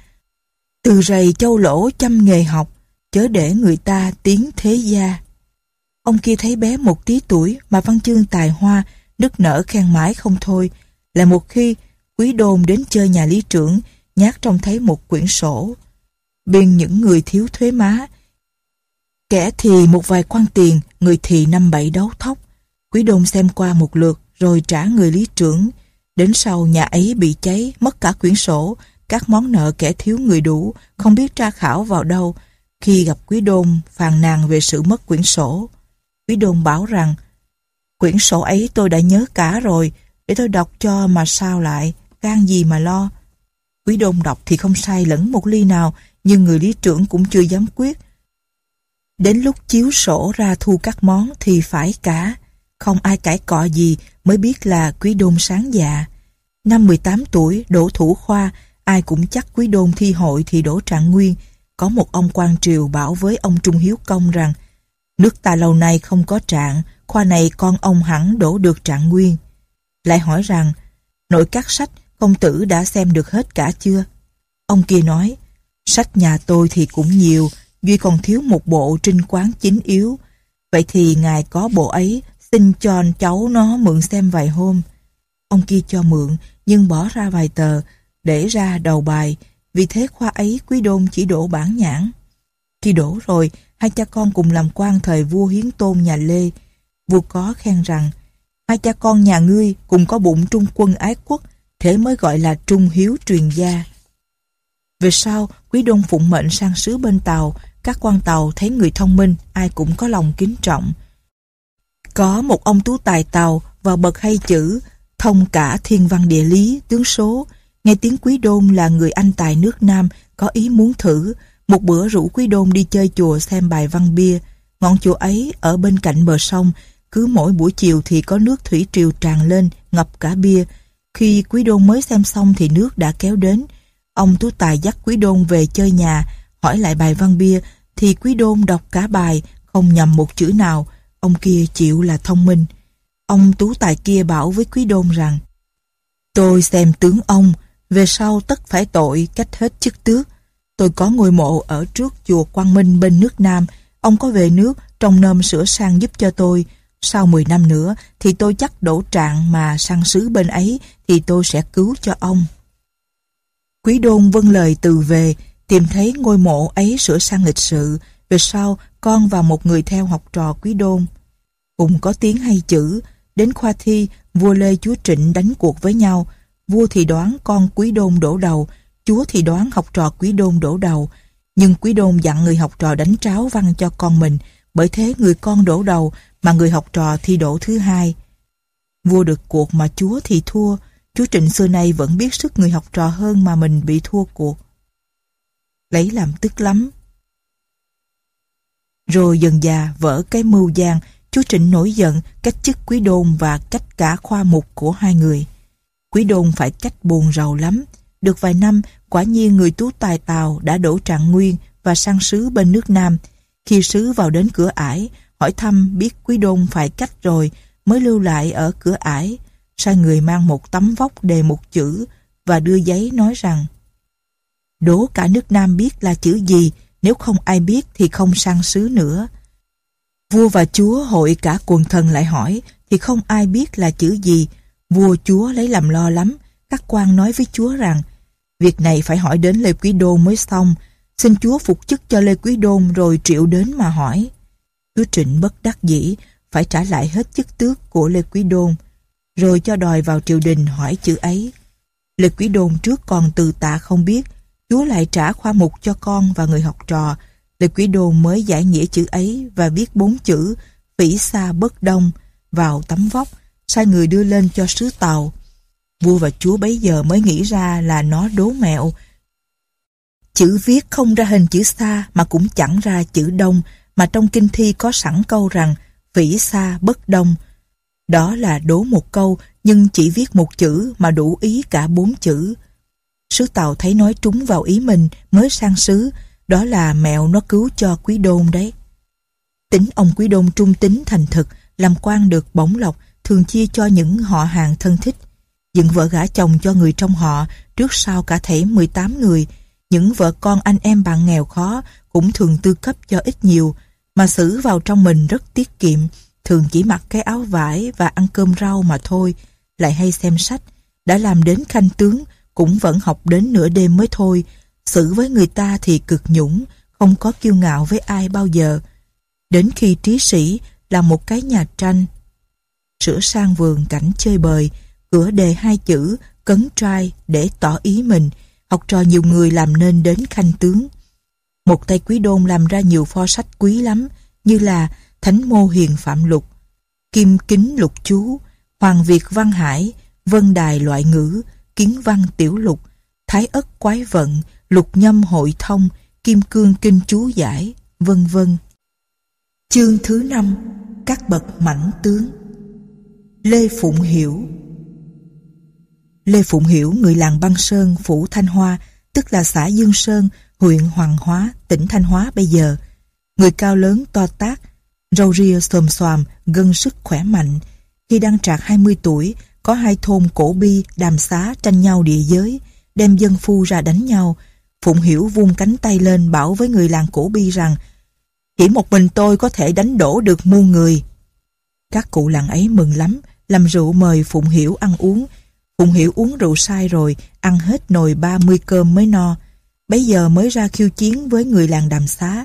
Từ rầy châu lỗ chăm nghề học, chớ để người ta tiếng thế gia. Ông kia thấy bé một tí tuổi mà văn chương tài hoa, nức nở khen mãi không thôi. Là một khi quý đôn đến chơi nhà lý trưởng, nhát trông thấy một quyển sổ. Bên những người thiếu thuế má, kẻ thì một vài quan tiền, người thì năm bảy đấu thóc. Quý đôn xem qua một lượt rồi trả người lý trưởng. Đến sau nhà ấy bị cháy, mất cả quyển sổ, các món nợ kẻ thiếu người đủ, không biết tra khảo vào đâu. Khi gặp quý đôn, phàn nàn về sự mất quyển sổ. Quý đôn bảo rằng, quyển sổ ấy tôi đã nhớ cả rồi, để tôi đọc cho mà sao lại, gan gì mà lo. Quý đôn đọc thì không sai lẫn một ly nào, nhưng người lý trưởng cũng chưa dám quyết. Đến lúc chiếu sổ ra thu các món thì phải cả. Không ai cãi cọ gì mới biết là quý đôn sáng dạ. Năm 18 tuổi, đổ thủ khoa, ai cũng chắc quý đôn thi hội thì đổ trạng nguyên. Có một ông quan triều bảo với ông Trung Hiếu Công rằng nước ta lâu nay không có trạng, khoa này con ông hẳn đổ được trạng nguyên. Lại hỏi rằng, nội các sách công tử đã xem được hết cả chưa? Ông kia nói, sách nhà tôi thì cũng nhiều, Duy còn thiếu một bộ trinh quán chính yếu. Vậy thì ngài có bộ ấy, xin cho cháu nó mượn xem vài hôm. Ông kia cho mượn, nhưng bỏ ra vài tờ, để ra đầu bài, vì thế khoa ấy quý đôn chỉ đổ bản nhãn. Khi đổ rồi, hai cha con cùng làm quan thời vua hiến tôn nhà Lê. Vua có khen rằng, hai cha con nhà ngươi cùng có bụng trung quân ái quốc, thế mới gọi là trung hiếu truyền gia. Về sau, quý đôn phụng mệnh sang sứ bên Tàu, các quan Tàu thấy người thông minh, ai cũng có lòng kính trọng. Có một ông tú tài Tàu vào bậc hay chữ, thông cả thiên văn địa lý, tướng số, nghe tiếng quý đôn là người anh tài nước Nam, có ý muốn thử, một bữa rủ quý đôn đi chơi chùa xem bài văn bia. Ngọn chùa ấy ở bên cạnh bờ sông, cứ mỗi buổi chiều thì có nước thủy triều tràn lên, ngập cả bia. Khi quý đôn mới xem xong thì nước đã kéo đến. Ông Tú Tài dắt quý đôn về chơi nhà, hỏi lại bài văn bia, thì quý đôn đọc cả bài, không nhầm một chữ nào, ông kia chịu là thông minh. Ông Tú Tài kia bảo với quý đôn rằng, Tôi xem tướng ông, về sau tất phải tội cách hết chức tước. Tôi có ngôi mộ ở trước chùa Quang Minh bên nước Nam, ông có về nước trong nôm sửa sang giúp cho tôi. Sau 10 năm nữa thì tôi chắc đổ trạng mà sang xứ bên ấy thì tôi sẽ cứu cho ông. Quý đôn vâng lời từ về, tìm thấy ngôi mộ ấy sửa sang lịch sự, về sau con và một người theo học trò quý đôn. Cùng có tiếng hay chữ, đến khoa thi, vua Lê chúa Trịnh đánh cuộc với nhau, vua thì đoán con quý đôn đổ đầu, chúa thì đoán học trò quý đôn đổ đầu, nhưng quý đôn dặn người học trò đánh tráo văn cho con mình, bởi thế người con đổ đầu mà người học trò thì đổ thứ hai. Vua được cuộc mà chúa thì thua, Chú Trịnh xưa nay vẫn biết sức người học trò hơn mà mình bị thua cuộc. Lấy làm tức lắm. Rồi dần già vỡ cái mưu gian, chú Trịnh nổi giận cách chức quý đôn và cách cả khoa mục của hai người. Quý đôn phải trách buồn rầu lắm. Được vài năm, quả nhiên người tú tài Tàu đã đổ trạng nguyên và sang sứ bên nước Nam. Khi sứ vào đến cửa ải, hỏi thăm biết quý đôn phải cách rồi mới lưu lại ở cửa ải sai người mang một tấm vóc đề một chữ và đưa giấy nói rằng đố cả nước Nam biết là chữ gì, nếu không ai biết thì không sang sứ nữa. Vua và chúa hội cả quần thần lại hỏi thì không ai biết là chữ gì. Vua chúa lấy làm lo lắm, các quan nói với chúa rằng việc này phải hỏi đến Lê Quý Đôn mới xong, xin chúa phục chức cho Lê Quý Đôn rồi triệu đến mà hỏi. Chúa Trịnh bất đắc dĩ, phải trả lại hết chức tước của Lê Quý Đôn rồi cho đòi vào triều đình hỏi chữ ấy. Lê Quý Đôn trước còn từ tạ không biết, Chúa lại trả khoa mục cho con và người học trò. Lê Quý Đôn mới giải nghĩa chữ ấy và viết bốn chữ phỉ xa bất đông vào tấm vóc, sai người đưa lên cho sứ tàu. Vua và chúa bấy giờ mới nghĩ ra là nó đố mẹo. Chữ viết không ra hình chữ xa mà cũng chẳng ra chữ đông, mà trong kinh thi có sẵn câu rằng vĩ xa bất đông, đó là đố một câu nhưng chỉ viết một chữ mà đủ ý cả bốn chữ. Sứ Tàu thấy nói trúng vào ý mình mới sang sứ, đó là mẹo nó cứu cho quý đôn đấy. Tính ông quý đôn trung tính thành thực làm quan được bổng lộc thường chia cho những họ hàng thân thích. Dựng vợ gả chồng cho người trong họ trước sau cả thể 18 người. Những vợ con anh em bạn nghèo khó cũng thường tư cấp cho ít nhiều, mà xử vào trong mình rất tiết kiệm, thường chỉ mặc cái áo vải và ăn cơm rau mà thôi, lại hay xem sách, đã làm đến khanh tướng, cũng vẫn học đến nửa đêm mới thôi, xử với người ta thì cực nhũng, không có kiêu ngạo với ai bao giờ. Đến khi trí sĩ là một cái nhà tranh, sửa sang vườn cảnh chơi bời, cửa đề hai chữ cấn trai để tỏ ý mình, học trò nhiều người làm nên đến khanh tướng. Một tay quý đôn làm ra nhiều pho sách quý lắm, như là Thánh Mô Hiền Phạm Lục, Kim Kính Lục Chú, Hoàng Việt Văn Hải, Vân Đài Loại Ngữ, Kiến Văn Tiểu Lục, Thái Ất Quái Vận, Lục Nhâm Hội Thông, Kim Cương Kinh Chú Giải, vân vân. Chương thứ năm Các bậc mãnh tướng Lê Phụng Hiểu Lê Phụng Hiểu, người làng băng Sơn, Phủ Thanh Hoa, tức là xã Dương Sơn, huyện Hoàng Hóa, tỉnh Thanh Hóa bây giờ. Người cao lớn to tác, râu ria xồm xoàm, gân sức khỏe mạnh. Khi đang trạc 20 tuổi, có hai thôn cổ bi, đàm xá tranh nhau địa giới, đem dân phu ra đánh nhau. Phụng Hiểu vung cánh tay lên bảo với người làng cổ bi rằng chỉ một mình tôi có thể đánh đổ được muôn người. Các cụ làng ấy mừng lắm, làm rượu mời Phụng Hiểu ăn uống. Phụng Hiểu uống rượu sai rồi, ăn hết nồi 30 cơm mới no. Bấy giờ mới ra khiêu chiến với người làng đàm xá.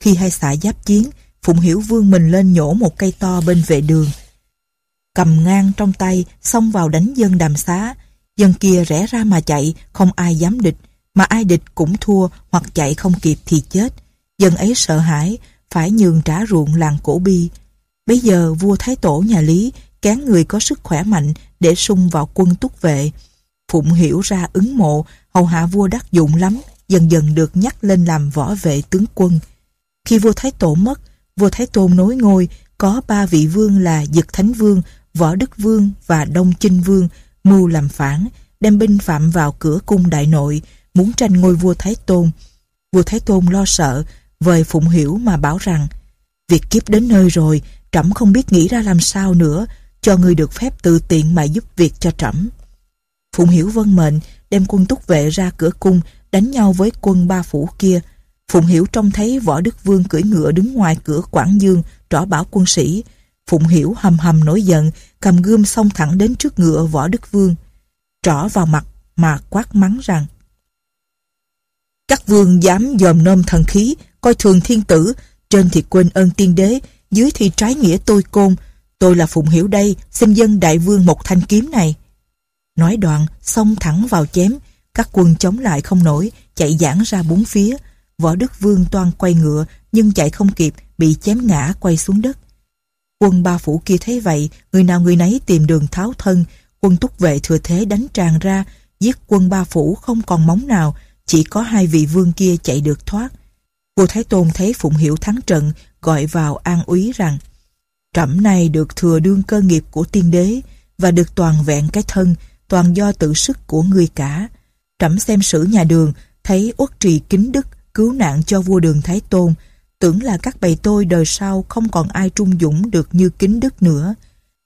Khi hai xã giáp chiến, Phụng Hiểu vương mình lên nhổ một cây to bên vệ đường. Cầm ngang trong tay, xông vào đánh dân đàm xá. Dân kia rẽ ra mà chạy, không ai dám địch. Mà ai địch cũng thua hoặc chạy không kịp thì chết. Dân ấy sợ hãi, phải nhường trả ruộng làng cổ bi. Bây giờ vua Thái Tổ nhà Lý kén người có sức khỏe mạnh để sung vào quân túc vệ. Phụng hiểu ra ứng mộ, hầu hạ vua đắc dụng lắm, dần dần được nhắc lên làm võ vệ tướng quân. Khi vua Thái Tổ mất, vua Thái Tôn nối ngôi, có ba vị vương là Dực Thánh Vương, Võ Đức Vương và Đông Chinh Vương mưu làm phản, đem binh phạm vào cửa cung đại nội, muốn tranh ngôi vua Thái Tôn. Vua Thái Tôn lo sợ, vời Phụng Hiểu mà bảo rằng việc kiếp đến nơi rồi, trẫm không biết nghĩ ra làm sao nữa, cho người được phép tự tiện mà giúp việc cho trẫm. Phụng Hiểu vân mệnh, đem quân túc vệ ra cửa cung, đánh nhau với quân ba phủ kia. Phụng Hiểu trông thấy Võ Đức Vương cưỡi ngựa đứng ngoài cửa Quảng Dương, trỏ bảo quân sĩ. Phụng Hiểu hầm hầm nổi giận, cầm gươm xông thẳng đến trước ngựa Võ Đức Vương. Trỏ vào mặt mà quát mắng rằng Các vương dám dòm nôm thần khí, coi thường thiên tử, trên thì quên ơn tiên đế, dưới thì trái nghĩa tôi côn. Tôi là Phụng Hiểu đây, xin dân đại vương một thanh kiếm này. Nói đoạn, xông thẳng vào chém, các quân chống lại không nổi, chạy giãn ra bốn phía. Võ Đức Vương toan quay ngựa, nhưng chạy không kịp, bị chém ngã quay xuống đất. Quân ba phủ kia thấy vậy, người nào người nấy tìm đường tháo thân, quân túc vệ thừa thế đánh tràn ra, giết quân ba phủ không còn móng nào, chỉ có hai vị vương kia chạy được thoát. Vua Thái Tôn thấy Phụng Hiểu thắng trận, gọi vào an úy rằng Trẫm này được thừa đương cơ nghiệp của tiên đế và được toàn vẹn cái thân, toàn do tự sức của người cả. Trẫm xem sử nhà đường, thấy uất trì kính đức, cứu nạn cho vua đường Thái Tôn, tưởng là các bầy tôi đời sau không còn ai trung dũng được như kính đức nữa.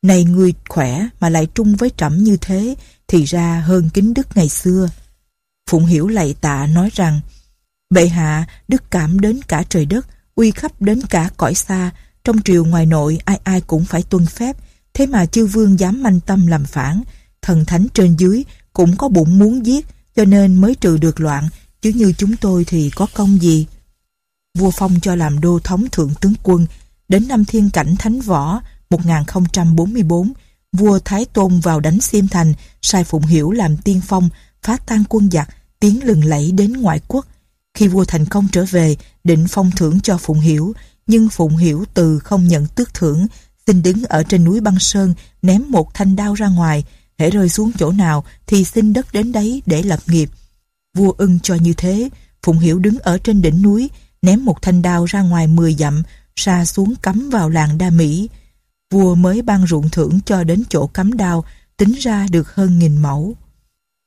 Này người khỏe mà lại trung với trẫm như thế, thì ra hơn kính đức ngày xưa. Phụng Hiểu lạy tạ nói rằng, Bệ hạ, đức cảm đến cả trời đất, uy khắp đến cả cõi xa, trong triều ngoài nội ai ai cũng phải tuân phép, thế mà chư vương dám manh tâm làm phản, thần thánh trên dưới cũng có bụng muốn giết, cho nên mới trừ được loạn, chứ như chúng tôi thì có công gì. Vua Phong cho làm đô thống thượng tướng quân, đến năm thiên cảnh thánh võ 1044, vua Thái Tôn vào đánh Xiêm Thành, sai Phụng Hiểu làm tiên phong, phá tan quân giặc, tiến lừng lẫy đến ngoại quốc, khi vua thành công trở về, định phong thưởng cho Phụng Hiểu, nhưng Phụng Hiểu từ không nhận tước thưởng, xin đứng ở trên núi băng sơn, ném một thanh đao ra ngoài, hễ rơi xuống chỗ nào thì xin đất đến đấy để lập nghiệp. Vua ưng cho như thế, Phụng Hiểu đứng ở trên đỉnh núi, ném một thanh đao ra ngoài 10 dặm, xa xuống cắm vào làng Đa Mỹ. Vua mới ban ruộng thưởng cho đến chỗ cắm đao, tính ra được hơn nghìn mẫu.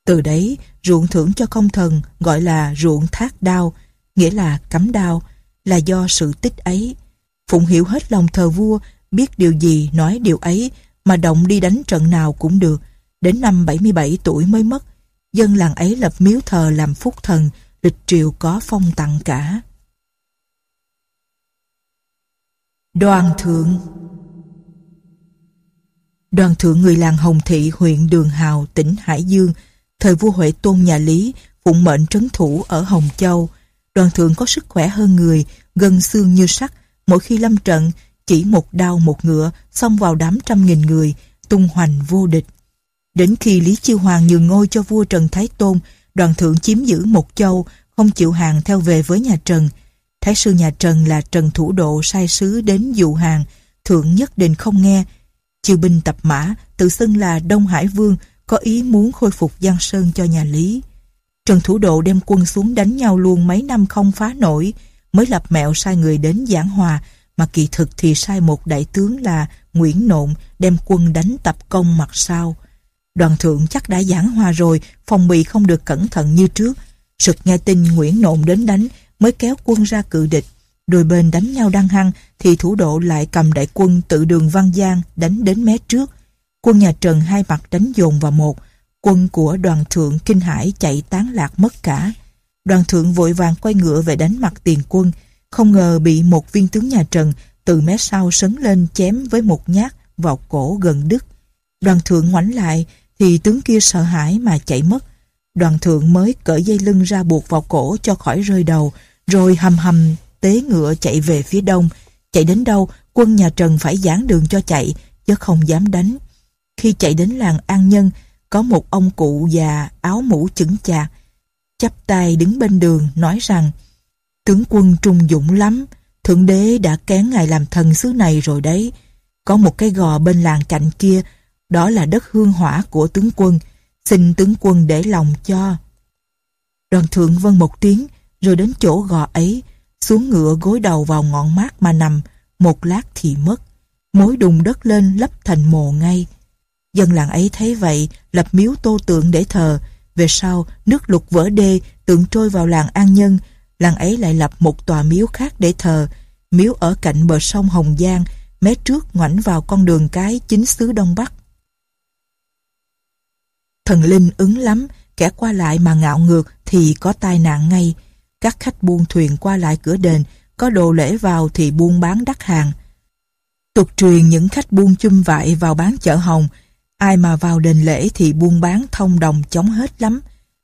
Từ đấy, ruộng thưởng cho công thần gọi là ruộng thác đao, nghĩa là cắm đao, là do sự tích ấy. Phụng hiểu hết lòng thờ vua biết điều gì nói điều ấy, mà động đi đánh trận nào cũng được. Đến năm 77 tuổi mới mất, dân làng ấy lập miếu thờ làm phúc thần, lịch triều có phong tặng cả. Đoàn thượng Đoàn thượng người làng Hồng Thị, huyện Đường Hào, tỉnh Hải Dương, thời vua Huệ Tôn nhà Lý, phụng mệnh trấn thủ ở Hồng Châu. Đoàn thượng có sức khỏe hơn người, gân xương như sắt, mỗi khi lâm trận, chỉ một đao một ngựa, xông vào đám trăm nghìn người, tung hoành vô địch. Đến khi Lý Chiêu Hoàng nhường ngôi cho vua Trần Thái Tôn, đoàn thượng chiếm giữ một châu, không chịu hàng theo về với nhà Trần. Thái sư nhà Trần là Trần Thủ Độ sai sứ đến dụ hàng, thượng nhất định không nghe. Chiêu binh tập mã, tự xưng là Đông Hải Vương, có ý muốn khôi phục Giang Sơn cho nhà Lý. Trần Thủ Độ đem quân xuống đánh nhau luôn mấy năm không phá nổi, mới lập mẹo sai người đến giảng hòa, mà kỳ thực thì sai một đại tướng là Nguyễn Nộn đem quân đánh tập công mặt sau. Đoàn thượng chắc đã giảng hòa rồi, phòng bị không được cẩn thận như trước. Sực nghe tin Nguyễn Nộn đến đánh, mới kéo quân ra cự địch. Đôi bên đánh nhau đang hăng, thì thủ độ lại cầm đại quân tự đường Văn Giang đánh đến mé trước. Quân nhà Trần hai mặt đánh dồn vào một, quân của đoàn thượng kinh hải chạy tán lạc mất cả. Đoàn thượng vội vàng quay ngựa về đánh mặt tiền quân, không ngờ bị một viên tướng nhà Trần từ mé sau sấn lên chém với một nhát vào cổ gần đứt. Đoàn thượng ngoảnh lại thì tướng kia sợ hãi mà chạy mất. Đoàn thượng mới cởi dây lưng ra buộc vào cổ cho khỏi rơi đầu, rồi hầm hầm tế ngựa chạy về phía đông. Chạy đến đâu, quân nhà Trần phải giãn đường cho chạy, chứ không dám đánh. Khi chạy đến làng An Nhân, có một ông cụ già áo mũ chững chạc, chắp tay đứng bên đường nói rằng Tướng quân trung dũng lắm, Thượng đế đã kén ngài làm thần xứ này rồi đấy. Có một cái gò bên làng cạnh kia, đó là đất hương hỏa của tướng quân, xin tướng quân để lòng cho. Đoàn thượng vân một tiếng, rồi đến chỗ gò ấy, xuống ngựa gối đầu vào ngọn mát mà nằm, một lát thì mất. Mối đùng đất lên lấp thành mồ ngay. Dân làng ấy thấy vậy, lập miếu tô tượng để thờ. Về sau, nước lục vỡ đê, tượng trôi vào làng An Nhân, làng ấy lại lập một tòa miếu khác để thờ. Miếu ở cạnh bờ sông Hồng Giang, mé trước ngoảnh vào con đường cái chính xứ Đông Bắc. Thần linh ứng lắm, kẻ qua lại mà ngạo ngược thì có tai nạn ngay. Các khách buôn thuyền qua lại cửa đền, có đồ lễ vào thì buôn bán đắt hàng. Tục truyền những khách buôn chum vại vào bán chợ hồng, ai mà vào đền lễ thì buôn bán thông đồng chống hết lắm,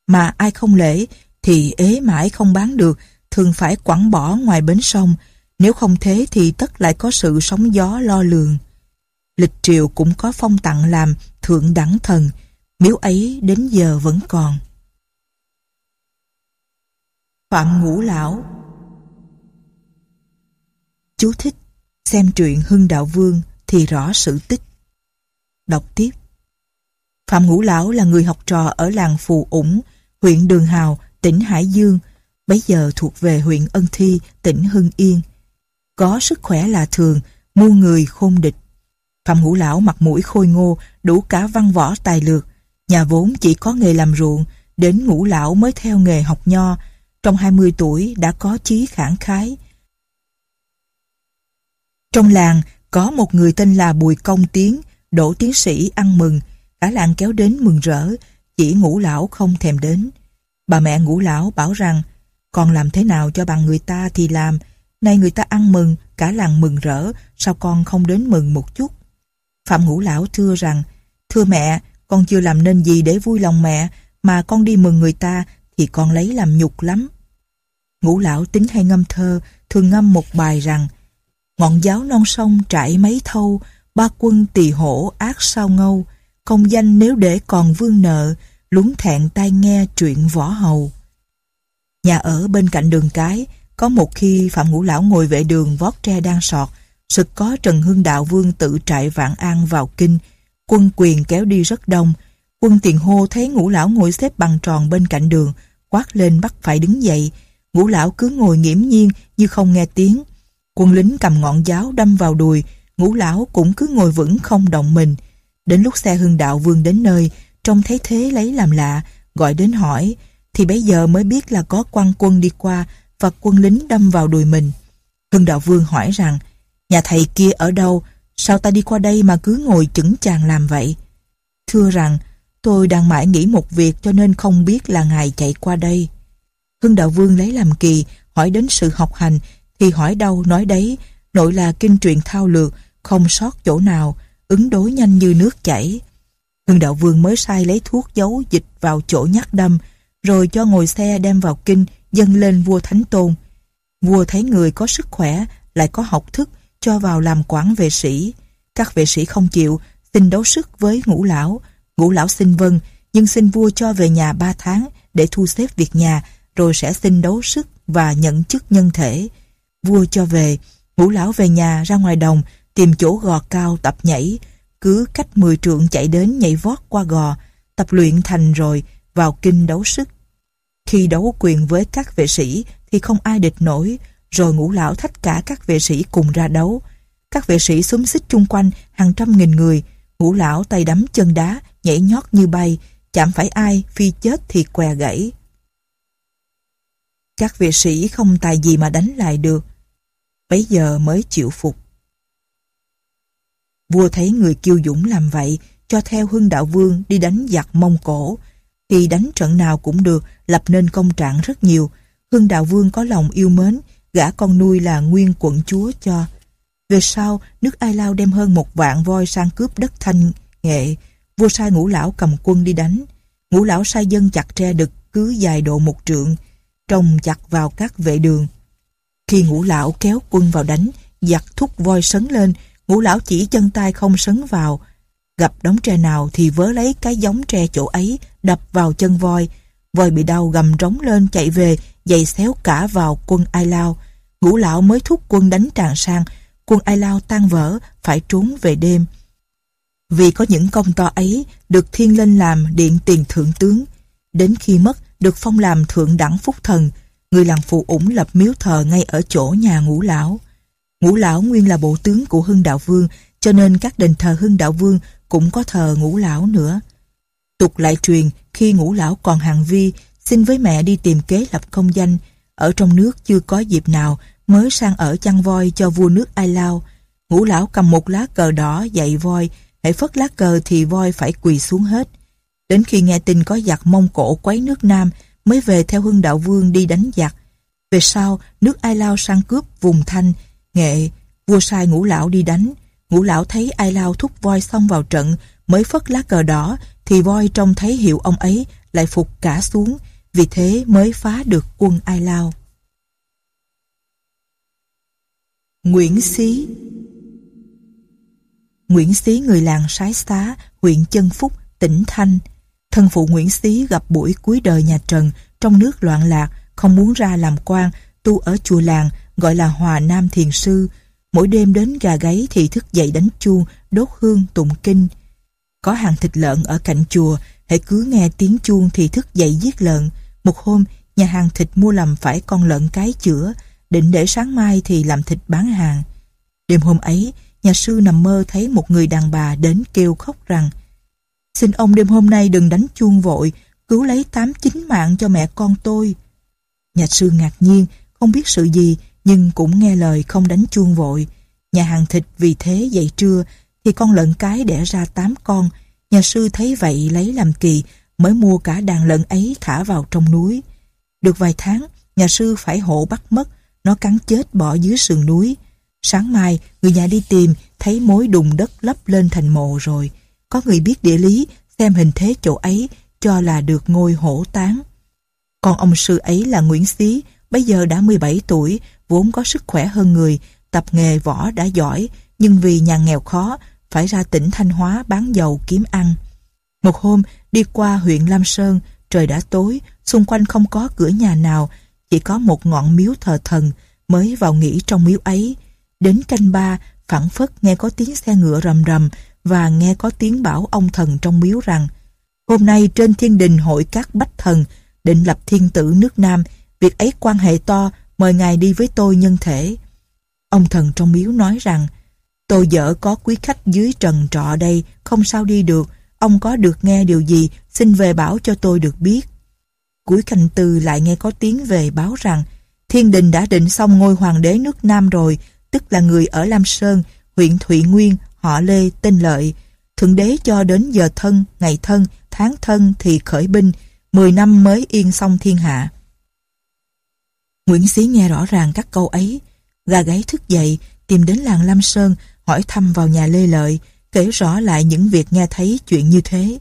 mà ai không lễ thì ế mãi không bán được, thường phải quẳng bỏ ngoài bến sông, nếu không thế thì tất lại có sự sóng gió lo lường. Lịch triều cũng có phong tặng làm thượng đẳng thần, miếu ấy đến giờ vẫn còn. Phạm Ngũ Lão Chú thích Xem truyện Hưng Đạo Vương thì rõ sự tích. Đọc tiếp Phạm Ngũ Lão là người học trò ở làng Phù Ủng, huyện Đường Hào, tỉnh Hải Dương, bấy giờ thuộc về huyện Ân Thi, tỉnh Hưng Yên. Có sức khỏe là thường, mua người khôn địch. Phạm Ngũ Lão mặt mũi khôi ngô, đủ cả văn võ tài lược. Nhà vốn chỉ có nghề làm ruộng, đến Ngũ Lão mới theo nghề học nho, trong 20 tuổi đã có chí khẳng khái. Trong làng có một người tên là Bùi Công Tiến, đỗ tiến sĩ ăn mừng, cả làng kéo đến mừng rỡ, chỉ ngũ lão không thèm đến. Bà mẹ ngũ lão bảo rằng, con làm thế nào cho bằng người ta thì làm, nay người ta ăn mừng, cả làng mừng rỡ, sao con không đến mừng một chút? Phạm ngũ lão thưa rằng, thưa mẹ, con chưa làm nên gì để vui lòng mẹ, mà con đi mừng người ta thì con lấy làm nhục lắm. Ngũ lão tính hay ngâm thơ, thường ngâm một bài rằng Ngọn giáo non sông trải mấy thâu, ba quân tỳ hổ ác sao ngâu, công danh nếu để còn vương nợ, lúng thẹn tai nghe chuyện võ hầu. Nhà ở bên cạnh đường cái, có một khi Phạm Ngũ Lão ngồi vệ đường vót tre đang sọt, sực có Trần Hưng Đạo Vương tự trại Vạn An vào kinh, quân quyền kéo đi rất đông, quân tiền hô thấy Ngũ Lão ngồi xếp bằng tròn bên cạnh đường, quát lên bắt phải đứng dậy, Ngũ Lão cứ ngồi nghiễm nhiên như không nghe tiếng, quân lính cầm ngọn giáo đâm vào đùi, Ngũ Lão cũng cứ ngồi vững không động mình, Đến lúc xe hưng đạo vương đến nơi, trông thấy thế lấy làm lạ, gọi đến hỏi, thì bây giờ mới biết là có quan quân đi qua và quân lính đâm vào đùi mình. Hưng đạo vương hỏi rằng, nhà thầy kia ở đâu, sao ta đi qua đây mà cứ ngồi chững chàng làm vậy? Thưa rằng, tôi đang mãi nghĩ một việc cho nên không biết là ngài chạy qua đây. Hưng Đạo Vương lấy làm kỳ, hỏi đến sự học hành, thì hỏi đâu nói đấy, nội là kinh truyện thao lược, không sót chỗ nào, ứng đối nhanh như nước chảy. Hưng Đạo Vương mới sai lấy thuốc giấu dịch vào chỗ nhắc đâm, rồi cho ngồi xe đem vào kinh, dâng lên vua Thánh Tôn. Vua thấy người có sức khỏe, lại có học thức, cho vào làm quản vệ sĩ. Các vệ sĩ không chịu, xin đấu sức với ngũ lão. Ngũ lão xin vâng, nhưng xin vua cho về nhà ba tháng để thu xếp việc nhà, rồi sẽ xin đấu sức và nhận chức nhân thể. Vua cho về, ngũ lão về nhà ra ngoài đồng, tìm chỗ gò cao tập nhảy, cứ cách 10 trượng chạy đến nhảy vót qua gò, tập luyện thành rồi vào kinh đấu sức. Khi đấu quyền với các vệ sĩ thì không ai địch nổi, rồi ngũ lão thách cả các vệ sĩ cùng ra đấu. Các vệ sĩ xúm xích chung quanh hàng trăm nghìn người, ngũ lão tay đấm chân đá, nhảy nhót như bay, chạm phải ai, phi chết thì què gãy. Các vệ sĩ không tài gì mà đánh lại được, bấy giờ mới chịu phục. Vua thấy người kiêu dũng làm vậy, cho theo Hưng Đạo Vương đi đánh giặc Mông Cổ. Thì đánh trận nào cũng được, lập nên công trạng rất nhiều. Hưng Đạo Vương có lòng yêu mến, gã con nuôi là nguyên quận chúa cho. Về sau, nước Ai Lao đem hơn một vạn voi sang cướp đất thanh nghệ. Vua sai ngũ lão cầm quân đi đánh. Ngũ lão sai dân chặt tre đực cứ dài độ một trượng, trồng chặt vào các vệ đường. Khi ngũ lão kéo quân vào đánh, giặc thúc voi sấn lên, ngũ lão chỉ chân tay không sấn vào. Gặp đống tre nào thì vớ lấy cái giống tre chỗ ấy, đập vào chân voi. Voi bị đau gầm rống lên chạy về, giày xéo cả vào quân Ai Lao. Ngũ lão mới thúc quân đánh tràn sang, quân Ai Lao tan vỡ, phải trốn về đêm. Vì có những công to ấy, được thiên lên làm điện tiền thượng tướng. Đến khi mất, được phong làm thượng đẳng phúc thần, người làng phụ ủng lập miếu thờ ngay ở chỗ nhà ngũ lão. Ngũ lão nguyên là bộ tướng của Hưng Đạo Vương, cho nên các đền thờ Hưng Đạo Vương cũng có thờ ngũ lão nữa. Tục lại truyền, khi ngũ lão còn hàng vi, xin với mẹ đi tìm kế lập công danh, ở trong nước chưa có dịp nào mới sang ở chăn voi cho vua nước Ai Lao. Ngũ lão cầm một lá cờ đỏ dạy voi, hãy phất lá cờ thì voi phải quỳ xuống hết. Đến khi nghe tin có giặc Mông Cổ quấy nước Nam mới về theo Hưng Đạo Vương đi đánh giặc. Về sau, nước Ai Lao sang cướp vùng Thanh, Nghệ, vua sai ngũ lão đi đánh. Ngũ lão thấy Ai Lao thúc voi xong vào trận mới phất lá cờ đỏ thì voi trông thấy hiệu ông ấy lại phục cả xuống vì thế mới phá được quân Ai Lao. Nguyễn Xí Nguyễn Xí người làng Sái Xá, huyện Chân Phúc, tỉnh Thanh. Thân phụ Nguyễn Xí gặp buổi cuối đời nhà Trần trong nước loạn lạc, không muốn ra làm quan, tu ở chùa làng gọi là Hòa Nam Thiền Sư. Mỗi đêm đến gà gáy thì thức dậy đánh chuông, đốt hương, tụng kinh. Có hàng thịt lợn ở cạnh chùa, hãy cứ nghe tiếng chuông thì thức dậy giết lợn. Một hôm, nhà hàng thịt mua lầm phải con lợn cái chữa, định để sáng mai thì làm thịt bán hàng. Đêm hôm ấy, nhà sư nằm mơ thấy một người đàn bà đến kêu khóc rằng Xin ông đêm hôm nay đừng đánh chuông vội, cứu lấy tám chín mạng cho mẹ con tôi. Nhà sư ngạc nhiên, không biết sự gì, nhưng cũng nghe lời không đánh chuông vội. Nhà hàng thịt vì thế dậy trưa, thì con lợn cái đẻ ra tám con. Nhà sư thấy vậy lấy làm kỳ, mới mua cả đàn lợn ấy thả vào trong núi. Được vài tháng, nhà sư phải hộ bắt mất, nó cắn chết bỏ dưới sườn núi. Sáng mai, người nhà đi tìm, thấy mối đùng đất lấp lên thành mộ rồi. Có người biết địa lý, xem hình thế chỗ ấy, cho là được ngôi hổ tán. Còn ông sư ấy là Nguyễn Xí, bây giờ đã 17 tuổi, vốn có sức khỏe hơn người, tập nghề võ đã giỏi, nhưng vì nhà nghèo khó, phải ra tỉnh Thanh Hóa bán dầu kiếm ăn. Một hôm, đi qua huyện Lam Sơn, trời đã tối, xung quanh không có cửa nhà nào, chỉ có một ngọn miếu thờ thần, mới vào nghỉ trong miếu ấy. Đến canh ba, phản phất nghe có tiếng xe ngựa rầm rầm và nghe có tiếng bảo ông thần trong miếu rằng hôm nay trên thiên đình hội các bách thần định lập thiên tử nước Nam, việc ấy quan hệ to, mời ngài đi với tôi nhân thể. Ông thần trong miếu nói rằng tôi vợ có quý khách dưới trần trọ đây, không sao đi được, ông có được nghe điều gì, xin về bảo cho tôi được biết. Cuối canh tư lại nghe có tiếng về báo rằng thiên đình đã định xong ngôi hoàng đế nước Nam rồi, tức là người ở Lam Sơn, huyện Thụy Nguyên, họ Lê tên Lợi. Thượng đế cho đến giờ thân, ngày thân, tháng thân thì khởi binh, 10 năm mới yên xong thiên hạ. Nguyễn Xí nghe rõ ràng các câu ấy, gà gáy thức dậy, tìm đến làng Lam Sơn, hỏi thăm vào nhà Lê Lợi, kể rõ lại những việc nghe thấy chuyện như thế.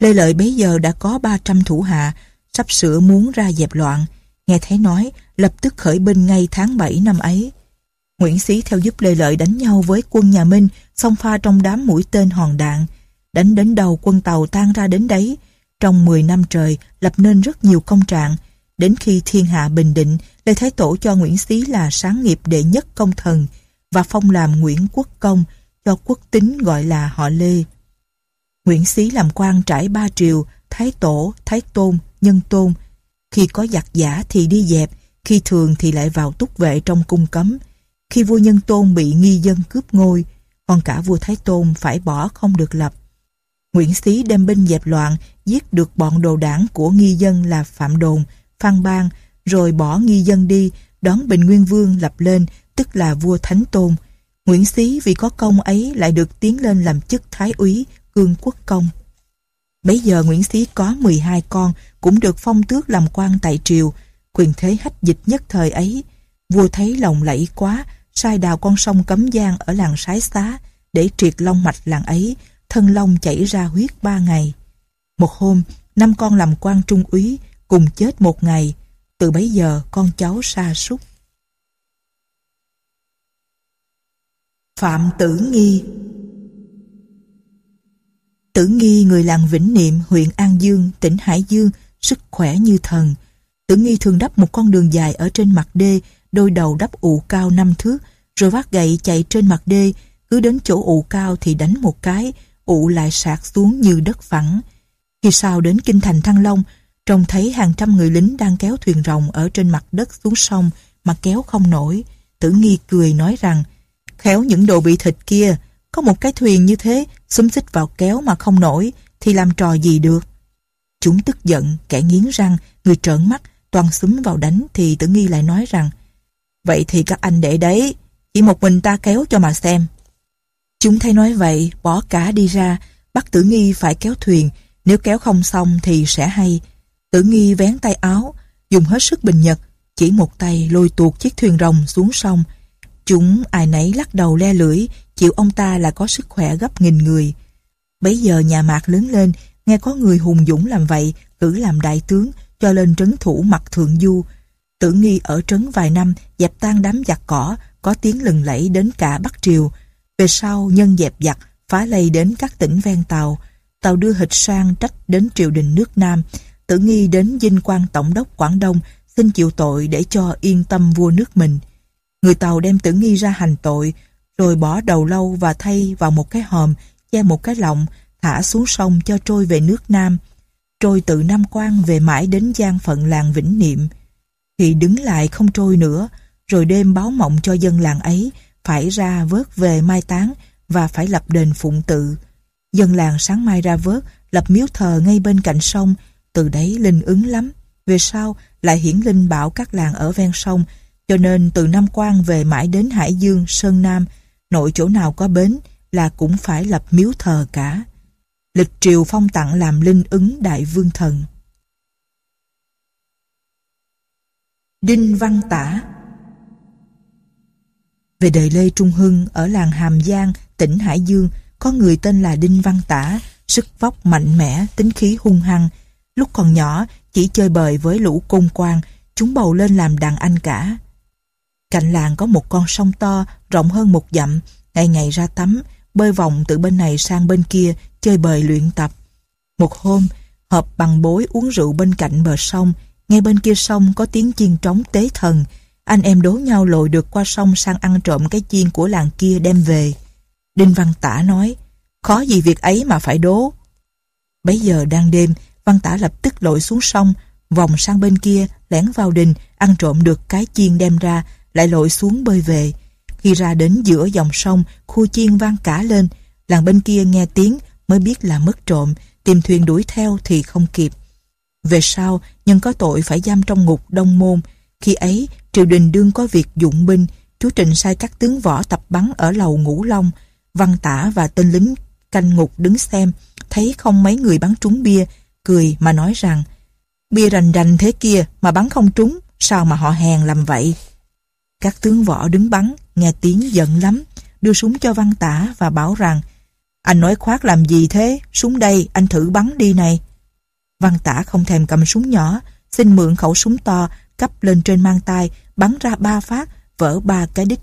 Lê Lợi bấy giờ đã có 300 thủ hạ, sắp sửa muốn ra dẹp loạn. Nghe thấy nói, lập tức khởi binh ngay tháng 7 năm ấy. Nguyễn Xí theo giúp Lê Lợi đánh nhau với quân nhà Minh, xông pha trong đám mũi tên hòn đạn. Đánh đến đầu quân tàu tan ra đến đấy. Trong 10 năm trời, lập nên rất nhiều công trạng. Đến khi thiên hạ bình định, Lê Thái Tổ cho Nguyễn Xí là sáng nghiệp đệ nhất công thần và phong làm Nguyễn Quốc Công, cho quốc tính gọi là họ Lê. Nguyễn Xí làm quan trải ba triều, Thái Tổ, Thái Tôn, Nhân Tôn. Khi có giặc giả thì đi dẹp, khi thường thì lại vào túc vệ trong cung cấm. Khi vua Nhân Tôn bị nghi dân cướp ngôi, còn cả vua Thái Tôn phải bỏ không được lập. Nguyễn Xí đem binh dẹp loạn, giết được bọn đồ đảng của nghi dân là Phạm Đồn, Phan Bang, rồi bỏ nghi dân đi, đón Bình Nguyên Vương lập lên, tức là vua Thánh Tôn. Nguyễn Xí vì có công ấy lại được tiến lên làm chức Thái úy, cương quốc công. Bấy giờ Nguyễn Xí có 12 con, cũng được phong tước làm quan tại triều, quyền thế hách dịch nhất thời ấy. Vua thấy lòng lẫy quá, sai đào con sông Cấm Giang ở làng Sái Xá để triệt long mạch làng ấy, thân long chảy ra huyết ba ngày. Một hôm, năm con làm quan trung úy, cùng chết một ngày. Từ bấy giờ con cháu sa sút. Phạm Tử Nghi Tử Nghi người làng Vĩnh Niệm, huyện An Dương, tỉnh Hải Dương, sức khỏe như thần. Tử Nghi thường đắp một con đường dài ở trên mặt đê, đôi đầu đắp ụ cao năm thước, rồi vác gậy chạy trên mặt đê, cứ đến chỗ ụ cao thì đánh một cái, ụ lại sạt xuống như đất phẳng. Khi sau đến kinh thành Thăng Long, trông thấy hàng trăm người lính đang kéo thuyền rồng ở trên mặt đất xuống sông mà kéo không nổi. Tử Nghi cười nói rằng, khéo những đồ bị thịt kia, có một cái thuyền như thế, xúm xích vào kéo mà không nổi, thì làm trò gì được. Chúng tức giận, kẻ nghiến răng, người trợn mắt, toàn xúm vào đánh thì tử nghi lại nói rằng Vậy thì các anh để đấy, chỉ một mình ta kéo cho mà xem. Chúng thấy nói vậy, bỏ cả đi ra, bắt tử nghi phải kéo thuyền, nếu kéo không xong thì sẽ hay. Tử nghi vén tay áo, dùng hết sức bình nhật, chỉ một tay lôi tuột chiếc thuyền rồng xuống sông. Chúng ai nấy lắc đầu le lưỡi, chịu ông ta là có sức khỏe gấp nghìn người. Bấy giờ nhà mạc lớn lên, nghe có người hùng dũng làm vậy, cử làm đại tướng, cho lên trấn thủ mặt thượng du. Tử nghi ở trấn vài năm, dẹp tan đám giặc cỏ, có tiếng lừng lẫy đến cả Bắc Triều. Về sau, nhân dẹp giặc, phá lây đến các tỉnh ven tàu. Tàu đưa hịch sang trách đến triều đình nước Nam. Tử nghi đến dinh quan tổng đốc Quảng Đông, xin chịu tội để cho yên tâm vua nước mình. Người tàu đem tử nghi ra hành tội, rồi bỏ đầu lâu và thay vào một cái hòm, che một cái lọng, thả xuống sông cho trôi về nước Nam. Trôi từ Nam Quan về mãi đến giang phận làng Vĩnh Niệm. Thì đứng lại không trôi nữa, rồi đêm báo mộng cho dân làng ấy phải ra vớt về mai táng và phải lập đền phụng tự. Dân làng sáng mai ra vớt, lập miếu thờ ngay bên cạnh sông, từ đấy linh ứng lắm. Về sau lại hiển linh bảo các làng ở ven sông, cho nên từ Nam Quan về mãi đến Hải Dương, Sơn Nam, nội chỗ nào có bến là cũng phải lập miếu thờ cả. Lịch triều phong tặng làm linh ứng đại vương thần. Đinh Văn Tả Về đời Lê Trung Hưng ở làng Hàm Giang, tỉnh Hải Dương, có người tên là Đinh Văn Tả, sức vóc mạnh mẽ, tính khí hung hăng. Lúc còn nhỏ, chỉ chơi bời với lũ công quan, chúng bầu lên làm đàn anh cả. Cạnh làng có một con sông to, rộng hơn một dặm, ngày ngày ra tắm, bơi vòng từ bên này sang bên kia, chơi bời luyện tập. Một hôm, họp bằng bối uống rượu bên cạnh bờ sông, ngay bên kia sông có tiếng chiên trống tế thần, anh em đố nhau lội được qua sông sang ăn trộm cái chiên của làng kia đem về. Đinh Văn Tả nói, khó gì việc ấy mà phải đố. Bấy giờ đang đêm, Văn Tả lập tức lội xuống sông, vòng sang bên kia, lẻn vào đình, ăn trộm được cái chiên đem ra, lại lội xuống bơi về. Khi ra đến giữa dòng sông, khu chiên vang cả lên, làng bên kia nghe tiếng mới biết là mất trộm, tìm thuyền đuổi theo thì không kịp. Về sau, nhân có tội phải giam trong ngục đông môn. Khi ấy, triều đình đương có việc dụng binh, chú Trịnh sai các tướng võ tập bắn ở lầu Ngũ Long. Văn tả và tên lính canh ngục đứng xem, thấy không mấy người bắn trúng bia, cười mà nói rằng bia rành rành thế kia mà bắn không trúng, sao mà họ hèn làm vậy? Các tướng võ đứng bắn, nghe tiếng giận lắm, đưa súng cho văn tả và bảo rằng anh nói khoác làm gì thế, súng đây, anh thử bắn đi này. Văn tả không thèm cầm súng nhỏ, xin mượn khẩu súng to, cấp lên trên mang tay, bắn ra ba phát, vỡ ba cái đích.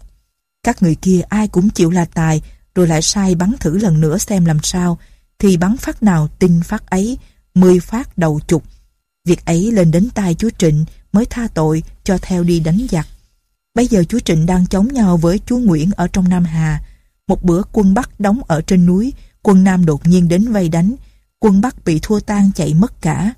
Các người kia ai cũng chịu là tài, rồi lại sai bắn thử lần nữa xem làm sao, thì bắn phát nào tin phát ấy, mười phát đầu chục. Việc ấy lên đến tai chúa Trịnh mới tha tội cho theo đi đánh giặc. Bây giờ chúa Trịnh đang chống nhau với chúa Nguyễn ở trong Nam Hà. Một bữa quân Bắc đóng ở trên núi, quân Nam đột nhiên đến vây đánh, quân Bắc bị thua tan chạy mất cả.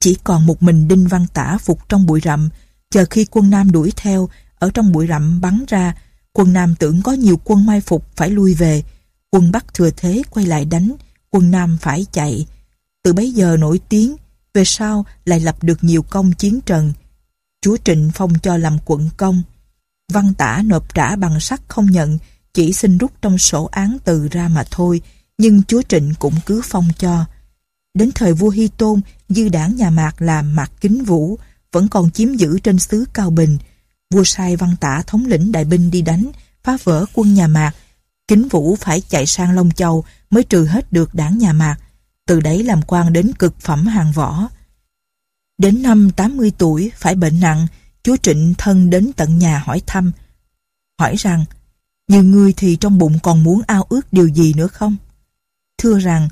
Chỉ còn một mình Đinh Văn Tả phục trong bụi rậm, chờ khi quân Nam đuổi theo, ở trong bụi rậm bắn ra, quân Nam tưởng có nhiều quân mai phục phải lui về, quân Bắc thừa thế quay lại đánh, quân Nam phải chạy. Từ bấy giờ nổi tiếng, về sau lại lập được nhiều công chiến trần. Chúa Trịnh phong cho làm quận công. Văn tả nộp trả bằng sắt không nhận, chỉ xin rút trong sổ án từ ra mà thôi, nhưng chúa Trịnh cũng cứ phong cho. Đến thời vua Hy Tôn, dư đảng nhà Mạc là Mạc Kính Vũ, vẫn còn chiếm giữ trên xứ Cao Bình. Vua sai văn tả thống lĩnh đại binh đi đánh, phá vỡ quân nhà Mạc. Kính Vũ phải chạy sang Long Châu mới trừ hết được đảng nhà Mạc, từ đấy làm quan đến cực phẩm hàng võ. Đến năm 80 tuổi, phải bệnh nặng, chúa Trịnh thân đến tận nhà hỏi thăm. Hỏi rằng, như ngươi thì trong bụng còn muốn ao ước điều gì nữa không? Thưa rằng,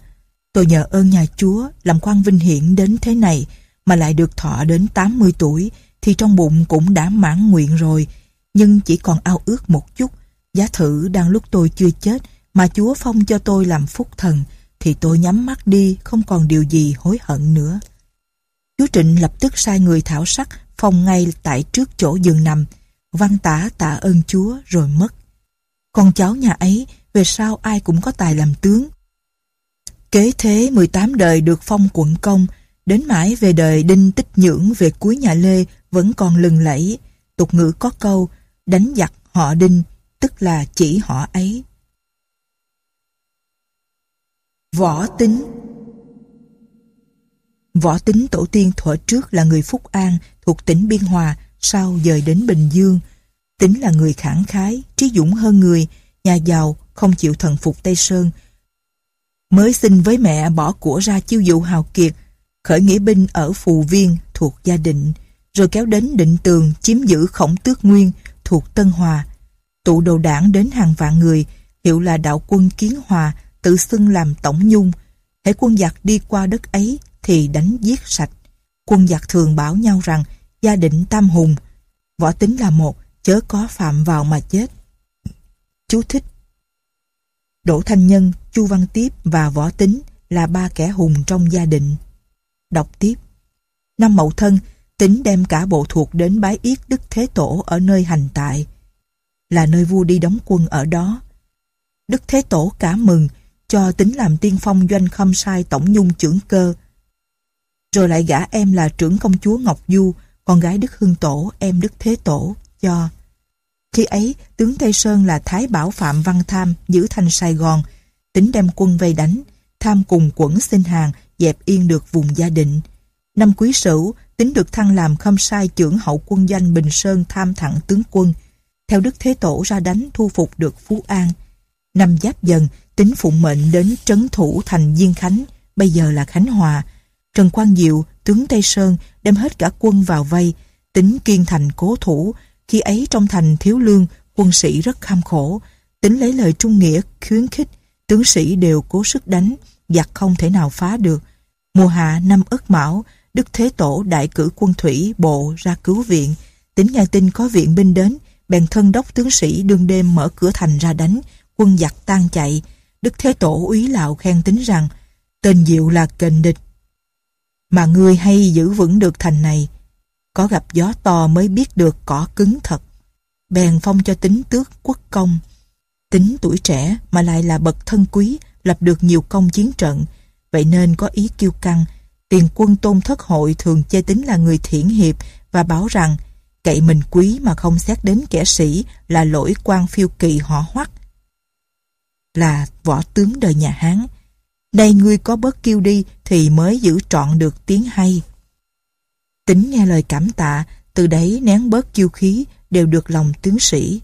tôi nhờ ơn nhà chúa làm quan vinh hiển đến thế này mà lại được thọ đến 80 tuổi thì trong bụng cũng đã mãn nguyện rồi, nhưng chỉ còn ao ước một chút. Giá thử đang lúc tôi chưa chết mà chúa phong cho tôi làm phúc thần thì tôi nhắm mắt đi không còn điều gì hối hận nữa. Chú Trịnh lập tức sai người thảo sắc phong ngay tại trước chỗ giường nằm, văn tả tạ ơn Chúa rồi mất. Con cháu nhà ấy về sau ai cũng có tài làm tướng. Kế thế 18 đời được phong quận công, đến mãi về đời Đinh Tích Nhưỡng về cuối nhà Lê vẫn còn lừng lẫy. Tục ngữ có câu, đánh giặc họ Đinh, tức là chỉ họ ấy. Võ tính Võ tính tổ tiên thuở trước là người Phúc An thuộc tỉnh Biên Hòa, sau dời đến Bình Dương. Tính là người khẳng khái, trí dũng hơn người, nhà giàu, không chịu thần phục Tây Sơn. Mới xin với mẹ bỏ của ra chiêu dụ hào kiệt, khởi nghĩa binh ở Phù Viên thuộc gia định, rồi kéo đến định tường chiếm giữ khổng tước nguyên thuộc Tân Hòa. Tụ đầu đảng đến hàng vạn người, hiệu là đạo quân Kiến Hòa, tự xưng làm tổng nhung. Hãy quân giặc đi qua đất ấy thì đánh giết sạch. Quân giặc thường bảo nhau rằng gia định tam hùng, võ tính là một, chớ có phạm vào mà chết. Chú thích Đỗ Thanh Nhân, Chu Văn Tiếp và Võ Tính là ba kẻ hùng trong gia đình. Đọc tiếp Năm Mậu Thân, Tính đem cả bộ thuộc đến bái yết Đức Thế Tổ ở nơi hành tại. Là nơi vua đi đóng quân ở đó. Đức Thế Tổ cả mừng, cho Tính làm tiên phong doanh khâm sai tổng nhung trưởng cơ. Rồi lại gả em là trưởng công chúa Ngọc Du, con gái Đức Hưng Tổ, em Đức Thế Tổ, cho. Khi ấy, tướng Tây Sơn là Thái Bảo Phạm Văn Tham giữ thành Sài Gòn, tính đem quân vây đánh, Tham cùng quẩn xin hàng, dẹp yên được vùng gia định. Năm quý sửu, tính được thăng làm khâm sai trưởng hậu quân danh Bình Sơn tham thẳng tướng quân. Theo Đức Thế Tổ ra đánh thu phục được Phú An. Năm giáp dần, tính phụng mệnh đến trấn thủ thành Diên Khánh, bây giờ là Khánh Hòa. Trần Quang Diệu, tướng Tây Sơn, đem hết cả quân vào vây, tính kiên thành cố thủ, khi ấy trong thành thiếu lương, quân sĩ rất kham khổ, tính lấy lời trung nghĩa khuyến khích, tướng sĩ đều cố sức đánh, giặc không thể nào phá được. Mùa hạ năm Ất Mão, Đức Thế Tổ đại cử quân thủy bộ ra cứu viện, tính nghe tin có viện binh đến, bèn thân đốc tướng sĩ đương đêm mở cửa thành ra đánh, quân giặc tan chạy. Đức Thế Tổ úy lạo khen tính rằng, tên diệu là kền địch. Mà ngươi hay giữ vững được thành này, có gặp gió to mới biết được cỏ cứng thật. Bèn phong cho tính tước quốc công. Tính tuổi trẻ mà lại là bậc thân quý, lập được nhiều công chiến trận. Vậy nên có ý kiêu căng. Tiền quân tôn thất hội thường chê tính là người thiển hiệp và báo rằng cậy mình quý mà không xét đến kẻ sĩ là lỗi quan phiêu kỳ họ hoắc là võ tướng đời nhà Hán. Nay ngươi có bớt kêu đi thì mới giữ trọn được tiếng hay. Tính nghe lời cảm tạ, từ đấy nén bớt kiêu khí, đều được lòng tướng sĩ.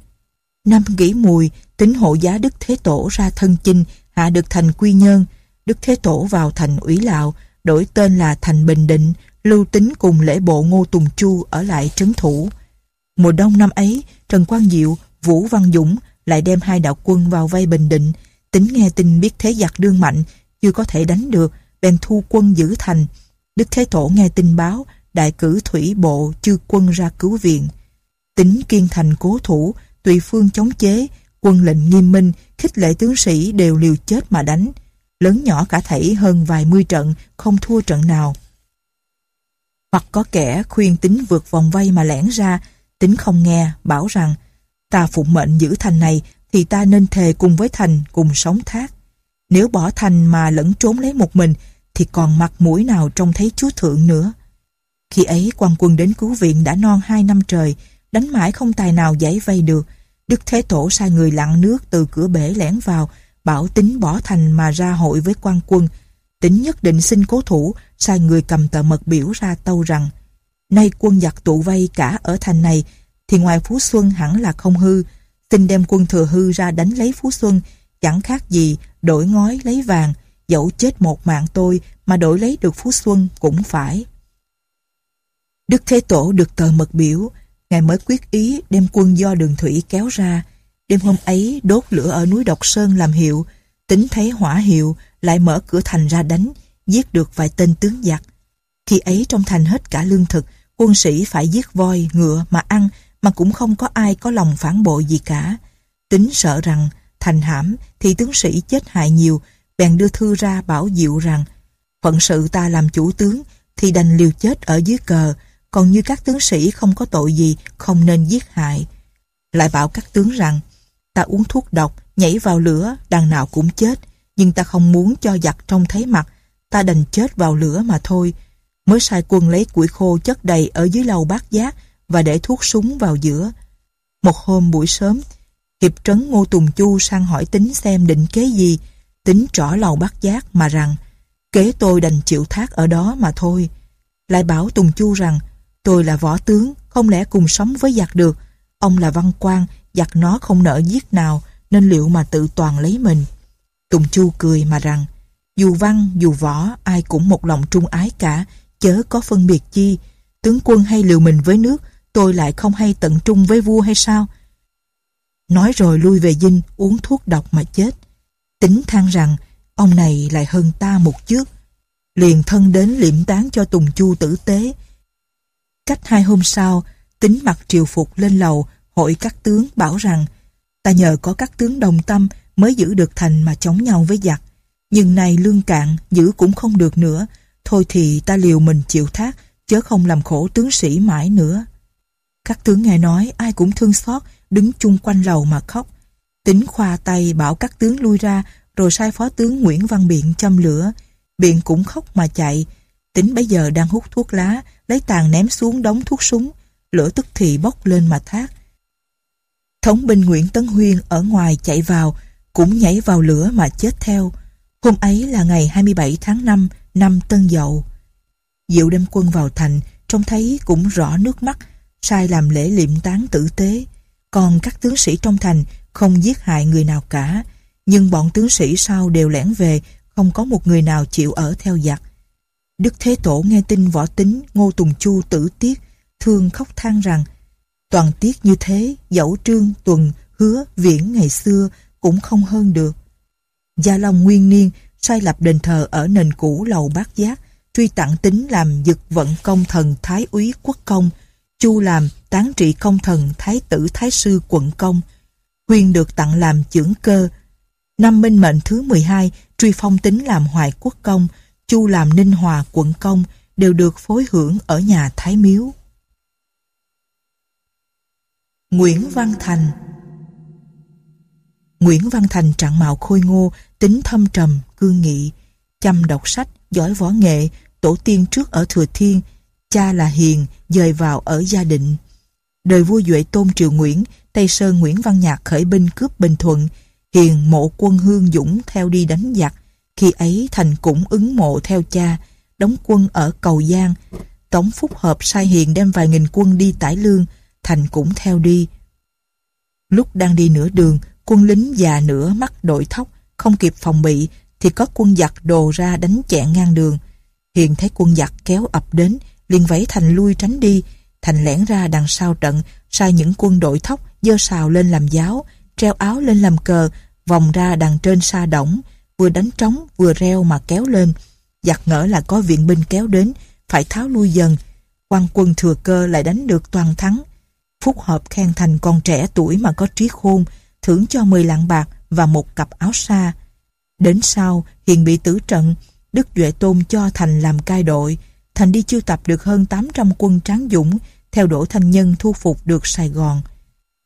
Năm kỷ mùi, tính hộ giá Đức Thế Tổ ra thân chinh, hạ được thành Quy Nhơn. Đức Thế Tổ vào thành ủy Lạo, đổi tên là thành Bình Định, lưu tính cùng lễ bộ Ngô Tùng Chu ở lại trấn thủ. Mùa đông năm ấy, Trần Quang Diệu, Vũ Văn Dũng lại đem hai đạo quân vào vây Bình Định. Tính nghe tin biết thế giặc đương mạnh, chưa có thể đánh được, bèn thu quân giữ thành. Đức Thế Tổ nghe tin báo, đại cử thủy bộ chư quân ra cứu viện. Tính kiên thành cố thủ, tùy phương chống chế, quân lệnh nghiêm minh, khích lệ tướng sĩ đều liều chết mà đánh. Lớn nhỏ cả thảy hơn vài mươi trận, không thua trận nào. Hoặc có kẻ khuyên tính vượt vòng vây mà lẻn ra, tính không nghe, bảo rằng ta phụng mệnh giữ thành này thì ta nên thề cùng với thành cùng sống thác. Nếu bỏ thành mà lẫn trốn lấy một mình thì còn mặt mũi nào trông thấy chúa thượng nữa. Khi ấy quan quân đến cứu viện đã non hai năm trời, đánh mãi không tài nào giải vây được. Đức Thế Tổ sai người lặn nước từ cửa bể lẻn vào, bảo tính bỏ thành mà ra hội với quan quân. Tính nhất định xin cố thủ, sai người cầm tờ mật biểu ra tâu rằng Nay quân giặc tụ vây cả ở thành này, thì ngoài Phú Xuân hẳn là không hư. Xin đem quân thừa hư ra đánh lấy Phú Xuân, chẳng khác gì đổi ngói lấy vàng, dẫu chết một mạng tôi mà đổi lấy được Phú Xuân cũng phải. Đức Thế Tổ được tờ mật biểu, Ngài mới quyết ý đem quân do đường thủy kéo ra. Đêm hôm ấy đốt lửa ở núi Độc Sơn làm hiệu, tính thấy hỏa hiệu, lại mở cửa thành ra đánh, giết được vài tên tướng giặc. Khi ấy trong thành hết cả lương thực, quân sĩ phải giết voi, ngựa mà ăn, mà cũng không có ai có lòng phản bội gì cả. Tính sợ rằng thành hãm thì tướng sĩ chết hại nhiều, bèn đưa thư ra bảo diệu rằng phận sự ta làm chủ tướng thì đành liều chết ở dưới cờ, còn như các tướng sĩ không có tội gì không nên giết hại. Lại bảo các tướng rằng ta uống thuốc độc, nhảy vào lửa, đằng nào cũng chết, nhưng ta không muốn cho giặc trông thấy mặt, ta đành chết vào lửa mà thôi. Mới sai quân lấy củi khô chất đầy ở dưới lầu bát giác và để thuốc súng vào giữa. Một hôm buổi sớm, Hiệp trấn Ngô Tùng Chu sang hỏi tính xem định kế gì, tính trỏ lầu bắt giác mà rằng kế tôi đành chịu thác ở đó mà thôi. Lại bảo Tùng Chu rằng Tôi là võ tướng, không lẽ cùng sống với giặc được. Ông là văn quan, giặc nó không nỡ giết nào, nên liệu mà tự toàn lấy mình. Tùng Chu cười mà rằng, dù văn, dù võ, ai cũng một lòng trung ái cả, chớ có phân biệt chi. Tướng quân hay liều mình với nước, tôi lại không hay tận trung với vua hay sao? Nói rồi lui về dinh, uống thuốc độc mà chết. Tính than rằng, ông này lại hơn ta một chước Liền thân đến liệm tán cho Tùng Chu tử tế, Cách hai hôm sau, tính mặc triều phục lên lầu hội các tướng bảo rằng ta nhờ có các tướng đồng tâm mới giữ được thành mà chống nhau với giặc. Nhưng này lương cạn, giữ cũng không được nữa. Thôi thì ta liều mình chịu thác, chớ không làm khổ tướng sĩ mãi nữa. Các tướng nghe nói ai cũng thương xót, đứng chung quanh lầu mà khóc. Tính khoa tay bảo các tướng lui ra, rồi sai phó tướng Nguyễn Văn Biện châm lửa. Biện cũng khóc mà chạy. Tính bây giờ đang hút thuốc lá, lấy tàn ném xuống đống thuốc súng, lửa tức thì bốc lên mà thác. Thống binh Nguyễn Tấn Huyên ở ngoài chạy vào, cũng nhảy vào lửa mà chết theo. Hôm ấy là ngày 27 tháng 5 năm Tân Dậu. Diệu đem quân vào thành, trông thấy cũng rõ nước mắt, sai làm lễ liệm tán tử tế. Còn các tướng sĩ trong thành không giết hại người nào cả, nhưng bọn tướng sĩ sau đều lẻn về, không có một người nào chịu ở theo giặc. Đức Thế Tổ nghe tin võ tính Ngô Tùng Chu tử tiết, thương khóc than rằng toàn tiết như thế, dẫu trương, tuần, hứa, viễn ngày xưa cũng không hơn được. Gia Long Nguyên Niên sai lập đền thờ ở nền cũ lầu bát giác, truy tặng tính làm dực vận công thần Thái úy quốc công, Chu làm tán trị công thần Thái tử Thái sư quận công, Huyền được tặng làm trưởng cơ. Năm minh mệnh thứ 12 truy phong tính làm hoài quốc công, Chu làm Ninh Hòa quận công đều được phối hưởng ở nhà Thái Miếu. Nguyễn Văn Thành Nguyễn Văn Thành trạng mạo khôi ngô, tính thâm trầm, cương nghị, chăm đọc sách, giỏi võ nghệ, tổ tiên trước ở Thừa Thiên, cha là Hiền, dời vào ở Gia Định. Đời vua Duệ Tôn Triều Nguyễn, Tây Sơn Nguyễn Văn Nhạc khởi binh cướp Bình Thuận, Hiền mộ quân Hương Dũng theo đi đánh giặc. Khi ấy Thành cũng ứng mộ theo cha, đóng quân ở Cầu Giang. Tống Phúc Hợp sai Hiền đem vài nghìn quân đi tải lương, Thành cũng theo đi. Lúc đang đi nửa đường, quân lính già nửa mắt đội thóc, không kịp phòng bị, thì có quân giặc đồ ra đánh chẹn ngang đường. Hiền thấy quân giặc kéo ập đến, liền vẫy Thành lui tránh đi. Thành lẻn ra đằng sau trận, sai những quân đội thóc dơ sào lên làm giáo, treo áo lên làm cờ, vòng ra đằng trên sa đổng, vừa đánh trống vừa reo mà kéo lên. Giặc ngỡ là có viện binh kéo đến, phải tháo lui dần. quan quân thừa cơ lại đánh được toàn thắng. Phúc Hợp khen Thành con trẻ tuổi mà có trí khôn, thưởng cho 10 lạng bạc và một cặp áo sa. Đến sau, Hiền bị tử trận, Đức Duệ Tôn cho Thành làm cai đội. Thành đi chiêu tập được hơn 800 quân tráng dũng, theo Đỗ Thanh Nhân thu phục được Sài Gòn.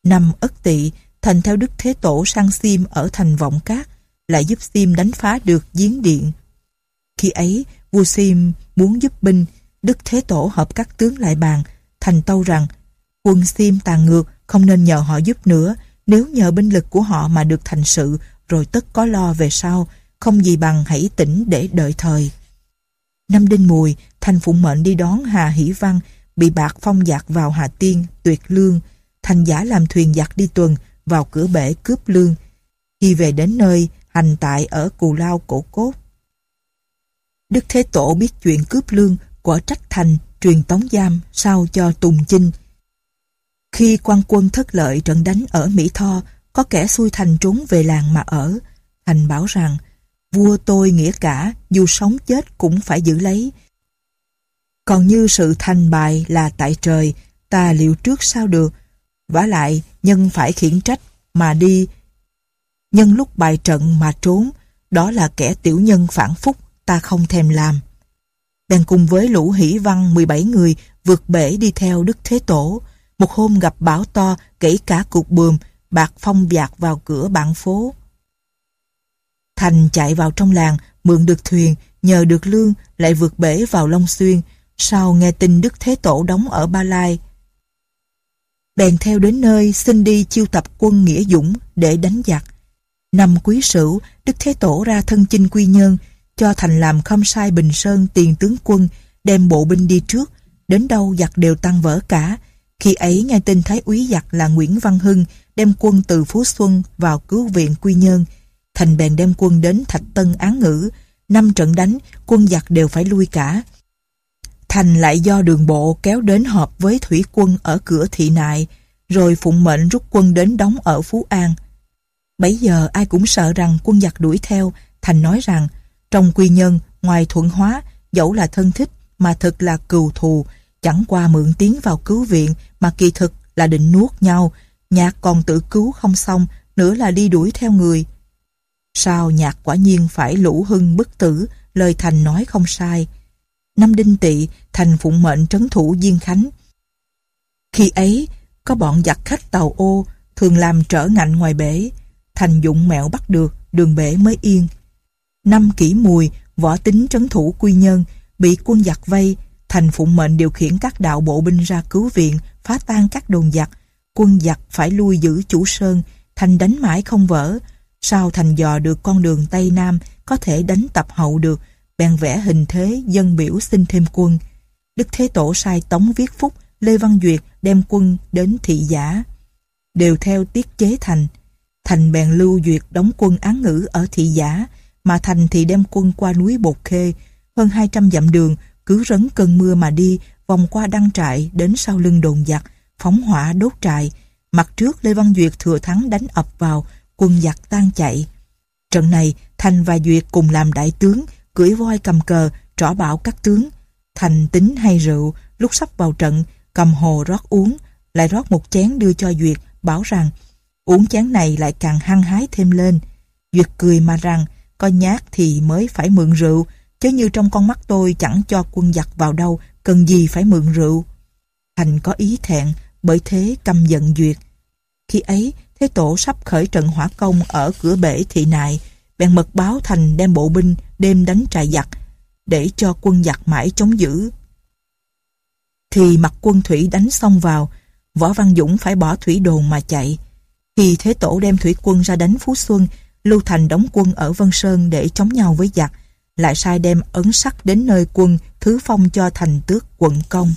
Năm Ất Tỵ, Thành theo Đức Thế Tổ sang Sim ở thành Vọng Cát, lại giúp Sim đánh phá được giếng điện. Khi ấy, vua Sim muốn giúp binh, Đức Thế Tổ hợp các tướng lại bàn, Thành tâu rằng quân Sim tàn ngược, không nên nhờ họ giúp nữa, nếu nhờ binh lực của họ mà được thành sự, rồi tất có lo về sau, không gì bằng hãy tỉnh để đợi thời. Năm đinh mùi, Thành phụng mệnh đi đón Hà Hỷ Văn, bị bạc phong giặc vào Hà Tiên, tuyệt lương. Thành giả làm thuyền giặc đi tuần, vào cửa bể cướp lương. Khi về đến nơi, hành tại ở Cù Lao Cổ Cốt. Đức Thế Tổ biết chuyện cướp lương, quả trách thành, truyền tống giam, sao cho Tùng Chinh. Khi quan quân thất lợi trận đánh ở Mỹ Tho, có kẻ xui Thành trốn về làng mà ở. Thành bảo rằng, vua tôi nghĩa cả, dù sống chết cũng phải giữ lấy. Còn như sự thành bại là tại trời, ta liệu trước sao được. vả lại, nhân phải khiển trách mà đi. Nhân lúc bài trận mà trốn, đó là kẻ tiểu nhân phản phúc, ta không thèm làm. Bèn cùng với lũ hỷ văn 17 người vượt bể đi theo Đức Thế Tổ. Một hôm gặp bão to, gãy cả cục bườm, bạc phong dạt vào cửa bạn phố. Thành chạy vào trong làng, mượn được thuyền, nhờ được lương, lại vượt bể vào Long Xuyên, sau nghe tin Đức Thế Tổ đóng ở Ba Lai. Bèn theo đến nơi xin đi chiêu tập quân Nghĩa Dũng để đánh giặc. Năm quý sửu, Đức Thế Tổ ra thân chinh quy nhân, cho thành làm khâm sai Bình Sơn tiền tướng quân, đem bộ binh đi trước, đến đâu giặc đều tăng vỡ cả. Khi ấy nghe tin Thái úy giặc là Nguyễn Văn Hưng đem quân từ Phú Xuân vào cứu viện Quy Nhơn. Thành bèn đem quân đến Thạch Tân án ngữ. Năm trận đánh, quân giặc đều phải lui cả. Thành lại do đường bộ kéo đến họp với thủy quân ở cửa thị nại, rồi phụng mệnh rút quân đến đóng ở Phú An. Bấy giờ ai cũng sợ rằng quân giặc đuổi theo, Thành nói rằng, trong quy nhân, ngoài thuận hóa, dẫu là thân thích, mà thực là cừu thù, chẳng qua mượn tiếng vào cứu viện, mà kỳ thực là định nuốt nhau, nhạc còn tự cứu không xong, nữa là đi đuổi theo người. Sao nhạc quả nhiên phải lũ hưng bức tử, lời Thành nói không sai. Năm đinh tỵ, Thành phụng mệnh trấn thủ Diên Khánh. Khi ấy, có bọn giặc khách tàu ô, thường làm trở ngạnh ngoài bể. Thành dụng mẹo bắt được, đường bể mới yên. Năm kỷ mùi, võ tính trấn thủ quy nhân, bị quân giặc vây, Thành phụng mệnh điều khiển các đạo bộ binh ra cứu viện, phá tan các đồn giặc. Quân giặc phải lui giữ chủ sơn, Thành đánh mãi không vỡ. Sao Thành dò được con đường Tây Nam có thể đánh tập hậu được, bèn vẽ hình thế dân biểu xin thêm quân. Đức Thế Tổ sai Tống Viết Phúc, Lê Văn Duyệt đem quân đến thị giả. Đều theo tiết chế Thành. Thành bèn lưu duyệt đóng quân án ngữ ở thị giả, mà Thành thì đem quân qua núi Bột Khê, hơn 200 dặm đường, cứ rấn cơn mưa mà đi, vòng qua đăng trại đến sau lưng đồn giặc, phóng hỏa đốt trại. Mặt trước Lê Văn Duyệt thừa thắng đánh ập vào, quân giặc tan chạy. Trận này, Thành và Duyệt cùng làm đại tướng, cưỡi voi cầm cờ, trỏ bảo các tướng. Thành tính hay rượu, lúc sắp vào trận, cầm hồ rót uống, lại rót một chén đưa cho Duyệt, bảo rằng uống chén này lại càng hăng hái thêm lên. Duyệt cười mà rằng, coi nhát thì mới phải mượn rượu, chứ như trong con mắt tôi chẳng cho quân giặc vào đâu, cần gì phải mượn rượu. Thành có ý thẹn, bởi thế căm giận Duyệt. Khi ấy, Thế Tổ sắp khởi trận hỏa công ở cửa bể thị nại, bèn mật báo Thành đem bộ binh đêm đánh trại giặc, để cho quân giặc mãi chống giữ. Thì mặt quân thủy đánh xong vào, Võ Văn Dũng phải bỏ thủy đồn mà chạy. Khi Thế Tổ đem thủy quân ra đánh Phú Xuân, Lưu Thành đóng quân ở Vân Sơn để chống nhau với giặc, lại sai đem ấn sắt đến nơi quân thứ phong cho thành tước quận công.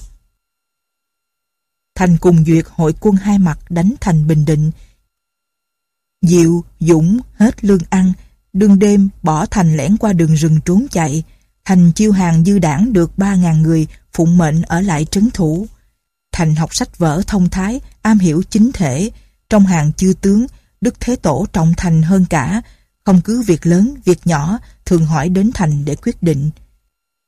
Thành cùng duyệt hội quân hai mặt đánh thành Bình Định. Diệu, Dũng hết lương ăn, đương đêm bỏ thành lẻn qua đường rừng trốn chạy. Thành chiêu hàng dư đảng được 3.000 người phụng mệnh ở lại trấn thủ. Thành học sách vở thông thái, am hiểu chính thể. Trong hàng chư tướng, Đức Thế Tổ trọng Thành hơn cả. Không cứ việc lớn, việc nhỏ, thường hỏi đến Thành để quyết định.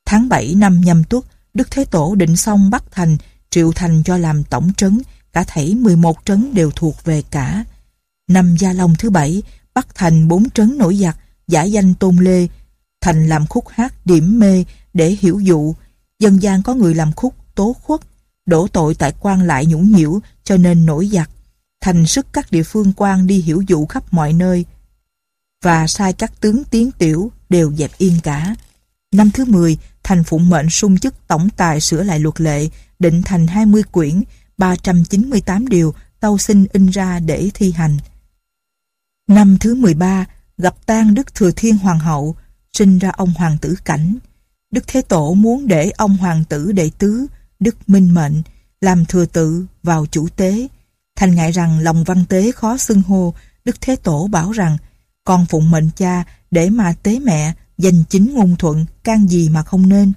Tháng 7 năm nhâm tuất, Đức Thế Tổ định xong bắt Thành, triệu Thành cho làm tổng trấn, cả thảy 11 trấn đều thuộc về cả. Năm Gia Long thứ bảy, bắt Thành bốn trấn nổi giặc, giả danh Tôn Lê. Thành làm khúc hát điểm mê để hiểu dụ. Dân gian có người làm khúc tố khuất, đổ tội tại quan lại nhũng nhiễu cho nên nổi giặc. Thành sức các địa phương quan đi hiểu dụ khắp mọi nơi. Và sai các tướng tiến tiểu đều dẹp yên cả. Năm thứ 10, Thành phụng mệnh sung chức tổng tài sửa lại luật lệ, định thành 20 quyển, 398 điều, tâu xin in ra để thi hành. Năm thứ 13, gặp tang Đức Thừa Thiên Hoàng hậu, sinh ra ông Hoàng tử Cảnh. Đức Thế Tổ muốn để ông Hoàng tử đệ tứ, Đức Minh Mệnh, làm thừa tự vào chủ tế. Thành ngại rằng lòng văn tế khó xưng hô, Đức Thế Tổ bảo rằng con phụng mệnh cha để mà tế mẹ, dành chính ngôn thuận, can gì mà không nên.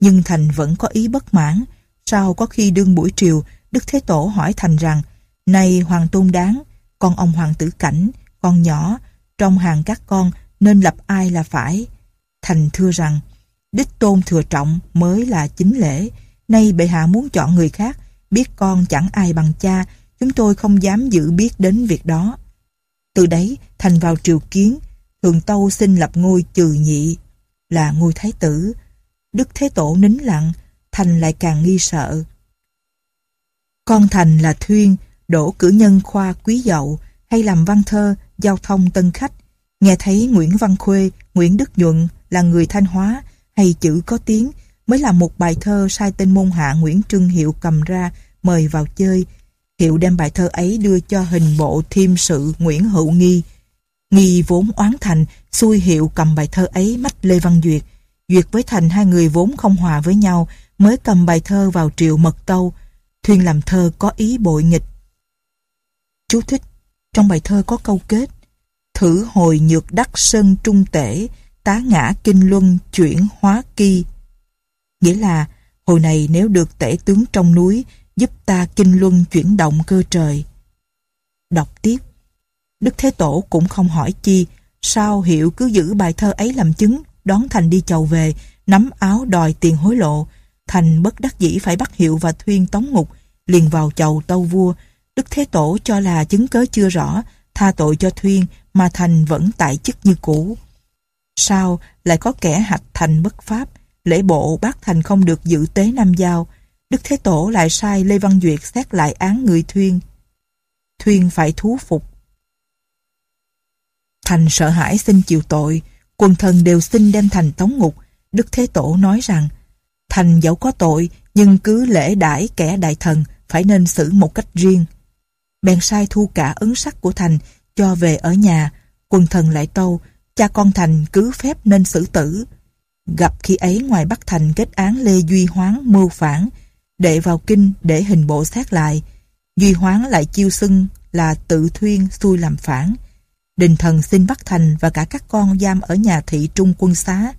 Nhưng Thành vẫn có ý bất mãn. Sau có khi đương buổi triều, Đức Thế Tổ hỏi Thành rằng, nay Hoàng Tôn Đáng, con ông Hoàng tử Cảnh, con nhỏ, trong hàng các con nên lập ai là phải. Thành thưa rằng, đích tôn thừa trọng mới là chính lễ. Nay bệ hạ muốn chọn người khác, biết con chẳng ai bằng cha, chúng tôi không dám giữ biết đến việc đó. Từ đấy, Thành vào triều kiến, Thường Tâu xin lập ngôi trừ nhị, là ngôi thái tử. Đức Thế Tổ nín lặng, Thành lại càng nghi sợ. Con Thành là Thuyên, đổ cử nhân khoa quý dậu, hay làm văn thơ, giao thông tân khách. Nghe thấy Nguyễn Văn Khuê, Nguyễn Đức Nhuận là người Thanh Hóa, hay chữ có tiếng, mới làm một bài thơ sai tên môn hạ Nguyễn Trưng Hiệu cầm ra, mời vào chơi. Hiệu đem bài thơ ấy đưa cho hình bộ thiêm sự Nguyễn Hữu Nghi. Nghi vốn oán thành, xui Hiệu cầm bài thơ ấy mách Lê Văn Duyệt. Duyệt với Thành hai người vốn không hòa với nhau, mới cầm bài thơ vào triệu mật tâu. Thuyên làm thơ có ý bội nghịch. Chú thích, trong bài thơ có câu kết Thử hồi nhược đắc sơn trung tể, tá ngã kinh luân chuyển hóa kỳ. Nghĩa là, hồi này nếu được tể tướng trong núi, giúp ta kinh luân chuyển động cơ trời. Đọc tiếp. Đức Thế Tổ cũng không hỏi chi, sao hiệu cứ giữ bài thơ ấy làm chứng, đón Thành đi chầu về, nắm áo đòi tiền hối lộ. Thành bất đắc dĩ phải bắt hiệu và thuyên tống ngục, liền vào chầu tâu vua. Đức Thế Tổ cho là chứng cớ chưa rõ, tha tội cho thuyên mà Thành vẫn tại chức như cũ. Sao lại có kẻ hạch Thành bất pháp, lễ bộ bác Thành không được dự tế Nam Giao, Đức Thế Tổ lại sai Lê Văn Duyệt xét lại án người Thuyên. Thuyên phải thú phục. Thành sợ hãi xin chịu tội, quần thần đều xin đem Thành tống ngục. Đức Thế Tổ nói rằng, Thành dẫu có tội, nhưng cứ lễ đãi kẻ đại thần phải nên xử một cách riêng. Bèn sai thu cả ấn sắc của Thành cho về ở nhà, quần thần lại tâu, cha con Thành cứ phép nên xử tử. Gặp khi ấy ngoài Bắc Thành kết án Lê Duy Hoáng mưu phản, đệ vào kinh để hình bộ xét lại. Duy Hoáng lại chiêu xưng là tự thuyên xui làm phản. Đình thần xin bắt Thành và cả các con giam ở nhà thị trung quân xá.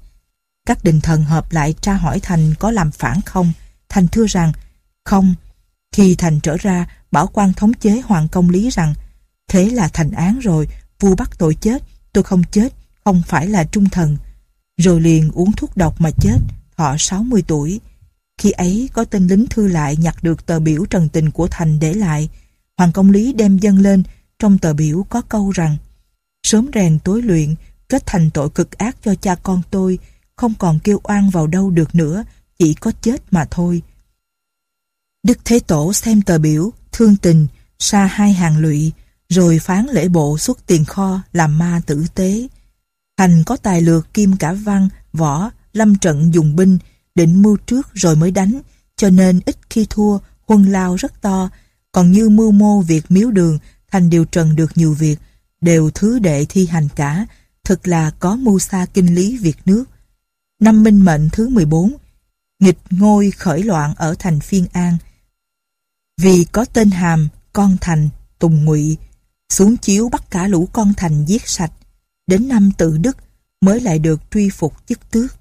Các đình thần hợp lại tra hỏi Thành có làm phản không. Thành thưa rằng, không. Khi Thành trở ra, bảo quan thống chế Hoàng Công Lý rằng, thế là thành án rồi, vua bắt tội chết, tôi không chết, không phải là trung thần. Rồi liền uống thuốc độc mà chết, thọ 60 tuổi. Khi ấy có tên lính thư lại nhặt được tờ biểu trần tình của Thành để lại. Hoàng Công Lý đem dâng lên, trong tờ biểu có câu rằng Sớm rèn tối luyện, kết thành tội cực ác cho cha con tôi, không còn kêu oan vào đâu được nữa, chỉ có chết mà thôi. Đức Thế Tổ xem tờ biểu, thương tình, xa hai hàng lụy, rồi phán lễ bộ xuất tiền kho làm ma tử tế. Thành có tài lược kim cả văn, võ, lâm trận dùng binh, định mưu trước rồi mới đánh, cho nên ít khi thua, huân lao rất to, còn như mưu mô việc miếu đường, Thành điều trần được nhiều việc, đều thứ đệ thi hành cả, thật là có mưu xa kinh lý việc nước. Năm minh mệnh thứ 14, nghịch ngôi khởi loạn ở thành Phiên An. Vì có tên hàm, con thành, tùng ngụy, xuống chiếu bắt cả lũ con thành giết sạch, đến năm tự đức mới lại được truy phục chức tước.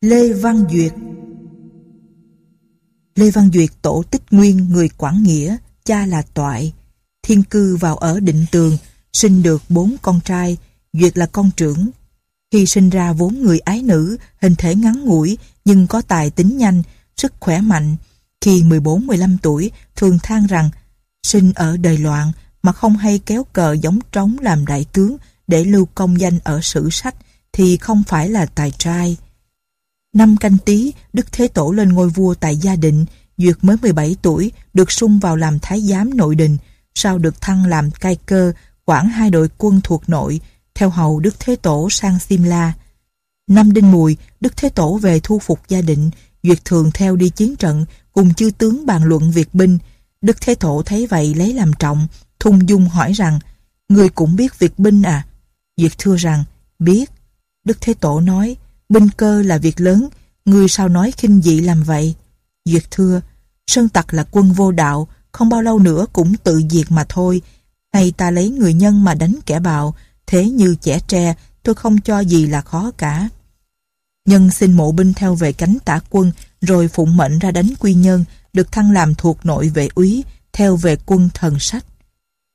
Lê Văn Duyệt Lê Văn Duyệt tổ tích nguyên người Quảng Nghĩa, cha là Toại. Thiên cư vào ở định tường, sinh được bốn con trai, Duyệt là con trưởng. Khi sinh ra vốn người ái nữ, hình thể ngắn ngủi, nhưng có tài tính nhanh, sức khỏe mạnh. Khi 14-15 tuổi, thường than rằng, sinh ở đời loạn, mà không hay kéo cờ giống trống làm đại tướng để lưu công danh ở sử sách, thì không phải là tài trai. Năm canh tí, Đức Thế Tổ lên ngôi vua tại gia định, Duyệt mới 17 tuổi, được sung vào làm thái giám nội đình, sau được thăng làm cai cơ, quản hai đội quân thuộc nội, theo hầu Đức Thế Tổ sang Simla. Năm Đinh Mùi, Đức Thế Tổ về thu phục gia định, Duyệt thường theo đi chiến trận, cùng chư tướng bàn luận việc binh. Đức Thế Tổ thấy vậy lấy làm trọng, thung dung hỏi rằng, Người cũng biết việc binh à? Duyệt thưa rằng, biết. Đức Thế Tổ nói, Binh cơ là việc lớn, người sao nói khinh dị làm vậy? Duyệt thưa, Sơn Tặc là quân vô đạo, không bao lâu nữa cũng tự diệt mà thôi. Hay ta lấy người nhân mà đánh kẻ bạo, thế như trẻ tre, tôi không cho gì là khó cả. Nhân xin mộ binh theo về cánh tả quân, rồi phụng mệnh ra đánh quy nhân, được thăng làm thuộc nội vệ úy, theo về quân thần sách.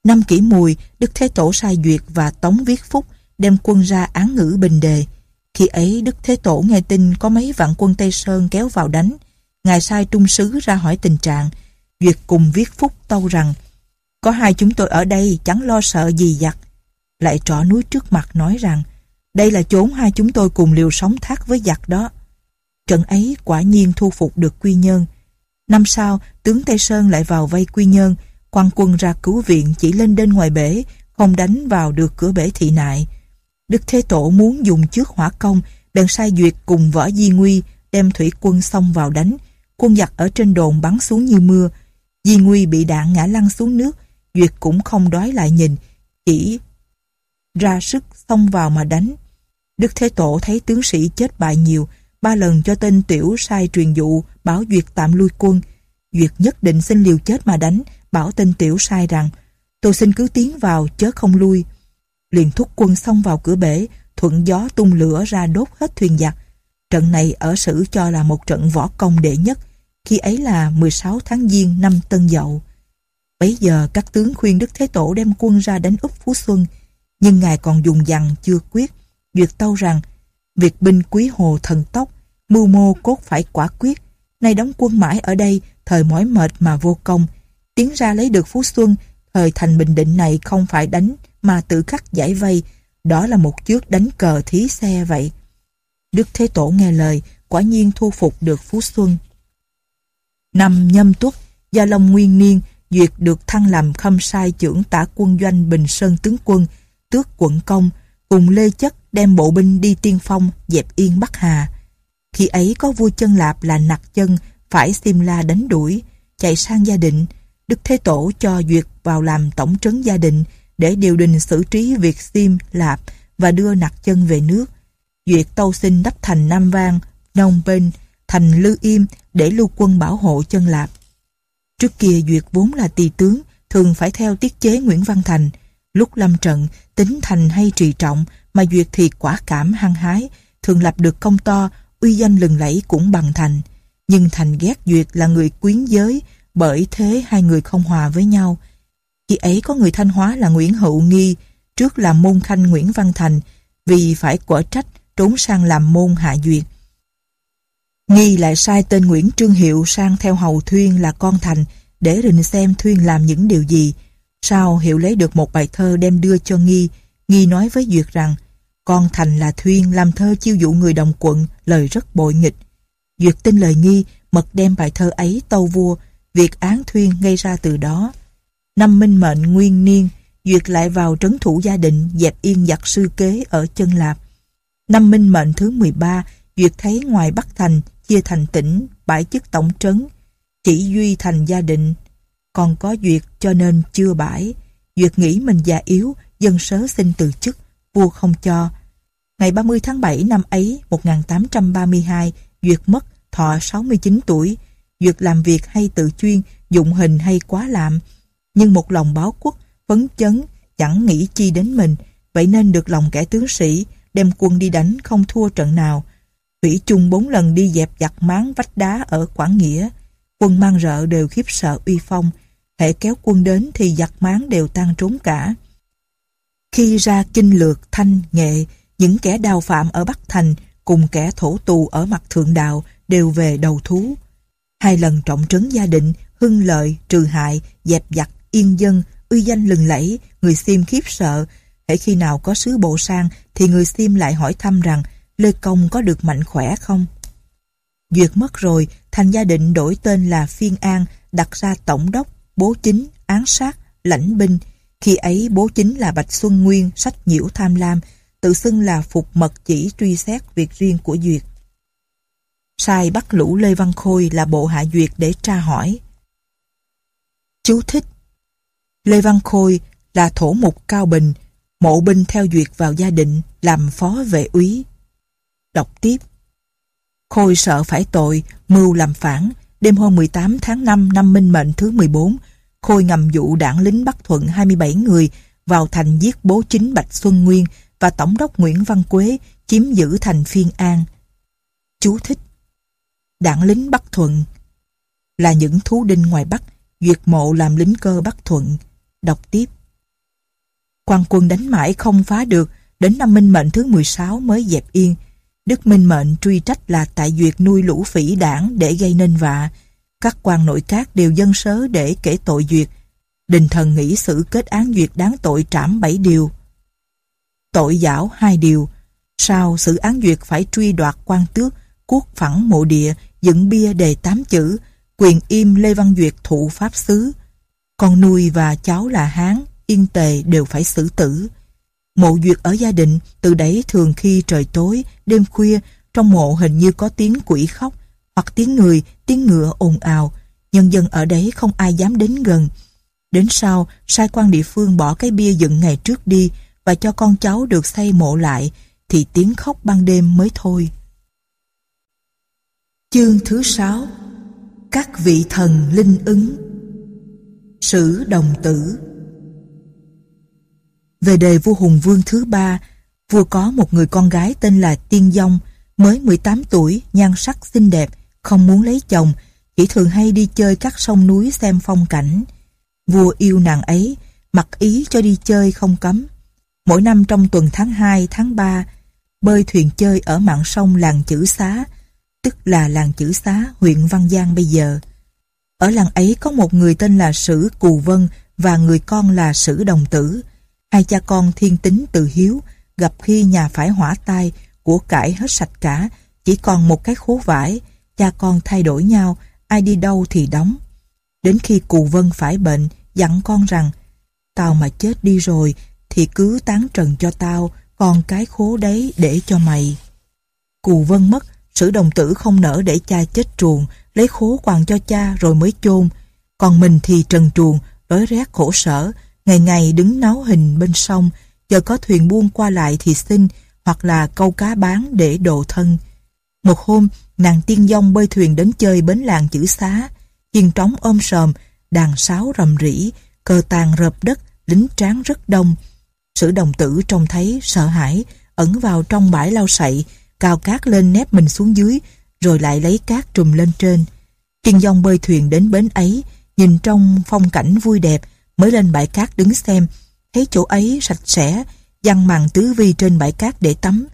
Năm kỷ mùi, Đức Thế Tổ sai duyệt và tống viết phúc, đem quân ra án ngữ bình đề. Khi ấy Đức Thế Tổ nghe tin có mấy vạn quân Tây Sơn kéo vào đánh. Ngài sai trung sứ ra hỏi tình trạng. Duyệt cùng viết phúc tâu rằng Có hai chúng tôi ở đây chẳng lo sợ gì giặc. Lại trỏ núi trước mặt nói rằng đây là chốn hai chúng tôi cùng liều sống thác với giặc đó. Trận ấy quả nhiên thu phục được Quy Nhơn. Năm sau, tướng Tây Sơn lại vào vây Quy Nhơn, quan quân ra cứu viện chỉ lên đên ngoài bể, không đánh vào được cửa bể thị nại. Đức Thế Tổ muốn dùng trước hỏa công, bèn sai duyệt cùng võ Di Nguy đem thủy quân xông vào đánh. Quân giặc ở trên đồn bắn xuống như mưa. Di Nguy bị đạn ngã lăn xuống nước, duyệt cũng không đói lại nhìn, chỉ ra sức xông vào mà đánh. Đức Thế Tổ thấy tướng sĩ chết bại nhiều, ba lần cho tên Tiểu sai truyền dụ bảo Duyệt tạm lui quân. Duyệt nhất định xin liều chết mà đánh, bảo tên Tiểu sai rằng tôi xin cứ tiến vào chớ không lui liền thúc quân xông vào cửa bể, thuận gió tung lửa ra đốt hết thuyền giặc. Trận này ở sử cho là một trận võ công đệ nhất, khi ấy là 16 tháng Giêng năm Tân Dậu. Bấy giờ các tướng khuyên Đức Thế Tổ đem quân ra đánh úp Phú Xuân, nhưng ngài còn dùng dằn chưa quyết, duyệt tâu rằng việc binh quý hồ thần tốc, mưu mô cốt phải quả quyết, nay đóng quân mãi ở đây, thời mỏi mệt mà vô công, tiến ra lấy được Phú Xuân, thời thành Bình Định này không phải đánh mà tự khắc giải vây, đó là một trước đánh cờ thí xe vậy. Đức Thế Tổ nghe lời, quả nhiên thu phục được Phú Xuân. Năm nhâm tuất, Gia Long Nguyên Niên duyệt được thăng làm khâm sai trưởng tả quân doanh Bình Sơn tướng quân, tước quận công, cùng Lê Chất đem bộ binh đi tiên phong dẹp yên Bắc Hà. Khi ấy có vua chân lạp là nặc chân phải Simla đánh đuổi, chạy sang gia định, Đức Thế Tổ cho duyệt vào làm tổng trấn gia định để điều đình xử trí việc sim lạp và đưa nặc chân về nước. Duyệt tâu xin đắp thành Nam Vang, Nông Bên, thành Lư Im để lưu quân bảo hộ chân lạp. Trước kia Duyệt vốn là tỳ tướng, thường phải theo tiết chế Nguyễn Văn Thành. Lúc lâm trận, tính thành hay trì trọng, mà Duyệt thì quả cảm hăng hái, thường lập được công to, uy danh lừng lẫy cũng bằng Thành. Nhưng Thành ghét Duyệt là người quyến giới, bởi thế hai người không hòa với nhau. Khi ấy có người Thanh Hóa là Nguyễn Hậu Nghi, trước là môn khanh Nguyễn Văn Thành, vì phải quở trách trốn sang làm môn hạ duyệt. Nghi lại sai tên Nguyễn Trương Hiệu sang theo hầu Thuyên là con Thành để rình xem Thuyên làm những điều gì. Sau Hiệu lấy được một bài thơ đem đưa cho Nghi, Nghi nói với Duyệt rằng con Thành là Thuyên làm thơ chiêu dụ người đồng quận, lời rất bội nghịch. Duyệt tin lời Nghi, mật đem bài thơ ấy tâu vua, việc án Thuyên gây ra từ đó. Năm minh mệnh nguyên niên, Duyệt lại vào trấn thủ gia định dẹp yên giặc sư kế ở chân lạp. Năm minh mệnh thứ 13, Duyệt thấy ngoài Bắc Thành chia thành tỉnh, bãi chức tổng trấn, chỉ duy thành gia định còn có Duyệt cho nên chưa bãi. Duyệt nghĩ mình già yếu, dân sớ xin từ chức, vua không cho. Ngày 30 tháng 7 năm ấy, 1832, Duyệt mất, thọ 69 tuổi. Duyệt làm việc hay tự chuyên, dụng hình hay quá làm. Nhưng một lòng báo quốc, phấn chấn, chẳng nghĩ chi đến mình, vậy nên được lòng kẻ tướng sĩ, đem quân đi đánh không thua trận nào. Thủy chung bốn lần đi dẹp giặc máng vách đá ở Quảng Nghĩa. Quân mang rợ đều khiếp sợ uy phong, hệ kéo quân đến thì giặc máng đều tan trốn cả. Khi ra kinh lược thanh nghệ, những kẻ đào phạm ở Bắc Thành cùng kẻ thổ tù ở mặt thượng đạo đều về đầu thú. Hai lần trọng trấn gia định, hưng lợi, trừ hại, dẹp giặc, yên dân, uy danh lừng lẫy, người xiêm khiếp sợ. Hễ khi nào có sứ bộ sang thì người xiêm lại hỏi thăm rằng Lê Công có được mạnh khỏe không? Duyệt mất rồi, thành gia định đổi tên là Phiên An, đặt ra tổng đốc, bố chính, án sát, lãnh binh. Khi ấy bố chính là Bạch Xuân Nguyên, sách nhiễu tham lam, tự xưng là phục mật chỉ truy xét việc riêng của Duyệt. Sai bắt lũ Lê Văn Khôi là bộ hạ Duyệt để tra hỏi. Chú thích Lê Văn Khôi là thổ mục Cao Bình, mộ binh theo Duyệt vào gia định làm phó vệ úy. Đọc tiếp Khôi sợ phải tội, mưu làm phản, đêm hôm 18 tháng 5 năm Minh Mệnh thứ 14, Khôi ngầm dụ đảng lính Bắc Thuận 27 người vào thành giết bố chính Bạch Xuân Nguyên và Tổng đốc Nguyễn Văn Quế chiếm giữ thành Phiên An. Chú thích Đảng lính Bắc Thuận là những thú đinh ngoài Bắc, duyệt mộ làm lính cơ Bắc Thuận. Đọc tiếp quan quân đánh mãi không phá được, đến năm Minh Mệnh thứ 16 mới dẹp yên. Đức Minh Mệnh truy trách là tại duyệt nuôi lũ phỉ đảng để gây nên vạ. Các quan nội các đều dân sớ để kể tội duyệt. Đình thần nghĩ xử kết án duyệt đáng tội trảm bảy điều. Tội giảo hai điều. Sau xử án duyệt phải truy đoạt quan tước, quốc phẳng mộ địa, dựng bia đề tám chữ, quyền im Lê Văn Duyệt thụ pháp xứ. Con nuôi và cháu là Hán, Yên Tề đều phải xử tử. Mộ duyệt ở gia đình, từ đấy thường khi trời tối, đêm khuya, trong mộ hình như có tiếng quỷ khóc, hoặc tiếng người, tiếng ngựa ồn ào. Nhân dân ở đấy không ai dám đến gần. Đến sau, sai quan địa phương bỏ cái bia dựng ngày trước đi và cho con cháu được xây mộ lại, thì tiếng khóc ban đêm mới thôi. Chương thứ sáu Các vị thần linh ứng Sử đồng tử về đời vua Hùng Vương thứ ba, vua có một người con gái tên là Tiên Dông, mới 18 tuổi, nhan sắc xinh đẹp, không muốn lấy chồng, chỉ thường hay đi chơi các sông núi xem phong cảnh. Vua yêu nàng ấy, mặc ý cho đi chơi không cấm. Mỗi năm trong tuần tháng 2, tháng 3, bơi thuyền chơi ở mạn sông làng Chữ Xá, tức là làng Chữ Xá, huyện Văn Giang bây giờ. Ở làng ấy có một người tên là Sử Cù Vân và người con là Sử Đồng Tử. Hai cha con thiên tính từ hiếu, gặp khi nhà phải hỏa tai, của cải hết sạch cả, chỉ còn một cái khố vải, cha con thay đổi nhau, ai đi đâu thì đóng. Đến khi Cù Vân phải bệnh, dặn con rằng, tao mà chết đi rồi, thì cứ tán trần cho tao, còn cái khố đấy để cho mày. Cù Vân mất, sử đồng tử không nỡ để cha chết truồng, lấy khố quàng cho cha rồi mới chôn. Còn mình thì trần truồng, đói rét khổ sở, Ngày ngày đứng nấu hình bên sông, giờ có thuyền buôn qua lại thì xin, hoặc là câu cá bán để độ thân. Một hôm, nàng tiên dông bơi thuyền đến chơi bến làng chữ xá, chiên trống ôm sòm, đàn sáo rầm rỉ, cờ tàn rợp đất, lính tráng rất đông. Sử đồng tử trông thấy, sợ hãi, ẩn vào trong bãi lau sậy, cao cát lên nép mình xuống dưới, rồi lại lấy cát trùm lên trên. Tiên dông bơi thuyền đến bến ấy, nhìn trong phong cảnh vui đẹp, mới lên bãi cát đứng xem, thấy chỗ ấy sạch sẽ, dăng màn tứ vi trên bãi cát để tắm.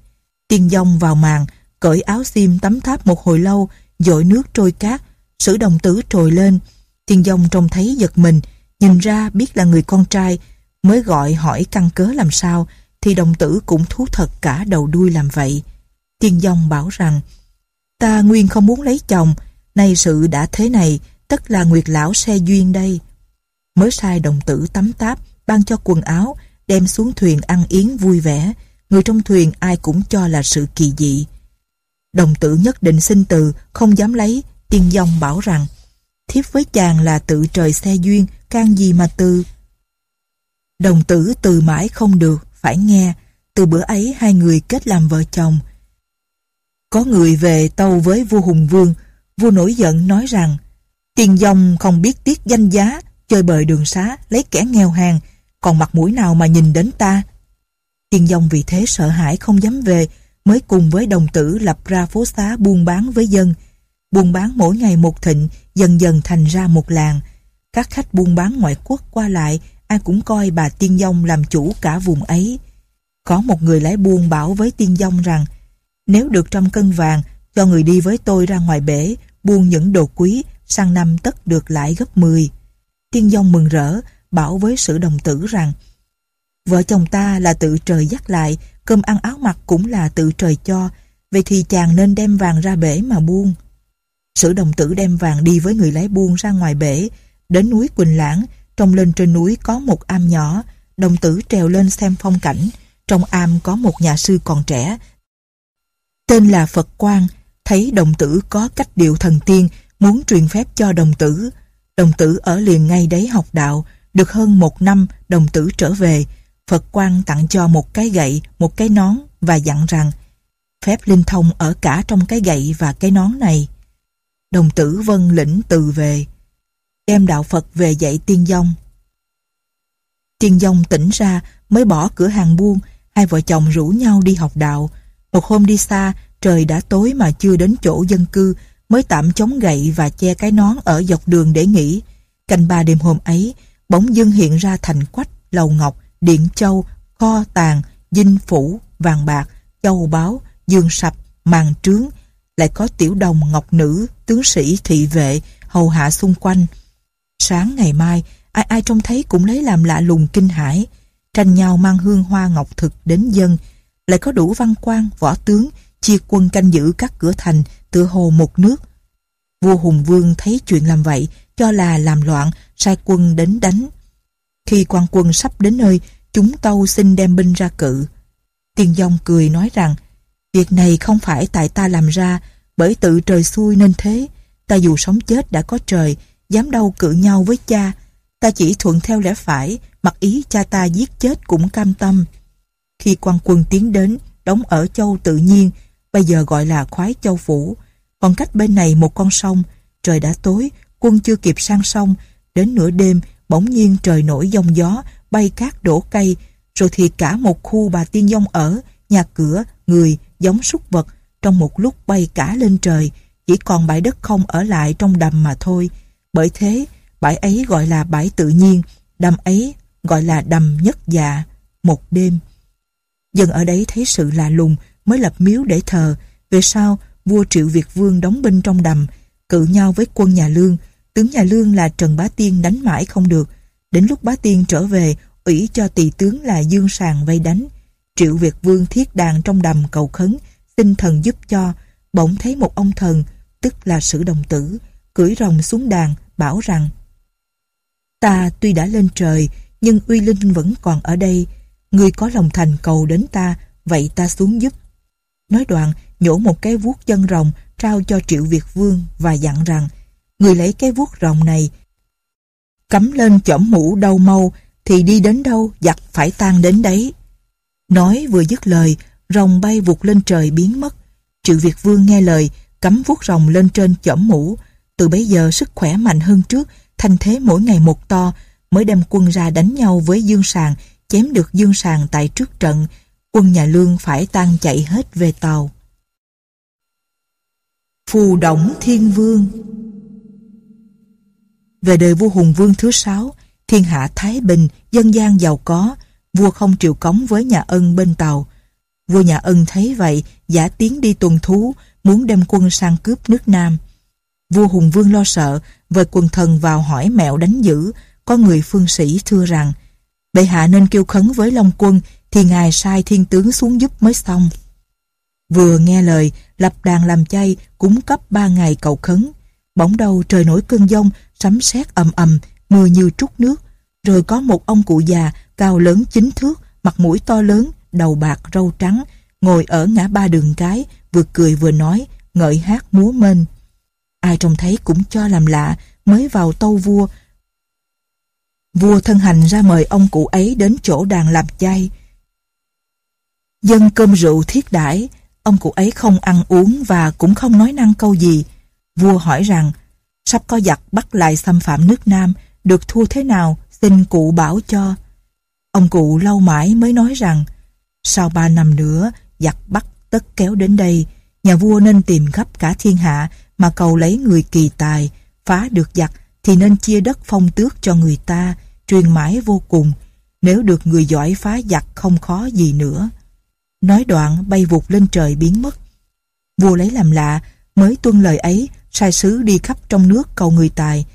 Tiên dông vào màn, cởi áo xiêm tắm tháp một hồi lâu, dội nước trôi cát, sử đồng tử trồi lên. Tiên dông trông thấy giật mình, nhìn ra biết là người con trai, mới gọi hỏi căn cớ làm sao, thì đồng tử cũng thú thật cả đầu đuôi làm vậy. Tiên dông bảo rằng, ta nguyên không muốn lấy chồng, nay sự đã thế này, tất là Nguyệt Lão xe duyên đây mới sai đồng tử tắm táp, ban cho quần áo, đem xuống thuyền ăn yến vui vẻ. Người trong thuyền ai cũng cho là sự kỳ dị. Đồng tử nhất định xin từ, không dám lấy, tiên dông bảo rằng thiếp với chàng là tự trời xe duyên, can gì mà từ. Đồng tử từ mãi không được, phải nghe, từ bữa ấy hai người kết làm vợ chồng. Có người về tâu với vua Hùng Vương, vua nổi giận nói rằng tiền dòng không biết tiết danh giá, chơi bời đường xá, lấy kẻ nghèo hàng, còn mặt mũi nào mà nhìn đến ta. Tiên dòng vì thế sợ hãi không dám về, mới cùng với đồng tử lập ra phố xá buôn bán với dân. Buôn bán mỗi ngày một thịnh, dần dần thành ra một làng. Các khách buôn bán ngoại quốc qua lại, ai cũng coi bà Tiên Dông làm chủ cả vùng ấy. Có một người lái buôn bảo với Tiên Dông rằng, nếu được trăm cân vàng, cho người đi với tôi ra ngoài bể, buôn những đồ quý, sang năm tất được lãi gấp 10. Tiên Dông mừng rỡ, bảo với sự đồng tử rằng, vợ chồng ta là tự trời dắt lại, cơm ăn áo mặc cũng là tự trời cho, vậy thì chàng nên đem vàng ra bể mà buông. Sử đồng tử đem vàng đi với người lái buôn ra ngoài bể, đến núi Quỳnh Lãng, trông lên trên núi có một am nhỏ, đồng tử trèo lên xem phong cảnh, trong am có một nhà sư còn trẻ. Tên là Phật Quang, thấy đồng tử có cách điệu thần tiên, muốn truyền phép cho đồng tử. Đồng tử ở liền ngay đấy học đạo, được hơn một năm đồng tử trở về, Phật Quang tặng cho một cái gậy, một cái nón và dặn rằng phép linh thông ở cả trong cái gậy và cái nón này. Đồng tử vân lĩnh từ về, đem đạo Phật về dạy tiên dông. Tiên dông tỉnh ra mới bỏ cửa hàng buôn, hai vợ chồng rủ nhau đi học đạo. Một hôm đi xa, trời đã tối mà chưa đến chỗ dân cư, mới tạm chống gậy và che cái nón ở dọc đường để nghỉ. Canh ba đêm hôm ấy, bỗng dưng hiện ra thành quách, lầu ngọc, điện châu, kho tàng, dinh phủ, vàng bạc, châu báu, dương sập, màn trướng, lại có tiểu đồng ngọc nữ, tướng sĩ thị vệ, hầu hạ xung quanh. Sáng ngày mai, ai ai trông thấy cũng lấy làm lạ lùng kinh hãi, tranh nhau mang hương hoa ngọc thực đến dân, lại có đủ văn quan, võ tướng, chia quân canh giữ các cửa thành, tựa hồ một nước. Vua Hùng Vương thấy chuyện làm vậy, cho là làm loạn, sai quân đến đánh. Khi quan quân sắp đến nơi, chúng tâu xin đem binh ra cự. Tiên dông cười nói rằng, việc này không phải tại ta làm ra, bởi tự trời xui nên thế. Ta dù sống chết đã có trời, dám đâu cự nhau với cha. Ta chỉ thuận theo lẽ phải, mặc ý cha ta giết chết cũng cam tâm. Khi quan quân tiến đến, đóng ở châu tự nhiên, bây giờ gọi là khoái châu phủ. Còn cách bên này một con sông, trời đã tối, quân chưa kịp sang sông, đến nửa đêm, bỗng nhiên trời nổi giông gió, bay cát đổ cây, rồi thì cả một khu bà tiên dông ở, nhà cửa, người, giống súc vật, trong một lúc bay cả lên trời, chỉ còn bãi đất không ở lại trong đầm mà thôi. Bởi thế, bãi ấy gọi là bãi tự nhiên, đầm ấy gọi là đầm nhất dạ, một đêm. Dân ở đấy thấy sự lạ lùng mới lập miếu để thờ. Về sau, vua Triệu Việt Vương đóng binh trong đầm, cự nhau với quân nhà Lương. Tướng nhà Lương là Trần Bá Tiên đánh mãi không được. Đến lúc Bá Tiên trở về, ủy cho tỳ tướng là Dương Sàng vây đánh. Triệu Việt Vương thiết đàn trong đầm cầu khấn, xin thần giúp cho. Bỗng thấy một ông thần, tức là sử đồng tử, cưỡi rồng xuống đàn, bảo rằng Ta tuy đã lên trời, nhưng uy linh vẫn còn ở đây. Người có lòng thành cầu đến ta, vậy ta xuống giúp. Nói đoạn, nhổ một cái vuốt chân rồng trao cho Triệu Việt Vương và dặn rằng người lấy cái vuốt rồng này cắm lên chỏm mũ đầu mâu thì đi đến đâu giặc phải tan đến đấy. Nói vừa dứt lời, rồng bay vụt lên trời biến mất. Triệu Việt Vương nghe lời, cắm vuốt rồng lên trên chỏm mũ. Từ bấy giờ sức khỏe mạnh hơn trước, thanh thế mỗi ngày một to, mới đem quân ra đánh nhau với Dương Sàng, chém được Dương Sàng tại trước trận, quân nhà Lương phải tan chạy hết về tàu. Phù Động Thiên Vương Về đời vua Hùng Vương thứ sáu, thiên hạ Thái Bình, dân gian giàu có, vua không triệu cống với nhà ân bên tàu. Vua nhà ân thấy vậy, giả tiến đi tuần thú, muốn đem quân sang cướp nước Nam. Vua Hùng Vương lo sợ, vời quần thần vào hỏi mẹo đánh giữ, có người phương sĩ thưa rằng, bệ hạ nên kêu khấn với Long quân, thì ngài sai thiên tướng xuống giúp mới xong. Vừa nghe lời, lập đàn làm chay, cúng cấp ba ngày cầu khấn. Bỗng đầu trời nổi cơn giông, sấm sét ầm ầm, mưa như trút nước. Rồi có một ông cụ già, cao lớn chính thước, mặt mũi to lớn, đầu bạc râu trắng, ngồi ở ngã ba đường cái, vừa cười vừa nói, ngợi hát múa mên. Ai trông thấy cũng cho làm lạ, mới vào tâu vua. Vua thân hành ra mời ông cụ ấy đến chỗ đàn làm chay. Dân cơm rượu thiết đãi, ông cụ ấy không ăn uống và cũng không nói năng câu gì. Vua hỏi rằng, sắp có giặc bắt lại xâm phạm nước Nam, được thua thế nào, xin cụ bảo cho. Ông cụ lâu mãi mới nói rằng, sau ba năm nữa, giặc bắt tất kéo đến đây, nhà vua nên tìm khắp cả thiên hạ mà cầu lấy người kỳ tài, phá được giặc thì nên chia đất phong tước cho người ta, truyền mãi vô cùng, nếu được người giỏi phá giặc không khó gì nữa. Nói đoạn bay vụt lên trời biến mất. Vua lấy làm lạ, mới tuân lời ấy, sai sứ đi khắp trong nước cầu người tài.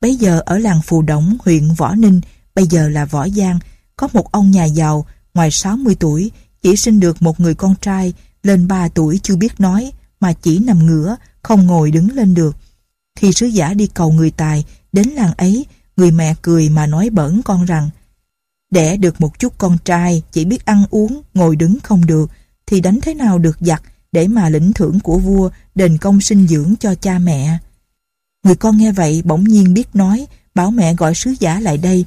Bấy giờ ở làng Phù Đổng, huyện Võ Ninh, bây giờ là Võ Giang, có một ông nhà giàu, ngoài 60 tuổi, chỉ sinh được một người con trai, lên 3 tuổi chưa biết nói, mà chỉ nằm ngửa, không ngồi đứng lên được. Khi sứ giả đi cầu người tài, đến làng ấy, người mẹ cười mà nói bẩn con rằng Đẻ được một chút con trai, chỉ biết ăn uống, ngồi đứng không được, thì đánh thế nào được giặc để mà lĩnh thưởng của vua đền công sinh dưỡng cho cha mẹ. Người con nghe vậy bỗng nhiên biết nói, bảo mẹ gọi sứ giả lại đây.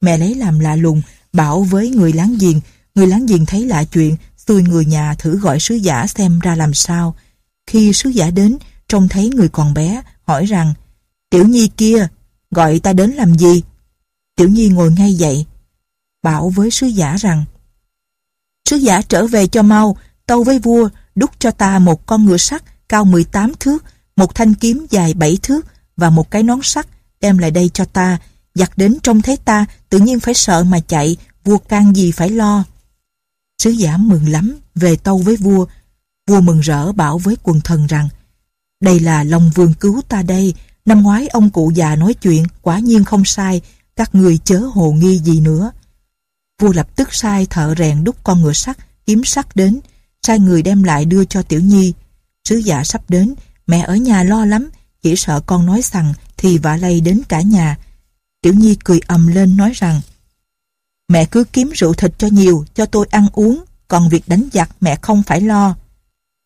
Mẹ lấy làm lạ lùng, bảo với người láng giềng, người láng giềng thấy lạ chuyện, xui người nhà thử gọi sứ giả xem ra làm sao. Khi sứ giả đến, trông thấy người còn bé, hỏi rằng, Tiểu Nhi kia, gọi ta đến làm gì? Tiểu Nhi ngồi ngay dậy, bảo với sứ giả rằng, Sứ giả trở về cho mau, tâu với vua, đúc cho ta một con ngựa sắt cao 18 thước, một thanh kiếm dài 7 thước và một cái nón sắt đem lại đây cho ta. Giặc đến trông thấy ta tự nhiên phải sợ mà chạy, vua can gì phải lo. Sứ giả mừng lắm, về tâu với vua. Vua mừng rỡ bảo với quần thần rằng Đây là lòng Vương cứu ta đây, năm ngoái ông cụ già nói chuyện, quả nhiên không sai, các người chớ hồ nghi gì nữa. Vua lập tức sai thợ rèn đúc con ngựa sắt, kiếm sắt đến, sai người đem lại đưa cho Tiểu Nhi. Sứ giả sắp đến, mẹ ở nhà lo lắm, chỉ sợ con nói rằng thì vạ lây đến cả nhà. Tiểu Nhi cười ầm lên nói rằng Mẹ cứ kiếm rượu thịt cho nhiều, cho tôi ăn uống, còn việc đánh giặc mẹ không phải lo.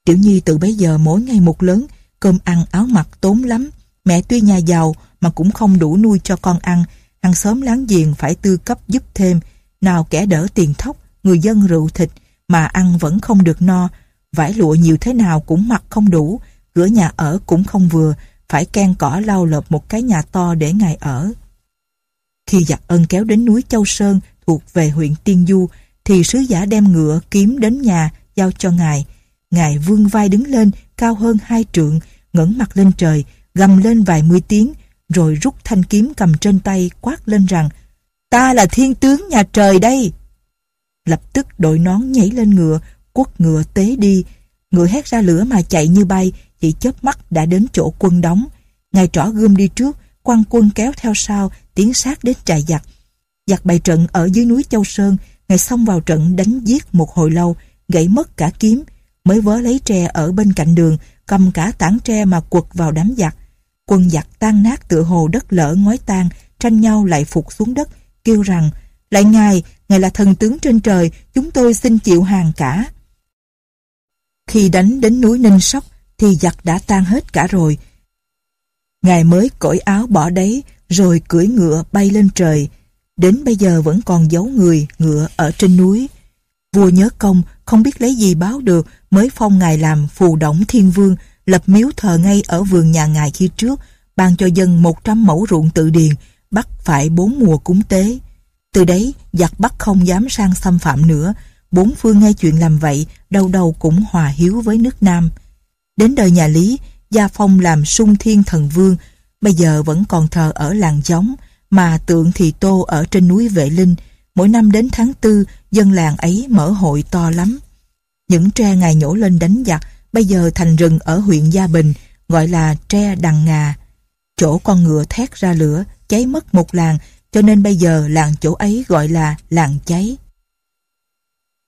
Tiểu Nhi từ bấy giờ mỗi ngày một lớn, cơm ăn áo mặc tốn lắm. Mẹ tuy nhà giàu mà cũng không đủ nuôi cho con ăn, hàng xóm láng giềng phải tư cấp giúp thêm, nào kẻ đỡ tiền thóc, người dân rượu thịt, mà ăn vẫn không được no, vải lụa nhiều thế nào cũng mặc không đủ, cửa nhà ở cũng không vừa, phải can cỏ lau lợp một cái nhà to để ngài ở. Khi giặc ân kéo đến núi Châu Sơn thuộc về huyện Tiên Du, thì sứ giả đem ngựa kiếm đến nhà giao cho ngài. Ngài vương vai đứng lên cao hơn hai trượng, ngẩng mặt lên trời, gầm lên vài mươi tiếng, rồi rút thanh kiếm cầm trên tay quát lên rằng Ta là thiên tướng nhà trời đây. Lập tức đội nón nhảy lên ngựa, quất ngựa tế đi. Ngựa hét ra lửa mà chạy như bay, chỉ chớp mắt đã đến chỗ quân đóng. Ngài trỏ gươm đi trước, quan quân kéo theo sau, tiến sát đến trại giặc. Giặc bày trận ở dưới núi Châu Sơn, ngài xông vào trận đánh giết một hồi lâu, gãy mất cả kiếm, mới vớ lấy tre ở bên cạnh đường, cầm cả tảng tre mà quật vào đám giặc. Quân giặc tan nát tựa hồ đất lở ngói tan, tranh nhau lại phục xuống đất, kêu rằng lại ngài, ngài là thần tướng trên trời, chúng tôi xin chịu hàng cả. Khi đánh đến núi Ninh Sóc thì giặc đã tan hết cả rồi. Ngài mới cởi áo bỏ đấy rồi cưỡi ngựa bay lên trời. Đến bây giờ vẫn còn giấu người ngựa ở trên núi. Vua nhớ công không biết lấy gì báo được mới phong ngài làm phù đổng thiên vương lập miếu thờ ngay ở vườn nhà ngài khi trước ban cho dân 100 mẫu ruộng tự điền bắt phải bốn mùa cúng tế. Từ đấy, giặc Bắc không dám sang xâm phạm nữa, bốn phương nghe chuyện làm vậy, đâu đâu cũng hòa hiếu với nước Nam. Đến đời nhà Lý, Gia Phong làm sung thiên thần vương, bây giờ vẫn còn thờ ở làng giống, mà tượng thì tô ở trên núi Vệ Linh. Mỗi năm đến tháng tư, dân làng ấy mở hội to lắm. Những tre ngài nhổ lên đánh giặc, bây giờ thành rừng ở huyện Gia Bình, gọi là tre đằng ngà. Chỗ con ngựa thét ra lửa, cháy mất một làng, cho nên bây giờ làng chỗ ấy gọi là làng cháy.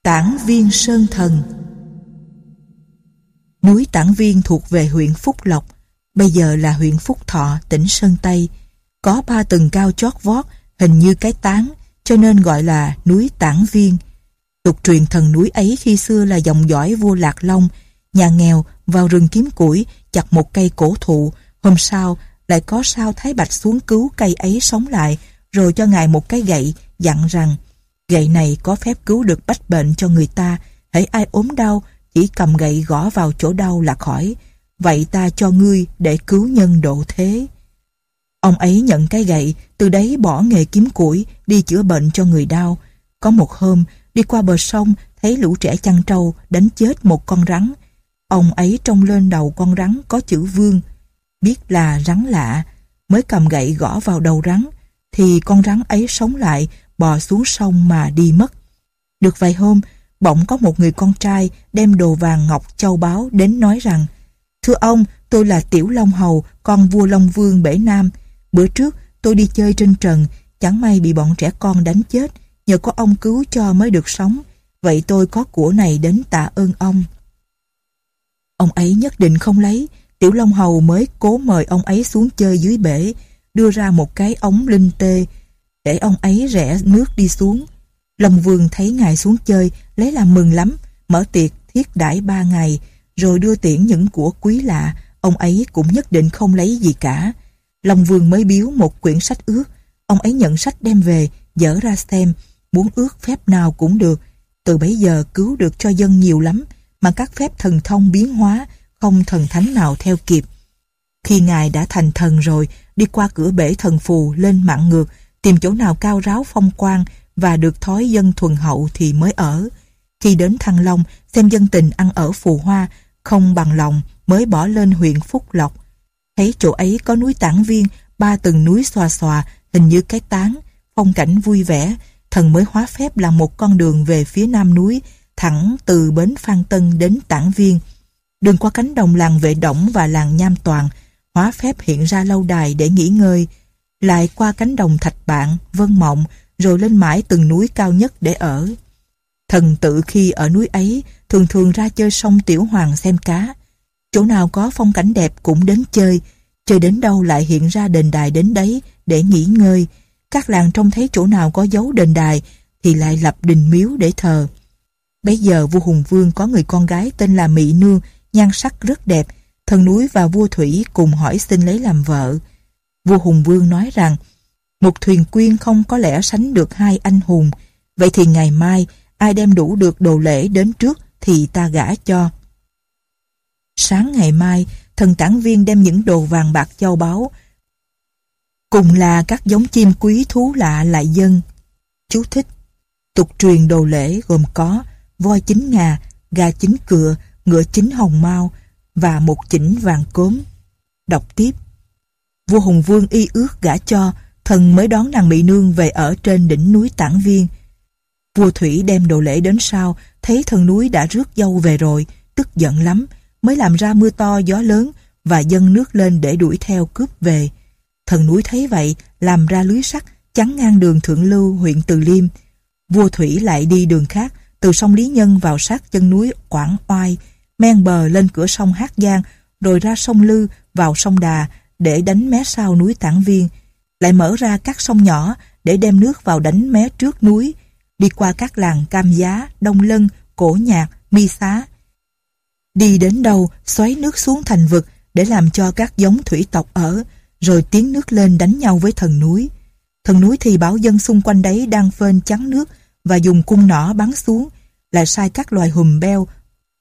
Tản Viên Sơn Thần Núi Tản Viên thuộc về huyện Phúc Lộc, bây giờ là huyện Phúc Thọ, tỉnh Sơn Tây. Có ba tầng cao chót vót, hình như cái tán, cho nên gọi là núi Tản Viên. Tục truyền thần núi ấy khi xưa là dòng dõi vua Lạc Long, nhà nghèo vào rừng kiếm củi, chặt một cây cổ thụ, hôm sau lại có sao Thái Bạch xuống cứu cây ấy sống lại, rồi cho ngài một cái gậy, dặn rằng gậy này có phép cứu được bách bệnh cho người ta, hãy ai ốm đau, chỉ cầm gậy gõ vào chỗ đau là khỏi. Vậy ta cho ngươi để cứu nhân độ thế. Ông ấy nhận cái gậy, từ đấy bỏ nghề kiếm củi, đi chữa bệnh cho người đau. Có một hôm, đi qua bờ sông, thấy lũ trẻ chăn trâu đánh chết một con rắn. Ông ấy trông lên đầu con rắn có chữ vương. Biết là rắn lạ, mới cầm gậy gõ vào đầu rắn, thì con rắn ấy sống lại, bò xuống sông mà đi mất. Được vài hôm, bỗng có một người con trai đem đồ vàng ngọc châu báu đến nói rằng Thưa ông, tôi là Tiểu Long Hầu, con vua Long Vương Bể Nam. Bữa trước tôi đi chơi trên trần, chẳng may bị bọn trẻ con đánh chết, nhờ có ông cứu cho mới được sống. Vậy tôi có của này đến tạ ơn ông. Ông ấy nhất định không lấy, Tiểu Long Hầu mới cố mời ông ấy xuống chơi dưới bể, đưa ra một cái ống linh tê, để ông ấy rẽ nước đi xuống. Long Vương thấy ngài xuống chơi, lấy làm mừng lắm, mở tiệc thiết đãi ba ngày, rồi đưa tiễn những của quý lạ, ông ấy cũng nhất định không lấy gì cả. Long Vương mới biếu một quyển sách ước, ông ấy nhận sách đem về, dở ra xem, muốn ước phép nào cũng được. Từ bấy giờ cứu được cho dân nhiều lắm, mà các phép thần thông biến hóa, không thần thánh nào theo kịp. Khi Ngài đã thành thần rồi, đi qua cửa bể thần phù lên mạng ngược, tìm chỗ nào cao ráo phong quang và được thói dân thuần hậu thì mới ở. Khi đến Thăng Long, xem dân tình ăn ở phù hoa, không bằng lòng mới bỏ lên huyện Phúc Lộc. Thấy chỗ ấy có núi tảng viên, ba tầng núi xòa xòa, hình như cái tán, phong cảnh vui vẻ, thần mới hóa phép làm một con đường về phía nam núi, thẳng từ bến Phan Tân đến tảng viên. Đường qua cánh đồng làng Vệ Động và làng Nham Toàn, hóa phép hiện ra lâu đài để nghỉ ngơi, lại qua cánh đồng Thạch Bạn, Vân Mộng, rồi lên mãi từng núi cao nhất để ở. Thần tự khi ở núi ấy thường thường ra chơi sông Tiểu Hoàng xem cá. Chỗ nào có phong cảnh đẹp cũng đến chơi, chơi đến đâu lại hiện ra đền đài đến đấy để nghỉ ngơi. Các làng trông thấy chỗ nào có dấu đền đài thì lại lập đình miếu để thờ. Bây giờ vua Hùng Vương có người con gái tên là Mỹ Nương, nhan sắc rất đẹp, thần núi và vua Thủy cùng hỏi xin lấy làm vợ. Vua Hùng Vương nói rằng, một thuyền quyên không có lẽ sánh được hai anh hùng, vậy thì ngày mai ai đem đủ được đồ lễ đến trước thì ta gả cho. Sáng ngày mai, thần tản viên đem những đồ vàng bạc châu báu, cùng là các giống chim quý thú lạ lại dân. Chú thích, tục truyền đồ lễ gồm có voi chính ngà, gà chính cựa, ngựa chính hồng mau và một chỉnh vàng cốm. Đọc tiếp, vua Hùng Vương y ước gả cho, thần mới đón nàng Mỹ Nương về ở trên đỉnh núi Tản Viên, Vua Thủy đem đồ lễ đến sau, thấy thần núi đã rước dâu về rồi, tức giận lắm, mới làm ra mưa to gió lớn và dâng nước lên để đuổi theo cướp về. Thần núi thấy vậy, làm ra lưới sắt, chắn ngang đường Thượng Lưu, huyện Từ Liêm. Vua Thủy lại đi đường khác, từ sông Lý Nhân vào sát chân núi Quảng Oai, men bờ lên cửa sông Hát Giang, rồi ra sông Lư, vào sông Đà, để đánh mé sau núi tảng Viên. Lại mở ra các sông nhỏ, để đem nước vào đánh mé trước núi, đi qua các làng Cam Giá, Đông Lân, Cổ Nhạc, Mi Xá. Đi đến đâu, xoáy nước xuống thành vực để làm cho các giống thủy tộc ở, rồi tiến nước lên đánh nhau với thần núi. Thần núi thì bảo dân xung quanh đấy đang phên chắn nước và dùng cung nỏ bắn xuống, lại sai các loài hùm beo,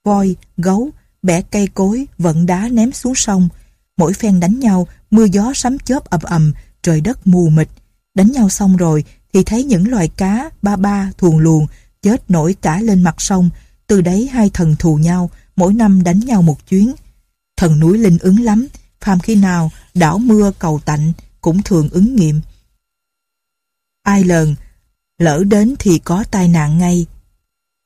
voi, gấu, bẻ cây cối, vận đá ném xuống sông. Mỗi phen đánh nhau, mưa gió sấm chớp ầm ầm, trời đất mù mịt. Đánh nhau xong rồi thì thấy những loài cá ba ba thuồng luồng chết nổi cả lên mặt sông. Từ đấy hai thần thù nhau, mỗi năm đánh nhau một chuyến. Thần núi linh ứng lắm, phàm khi nào đảo mưa cầu tạnh cũng thường ứng nghiệm. Ai lần, lỡ đến thì có tai nạn ngay.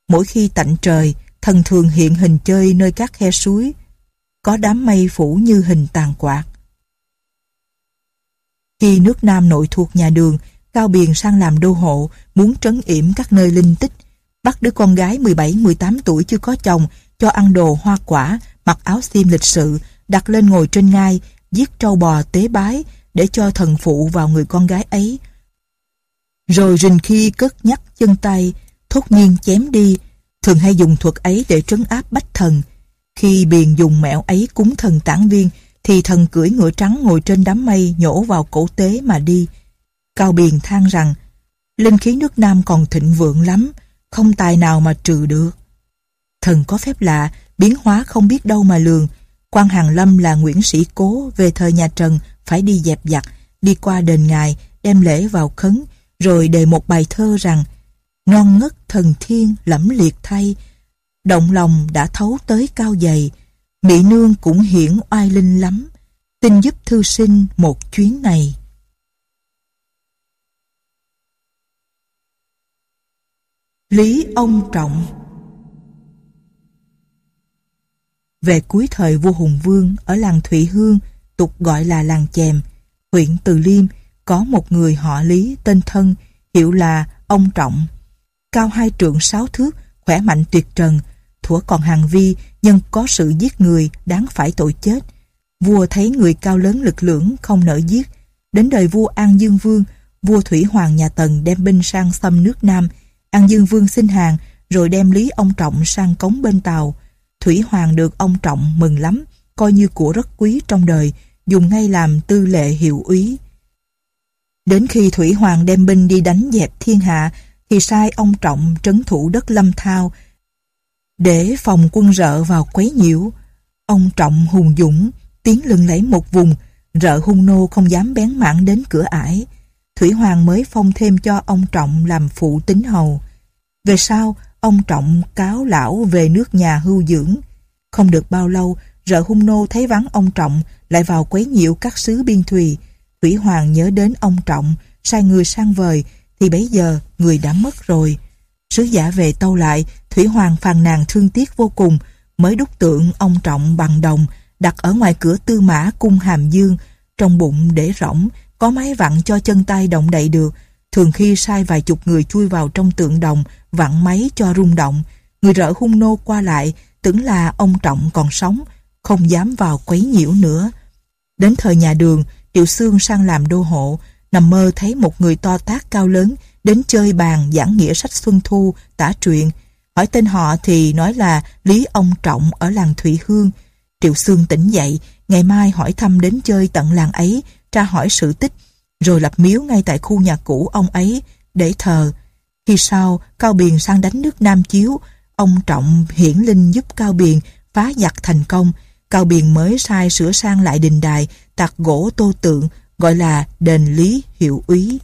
Mỗi khi tạnh trời, thần thường hiện hình chơi nơi các khe suối, có đám mây phủ như hình tàn quạt. Khi nước Nam nội thuộc nhà đường, Cao Biền sang làm đô hộ, muốn trấn yểm các nơi linh tích. Bắt đứa con gái 17-18 tuổi chưa có chồng, cho ăn đồ hoa quả, mặc áo xiêm lịch sự, đặt lên ngồi trên ngai, giết trâu bò tế bái, để cho thần phụ vào người con gái ấy. Rồi rình khi cất nhắc chân tay, thốt nhiên chém đi, thường hay dùng thuật ấy để trấn áp bách thần. Khi Biền dùng mẹo ấy cúng thần tản viên, thì thần cưỡi ngựa trắng ngồi trên đám mây nhổ vào cổ tế mà đi. Cao Biền than rằng, linh khí nước Nam còn thịnh vượng lắm, không tài nào mà trừ được. Thần có phép lạ, biến hóa không biết đâu mà lường. quan Hàng Lâm là Nguyễn Sĩ Cố về thời nhà Trần phải đi dẹp giặc, đi qua đền ngài, đem lễ vào khấn, rồi đề một bài thơ rằng Non ngất thần thiên lẫm liệt thay, động lòng đã thấu tới cao dày, Mỹ nương cũng hiển oai linh lắm, xin giúp thư sinh một chuyến này. Lý Ông Trọng Về cuối thời vua Hùng Vương ở làng Thụy Hương, tục gọi là làng Chèm, huyện Từ Liêm, có một người họ Lý tên Thân, hiệu là ông Trọng. Cao hai trượng sáu thước, khỏe mạnh tuyệt trần, thuở còn hàng vi, nhân có sự giết người đáng phải tội chết. Vua thấy người cao lớn lực lưỡng không nỡ giết. Đến đời vua An Dương Vương, vua Thủy Hoàng nhà Tần đem binh sang xâm nước Nam. An Dương Vương xin hàng, rồi đem Lý ông Trọng sang cống bên Tàu. Thủy Hoàng được ông Trọng mừng lắm, coi như của rất quý trong đời, dùng ngay làm tư lệ hiệu úy. Đến khi Thủy Hoàng đem binh đi đánh dẹp thiên hạ, thì sai ông Trọng trấn thủ đất Lâm Thao, để phòng quân rợ vào quấy nhiễu. Ông Trọng hùng dũng, tiến lưng lấy một vùng, rợ hung nô không dám bén mảng đến cửa ải. Thủy Hoàng mới phong thêm cho ông Trọng làm phụ tính hầu. Về sau, ông Trọng cáo lão về nước nhà hưu dưỡng. Không được bao lâu, rợ hung nô thấy vắng ông Trọng lại vào quấy nhiễu các sứ biên thùy. Thủy Hoàng nhớ đến ông Trọng, sai người sang vời, thì bấy giờ người đã mất rồi. Sứ giả về tâu lại, Thủy Hoàng phàn nàn thương tiếc vô cùng, mới đúc tượng ông Trọng bằng đồng, đặt ở ngoài cửa tư mã cung hàm dương, trong bụng để rỗng, có máy vặn cho chân tay động đậy được. Thường khi sai vài chục người chui vào trong tượng đồng, vặn máy cho rung động. Người rỡ hung nô qua lại, tưởng là ông Trọng còn sống, không dám vào quấy nhiễu nữa. Đến thời nhà đường, Triệu Sương sang làm đô hộ, nằm mơ thấy một người to tác cao lớn đến chơi bàn giảng nghĩa sách Xuân Thu, tả truyện. Hỏi tên họ thì nói là Lý Ông Trọng ở làng Thủy Hương. Triệu Sương tỉnh dậy, ngày mai hỏi thăm đến chơi tận làng ấy, tra hỏi sự tích, rồi lập miếu ngay tại khu nhà cũ ông ấy để thờ. Khi sau, Cao Biền sang đánh nước Nam Chiếu, ông Trọng hiển linh giúp Cao Biền phá giặc thành công. Cao Biền mới sai sửa sang lại đình đài, tạc gỗ tô tượng, gọi là đền lý hiệu úy.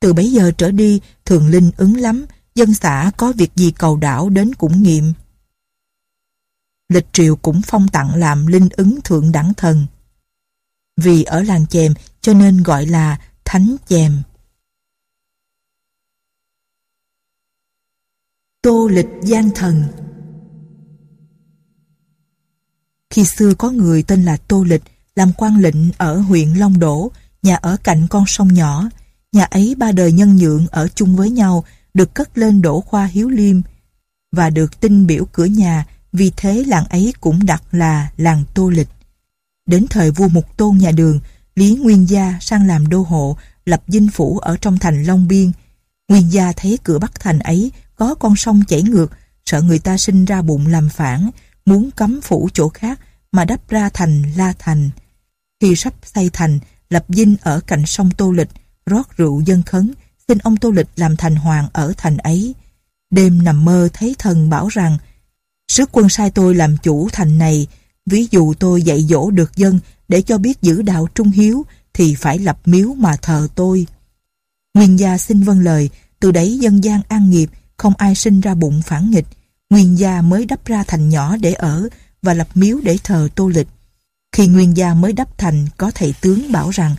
Từ bấy giờ trở đi, thường linh ứng lắm, dân xã có việc gì cầu đảo đến cũng nghiệm. Lịch triều cũng phong tặng làm linh ứng thượng đẳng thần. Vì ở làng chèm cho nên gọi là thánh chèm. Tô lịch gian thần Khi xưa có người tên là Tô Lịch làm quan lệnh ở huyện Long Đỗ, nhà ở cạnh con sông nhỏ. Nhà ấy ba đời nhân nhượng ở chung với nhau, được cất lên đổ khoa hiếu liêm và được tin biểu cửa nhà, vì thế làng ấy cũng đặt là làng Tô Lịch. Đến thời vua Mục Tôn nhà đường, Lý Nguyên Gia sang làm đô hộ, lập dinh phủ ở trong thành Long Biên. Nguyên Gia thấy cửa Bắc thành ấy có con sông chảy ngược, sợ người ta sinh ra bụng làm phản, muốn cấm phủ chỗ khác mà đắp ra thành La Thành. Khi sắp xây thành, lập dinh ở cạnh sông Tô Lịch, rót rượu dân khấn, xin ông Tô Lịch làm thành hoàng ở thành ấy. Đêm nằm mơ thấy thần bảo rằng, sứ quân sai tôi làm chủ thành này, ví dụ tôi dạy dỗ được dân để cho biết giữ đạo trung hiếu, thì phải lập miếu mà thờ tôi. Nguyên gia xin vâng lời, từ đấy dân gian an nghiệp, không ai sinh ra bụng phản nghịch. Nguyên gia mới đắp ra thành nhỏ để ở và lập miếu để thờ Tô Lịch. Khi Nguyên gia mới đắp thành, có thầy tướng bảo rằng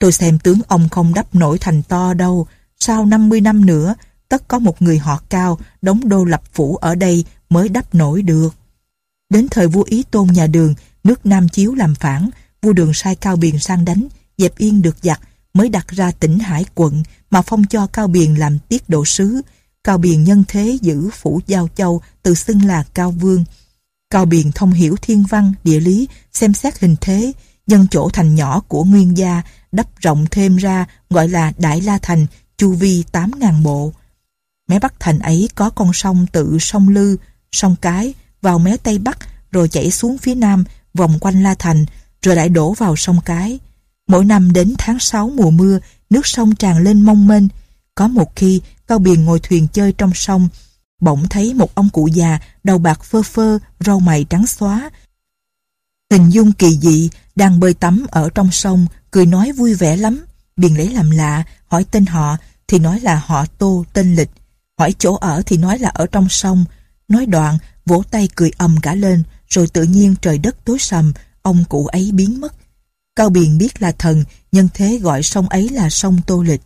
Tôi xem tướng ông không đắp nổi thành to đâu. Sau 50 năm nữa, tất có một người họ cao đóng đô lập phủ ở đây mới đắp nổi được. Đến thời vua Ý Tôn nhà đường, nước Nam Chiếu làm phản, vua đường sai Cao Biền sang đánh, dẹp yên được giặc, mới đặt ra tỉnh Hải quận mà phong cho Cao Biền làm tiết độ sứ. Cao Biền nhân thế giữ phủ Giao Châu tự xưng là Cao Vương. Cao Biền thông hiểu thiên văn, địa lý, xem xét hình thế, nhân chỗ thành nhỏ của nguyên gia, đắp rộng thêm ra gọi là Đại La Thành, chu vi 8.000 bộ. Mé Bắc Thành ấy có con sông tự sông Lư, sông Cái, vào mé Tây Bắc, rồi chảy xuống phía Nam, vòng quanh La Thành, rồi lại đổ vào sông Cái. Mỗi năm đến tháng 6 mùa mưa, nước sông tràn lên mong mênh. Có một khi, Cao Biền ngồi thuyền chơi trong sông, bỗng thấy một ông cụ già, đầu bạc phơ phơ, râu mày trắng xóa. Hình dung kỳ dị, đang bơi tắm ở trong sông, cười nói vui vẻ lắm. Biền lấy làm lạ, hỏi tên họ, thì nói là họ Tô tên Lịch. Hỏi chỗ ở thì nói là ở trong sông. Nói đoạn, vỗ tay cười ầm cả lên, rồi tự nhiên trời đất tối sầm, ông cụ ấy biến mất. Cao Biền biết là thần, nhân thế gọi sông ấy là sông Tô Lịch.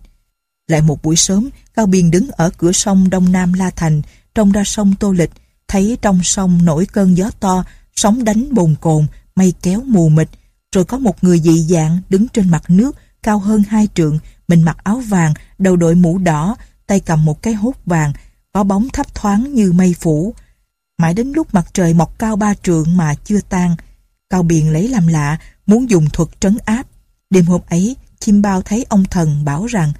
Lại một buổi sớm, Cao Biền đứng ở cửa sông Đông Nam La Thành, trông ra sông Tô Lịch, thấy trong sông nổi cơn gió to, sóng đánh bồn cồn, mây kéo mù mịt, rồi có một người dị dạng đứng trên mặt nước, cao hơn hai trượng, mình mặc áo vàng, đầu đội mũ đỏ, tay cầm một cái hốt vàng, có bóng thấp thoáng như mây phủ. Mãi đến lúc mặt trời mọc cao ba trượng mà chưa tan, Cao Biền lấy làm lạ, muốn dùng thuật trấn áp. Đêm hôm ấy, chim bao thấy ông thần bảo rằng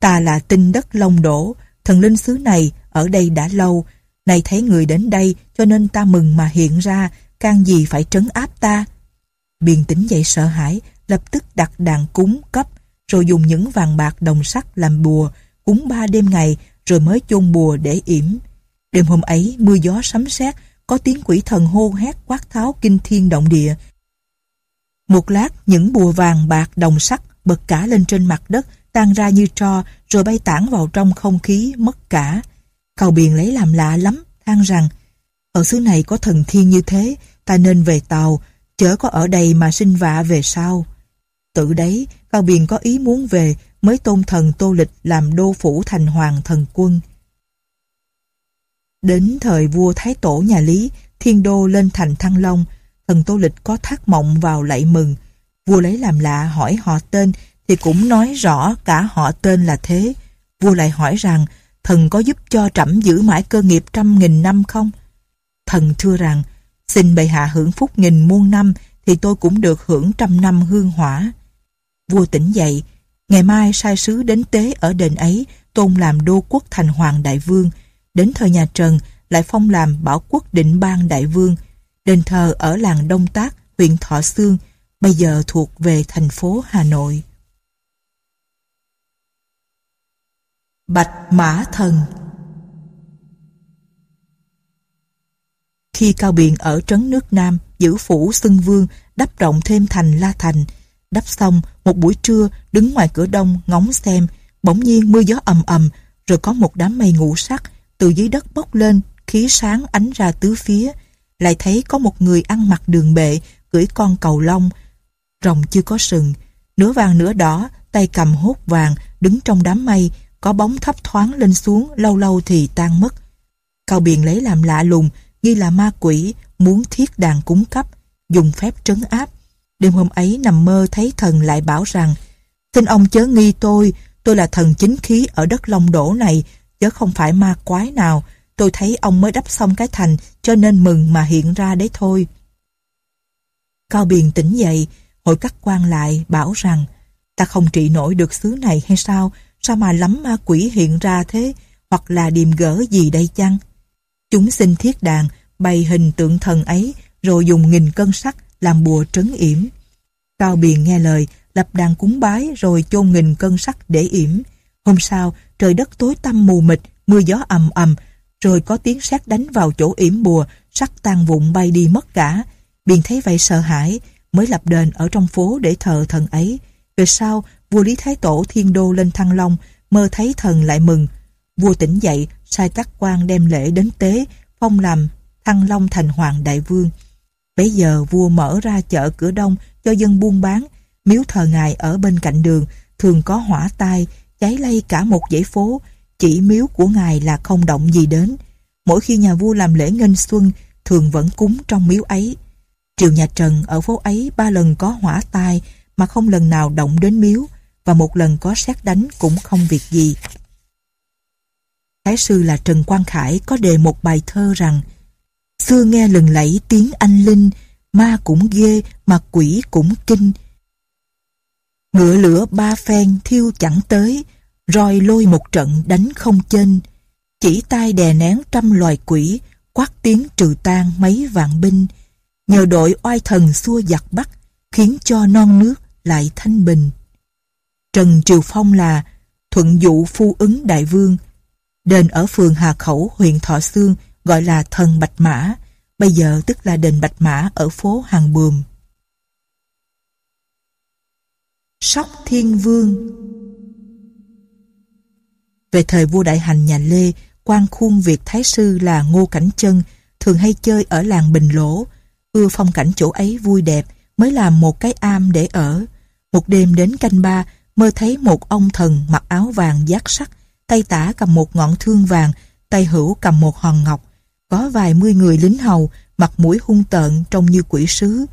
ta là tinh đất long đổ, thần linh xứ này ở đây đã lâu, này thấy người đến đây cho nên ta mừng mà hiện ra, can gì phải trấn áp ta. Biền tính dậy sợ hãi, lập tức đặt đàn cúng cấp, rồi dùng những vàng bạc đồng sắt làm bùa, cúng ba đêm ngày, rồi mới chôn bùa để yểm. Đêm hôm ấy, mưa gió sấm sét, có tiếng quỷ thần hô hét quát tháo kinh thiên động địa. Một lát, những bùa vàng bạc đồng sắt bật cả lên trên mặt đất, tan ra như tro, rồi bay tản vào trong không khí mất cả. Cầu Biền lấy làm lạ lắm, than rằng, ở xứ này có thần thiên như thế, ta nên về tàu, chớ có ở đây mà sinh vạ về sau. Tự đấy, Cao Biền có ý muốn về, mới tôn thần Tô Lịch làm đô phủ thành hoàng thần quân. Đến thời vua Thái Tổ nhà Lý, thiên đô lên thành Thăng Long, thần Tô Lịch có thác mộng vào lạy mừng. Vua lấy làm lạ hỏi họ tên thì cũng nói rõ cả họ tên là thế. Vua lại hỏi rằng thần có giúp cho trẫm giữ mãi cơ nghiệp trăm nghìn năm không? Thần thưa rằng xin bệ hạ hưởng phúc nghìn muôn năm thì tôi cũng được hưởng trăm năm hương hỏa. Vua tỉnh dậy, ngày mai sai sứ đến tế ở đền ấy tôn làm đô quốc thành hoàng đại vương. Đến thời nhà Trần lại phong làm bảo quốc định bang đại vương. Đền thờ ở làng Đông Tác, huyện Thọ Sương, bây giờ thuộc về thành phố Hà Nội. Bạch Mã Thần. Khi Cao Biện ở trấn nước Nam, giữ phủ Xưng Vương, đắp rộng thêm thành La Thành, đắp xong, một buổi trưa, đứng ngoài cửa đông ngóng xem, bỗng nhiên mưa gió ầm ầm, rồi có một đám mây ngũ sắc từ dưới đất bốc lên, khí sáng ánh ra tứ phía, lại thấy có một người ăn mặc đường bệ, cưỡi con cầu long, rồng chưa có sừng, nửa vàng nửa đỏ, tay cầm hốt vàng, đứng trong đám mây, có bóng thấp thoáng lên xuống, lâu lâu thì tan mất. Cao Biền lấy làm lạ lùng, nghi là ma quỷ, muốn thiết đàn cúng cấp, dùng phép trấn áp. Đêm hôm ấy nằm mơ thấy thần lại bảo rằng, xin ông chớ nghi tôi, tôi là thần chính khí ở đất Long Đổ này, chứ không phải ma quái nào. Tôi thấy ông mới đắp xong cái thành, cho nên mừng mà hiện ra đấy thôi. Cao Biền tỉnh dậy, hội các quan lại, bảo rằng, ta không trị nổi được xứ này hay sao, sao mà lắm ma quỷ hiện ra thế, hoặc là điềm gỡ gì đây chăng? Chúng xin thiết đàn, bày hình tượng thần ấy, rồi dùng nghìn cân sắt làm bùa trấn yểm. Cao Biền nghe lời, lập đàn cúng bái rồi chôn nghìn cân sắt để yểm. Hôm sau, trời đất tối tăm mù mịt, mưa gió ầm ầm, rồi có tiếng sét đánh vào chỗ yểm bùa, sắt tan vụn bay đi mất cả. Biền thấy vậy sợ hãi, mới lập đền ở trong phố để thờ thần ấy. Về sau, vua Lý Thái Tổ thiên đô lên Thăng Long, mơ thấy thần lại mừng. Vua tỉnh dậy, sai các quan đem lễ đến tế, phong làm Thăng Long thành hoàng đại vương. bấy giờ vua mở ra chợ cửa đông cho dân buôn bán, miếu thờ ngài ở bên cạnh đường, thường có hỏa tai, cháy lây cả một dãy phố, chỉ miếu của ngài là không động gì đến. Mỗi khi nhà vua làm lễ nghênh xuân, thường vẫn cúng trong miếu ấy. Triều nhà Trần ở phố ấy ba lần có hỏa tai mà không lần nào động đến miếu, và một lần có xét đánh cũng không việc gì. Thái sư là Trần Quang Khải có đề một bài thơ rằng Xưa nghe lừng lẫy tiếng anh linh, ma cũng ghê mà quỷ cũng kinh. Ngựa lửa ba phen thiêu chẳng tới, roi lôi một trận đánh không chênh. Chỉ tay đè nén trăm loài quỷ, quát tiếng trừ tan mấy vạn binh. Nhờ đội oai thần xua giặc bắt, khiến cho non nước lại thanh bình. Trần Triều Phong là thuận dụ phu ứng đại vương. Đền ở phường Hà Khẩu, huyện Thọ Sương gọi là thần Bạch Mã, bây giờ tức là đền Bạch Mã ở phố Hàng Bùm. Sóc Thiên Vương Về thời vua đại hành nhà Lê, quan khuôn Việt Thái Sư là Ngô Cảnh Chân thường hay chơi ở làng Bình Lỗ, ưa phong cảnh chỗ ấy vui đẹp mới làm một cái am để ở. Một đêm đến canh ba, mơ thấy một ông thần mặc áo vàng giác sắc, tay tả cầm một ngọn thương vàng, tay hữu cầm một hòn ngọc. Có vài mươi người lính hầu, mặt mũi hung tợn trông như quỷ sứ.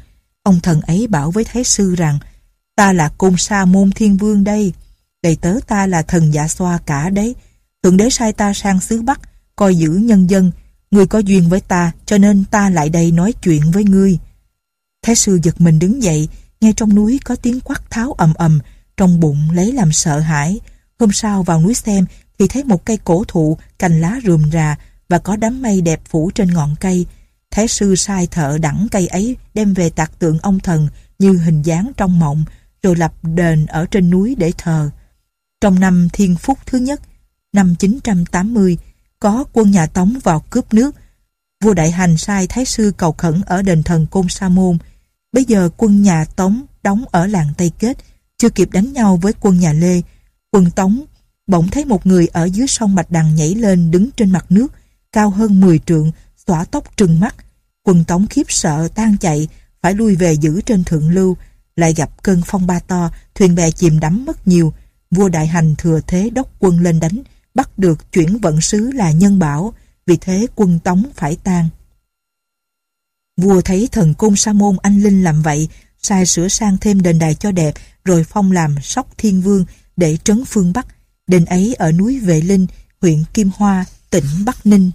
Ông thần ấy bảo với Thái Sư rằng, ta là côn sa môn thiên vương đây, đầy tớ ta là thần dạ xoa cả đấy. Thượng đế sai ta sang xứ Bắc, coi giữ nhân dân, người có duyên với ta, cho nên ta lại đây nói chuyện với ngươi. Thái sư giật mình đứng dậy, nghe trong núi có tiếng quát tháo ầm ầm, trong bụng lấy làm sợ hãi. Hôm sau vào núi xem thì thấy một cây cổ thụ, cành lá rườm rà và có đám mây đẹp phủ trên ngọn cây. Thái sư sai thợ đẳng cây ấy đem về tạc tượng ông thần như hình dáng trong mộng, rồi lập đền ở trên núi để thờ. Trong năm Thiên Phúc thứ nhất, năm 980, có quân nhà Tống vào cướp nước. Vua Đại Hành sai Thái sư cầu khẩn ở đền thần Côn Sa Môn. Bây giờ quân nhà Tống đóng ở làng Tây Kết, chưa kịp đánh nhau với quân nhà Lê. Quân Tống bỗng thấy một người ở dưới sông Bạch Đằng nhảy lên đứng trên mặt nước, cao hơn 10 trượng, xõa tóc trừng mắt. Quân Tống khiếp sợ tan chạy, phải lui về giữ trên thượng lưu, lại gặp cơn phong ba to, thuyền bè chìm đắm mất nhiều. Vua Đại Hành thừa thế đốc quân lên đánh, bắt được chuyển vận sứ là nhân bảo, vì thế quân Tống phải tan. Vua thấy thần cung Sa môn anh Linh làm vậy, sai sửa sang thêm đền đài cho đẹp, rồi phong làm sóc thiên vương để trấn phương Bắc. Đền ấy ở núi Vệ Linh, huyện Kim Hoa, tỉnh Bắc Ninh.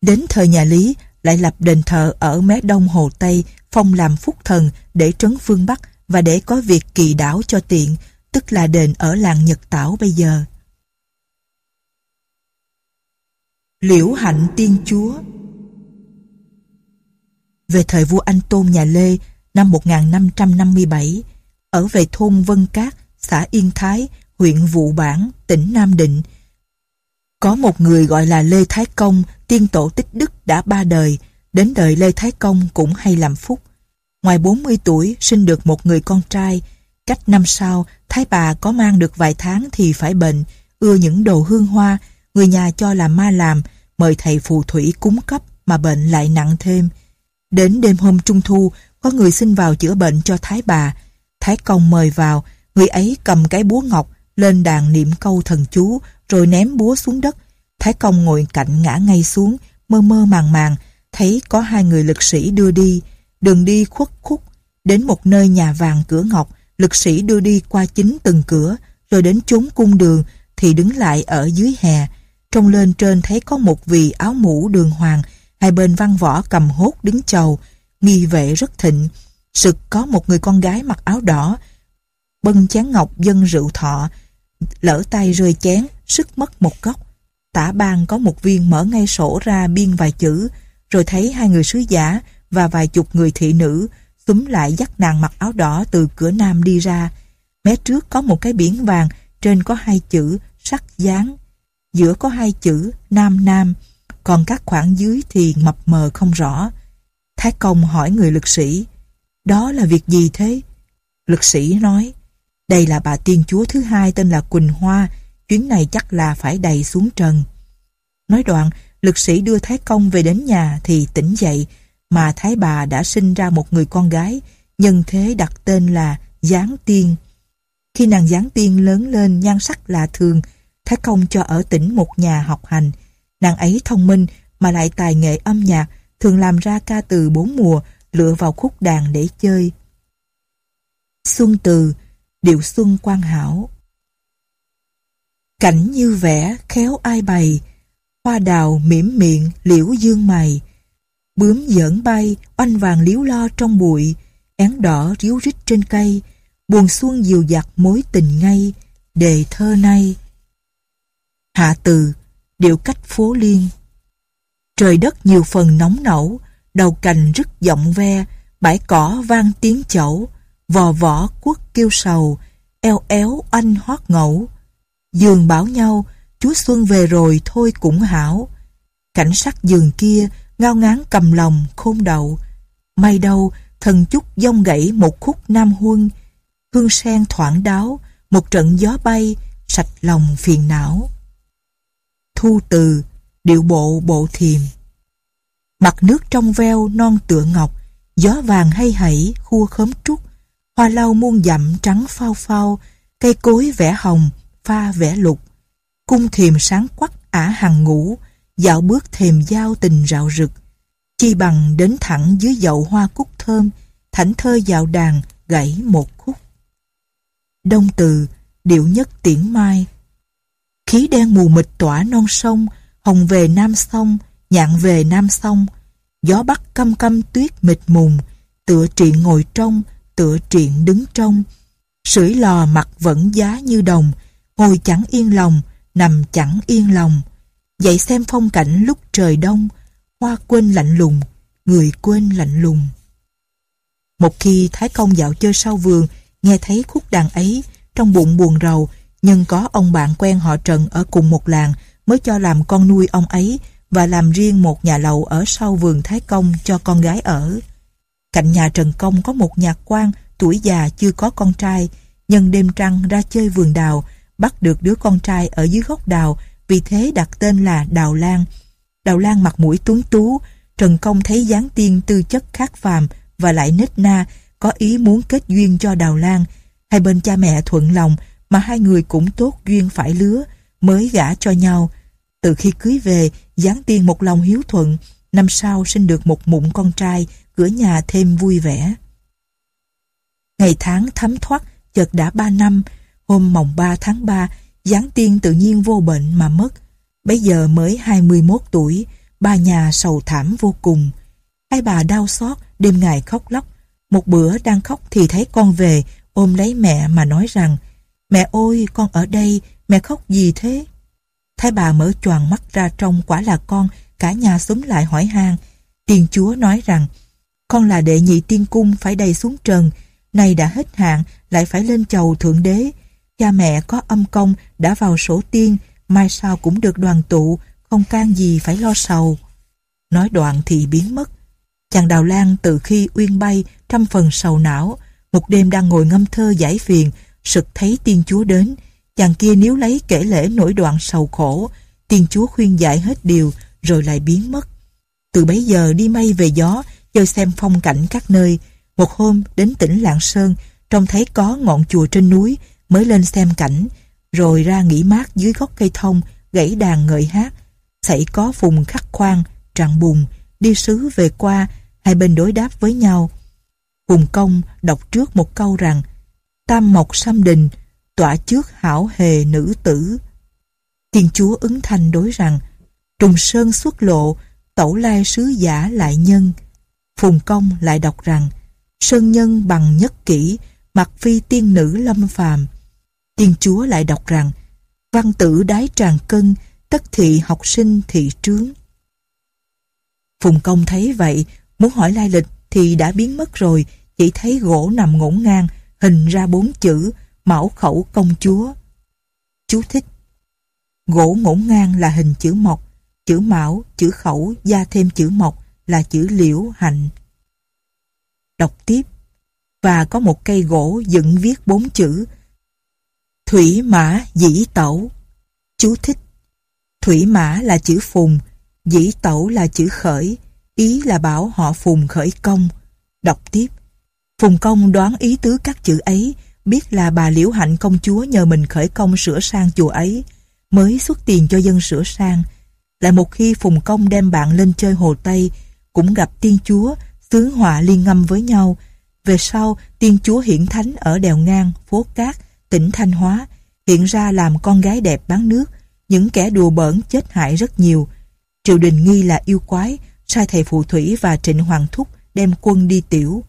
Đến thời nhà Lý, lại lập đền thờ ở mé đông Hồ Tây, phong làm phúc thần để trấn phương Bắc và để có việc kỳ đảo cho tiện, tức là đền ở làng Nhật Tảo bây giờ. Liễu hạnh tiên chúa Về thời vua Anh Tôn nhà Lê năm 1557 ở về thôn Vân Cát, xã Yên Thái, huyện Vụ Bản, tỉnh Nam Định. Có một người gọi là Lê Thái Công, tiên tổ tích đức đã ba đời, đến đời Lê Thái Công cũng hay làm phúc. Ngoài 40 tuổi, sinh được một người con trai. Cách năm sau, Thái bà có mang được vài tháng thì phải bệnh, ưa những đồ hương hoa, người nhà cho làm ma làm, mời thầy phù thủy cúng cấp mà bệnh lại nặng thêm. Đến đêm hôm trung thu, có người xin vào chữa bệnh cho Thái bà. Thái công mời vào, người ấy cầm cái búa ngọc lên đàn niệm câu thần chú rồi ném búa xuống đất. Thái công ngồi cạnh ngã ngay xuống, mơ mơ màng màng, thấy có hai người lực sĩ đưa đi. Đường đi khuất khúc, đến một nơi nhà vàng cửa ngọc, lực sĩ đưa đi qua chính từng cửa, rồi đến chốn cung đường thì đứng lại ở dưới hè. Trông lên trên thấy có một vị áo mũ đường hoàng, hai bên văn võ cầm hốt đứng chầu, nghi vệ rất thịnh. Sực có một người con gái mặc áo đỏ, bưng chén ngọc dân rượu thọ, lỡ tay rơi chén, sức mất một góc. Tả bang có một viên mở ngay sổ ra biên vài chữ, rồi thấy hai người sứ giả và vài chục người thị nữ túm lại dắt nàng mặc áo đỏ từ cửa nam đi ra. Mé trước có một cái biển vàng, trên có hai chữ sắc dáng. Giữa có hai chữ nam nam, còn các khoảng dưới thì mập mờ không rõ. Thái Công hỏi người lực sĩ, đó là việc gì thế? Lực sĩ nói, đây là bà tiên chúa thứ hai tên là Quỳnh Hoa, chuyến này chắc là phải đầy xuống trần. Nói đoạn, lực sĩ đưa Thái Công về đến nhà thì tỉnh dậy, mà Thái bà đã sinh ra một người con gái, nhân thế đặt tên là Giáng Tiên. Khi nàng Giáng Tiên lớn lên nhan sắc lạ thường, Thái Công cho ở tỉnh một nhà học hành. Nàng ấy thông minh mà lại tài nghệ âm nhạc, thường làm ra ca từ bốn mùa, lựa vào khúc đàn để chơi. Xuân từ, điệu xuân quan hảo. Cảnh như vẽ, khéo ai bày, hoa đào mỉm miệng, liễu dương mày. Bướm giỡn bay, oanh vàng liếu lo trong bụi, én đỏ ríu rít trên cây, buồn xuân dịu dặt mối tình ngay, đề thơ nay. Hạ từ, điệu cách phố liên. Trời đất nhiều phần nóng nẩu, đầu cành rứt giọng ve, bãi cỏ vang tiếng chẩu, vò vỏ quất kêu sầu, eo éo anh hót ngẫu. Dường bảo nhau, Chúa Xuân về rồi thôi cũng hảo. Cảnh sắc giường kia, ngao ngán cầm lòng, khôn đậu. May đâu, thần chúc dông gãy một khúc nam huân. Hương sen thoảng đáo, một trận gió bay, sạch lòng phiền não. Thu từ, điệu bộ bộ thiềm. Mặt nước trong veo non tựa ngọc, gió vàng hay hẩy khua khóm trúc, hoa lau muôn dặm trắng phao phao, cây cối vẽ hồng, pha vẽ lục. Cung thềm sáng quắc ả hằng ngủ, dạo bước thềm giao tình rạo rực. Chi bằng đến thẳng dưới dậu hoa cúc thơm, thảnh thơ dạo đàn gãy một khúc. Đông từ, điệu nhất tiễn mai. Khí đen mù mịt tỏa non sông, hồng về nam sông, nhạn về nam sông. Gió bắc căm căm tuyết mịt mùng, tựa triện ngồi trong, tựa triện đứng trong. Sưởi lò mặt vẫn giá như đồng, ngồi chẳng yên lòng, nằm chẳng yên lòng. Dậy xem phong cảnh lúc trời đông, hoa quên lạnh lùng, người quên lạnh lùng. Một khi Thái Công dạo chơi sau vườn, nghe thấy khúc đàn ấy, trong bụng buồn rầu, nhưng có ông bạn quen họ Trần ở cùng một làng mới cho làm con nuôi ông ấy và làm riêng một nhà lầu ở sau vườn Thái Công cho con gái ở. Cạnh nhà Trần Công có một nhà quan tuổi già chưa có con trai, nhân đêm trăng ra chơi vườn đào, bắt được đứa con trai ở dưới gốc đào, vì thế đặt tên là Đào Lan. Đào Lan mặt mũi tuấn tú, Trần Công thấy dáng tiên tư chất khác phàm và lại nết na, có ý muốn kết duyên cho Đào Lan. Hai bên cha mẹ thuận lòng mà hai người cũng tốt duyên phải lứa, mới gả cho nhau. Từ khi cưới về, giáng tiên một lòng hiếu thuận, năm sau sinh được một mụn con trai, cửa nhà thêm vui vẻ. Ngày tháng thấm thoát, chợt đã ba năm, hôm mồng 3 tháng 3, Giáng tiên tự nhiên vô bệnh mà mất. Bây giờ mới 21 tuổi, ba nhà sầu thảm vô cùng. Hai bà đau xót, đêm ngày khóc lóc. Một bữa đang khóc thì thấy con về, ôm lấy mẹ mà nói rằng Mẹ ơi, con ở đây, mẹ khóc gì thế? Thái bà mở choàng mắt ra trong quả là con, cả nhà xúm lại hỏi han. tiên chúa nói rằng con là đệ nhị tiên cung phải đầy xuống trần, nay đã hết hạn lại phải lên chầu thượng đế. Cha mẹ có âm công đã vào sổ tiên, mai sau cũng được đoàn tụ, không can gì phải lo sầu. Nói đoạn thì biến mất. Chàng Đào Lan từ khi uyên bay trăm phần sầu não, một đêm đang ngồi ngâm thơ giải phiền, sực thấy tiên chúa đến. Chàng kia nếu lấy kể lễ nổi đoạn sầu khổ, tiên chúa khuyên giải hết điều, rồi lại biến mất. Từ bấy giờ đi mây về gió, chơi xem phong cảnh các nơi. Một hôm đến tỉnh Lạng Sơn, trông thấy có ngọn chùa trên núi, mới lên xem cảnh, rồi ra nghỉ mát dưới gốc cây thông, gãy đàn ngợi hát. Xảy có phùng khắc khoan, trạng bùng, đi sứ về qua, hai bên đối đáp với nhau. hùng công đọc trước một câu rằng Tam mộc xăm đình, tỏa trước hảo hề nữ tử. Thiên chúa ứng thanh đối rằng Trùng sơn xuất lộ, tẩu lai sứ giả lại nhân. Phùng công lại đọc rằng Sơn nhân bằng nhất kỹ, mặc phi tiên nữ lâm phàm. Tiên chúa lại đọc rằng Văn tử đái tràng cân, tất thị học sinh thị trướng. Phùng công thấy vậy, muốn hỏi lai lịch thì đã biến mất rồi, chỉ thấy gỗ nằm ngổn ngang, hình ra bốn chữ Mão khẩu công chúa. Chú thích. Gỗ ngổn ngang là hình chữ mộc, chữ mão, chữ khẩu, gia thêm chữ mộc là chữ liễu hạnh. Đọc tiếp. Và có một cây gỗ dựng viết bốn chữ. Thủy mã dĩ tẩu. Chú thích. Thủy mã là chữ phùng Dĩ tẩu là chữ khởi Ý là bảo họ phùng khởi công. Đọc tiếp. Phùng công đoán ý tứ các chữ ấy Biết là bà Liễu Hạnh công chúa Nhờ mình khởi công sửa sang chùa ấy Mới xuất tiền cho dân sửa sang Lại một khi Phùng công đem bạn lên chơi Hồ Tây Cũng gặp tiên chúa tướng họa liên ngâm với nhau Về sau tiên chúa hiển thánh ở đèo ngang Phố Cát tỉnh Thanh Hóa, hiện ra làm con gái đẹp bán nước, những kẻ đùa bỡn chết hại rất nhiều. Triều đình nghi là yêu quái, sai thầy phù thủy và trịnh hoàng thúc đem quân đi tiểu.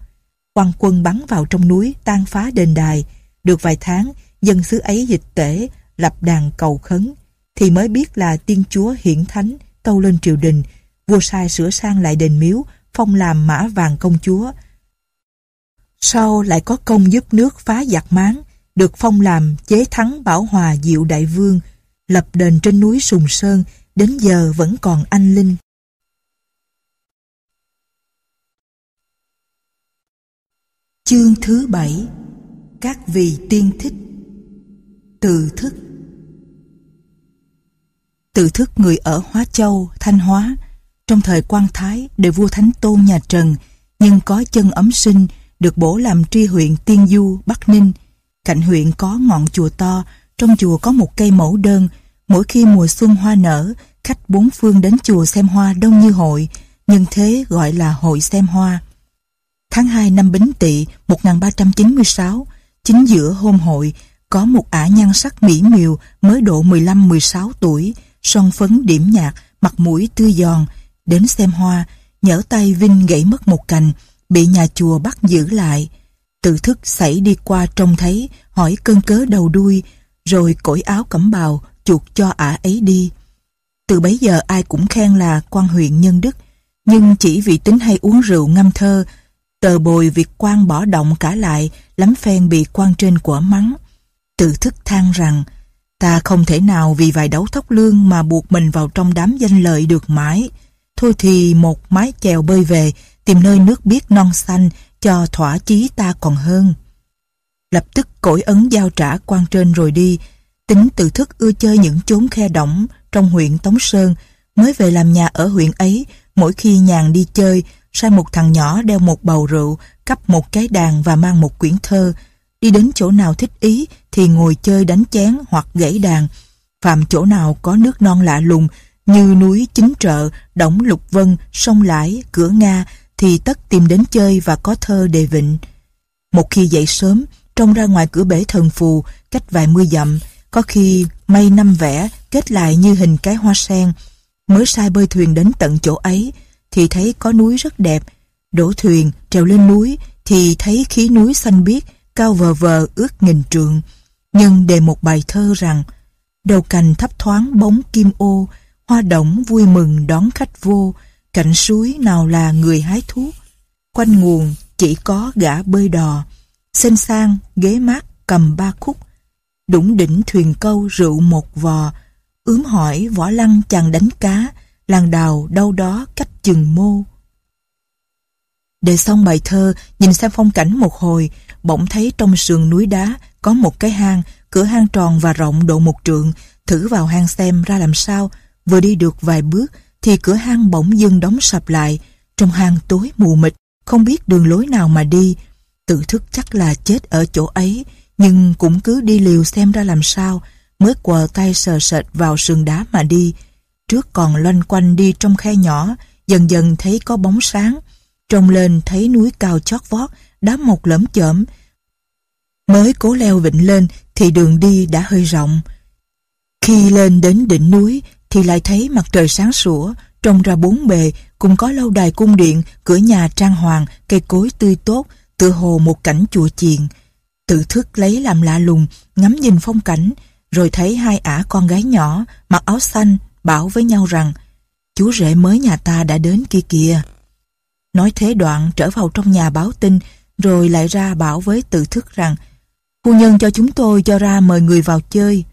Quan quân bắn vào trong núi, tan phá đền đài. Được vài tháng, dân xứ ấy dịch tể, lập đàn cầu khấn, thì mới biết là tiên chúa hiển thánh tâu lên triều đình, vua sai sửa sang lại đền miếu, phong làm mã vàng công chúa. Sau lại có công giúp nước phá giặc máng, được phong làm chế thắng bảo hòa diệu đại vương, lập đền trên núi Sùng Sơn, đến giờ vẫn còn anh linh. Chương thứ bảy Các vị tiên thích. Từ thức. Từ thức người ở Hóa Châu, Thanh Hóa Trong thời quan Thái, đời vua Thánh Tôn nhà Trần Nhưng có chân ấm sinh Được bổ làm tri huyện Tiên Du, Bắc Ninh. Cạnh huyện có ngọn chùa to Trong chùa có một cây mẫu đơn. Mỗi khi mùa xuân hoa nở Khách bốn phương đến chùa xem hoa đông như hội Nhưng thế gọi là hội xem hoa. Tháng 2 năm Bính Tỵ 1396, chính giữa hôm hội, có một ả nhan sắc mỹ miều mới độ 15-16 tuổi, son phấn điểm nhạt, mặt mũi tươi giòn, đến xem hoa, nhỡ tay Vinh gãy mất một cành, bị nhà chùa bắt giữ lại. Tự thức xảy đi qua trông thấy, hỏi cơn cớ đầu đuôi, rồi cởi áo cẩm bào, chuột cho ả ấy đi. Từ bấy giờ ai cũng khen là quan huyện nhân đức, nhưng chỉ vì tính hay uống rượu ngâm thơ, Tờ bồi việc quan bỏ động cả lại, lắm phen bị quan trên quả mắng. Tự thức than rằng, ta không thể nào vì vài đấu thóc lương mà buộc mình vào trong đám danh lợi được mãi. Thôi thì một mái chèo bơi về, tìm nơi nước biếc non xanh, cho thỏa chí ta còn hơn. Lập tức cổi ấn giao trả quan trên rồi đi, tính tự thức ưa chơi những chốn khe đỏng trong huyện Tống Sơn, mới về làm nhà ở huyện ấy, mỗi khi nhàn đi chơi, sai một thằng nhỏ đeo một bầu rượu, cắp một cái đàn và mang một quyển thơ. Đi đến chỗ nào thích ý thì ngồi chơi đánh chén hoặc gãy đàn. Phạm chỗ nào có nước non lạ lùng như núi chính trợ, đổng lục vân, sông Lãi, cửa Nga thì tất tìm đến chơi và có thơ đề vịnh. Một khi dậy sớm, trông ra ngoài cửa bể thần phù, cách vài mươi dặm, có khi mây năm vẽ kết lại như hình cái hoa sen. Mới sai bơi thuyền đến tận chỗ ấy, thì thấy có núi rất đẹp. Đổ thuyền, trèo lên núi thì thấy khí núi xanh biếc, cao vờ vờ ước nghìn trượng. Nhưng đề một bài thơ rằng đầu cành thấp thoáng bóng kim ô, hoa động vui mừng đón khách vô, cạnh suối nào là người hái thuốc. Quanh nguồn chỉ có gã bơi đò, xên sang, ghế mát cầm ba khúc. Đủng đỉnh thuyền câu rượu một vò, ướm hỏi võ lăng chàng đánh cá, làng đào đâu đó cách chừng mô. Để xong bài thơ, nhìn xem phong cảnh một hồi, bỗng thấy trong sườn núi đá có một cái hang, cửa hang tròn và rộng độ một trượng, thử vào hang xem ra làm sao, vừa đi được vài bước thì cửa hang bỗng dưng đóng sập lại, trong hang tối mù mịt, không biết đường lối nào mà đi, tự thức chắc là chết ở chỗ ấy, nhưng cũng cứ đi liều xem ra làm sao, mới quờ tay sờ sệt vào sườn đá mà đi, Trước còn loanh quanh đi trong khe nhỏ, dần dần thấy có bóng sáng. Trông lên thấy núi cao chót vót, đá mộc lởm chởm. Mới cố leo vịnh lên thì đường đi đã hơi rộng. Khi lên đến đỉnh núi thì lại thấy mặt trời sáng sủa, trông ra bốn bề cũng có lâu đài cung điện, cửa nhà trang hoàng, cây cối tươi tốt, tựa hồ một cảnh chùa chiền. Tự thức lấy làm lạ lùng, ngắm nhìn phong cảnh, rồi thấy hai ả con gái nhỏ, mặc áo xanh, bảo với nhau rằng chú rể mới nhà ta đã đến kia kìa. Nói thế đoạn, trở vào trong nhà báo tin, rồi lại ra bảo với tự thức rằng, phu nhân cho chúng tôi cho ra mời người vào chơi.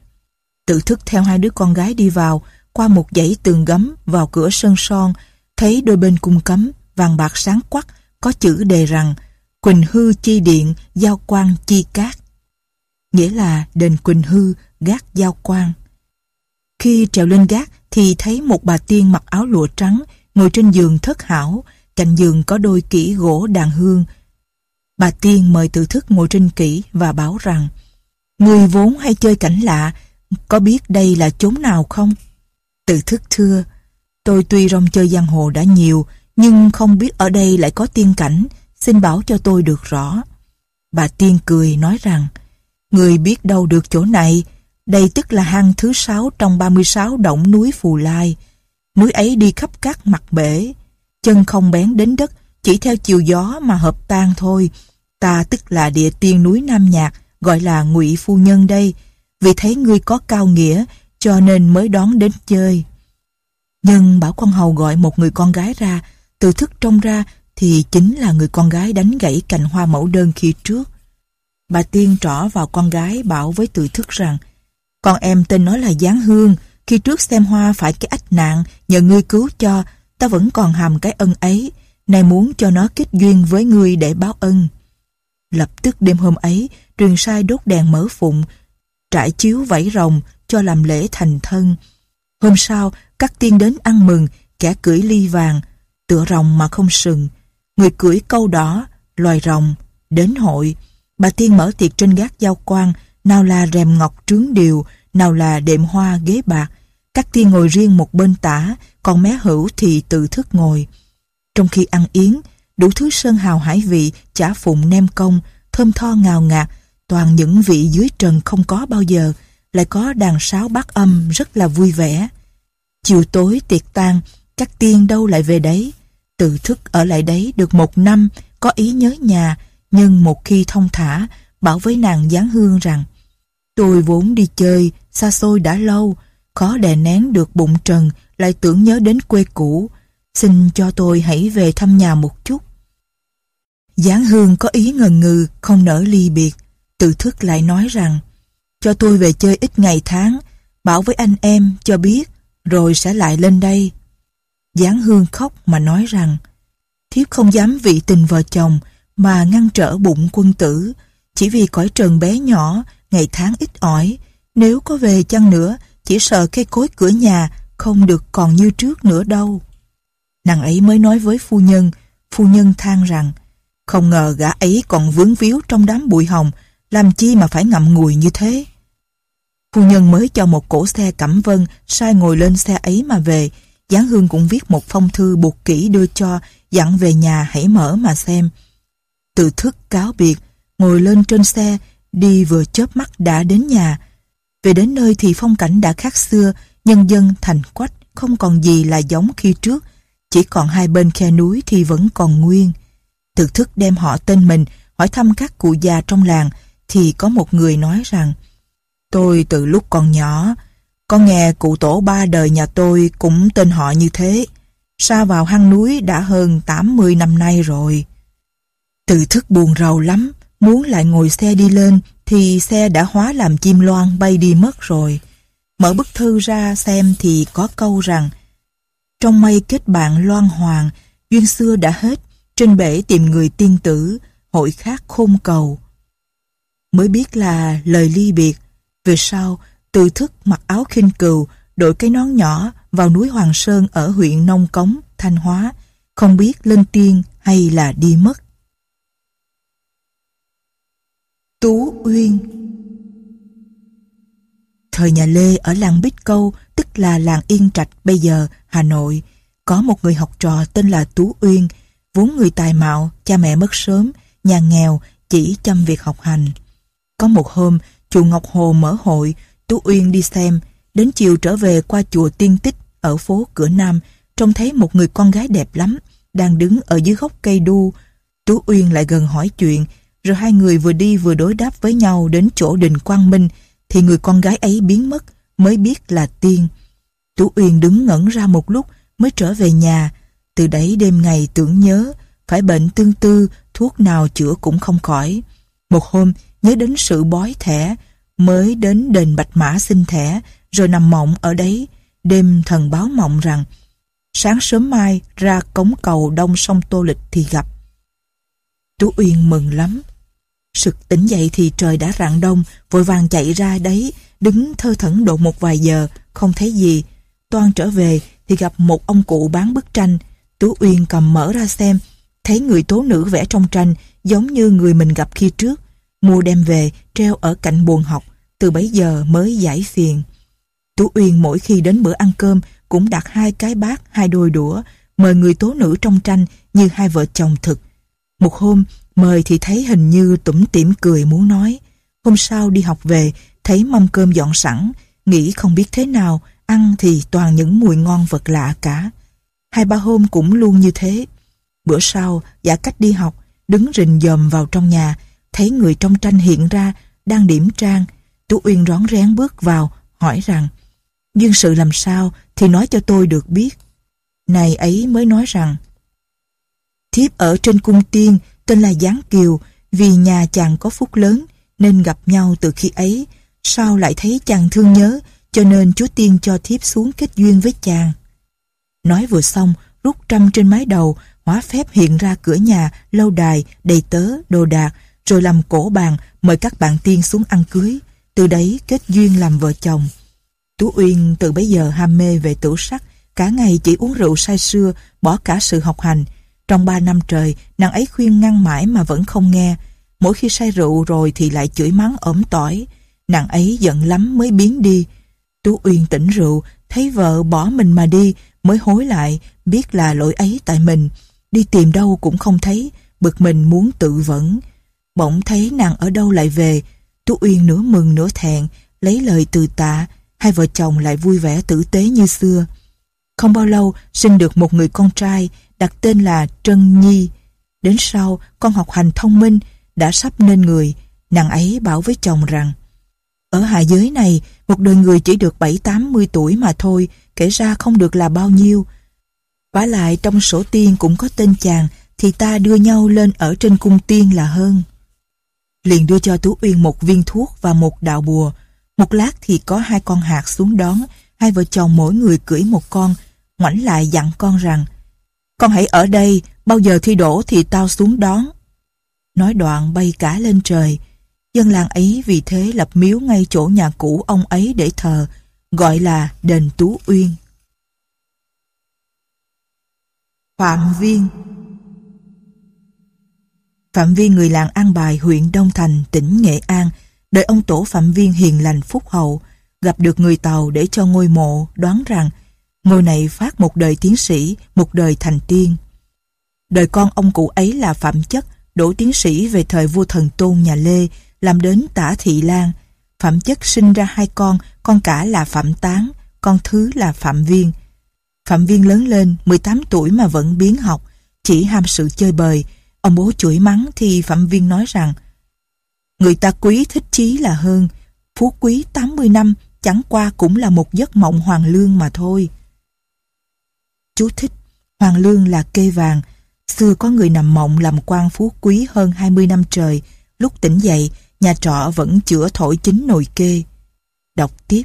Tự thức theo hai đứa con gái đi vào, qua một dãy tường gấm vào cửa sân son, thấy đôi bên cung cấm, vàng bạc sáng quắc, có chữ đề rằng, Quỳnh Hư chi điện giao quan chi cát nghĩa là đền Quỳnh Hư gác giao quan. Khi trèo lên gác thì thấy một bà tiên mặc áo lụa trắng ngồi trên giường thất hảo, cạnh giường có đôi kỹ gỗ đàn hương. Bà tiên mời tự thức ngồi trên kỹ và bảo rằng Người vốn hay chơi cảnh lạ, có biết đây là chốn nào không? Tự thức thưa, tôi tuy rong chơi giang hồ đã nhiều, nhưng không biết ở đây lại có tiên cảnh, xin bảo cho tôi được rõ. Bà tiên cười nói rằng, người biết đâu được chỗ này, đây tức là hang thứ sáu trong 36 động núi Phù Lai. Núi ấy đi khắp các mặt bể, chân không bén đến đất, chỉ theo chiều gió mà hợp tan thôi. Ta tức là địa tiên núi Nam Nhạc, gọi là ngụy Phu Nhân đây, vì thấy ngươi có cao nghĩa, cho nên mới đón đến chơi. Nhưng Bảo con Hầu gọi một người con gái ra, từ thức trông ra thì chính là người con gái đánh gãy cành hoa mẫu đơn khi trước. Bà Tiên trỏ vào con gái bảo với tự thức rằng con em tên nó là Giáng Hương, khi trước xem hoa phải cái ách nạn, nhờ ngươi cứu cho, ta vẫn còn hàm cái ân ấy, nay muốn cho nó kết duyên với ngươi để báo ân. Lập tức đêm hôm ấy, truyền sai đốt đèn mở phụng, trải chiếu vẫy rồng cho làm lễ thành thân. Hôm sau, các tiên đến ăn mừng, kẻ cưỡi ly vàng, tựa rồng mà không sừng. Người cưỡi câu đỏ, loài rồng, đến hội. Bà tiên mở tiệc trên gác giao quan, nào là rèm ngọc trướng điều, nào là đệm hoa ghế bạc. Các tiên ngồi riêng một bên tả, còn mé hữu thì tự thức ngồi. Trong khi ăn yến, đủ thứ sơn hào hải vị, chả phụng nem công, thơm tho ngào ngạt, toàn những vị dưới trần không có bao giờ, lại có đàn sáo bát âm rất là vui vẻ. Chiều tối tiệc tan, các tiên đâu lại về đấy. Tự thức ở lại đấy được một năm, có ý nhớ nhà, nhưng một khi thông thả, bảo với nàng giáng hương rằng Tôi vốn đi chơi, xa xôi đã lâu, khó đè nén được bụng trần, lại tưởng nhớ đến quê cũ. Xin cho tôi hãy về thăm nhà một chút. Giáng hương có ý ngần ngừ, không nỡ ly biệt. Tự thức lại nói rằng, cho tôi về chơi ít ngày tháng, bảo với anh em cho biết, rồi sẽ lại lên đây. Giáng hương khóc mà nói rằng, thiếp không dám vị tình vợ chồng mà ngăn trở bụng quân tử, chỉ vì cõi trần bé nhỏ, ngày tháng ít ỏi, nếu có về chăng nữa, chỉ sợ cây cối cửa nhà không được còn như trước nữa đâu. Nàng ấy mới nói với phu nhân, phu nhân than rằng, không ngờ gã ấy còn vướng víu trong đám bụi hồng, làm chi mà phải ngậm ngùi như thế. Phu nhân mới cho một cổ xe cẩm vân sai ngồi lên xe ấy mà về, Giáng Hương cũng viết một phong thư buộc kỹ đưa cho, dặn về nhà hãy mở mà xem. Từ thức cáo biệt, ngồi lên trên xe, đi vừa chớp mắt đã đến nhà. Về đến nơi thì phong cảnh đã khác xưa, nhân dân thành quách, không còn gì là giống khi trước, chỉ còn hai bên khe núi thì vẫn còn nguyên. Từ thức đem họ tên mình, hỏi thăm các cụ già trong làng, thì có một người nói rằng Tôi từ lúc còn nhỏ, có nghe cụ tổ ba đời nhà tôi cũng tên họ như thế. Sa vào hang núi đã hơn 80 năm nay rồi. Từ thức buồn rầu lắm, muốn lại ngồi xe đi lên thì xe đã hóa làm chim loan bay đi mất rồi. Mở bức thư ra xem thì có câu rằng Trong mây kết bạn loan hoàng, duyên xưa đã hết, trên bể tìm người tiên tử, hội khác khôn cầu. Mới biết là lời ly biệt, về sau từ thức mặc áo khinh cừu, đội cái nón nhỏ vào núi Hoàng Sơn ở huyện Nông Cống, Thanh Hóa, không biết lên tiên hay là đi mất. Tú Uyên Thời nhà Lê ở làng Bích Câu, tức là làng Yên Trạch bây giờ, Hà Nội, có một người học trò tên là Tú Uyên, vốn người tài mạo, cha mẹ mất sớm, nhà nghèo, chỉ chăm việc học hành. Có một hôm, chùa Ngọc Hồ mở hội, Tú Uyên đi xem, đến chiều trở về qua chùa Tiên Tích ở phố Cửa Nam, trông thấy một người con gái đẹp lắm, đang đứng ở dưới gốc cây đu. Tú Uyên lại gần hỏi chuyện, rồi hai người vừa đi vừa đối đáp với nhau đến chỗ đình Quang Minh, thì người con gái ấy biến mất, mới biết là tiên. Tú Uyên đứng ngẩn ra một lúc mới trở về nhà, từ đấy đêm ngày tưởng nhớ, phải bệnh tương tư, thuốc nào chữa cũng không khỏi. Một hôm, nhớ đến sự bói thẻ, mới đến đền Bạch Mã xin thẻ, rồi nằm mộng ở đấy, đêm thần báo mộng rằng sáng sớm mai ra cống cầu đông sông Tô Lịch thì gặp. Tú Uyên mừng lắm. Sực tỉnh dậy thì trời đã rạng đông, vội vàng chạy ra đấy, đứng thơ thẩn độ một vài giờ, không thấy gì. Toan trở về thì gặp một ông cụ bán bức tranh. Tú Uyên cầm mở ra xem, thấy người tố nữ vẽ trong tranh giống như người mình gặp khi trước. Mua đem về, treo ở cạnh buồn học, từ bấy giờ mới giải phiền. Tú Uyên mỗi khi đến bữa ăn cơm cũng đặt hai cái bát, hai đôi đũa, mời người tố nữ trong tranh như hai vợ chồng thực. Một hôm, mời thì thấy hình như tủm tỉm cười muốn nói. Hôm sau đi học về, thấy mâm cơm dọn sẵn, nghĩ không biết thế nào, ăn thì toàn những mùi ngon vật lạ cả. Hai ba hôm cũng luôn như thế. Bữa sau, giả cách đi học, đứng rình dòm vào trong nhà, thấy người trong tranh hiện ra, đang điểm trang. Tú Uyên rón rén bước vào, hỏi rằng, Dương sự làm sao thì nói cho tôi được biết. Này ấy mới nói rằng, Thiếp ở trên cung tiên, tên là Giáng Kiều, vì nhà chàng có phúc lớn, nên gặp nhau từ khi ấy. Sao lại thấy chàng thương nhớ, cho nên chúa tiên cho thiếp xuống kết duyên với chàng. Nói vừa xong, rút trăm trên mái đầu, hóa phép hiện ra cửa nhà, lâu đài, đầy tớ, đồ đạc, rồi làm cổ bàn, mời các bạn tiên xuống ăn cưới. Từ đấy kết duyên làm vợ chồng. Tú Uyên từ bấy giờ ham mê về tửu sắc, cả ngày chỉ uống rượu say sưa, bỏ cả sự học hành. Trong ba năm trời, nàng ấy khuyên ngăn mãi mà vẫn không nghe. Mỗi khi say rượu rồi thì lại chửi mắng ổm tỏi. Nàng ấy giận lắm mới biến đi. Tú Uyên tỉnh rượu, thấy vợ bỏ mình mà đi, mới hối lại, biết là lỗi ấy tại mình. Đi tìm đâu cũng không thấy, bực mình muốn tự vẫn. Bỗng thấy nàng ở đâu lại về, Tú Uyên nửa mừng nửa thẹn, lấy lời từ tạ, hai vợ chồng lại vui vẻ tử tế như xưa. Không bao lâu, sinh được một người con trai, đặt tên là Trân Nhi. Đến sau, con học hành thông minh, đã sắp nên người, nàng ấy bảo với chồng rằng ở hạ giới này, một đời người chỉ được 7-80 tuổi mà thôi, kể ra không được là bao nhiêu. Vả lại trong sổ tiên cũng có tên chàng, thì ta đưa nhau lên ở trên cung tiên là hơn. Liền đưa cho Tú Uyên một viên thuốc và một đạo bùa. Một lát thì có hai con hạt xuống đón, hai vợ chồng mỗi người cưỡi một con, ngoảnh lại dặn con rằng con hãy ở đây, bao giờ thi đổ thì tao xuống đón. Nói đoạn bay cả lên trời, Dân làng ấy vì thế lập miếu ngay chỗ nhà cũ ông ấy để thờ, gọi là đền Tú Uyên. Phạm Viên Phạm Viên người làng An Bài huyện Đông Thành, tỉnh Nghệ An, đợi ông tổ Phạm Viên hiền lành phúc hậu, gặp được người Tàu để cho ngôi mộ, đoán rằng ngôi này phát một đời tiến sĩ, một đời thành tiên. Đời con ông cụ ấy là Phạm Chất, đỗ tiến sĩ về thời vua thần tôn nhà Lê, làm đến tả thị lan. Phạm chất sinh ra hai con, con cả là Phạm Tán, con thứ là Phạm Viên. Phạm Viên lớn lên, 18 tuổi mà vẫn biến học, chỉ ham sự chơi bời. Ông bố chửi mắng thì Phạm Viên nói rằng Người ta quý thích chí là hơn, phú quý 80 năm chẳng qua cũng là một giấc mộng hoàng lương mà thôi. Chú thích, hoàng lương là kê vàng, xưa có người nằm mộng làm quan phú quý hơn 20 năm trời, lúc tỉnh dậy nhà trọ vẫn chữa thổi chính nồi kê. Đọc tiếp.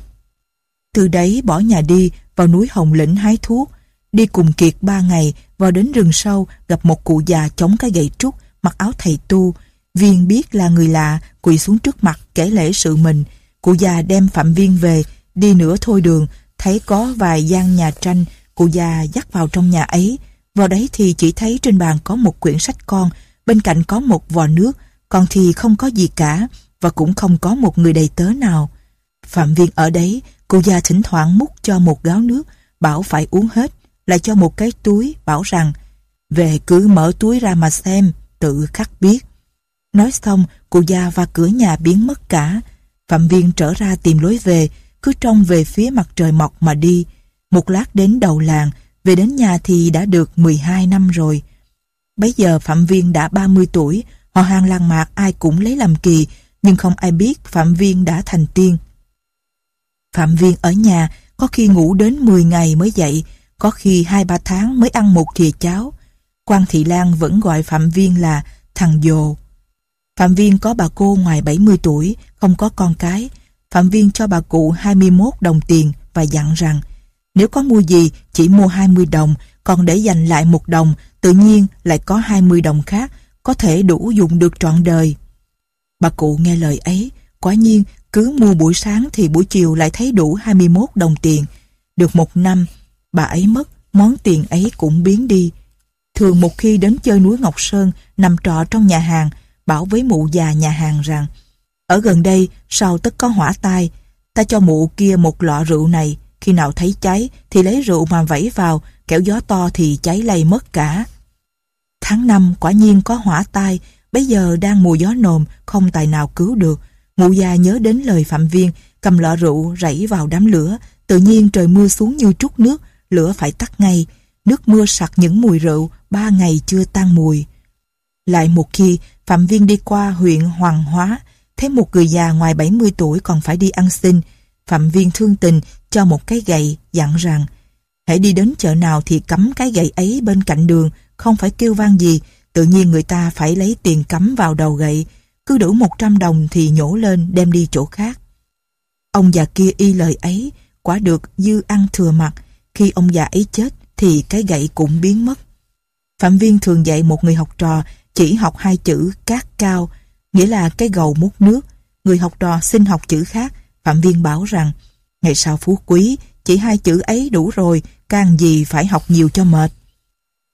Từ đấy bỏ nhà đi vào núi Hồng Lĩnh hái thuốc, đi cùng Kiệt ba ngày vào đến rừng sâu gặp một cụ già chống cái gậy trúc mặc áo thầy tu. Viên biết là người lạ, quỳ xuống trước mặt kể lễ sự mình. Cụ già đem Phạm Viên về, đi nửa thôi đường, thấy có vài gian nhà tranh, cụ già dắt vào trong nhà ấy. Vào đấy thì chỉ thấy trên bàn có một quyển sách con, bên cạnh có một vò nước, còn thì không có gì cả và cũng không có một người đầy tớ nào. Phạm viên ở đấy, cụ già thỉnh thoảng múc cho một gáo nước, bảo phải uống hết, lại cho một cái túi, bảo rằng về cứ mở túi ra mà xem, tự khắc biết. Nói xong, cụ già và cửa nhà biến mất cả. Phạm viên trở ra tìm lối về, cứ trông về phía mặt trời mọc mà đi. Một lát đến đầu làng, về đến nhà thì đã được 12 năm rồi. Bấy giờ Phạm Viên đã 30 tuổi, Họ hàng làng mạc ai cũng lấy làm kỳ, nhưng không ai biết Phạm Viên đã thành tiên. Phạm Viên ở nhà có khi ngủ đến 10 ngày mới dậy, có khi 2-3 tháng mới ăn một thìa cháo. Quan Thị Lan vẫn gọi Phạm Viên là thằng dồ. Phạm Viên có bà cô ngoài 70 tuổi, không có con cái. Phạm Viên cho bà cụ 21 đồng tiền và dặn rằng nếu có mua gì chỉ mua 20 đồng, còn để dành lại một đồng, tự nhiên lại có 20 đồng khác có thể đủ dùng được trọn đời. Bà cụ nghe lời ấy, quả nhiên cứ mua buổi sáng thì buổi chiều lại thấy đủ 21 đồng tiền. Được một năm, bà ấy mất, món tiền ấy cũng biến đi. Thường một khi đến chơi núi Ngọc Sơn, nằm trọ trong nhà hàng, bảo với mụ già nhà hàng rằng ở gần đây sau tất có hỏa tai, ta cho mụ kia một lọ rượu này, khi nào thấy cháy thì lấy rượu mà vẫy vào, kẻo gió to thì cháy lây mất cả. Tháng năm quả nhiên có hỏa tai, bây giờ đang mùa gió nồm, không tài nào cứu được. Mụ già nhớ đến lời phạm viên, cầm lọ rượu rảy vào đám lửa, tự nhiên trời mưa xuống như trút nước, lửa phải tắt ngay. Nước mưa sặc những mùi rượu, ba ngày chưa tan mùi. Lại một khi, Phạm Viên đi qua huyện Hoàng Hóa, thấy một người già ngoài 70 tuổi còn phải đi ăn xin. Phạm Viên thương tình cho một cái gậy, dặn rằng hãy đi đến chợ nào thì cắm cái gậy ấy bên cạnh đường, không phải kêu vang gì, tự nhiên người ta phải lấy tiền cắm vào đầu gậy, cứ đủ 100 đồng thì nhổ lên đem đi chỗ khác. Ông già kia y lời ấy, quả được dư ăn thừa mặt, khi ông già ấy chết thì cái gậy cũng biến mất. Phạm Viên thường dạy một người học trò chỉ học hai chữ cát cao, nghĩa là cái gầu múc nước. Người học trò xin học chữ khác, Phạm Viên bảo rằng ngày sau phú quý, chỉ hai chữ ấy đủ rồi, càng gì phải học nhiều cho mệt.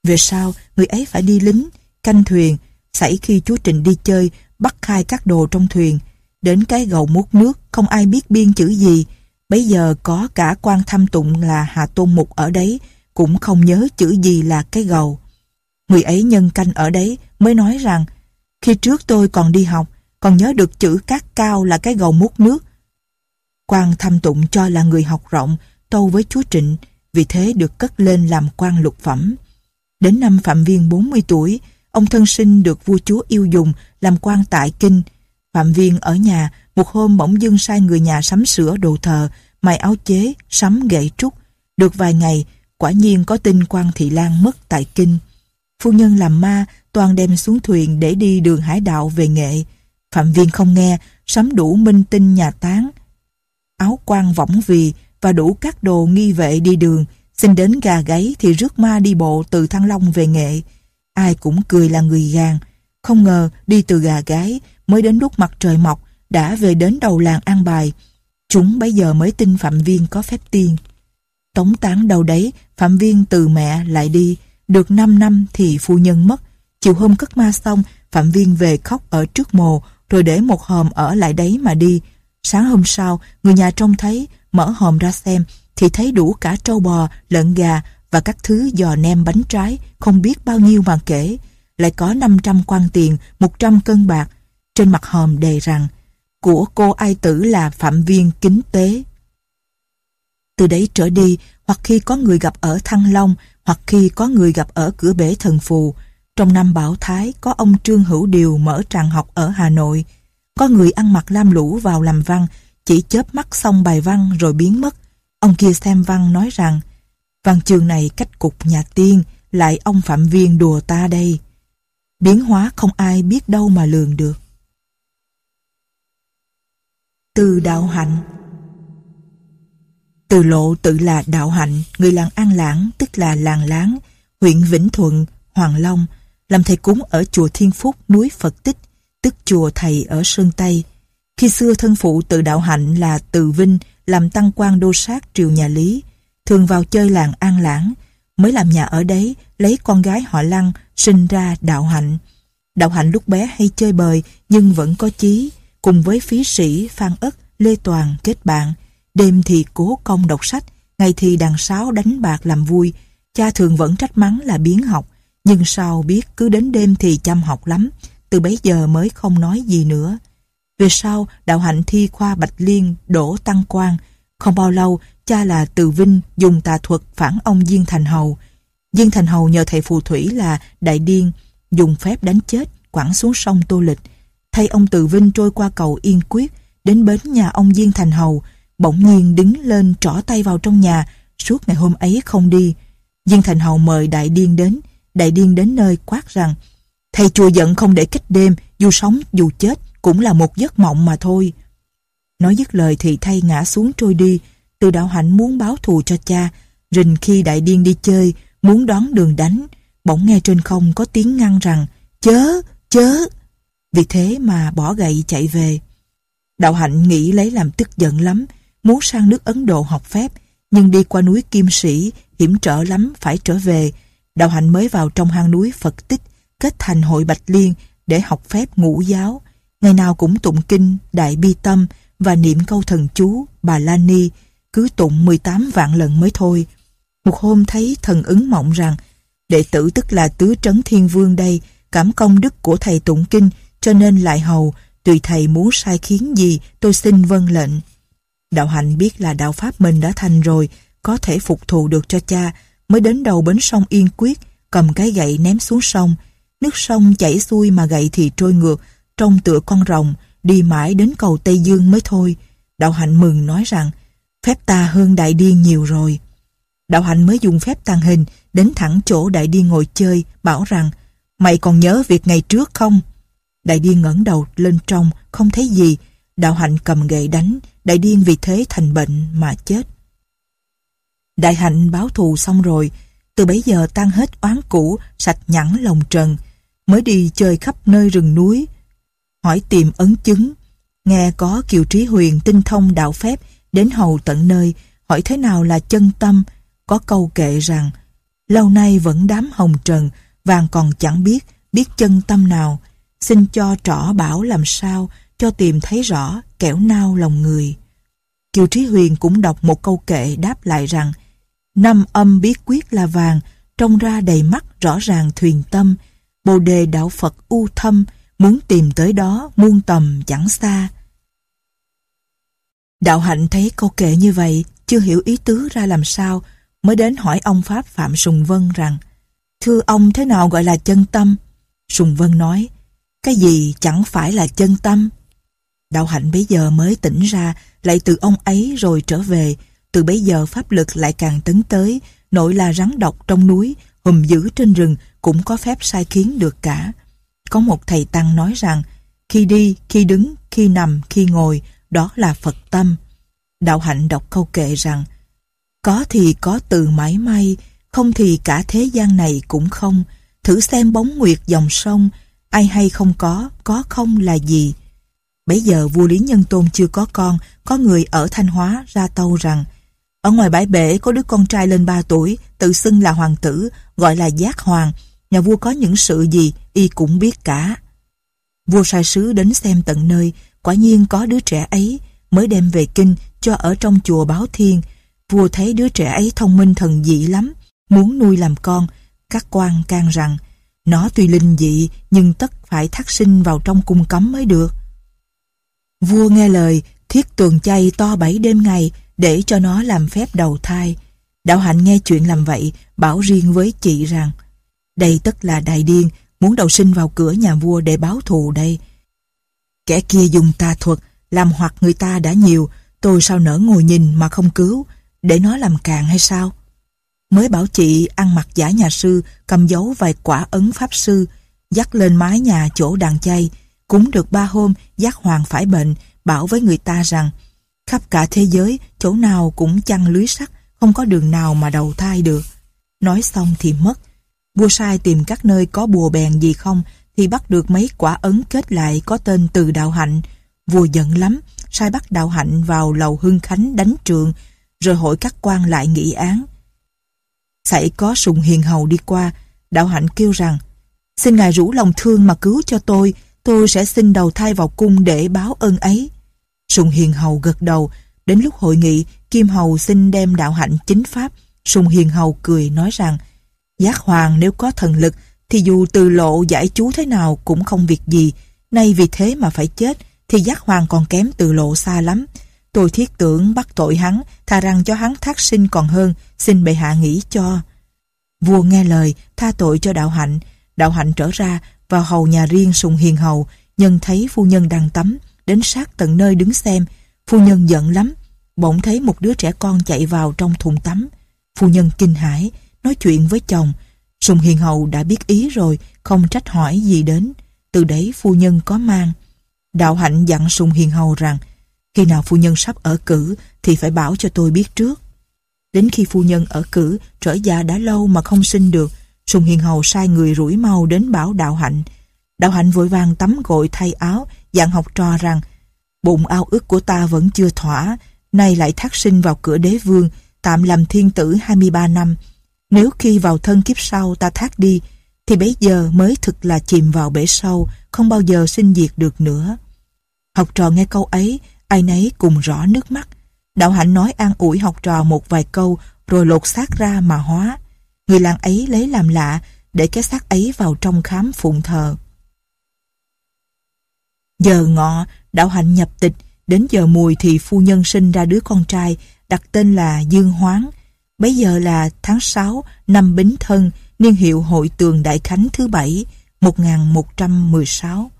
Về sau, người ấy phải đi lính, canh thuyền, xảy khi chú Trịnh đi chơi, bắt khai các đồ trong thuyền. Đến cái gầu muốt nước, không ai biết biên chữ gì. Bây giờ có cả quan thăm tụng là Hà Tôn Mục ở đấy, cũng không nhớ chữ gì là cái gầu. Người ấy nhân canh ở đấy mới nói rằng khi trước tôi còn đi học, còn nhớ được chữ cát cao là cái gầu mút nước quan thăm tụng cho là người học rộng, tâu với chúa Trịnh, vì thế được cất lên làm quan lục phẩm. Đến năm Phạm Viên 40 tuổi, ông thân sinh được vua chúa yêu dùng làm quan tại kinh. Phạm Viên ở nhà, một hôm bỗng dưng sai người nhà sắm sửa đồ thờ, mài áo chế, sắm gậy trúc. Được vài ngày, quả nhiên có tin quan Thị Lan mất tại kinh. Phu nhân làm ma, toàn đem xuống thuyền để đi đường hải đạo về nghệ. Phạm Viên không nghe, sắm đủ minh tinh nhà tán. Áo quan võng vì và đủ các đồ nghi vệ đi đường, xin đến gà gáy thì rước ma đi bộ từ Thăng Long về nghệ. Ai cũng cười là người gàn. Không ngờ đi từ gà gáy mới đến lúc mặt trời mọc đã về đến đầu làng An Bài. Chúng bây giờ mới tin Phạm Viên có phép tiên. Tống tán đầu đấy, Phạm Viên từ mẹ lại đi. Được 5 năm thì phu nhân mất. Chiều hôm cất ma xong, Phạm Viên về khóc ở trước mồ, rồi để một hòm ở lại đấy mà đi. Sáng hôm sau, người nhà trông thấy, mở hòm ra xem, thì thấy đủ cả trâu bò, lợn gà và các thứ giò nem bánh trái, không biết bao nhiêu mà kể. Lại có 500 quan tiền, 100 cân bạc. Trên mặt hòm đề rằng, của cô ai tử là phạm viên kính tế. Từ đấy trở đi, hoặc khi có người gặp ở Thăng Long, hoặc khi có người gặp ở cửa bể thần phù. Trong năm Bảo Thái có ông Trương Hữu Điều mở tràng học ở Hà Nội. Có người ăn mặc lam lũ vào làm văn, chỉ chớp mắt xong bài văn rồi biến mất. Ông kia xem văn nói rằng văn chương này cách cục nhà tiên, lại ông Phạm Viên đùa ta đây. Biến hóa không ai biết đâu mà lường được. Từ đạo hạnh từ lộ tự là đạo hạnh, người làng An Lãng, tức là làng Láng, huyện Vĩnh Thuận, Hoàng Long, làm thầy cúng ở chùa Thiên Phúc, núi Phật Tích, tức chùa thầy ở Sơn Tây. Khi xưa thân phụ tự đạo hạnh là Từ Vinh, làm tăng quan đô sát triều nhà Lý, thường vào chơi làng An Lãng, mới làm nhà ở đấy, lấy con gái họ Lăng, sinh ra đạo hạnh. Đạo hạnh lúc bé hay chơi bời, nhưng vẫn có chí, cùng với phí sĩ Phan Ất, Lê Toàn kết bạn, Đêm thì cố công đọc sách, ngày thì đàn sáo đánh bạc làm vui. Cha thường vẫn trách mắng là biến học, nhưng sau biết cứ đến đêm thì chăm học lắm, từ bấy giờ mới không nói gì nữa. Về sau, đạo hạnh thi khoa Bạch Liên đổ tăng quan. Không bao lâu, cha là Từ Vinh dùng tà thuật phản ông Diên Thành Hầu. Diên Thành Hầu nhờ thầy phù thủy là Đại Điên, dùng phép đánh chết, quẳng xuống sông Tô Lịch. Thay ông Từ Vinh trôi qua cầu Yên Quyết, đến bến nhà ông Diên Thành Hầu, bỗng nhiên đứng lên trỏ tay vào trong nhà, suốt ngày hôm ấy không đi. Diên Thành Hầu mời Đại Điên đến, Đại Điên đến nơi quát rằng Thầy chùa giận không để kích đêm, dù sống dù chết cũng là một giấc mộng mà thôi. Nói dứt lời thì thay ngã xuống trôi đi, từ đạo hạnh muốn báo thù cho cha, rình khi Đại Điên đi chơi, muốn đón đường đánh, bỗng nghe trên không có tiếng ngăn rằng chớ, chớ. Vì thế mà bỏ gậy chạy về. Đạo hạnh nghĩ lấy làm tức giận lắm, muốn sang nước Ấn Độ học phép, nhưng đi qua núi Kim Sĩ, hiểm trở lắm phải trở về. Đạo hạnh mới vào trong hang núi Phật Tích, kết thành hội Bạch Liên để học phép ngũ giáo. Ngày nào cũng tụng kinh, đại bi tâm và niệm câu thần chú, bà La Ni, cứ tụng 18 vạn lần mới thôi. Một hôm thấy thần ứng mộng rằng, đệ tử tức là tứ trấn thiên vương đây, cảm công đức của thầy tụng kinh, cho nên lại hầu, tùy thầy muốn sai khiến gì, tôi xin vâng lệnh. Đạo hạnh biết là đạo Pháp mình đã thành rồi, có thể phục thù được cho cha, mới đến đầu bến sông Yên Quyết, cầm cái gậy ném xuống sông. Nước sông chảy xuôi mà gậy thì trôi ngược, trong tựa con rồng, đi mãi đến cầu Tây Dương mới thôi. Đạo hạnh mừng nói rằng, phép ta hơn đại điên nhiều rồi. Đạo hạnh mới dùng phép tàng hình, đến thẳng chỗ đại điên ngồi chơi, bảo rằng, mày còn nhớ việc ngày trước không? Đại điên ngẩng đầu lên trong, không thấy gì. Đạo hạnh cầm gậy đánh, đại điên vì thế thành bệnh mà chết. Đại hạnh báo thù xong rồi, từ bấy giờ tan hết oán cũ, sạch nhẵn lòng trần, mới đi chơi khắp nơi rừng núi, hỏi tìm ấn chứng. Nghe có Kiều Trí Huyền tinh thông đạo phép đến hầu tận nơi, hỏi thế nào là chân tâm, có câu kệ rằng lâu nay vẫn đám hồng trần, vàng còn chẳng biết, biết chân tâm nào, xin cho trỏ bảo làm sao, cho tìm thấy rõ kẻo nao lòng người. Kiều Trí Huyền cũng đọc một câu kệ đáp lại rằng Năm âm biết quyết là vàng, trông ra đầy mắt rõ ràng thuyền tâm, bồ đề đạo Phật u thâm, muốn tìm tới đó muôn tầm chẳng xa. Đạo hạnh thấy câu kệ như vậy, chưa hiểu ý tứ ra làm sao, mới đến hỏi ông Pháp Phạm Sùng Vân rằng Thưa ông thế nào gọi là chân tâm? Sùng Vân nói Cái gì chẳng phải là chân tâm? Đạo hạnh bấy giờ mới tỉnh ra, lại từ ông ấy rồi trở về, từ bấy giờ pháp lực lại càng tấn tới, nội là rắn độc trong núi, hùm dữ trên rừng cũng có phép sai khiến được cả. Có một thầy Tăng nói rằng, khi đi, khi đứng, khi nằm, khi ngồi, đó là Phật tâm. Đạo hạnh đọc câu kệ rằng, có thì có từ mãi may, không thì cả thế gian này cũng không. Thử xem bóng nguyệt dòng sông, ai hay không có, có không là gì. Bấy giờ vua Lý Nhân Tôn chưa có con, có người ở Thanh Hóa ra tâu rằng ở ngoài bãi bể có đứa con trai lên 3 tuổi, tự xưng là hoàng tử, gọi là Giác Hoàng. Nhà vua có những sự gì, y cũng biết cả. Vua sai sứ đến xem tận nơi, quả nhiên có đứa trẻ ấy, mới đem về kinh cho ở trong chùa Báo Thiên. Vua thấy đứa trẻ ấy thông minh thần dị lắm, muốn nuôi làm con. Các quan can rằng, nó tuy linh dị nhưng tất phải thác sinh vào trong cung cấm mới được. Vua nghe lời, thiết tuần chay to bảy đêm ngày, để cho nó làm phép đầu thai. Đạo hạnh nghe chuyện làm vậy, bảo riêng với chị rằng, đây tất là đại điên, muốn đầu sinh vào cửa nhà vua để báo thù đây. Kẻ kia dùng tà thuật, làm hoặc người ta đã nhiều, tôi sao nỡ ngồi nhìn mà không cứu, để nó làm càng hay sao? Mới bảo chị ăn mặc giả nhà sư, cầm dấu vài quả ấn pháp sư, dắt lên mái nhà chỗ đàn chay, cúng được ba hôm, giác hoàng phải bệnh, bảo với người ta rằng Khắp cả thế giới, chỗ nào cũng chăn lưới sắt, không có đường nào mà đầu thai được. Nói xong thì mất. Vua sai tìm các nơi có bùa bèn gì không, thì bắt được mấy quả ấn kết lại có tên từ đạo hạnh. Vua giận lắm, sai bắt đạo hạnh vào lầu hưng khánh đánh trượng, rồi hội các quan lại nghị án. Xảy có sùng hiền hầu đi qua, đạo hạnh kêu rằng, xin ngài rủ lòng thương mà cứu cho tôi, tôi sẽ xin đầu thai vào cung để báo ơn ấy. Sùng Hiền Hầu gật đầu, đến lúc hội nghị, Kim Hầu xin đem đạo hạnh chính pháp. Sùng Hiền Hầu cười nói rằng, Giác Hoàng nếu có thần lực, thì dù từ lộ giải chú thế nào cũng không việc gì. Nay vì thế mà phải chết, thì Giác Hoàng còn kém từ lộ xa lắm. Tôi thiết tưởng bắt tội hắn, tha rằng cho hắn thác sinh còn hơn, xin bệ hạ nghĩ cho. Vua nghe lời, tha tội cho đạo hạnh. Đạo hạnh trở ra, vào hầu nhà riêng Sùng Hiền Hầu, nhân thấy phu nhân đang tắm, đến sát tận nơi đứng xem. Phu nhân giận lắm, bỗng thấy một đứa trẻ con chạy vào trong thùng tắm. Phu nhân kinh hãi, nói chuyện với chồng. Sùng Hiền Hầu đã biết ý rồi, không trách hỏi gì đến. Từ đấy phu nhân có mang. Đạo Hạnh dặn Sùng Hiền Hầu rằng, khi nào phu nhân sắp ở cử thì phải bảo cho tôi biết trước. Đến khi phu nhân ở cử, trở già đã lâu mà không sinh được, Sùng Hiền Hầu sai người rủi mau đến bảo Đạo Hạnh. Đạo Hạnh vội vàng tắm gội thay áo, dặn học trò rằng bụng ao ước của ta vẫn chưa thỏa, nay lại thác sinh vào cửa đế vương, tạm làm thiên tử 23 năm. Nếu khi vào thân kiếp sau ta thác đi, thì bấy giờ mới thực là chìm vào bể sâu, không bao giờ sinh diệt được nữa. Học trò nghe câu ấy, ai nấy cùng rõ nước mắt. Đạo hạnh nói an ủi học trò một vài câu, rồi lột xác ra mà hóa. Người làng ấy lấy làm lạ, để cái xác ấy vào trong khám phụng thờ. Giờ ngọ, đạo hạnh nhập tịch, đến giờ mùi thì phu nhân sinh ra đứa con trai, đặt tên là Dương Hoáng. Bấy giờ là tháng 6 năm Bính Thân, niên hiệu hội tường Đại Khánh thứ bảy, 1116.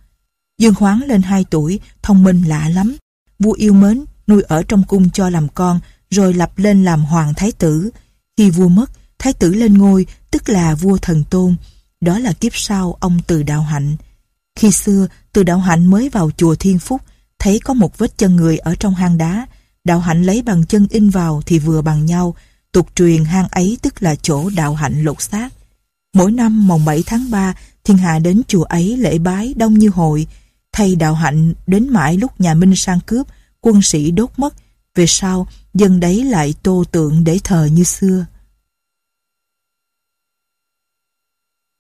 Dương Hoáng lên 2 tuổi, thông minh lạ lắm. Vua yêu mến, nuôi ở trong cung cho làm con, rồi lập lên làm hoàng thái tử. Khi vua mất, thái tử lên ngôi, tức là vua thần tôn. Đó là kiếp sau ông Từ Đạo Hạnh. Khi xưa, Từ Đạo Hạnh mới vào chùa Thiên Phúc, thấy có một vết chân người ở trong hang đá. Đạo Hạnh lấy bằng chân in vào thì vừa bằng nhau. Tục truyền hang ấy tức là chỗ Đạo Hạnh lột xác. Mỗi năm mồng 7 tháng 3, thiên hạ đến chùa ấy lễ bái đông như hội. Thầy Đạo Hạnh đến mãi lúc nhà Minh sang cướp, quân sĩ đốt mất. Về sau, dân đấy lại tô tượng để thờ như xưa.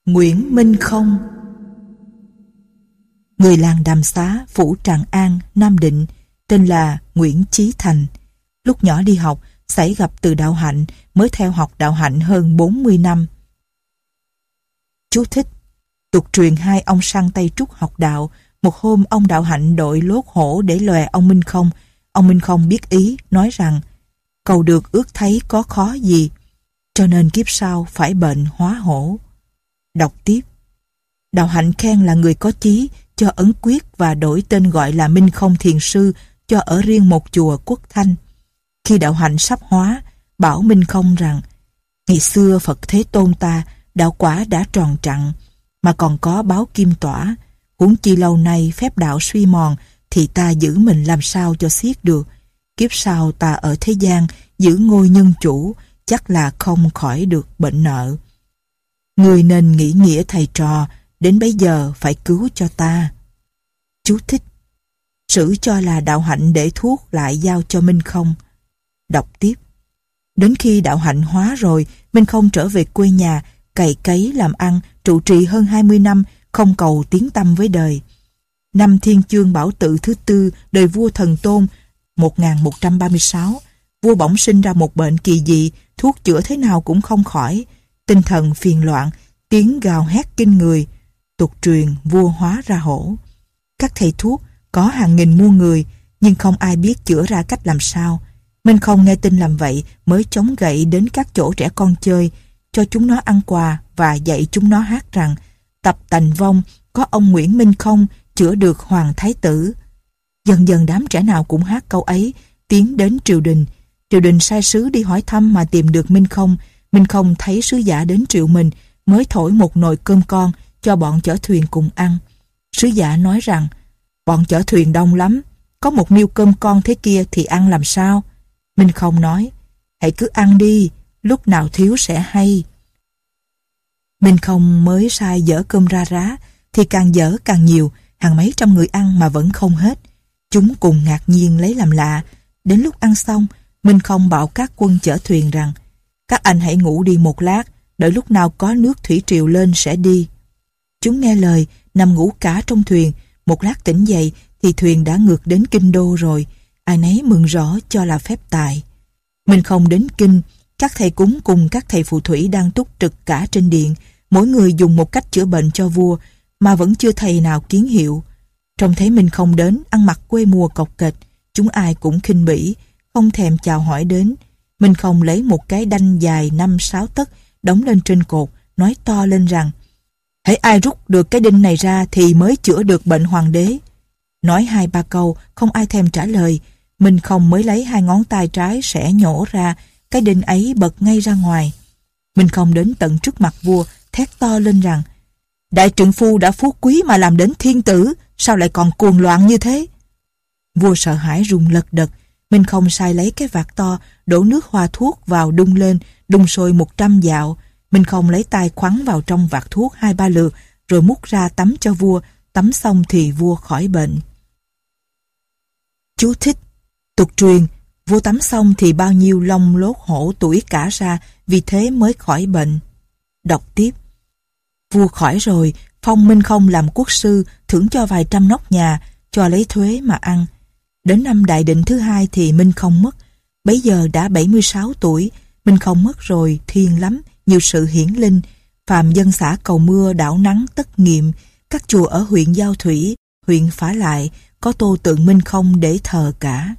Nguyễn Minh Không Người làng Đàm Xá, Phủ Tràng An, Nam Định, tên là Nguyễn Chí Thành. Lúc nhỏ đi học, xảy gặp từ đạo hạnh, mới theo học đạo hạnh hơn 40 năm. Chú thích Tục truyền hai ông sang tay trúc học đạo, một hôm ông đạo hạnh đội lốt hổ để lòe ông Minh Không. Ông Minh Không biết ý, nói rằng cầu được ước thấy có khó gì, cho nên kiếp sau phải bệnh hóa hổ. Đọc tiếp Đạo hạnh khen là người có chí, cho ấn quyết và đổi tên gọi là Minh Không Thiền Sư cho ở riêng một chùa Quốc Thanh. Khi đạo hạnh sắp hóa, bảo Minh Không rằng Ngày xưa Phật Thế Tôn ta đạo quả đã tròn trặn mà còn có báo kim tỏa. Huống chi lâu nay phép đạo suy mòn thì ta giữ mình làm sao cho xiết được? Kiếp sau ta ở thế gian giữ ngôi nhân chủ chắc là không khỏi được bệnh nợ. Người nên nghĩ nghĩa thầy trò đến bây giờ phải cứu cho ta. Chú thích sử cho là đạo hạnh để thuốc lại giao cho Minh không? Đọc tiếp đến khi đạo hạnh hóa rồi Minh không trở về quê nhà cày cấy làm ăn, trụ trì hơn 20 năm, không cầu tiếng tâm với đời. Năm Thiên Chương Bảo Tự thứ tư, đời vua Thần Tôn, 1136, vua bỗng sinh ra một bệnh kỳ dị, thuốc chữa thế nào cũng không khỏi. Tinh thần phiền loạn, tiếng gào hét kinh người. Tục truyền vua hóa ra hổ. Các thầy thuốc có hàng nghìn mua người, nhưng không ai biết chữa ra cách làm sao. Minh không nghe tin làm vậy mới chống gậy đến các chỗ trẻ con chơi, cho chúng nó ăn quà và dạy chúng nó hát rằng tập tành vong có ông Nguyễn Minh không chữa được Hoàng Thái Tử. Dần dần đám trẻ nào cũng hát câu ấy, tiến đến triều đình. Triều đình sai sứ đi hỏi thăm mà tìm được Minh không. Minh không thấy sứ giả đến triệu mình mới thổi một nồi cơm con cho bọn chở thuyền cùng ăn. Sứ giả nói rằng bọn chở thuyền đông lắm, có một niêu cơm con thế kia thì ăn làm sao? Minh không nói, hãy cứ ăn đi, lúc nào thiếu sẽ hay. Minh không mới sai dở cơm ra rá, thì càng dở càng nhiều, hàng mấy trăm người ăn mà vẫn không hết. Chúng cùng ngạc nhiên lấy làm lạ. Đến lúc ăn xong, Minh không bảo các quân chở thuyền rằng các anh hãy ngủ đi một lát, đợi lúc nào có nước thủy triều lên sẽ đi. Chúng nghe lời, nằm ngủ cả trong thuyền, một lát tỉnh dậy thì thuyền đã ngược đến kinh đô rồi, ai nấy mừng rõ cho là phép tài. Mình không đến kinh, các thầy cúng cùng các thầy phù thủy đang túc trực cả trên điện, mỗi người dùng một cách chữa bệnh cho vua, mà vẫn chưa thầy nào kiến hiệu. Trông thấy mình không đến, ăn mặc quê mùa cọc kệch, chúng ai cũng khinh bỉ, không thèm chào hỏi đến. Mình không lấy một cái đanh dài năm sáu tấc đóng lên trên cột, nói to lên rằng Hãy ai rút được cái đinh này ra thì mới chữa được bệnh hoàng đế. Nói hai ba câu, không ai thèm trả lời. Mình không mới lấy hai ngón tay trái sẽ nhổ ra cái đinh ấy bật ngay ra ngoài. Mình không đến tận trước mặt vua, thét to lên rằng Đại trượng phu đã phú quý mà làm đến thiên tử, sao lại còn cuồng loạn như thế? Vua sợ hãi rùng lật đật, mình không sai lấy cái vạt to, đổ nước hoa thuốc vào đun lên, đun sôi một trăm dạo. Mình không lấy tay khoắn vào trong vạt thuốc hai ba lượt, rồi múc ra tắm cho vua, tắm xong thì vua khỏi bệnh. Chú thích Tục truyền, Vua tắm xong thì bao nhiêu lông lốt hổ tuổi cả ra, vì thế mới khỏi bệnh. Đọc tiếp. Vua khỏi rồi, phong minh không làm quốc sư, thưởng cho vài trăm nóc nhà, cho lấy thuế mà ăn. Đến năm đại định thứ hai thì Minh không mất. Bấy giờ đã 76 tuổi, Minh không mất rồi, thiên lắm, nhiều sự hiển linh. Phạm dân xã cầu mưa đảo nắng tất nghiệm, các chùa ở huyện Giao Thủy, huyện Phá Lại, có tô tượng Minh không để thờ cả.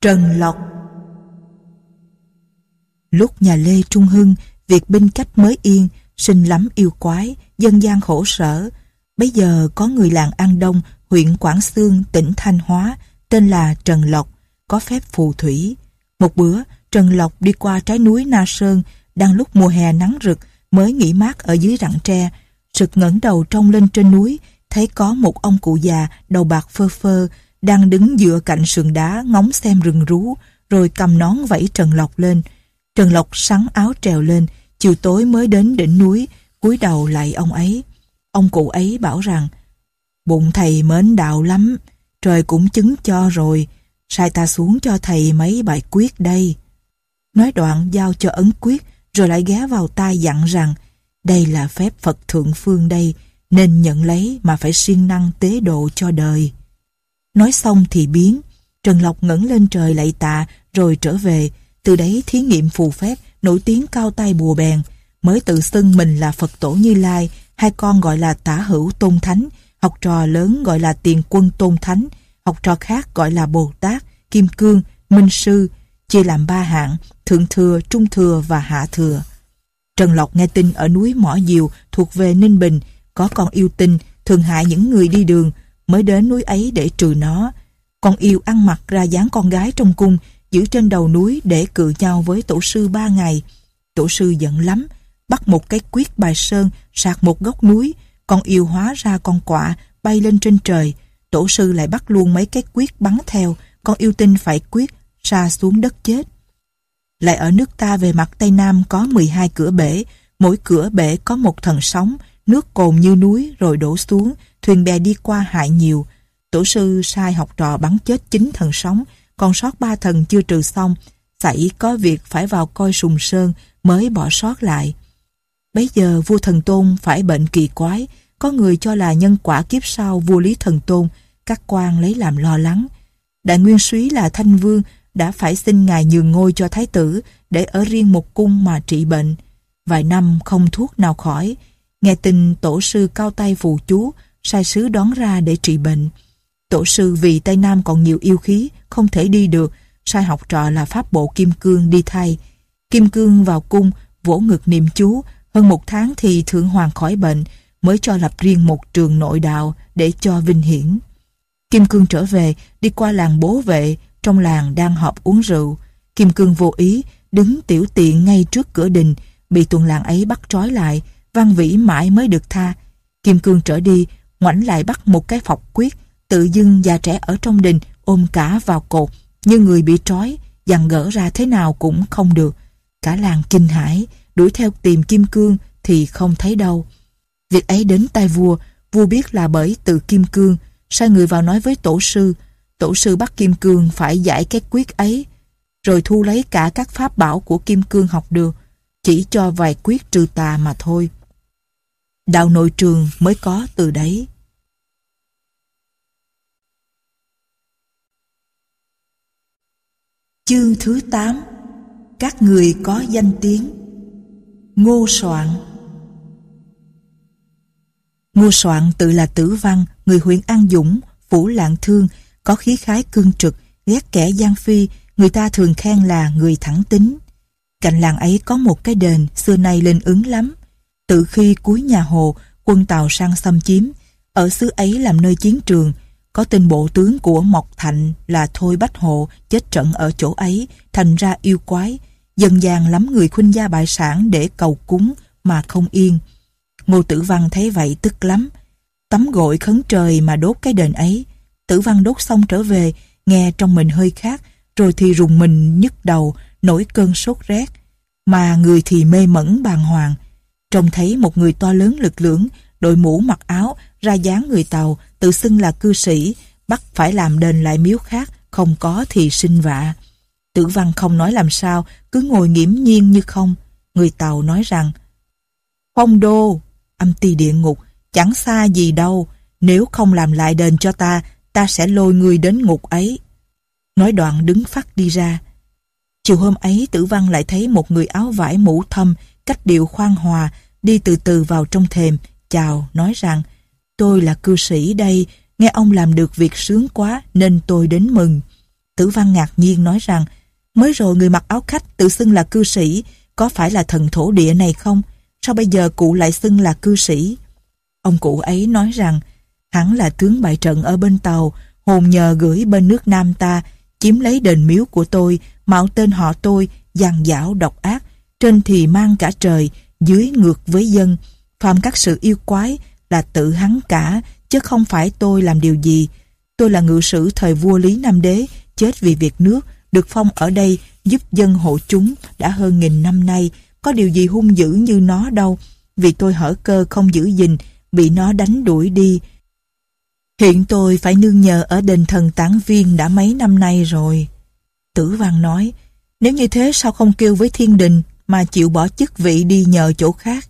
Trần Lộc Lúc nhà Lê Trung Hưng, việc binh cách mới yên, sinh lắm yêu quái, dân gian khổ sở. Bây giờ có người làng An Đông, huyện Quảng Sương, tỉnh Thanh Hóa, tên là Trần Lộc, có phép phù thủy. Một bữa, Trần Lộc đi qua trái núi Na Sơn, đang lúc mùa hè nắng rực, mới nghỉ mát ở dưới rặng tre. Sực ngẩng đầu trông lên trên núi, thấy có một ông cụ già, đầu bạc phơ phơ, đang đứng dựa cạnh sườn đá ngóng xem rừng rú, rồi cầm nón vẫy Trần Lộc lên. Trần Lộc sắn áo trèo lên, chiều tối mới đến đỉnh núi, cúi đầu lại ông ấy. Ông cụ ấy bảo rằng, bụng thầy mến đạo lắm, trời cũng chứng cho rồi, sai ta xuống cho thầy mấy bài quyết đây. Nói đoạn giao cho ấn quyết, rồi lại ghé vào tai dặn rằng, đây là phép Phật Thượng Phương đây, nên nhận lấy mà phải siêng năng tế độ cho đời. Nói xong thì biến, Trần Lộc ngẩng lên trời lạy tạ rồi trở về, từ đấy thí nghiệm phù phép, nổi tiếng cao tay bùa bèn, mới tự xưng mình là Phật tổ Như Lai, hai con gọi là tả hữu tôn thánh, học trò lớn gọi là tiền quân tôn thánh, học trò khác gọi là Bồ Tát, Kim Cương, Minh Sư, chia làm ba hạng, Thượng Thừa, Trung Thừa và Hạ Thừa. Trần Lộc nghe tin ở núi Mỏ Diều thuộc về Ninh Bình, có con yêu tinh, thường hại những người đi đường, mới đến núi ấy để trừ nó. Con yêu ăn mặc ra dáng con gái trong cung, giữ trên đầu núi để cự nhau với tổ sư ba ngày. Tổ sư giận lắm, bắt một cái quyết bài sơn, sạc một góc núi, con yêu hóa ra con quạ, bay lên trên trời. Tổ sư lại bắt luôn mấy cái quyết bắn theo, con yêu tinh phải quyết, xa xuống đất chết. Lại ở nước ta về mặt Tây Nam có 12 cửa bể, mỗi cửa bể có một thần sóng, nước cồn như núi rồi đổ xuống, thuyền bè đi qua hại nhiều. Tổ sư sai học trò bắn chết chín thần sóng, còn sót ba thần chưa trừ xong, xảy có việc phải vào coi sùng sơn mới bỏ sót lại. Bấy giờ vua thần tôn phải bệnh kỳ quái, có người cho là nhân quả kiếp sau vua Lý Thần Tôn, các quan lấy làm lo lắng. Đại nguyên súy là Thanh Vương đã phải xin ngài nhường ngôi cho thái tử để ở riêng một cung mà trị bệnh. Vài năm không thuốc nào khỏi, nghe tin tổ sư cao tay phù chú, sai sứ đón ra để trị bệnh. Tổ sư vì Tây Nam còn nhiều yêu khí, không thể đi được, sai học trò là pháp bộ Kim Cương đi thay. Kim Cương vào cung, vỗ ngực niệm chú, hơn một tháng thì Thượng Hoàng khỏi bệnh, mới cho lập riêng một trường nội đạo để cho vinh hiển. Kim Cương trở về, đi qua làng bố vệ, trong làng đang họp uống rượu. Kim Cương vô ý, đứng tiểu tiện ngay trước cửa đình, bị tuần làng ấy bắt trói lại, văn vĩ mãi mới được tha. Kim Cương trở đi, ngoảnh lại bắt một cái phọc quyết, tự dưng già trẻ ở trong đình ôm cả vào cột, như người bị trói, dằn gỡ ra thế nào cũng không được. Cả làng kinh hãi, đuổi theo tìm Kim Cương thì không thấy đâu. Việc ấy đến tai vua, vua biết là bởi từ Kim Cương, sai người vào nói với tổ sư, tổ sư bắt Kim Cương phải giải cái quyết ấy, rồi thu lấy cả các pháp bảo của Kim Cương học được, chỉ cho vài quyết trừ tà mà thôi. Đạo nội trường mới có từ đấy. Chương thứ 8 Các người có danh tiếng Ngô Soạn Ngô Soạn tự là tử văn, người huyện An Dũng, phủ lạng thương, có khí khái cương trực, ghét kẻ gian phi, người ta thường khen là người thẳng tính. Cạnh làng ấy có một cái đền, xưa nay lên ứng lắm. Từ khi cuối nhà Hồ, quân Tàu sang xâm chiếm, ở xứ ấy làm nơi chiến trường, có tên bộ tướng của Mộc Thạnh là Thôi Bách Hộ chết trận ở chỗ ấy, thành ra yêu quái. Dần dàng lắm người khuynh gia bại sản để cầu cúng mà không yên. Ngô Tử Văn thấy vậy tức lắm. Tắm gội khấn trời mà đốt cái đền ấy. Tử Văn đốt xong trở về, nghe trong mình hơi khác, rồi thì rùng mình nhức đầu, nổi cơn sốt rét. Mà người thì mê mẩn bàng hoàng. Trông thấy một người to lớn lực lưỡng, đội mũ mặc áo, ra dáng người Tàu, tự xưng là cư sĩ, bắt phải làm đền lại miếu khác, không có thì sinh vạ. Tử văn không nói làm sao, cứ ngồi nghiễm nhiên như không. Người Tàu nói rằng, Phong đô, âm ti địa ngục, chẳng xa gì đâu, nếu không làm lại đền cho ta, ta sẽ lôi người đến ngục ấy. Nói đoạn đứng phát đi ra. Chiều hôm ấy tử văn lại thấy một người áo vải mũ thâm, cách điệu khoan hòa, đi từ từ vào trong thềm, chào, nói rằng Tôi là cư sĩ đây, nghe ông làm được việc sướng quá nên tôi đến mừng. Tử văn ngạc nhiên nói rằng mới rồi người mặc áo khách tự xưng là cư sĩ, có phải là thần thổ địa này không? Sao bây giờ cụ lại xưng là cư sĩ? Ông cụ ấy nói rằng hắn là tướng bại trận ở bên tàu, hồn nhờ gửi bên nước Nam ta, chiếm lấy đền miếu của tôi, mạo tên họ tôi, giàn giảo độc ác, trên thì mang cả trời, dưới ngược với dân, phàm các sự yêu quái là tự hắn cả, chứ không phải tôi làm điều gì. Tôi là ngự sử thời vua Lý Nam Đế, chết vì việc nước, được phong ở đây giúp dân hộ chúng đã hơn nghìn năm nay, có điều gì hung dữ như nó đâu, vì tôi hở cơ không giữ gìn, bị nó đánh đuổi đi. Hiện tôi phải nương nhờ ở đền thần tán viên đã mấy năm nay rồi. Tử Văn nói, nếu như thế sao không kêu với thiên đình mà chịu bỏ chức vị đi nhờ chỗ khác?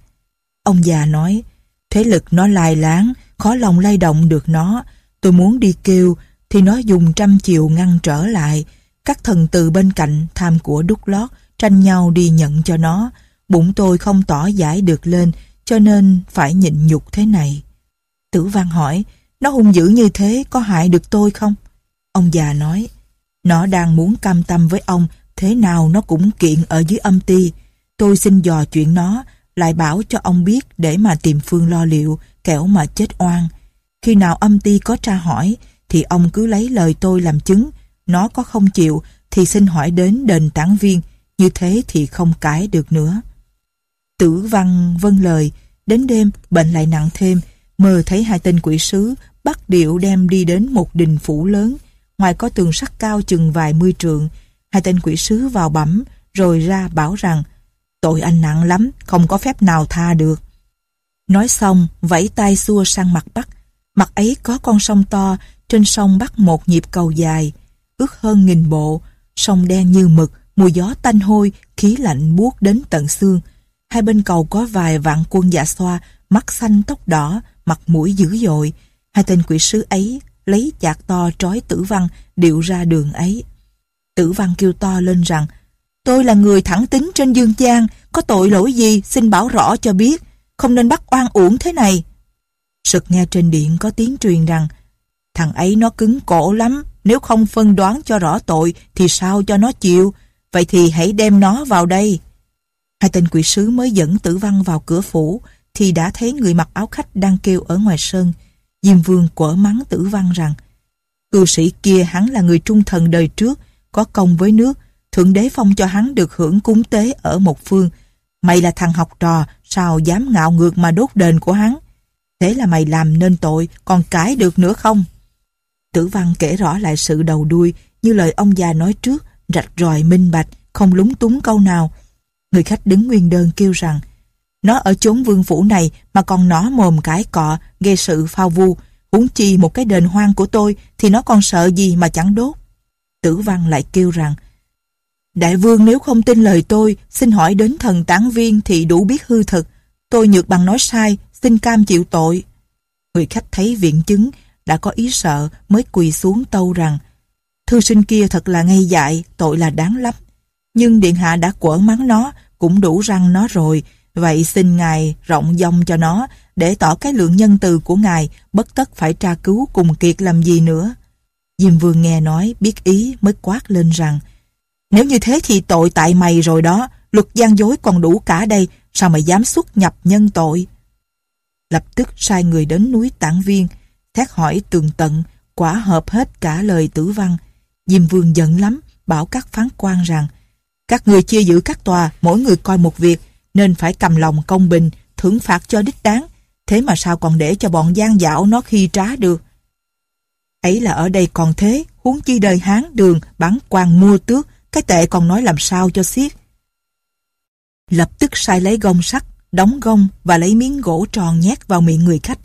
Ông già nói, thế lực nó lai láng, khó lòng lay động được nó. Tôi muốn đi kêu, thì nó dùng trăm chiều ngăn trở lại. Các thần từ bên cạnh tham của đúc lót, tranh nhau đi nhận cho nó. Bụng tôi không tỏ giải được lên, cho nên phải nhịn nhục thế này. Tử Văn hỏi, nó hung dữ như thế có hại được tôi không? Ông già nói, nó đang muốn cam tâm với ông, thế nào nó cũng kiện ở dưới âm ti. Tôi xin dò chuyện nó, lại bảo cho ông biết để mà tìm phương lo liệu, kẻo mà chết oan. Khi nào âm ti có tra hỏi, thì ông cứ lấy lời tôi làm chứng. Nó có không chịu, thì xin hỏi đến đền tán viên, như thế thì không cãi được nữa. Tử văn vâng lời, đến đêm bệnh lại nặng thêm, mơ thấy hai tên quỷ sứ bắt điệu đem đi đến một đình phủ lớn, ngoài có tường sắt cao chừng vài mươi trượng. Hai tên quỷ sứ vào bẩm, rồi ra bảo rằng tội anh nặng lắm, không có phép nào tha được. Nói xong, vẫy tay xua sang mặt Bắc. Mặt ấy có con sông to, trên sông bắt một nhịp cầu dài, ước hơn nghìn bộ, sông đen như mực, mùi gió tanh hôi, khí lạnh buốt đến tận xương. Hai bên cầu có vài vạn quân dạ xoa, mắt xanh tóc đỏ, mặt mũi dữ dội. Hai tên quỷ sứ ấy lấy chạc to trói tử văn điệu ra đường ấy. Tử văn kêu to lên rằng Tôi là người thẳng tính trên dương gian, có tội lỗi gì xin bảo rõ cho biết, không nên bắt oan uổng thế này. Sực nghe trên điện có tiếng truyền rằng thằng ấy nó cứng cổ lắm, nếu không phân đoán cho rõ tội thì sao cho nó chịu, vậy thì hãy đem nó vào đây. Hai tên quỷ sứ mới dẫn tử văn vào cửa phủ thì đã thấy người mặc áo khách đang kêu ở ngoài sân. Diêm vương quở mắng tử văn rằng cư sĩ kia hắn là người trung thần đời trước, có công với nước, Thượng đế phong cho hắn được hưởng cúng tế ở một phương. Mày là thằng học trò, sao dám ngạo ngược mà đốt đền của hắn? Thế là mày làm nên tội, còn cãi được nữa không? Tử văn kể rõ lại sự đầu đuôi, như lời ông già nói trước, rạch ròi minh bạch, không lúng túng câu nào. Người khách đứng nguyên đơn kêu rằng, nó ở chốn vương phủ này mà còn nó mồm cái cọ, gây sự phao vu, huống chi một cái đền hoang của tôi thì nó còn sợ gì mà chẳng đốt. Tử văn lại kêu rằng, Đại vương nếu không tin lời tôi, xin hỏi đến thần tán viên thì đủ biết hư thực. Tôi nhược bằng nói sai, xin cam chịu tội. Người khách thấy viện chứng, đã có ý sợ mới quỳ xuống tâu rằng Thư sinh kia thật là ngây dại, tội là đáng lắm. Nhưng Điện Hạ đã quở mắng nó, cũng đủ răng nó rồi. Vậy xin Ngài rộng dòng cho nó, để tỏ cái lượng nhân từ của Ngài, bất tất phải tra cứu cùng kiệt làm gì nữa. Diêm Vương nghe nói, biết ý mới quát lên rằng nếu như thế thì tội tại mày rồi đó, luật gian dối còn đủ cả đây, sao mày dám xuất nhập nhân tội? Lập tức sai người đến núi tảng Viên, thét hỏi tường tận, quả hợp hết cả lời tử văn. Diêm Vương giận lắm, bảo các phán quan rằng, các người chia giữ các tòa, mỗi người coi một việc, nên phải cầm lòng công bình, thưởng phạt cho đích đáng. Thế mà sao còn để cho bọn gian dảo nó khi trá được? Ấy là ở đây còn thế, huống chi đời Hán đường, bán quan mua tước, cái tệ còn nói làm sao cho xiết. Lập tức sai lấy gông sắt, đóng gông và lấy miếng gỗ tròn nhét vào miệng người khách,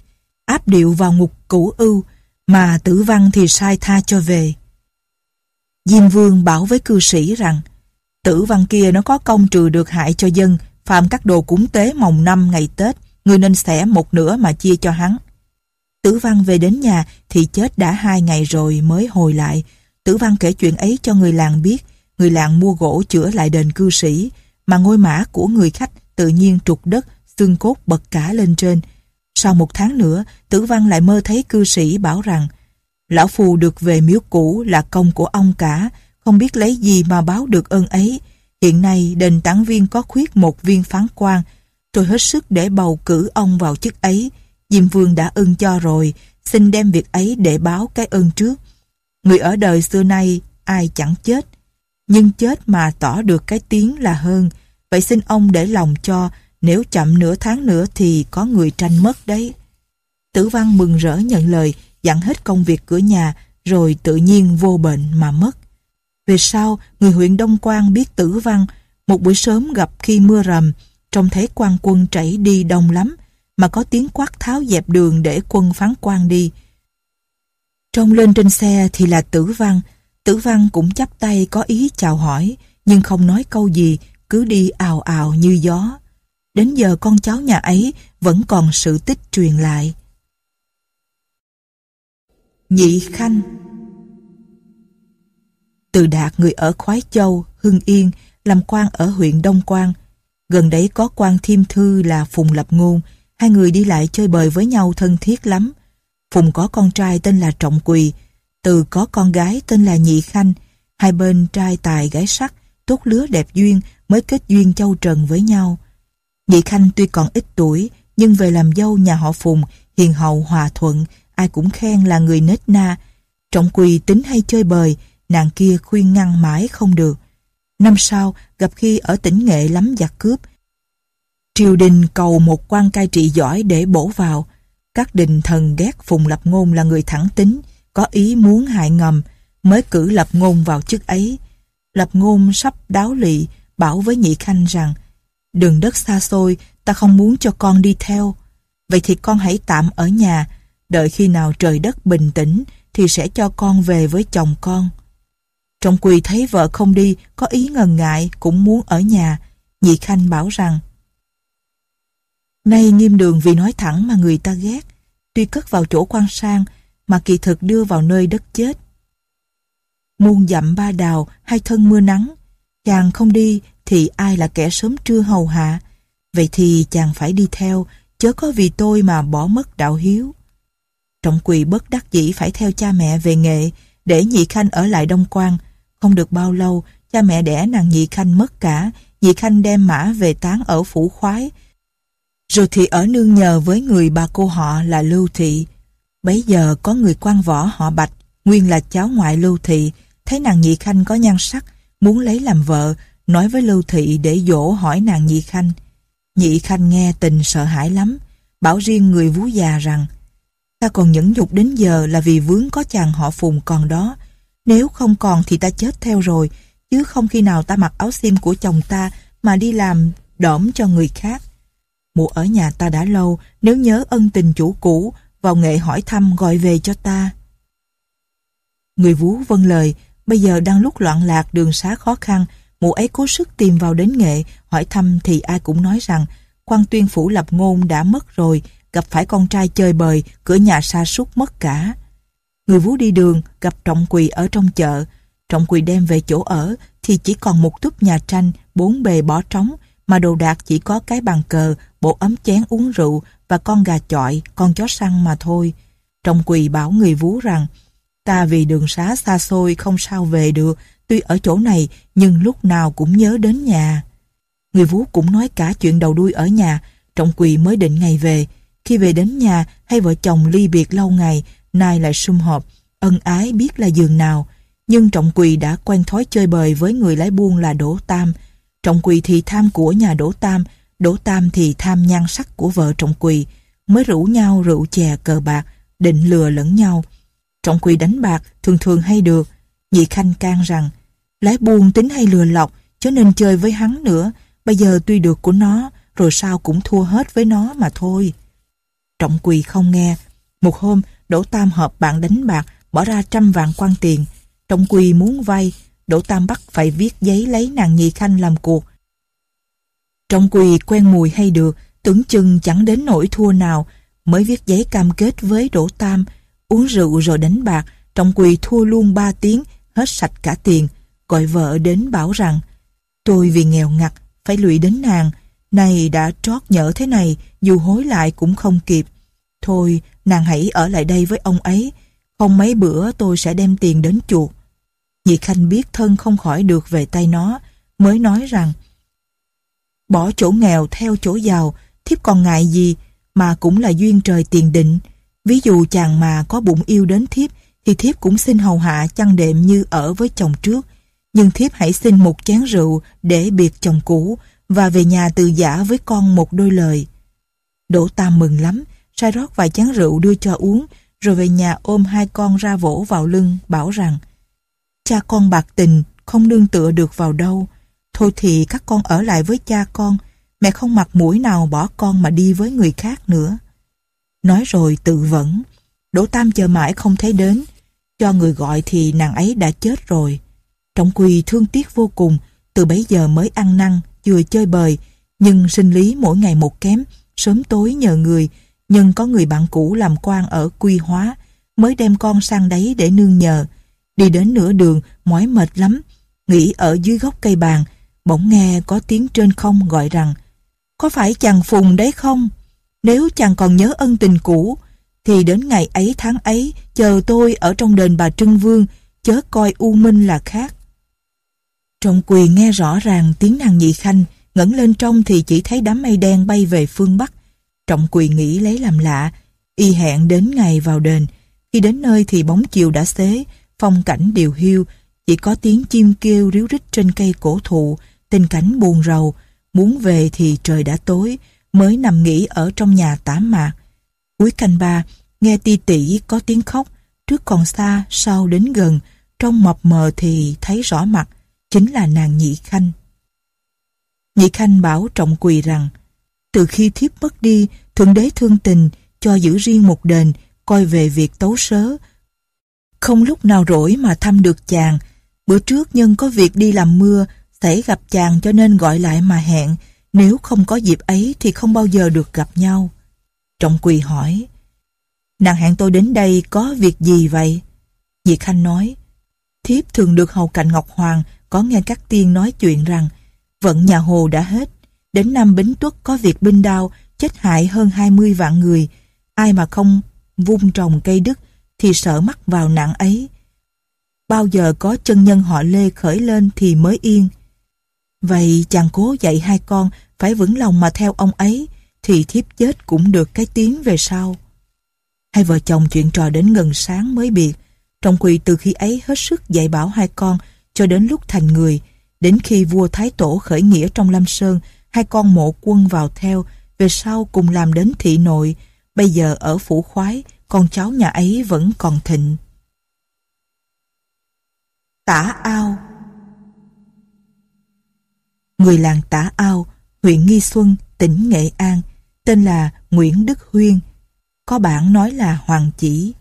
áp điệu vào ngục cửu ưu, mà tử văn thì sai tha cho về. Diêm vương bảo với cư sĩ rằng, tử văn kia nó có công trừ được hại cho dân, phạm các đồ cúng tế mồng năm ngày Tết, người nên xẻ một nửa mà chia cho hắn. Tử văn về đến nhà thì chết đã hai ngày rồi mới hồi lại. Tử văn kể chuyện ấy cho người làng biết, người làng mua gỗ chữa lại đền cư sĩ, mà ngôi mã của người khách tự nhiên trục đất, xương cốt bật cả lên trên. Sau một tháng nữa, tử văn lại mơ thấy cư sĩ bảo rằng Lão Phù được về miếu cũ là công của ông cả, không biết lấy gì mà báo được ơn ấy. Hiện nay đền tán viên có khuyết một viên phán quan, tôi hết sức để bầu cử ông vào chức ấy. Diêm Vương đã ưng cho rồi, xin đem việc ấy để báo cái ơn trước. Người ở đời xưa nay ai chẳng chết, nhưng chết mà tỏ được cái tiếng là hơn. Vậy xin ông để lòng cho, nếu chậm nửa tháng nữa thì có người tranh mất đấy. Tử văn mừng rỡ nhận lời, dặn hết công việc cửa nhà, rồi tự nhiên vô bệnh mà mất. Về sau, người huyện Đông Quang biết tử văn, một buổi sớm gặp khi mưa rầm, trông thấy quan quân chảy đi đông lắm, mà có tiếng quát tháo dẹp đường để quân phán quan đi. Trông lên trên xe thì là tử văn, tử văn cũng chắp tay có ý chào hỏi, nhưng không nói câu gì, cứ đi ào ào như gió. Đến giờ con cháu nhà ấy vẫn còn sự tích truyền lại. Nhị Khanh Từ Đạt người ở Khoái Châu, Hưng Yên, làm quan ở huyện Đông Quang. Gần đấy có quan thiêm thư là Phùng Lập Ngôn, hai người đi lại chơi bời với nhau thân thiết lắm. Phùng có con trai tên là Trọng Quỳ, từ có con gái tên là Nhị Khanh, hai bên trai tài gái sắc, tốt lứa đẹp duyên mới kết duyên châu trần với nhau. Nhị Khanh tuy còn ít tuổi, nhưng về làm dâu nhà họ Phùng, hiền hậu hòa thuận, ai cũng khen là người nết na. Trọng Quỳ tính hay chơi bời, nàng kia khuyên ngăn mãi không được. Năm sau, gặp khi ở tỉnh Nghệ lắm giặc cướp. Triều đình cầu một quan cai trị giỏi để bổ vào. Các đình thần ghét Phùng Lập Ngôn là người thẳng tính, có ý muốn hại ngầm, mới cử Lập Ngôn vào chức ấy. Lập Ngôn sắp đáo lỵ bảo với Nhị Khanh rằng Đường đất xa xôi, ta không muốn cho con đi theo. Vậy thì con hãy tạm ở nhà, đợi khi nào trời đất bình tĩnh thì sẽ cho con về với chồng con. Trọng quỳ thấy vợ không đi, có ý ngần ngại, cũng muốn ở nhà. Nhị Khanh bảo rằng Nay nghiêm đường vì nói thẳng mà người ta ghét, tuy cất vào chỗ quan sang mà kỳ thực đưa vào nơi đất chết. Muôn dặm ba đào, hai thân mưa nắng, chàng không đi thì ai là kẻ sớm trưa hầu hạ, vậy thì chàng phải đi theo, chớ có vì tôi mà bỏ mất đạo hiếu. Trọng quỳ bất đắc dĩ phải theo cha mẹ về nghệ, để nhị khanh ở lại Đông Quang, không được bao lâu, cha mẹ đẻ nàng Nhị Khanh mất cả, Nhị Khanh đem mã về tán ở phủ khoái. Rồi thì ở nương nhờ với người bà cô họ là Lưu Thị. Bấy giờ có người quan võ họ Bạch, nguyên là cháu ngoại Lưu Thị, thấy nàng Nhị Khanh có nhan sắc, muốn lấy làm vợ, nói với Lưu Thị để dỗ hỏi nàng Nhị Khanh. Nhị Khanh nghe tình sợ hãi lắm, bảo riêng người vú già rằng ta còn nhẫn nhục đến giờ là vì vướng có chàng họ phùng còn đó, nếu không còn thì ta chết theo rồi, chứ không khi nào ta mặc áo xiêm của chồng ta mà đi làm đỏm cho người khác. Mụ ở nhà ta đã lâu, nếu nhớ ân tình chủ cũ, vào nghệ hỏi thăm gọi về cho ta. Người vú vâng lời, bây giờ đang lúc loạn lạc đường xá khó khăn, mụ ấy cố sức tìm vào đến nghệ, hỏi thăm thì ai cũng nói rằng quan tuyên phủ lập ngôn đã mất rồi, gặp phải con trai chơi bời, cửa nhà sa sút mất cả. Người vú đi đường, gặp Trọng Quỳ ở trong chợ. Trọng Quỳ đem về chỗ ở, thì chỉ còn một túp nhà tranh, bốn bề bỏ trống, mà đồ đạc chỉ có cái bàn cờ, bộ ấm chén uống rượu và con gà chọi, con chó săn mà thôi. Trọng Quỳ bảo người vú rằng, ta vì đường xá xa xôi không sao về được, tuy ở chỗ này nhưng lúc nào cũng nhớ đến nhà. Người vú cũng nói cả chuyện đầu đuôi ở nhà, Trọng Quỳ mới định ngày về. Khi về đến nhà, hai vợ chồng ly biệt lâu ngày, nay lại sum họp, ân ái biết là giường nào. Nhưng Trọng Quỳ đã quen thói chơi bời với người lái buôn là Đỗ Tam. Trọng Quỳ thì tham của nhà Đỗ Tam, Đỗ Tam thì tham nhan sắc của vợ Trọng Quỳ, mới rủ nhau rượu chè cờ bạc, định lừa lẫn nhau. Trọng Quỳ đánh bạc thường thường hay được, nhị khanh can rằng, lái buôn tính hay lừa lọc, cho nên chơi với hắn nữa, bây giờ tuy được của nó, rồi sao cũng thua hết với nó mà thôi. Trọng Quỳ không nghe. Một hôm, Đỗ Tam hợp bạn đánh bạc, bỏ ra trăm vạn quan tiền. Trọng Quỳ muốn vay, Đỗ Tam bắt phải viết giấy lấy nàng Nhị Khanh làm cuộc. Trong Quỳ quen mùi hay được, tưởng chừng chẳng đến nỗi thua nào, mới viết giấy cam kết với Đỗ Tam, uống rượu rồi đánh bạc, Trong Quỳ thua luôn ba tiếng, hết sạch cả tiền, gọi vợ đến bảo rằng tôi vì nghèo ngặt, phải lụy đến nàng, này đã trót nhỡ thế này, dù hối lại cũng không kịp. Thôi, nàng hãy ở lại đây với ông ấy, không mấy bữa tôi sẽ đem tiền đến chuột. Nhị Khanh biết thân không khỏi được về tay nó, mới nói rằng Bỏ chỗ nghèo theo chỗ giàu, thiếp còn ngại gì, mà cũng là duyên trời tiền định. Ví dụ chàng mà có bụng yêu đến thiếp, thì thiếp cũng xin hầu hạ chăn đệm như ở với chồng trước. nhưng thiếp hãy xin một chén rượu để biệt chồng cũ và về nhà từ giả với con một đôi lời. Đỗ Tam mừng lắm, sai rót vài chén rượu đưa cho uống, rồi về nhà ôm hai con ra vỗ vào lưng, bảo rằng Cha con bạc tình, không nương tựa được vào đâu. Thôi thì các con ở lại với cha con, mẹ không mặt mũi nào bỏ con mà đi với người khác nữa. Nói rồi tự vẫn, Đỗ Tam chờ mãi không thấy đến, cho người gọi thì nàng ấy đã chết rồi. Trọng Quỳ thương tiếc vô cùng, từ bấy giờ mới ăn năn, vừa chơi bời, nhưng sinh lý mỗi ngày một kém, sớm tối nhờ người, nhưng có người bạn cũ làm quan ở Quy Hóa, mới đem con sang đấy để nương nhờ. Đi đến nửa đường, mỏi mệt lắm, nghỉ ở dưới gốc cây bàn, bỗng nghe có tiếng trên không gọi rằng Có phải chàng Phùng đấy không? Nếu chàng còn nhớ ân tình cũ, thì đến ngày ấy tháng ấy chờ tôi ở trong đền bà Trưng Vương, chớ coi U Minh là khác. Trọng quỳ nghe rõ ràng tiếng nàng nhị khanh, ngẩng lên trong thì chỉ thấy đám mây đen bay về phương Bắc. Trọng quỳ nghĩ lấy làm lạ, y hẹn đến ngày vào đền. Khi đến nơi thì bóng chiều đã xế, phong cảnh điều hiu, chỉ có tiếng chim kêu ríu rít trên cây cổ thụ, tình cảnh buồn rầu. Muốn về thì trời đã tối, mới nằm nghỉ ở trong nhà tả mạc. Cuối canh ba, nghe ti tỉ có tiếng khóc, trước còn xa, sau đến gần, trong mập mờ thì thấy rõ mặt, chính là nàng Nhị Khanh. Nhị Khanh bảo trọng quỳ rằng, từ khi thiếp mất đi, Thượng Đế thương tình, cho giữ riêng một đền, coi về việc tấu sớ. Không lúc nào rỗi mà thăm được chàng, bữa trước nhân có việc đi làm mưa, xảy gặp chàng cho nên gọi lại mà hẹn, nếu không có dịp ấy thì không bao giờ được gặp nhau. Trọng quỳ hỏi, nàng hẹn tôi đến đây có việc gì vậy? Nhị Khanh nói, thiếp thường được hầu cạnh Ngọc Hoàng có nghe các tiên nói chuyện rằng vận nhà Hồ đã hết, đến năm Bính Tuất có việc binh đao chết hại hơn 20 vạn người, ai mà không vung trồng cây đức thì sợ mắc vào nạn ấy. Bao giờ có chân nhân họ Lê khởi lên thì mới yên. Vậy chàng cố dạy hai con phải vững lòng mà theo ông ấy thì thiếp chết cũng được cái tiếng về sau. Hai vợ chồng chuyện trò đến gần sáng mới biệt. Trọng quỳ từ khi ấy hết sức dạy bảo hai con cho đến lúc thành người. Đến khi vua Thái Tổ khởi nghĩa trong Lâm Sơn, hai con mộ quân vào theo, về sau cùng làm đến thị nội. Bây giờ ở phủ khoái, con cháu nhà ấy vẫn còn thịnh. Tả ao Người làng Tả Ao, huyện Nghi Xuân, tỉnh Nghệ An, tên là Nguyễn Đức Huyên, có bản nói là Hoàng Chỉ.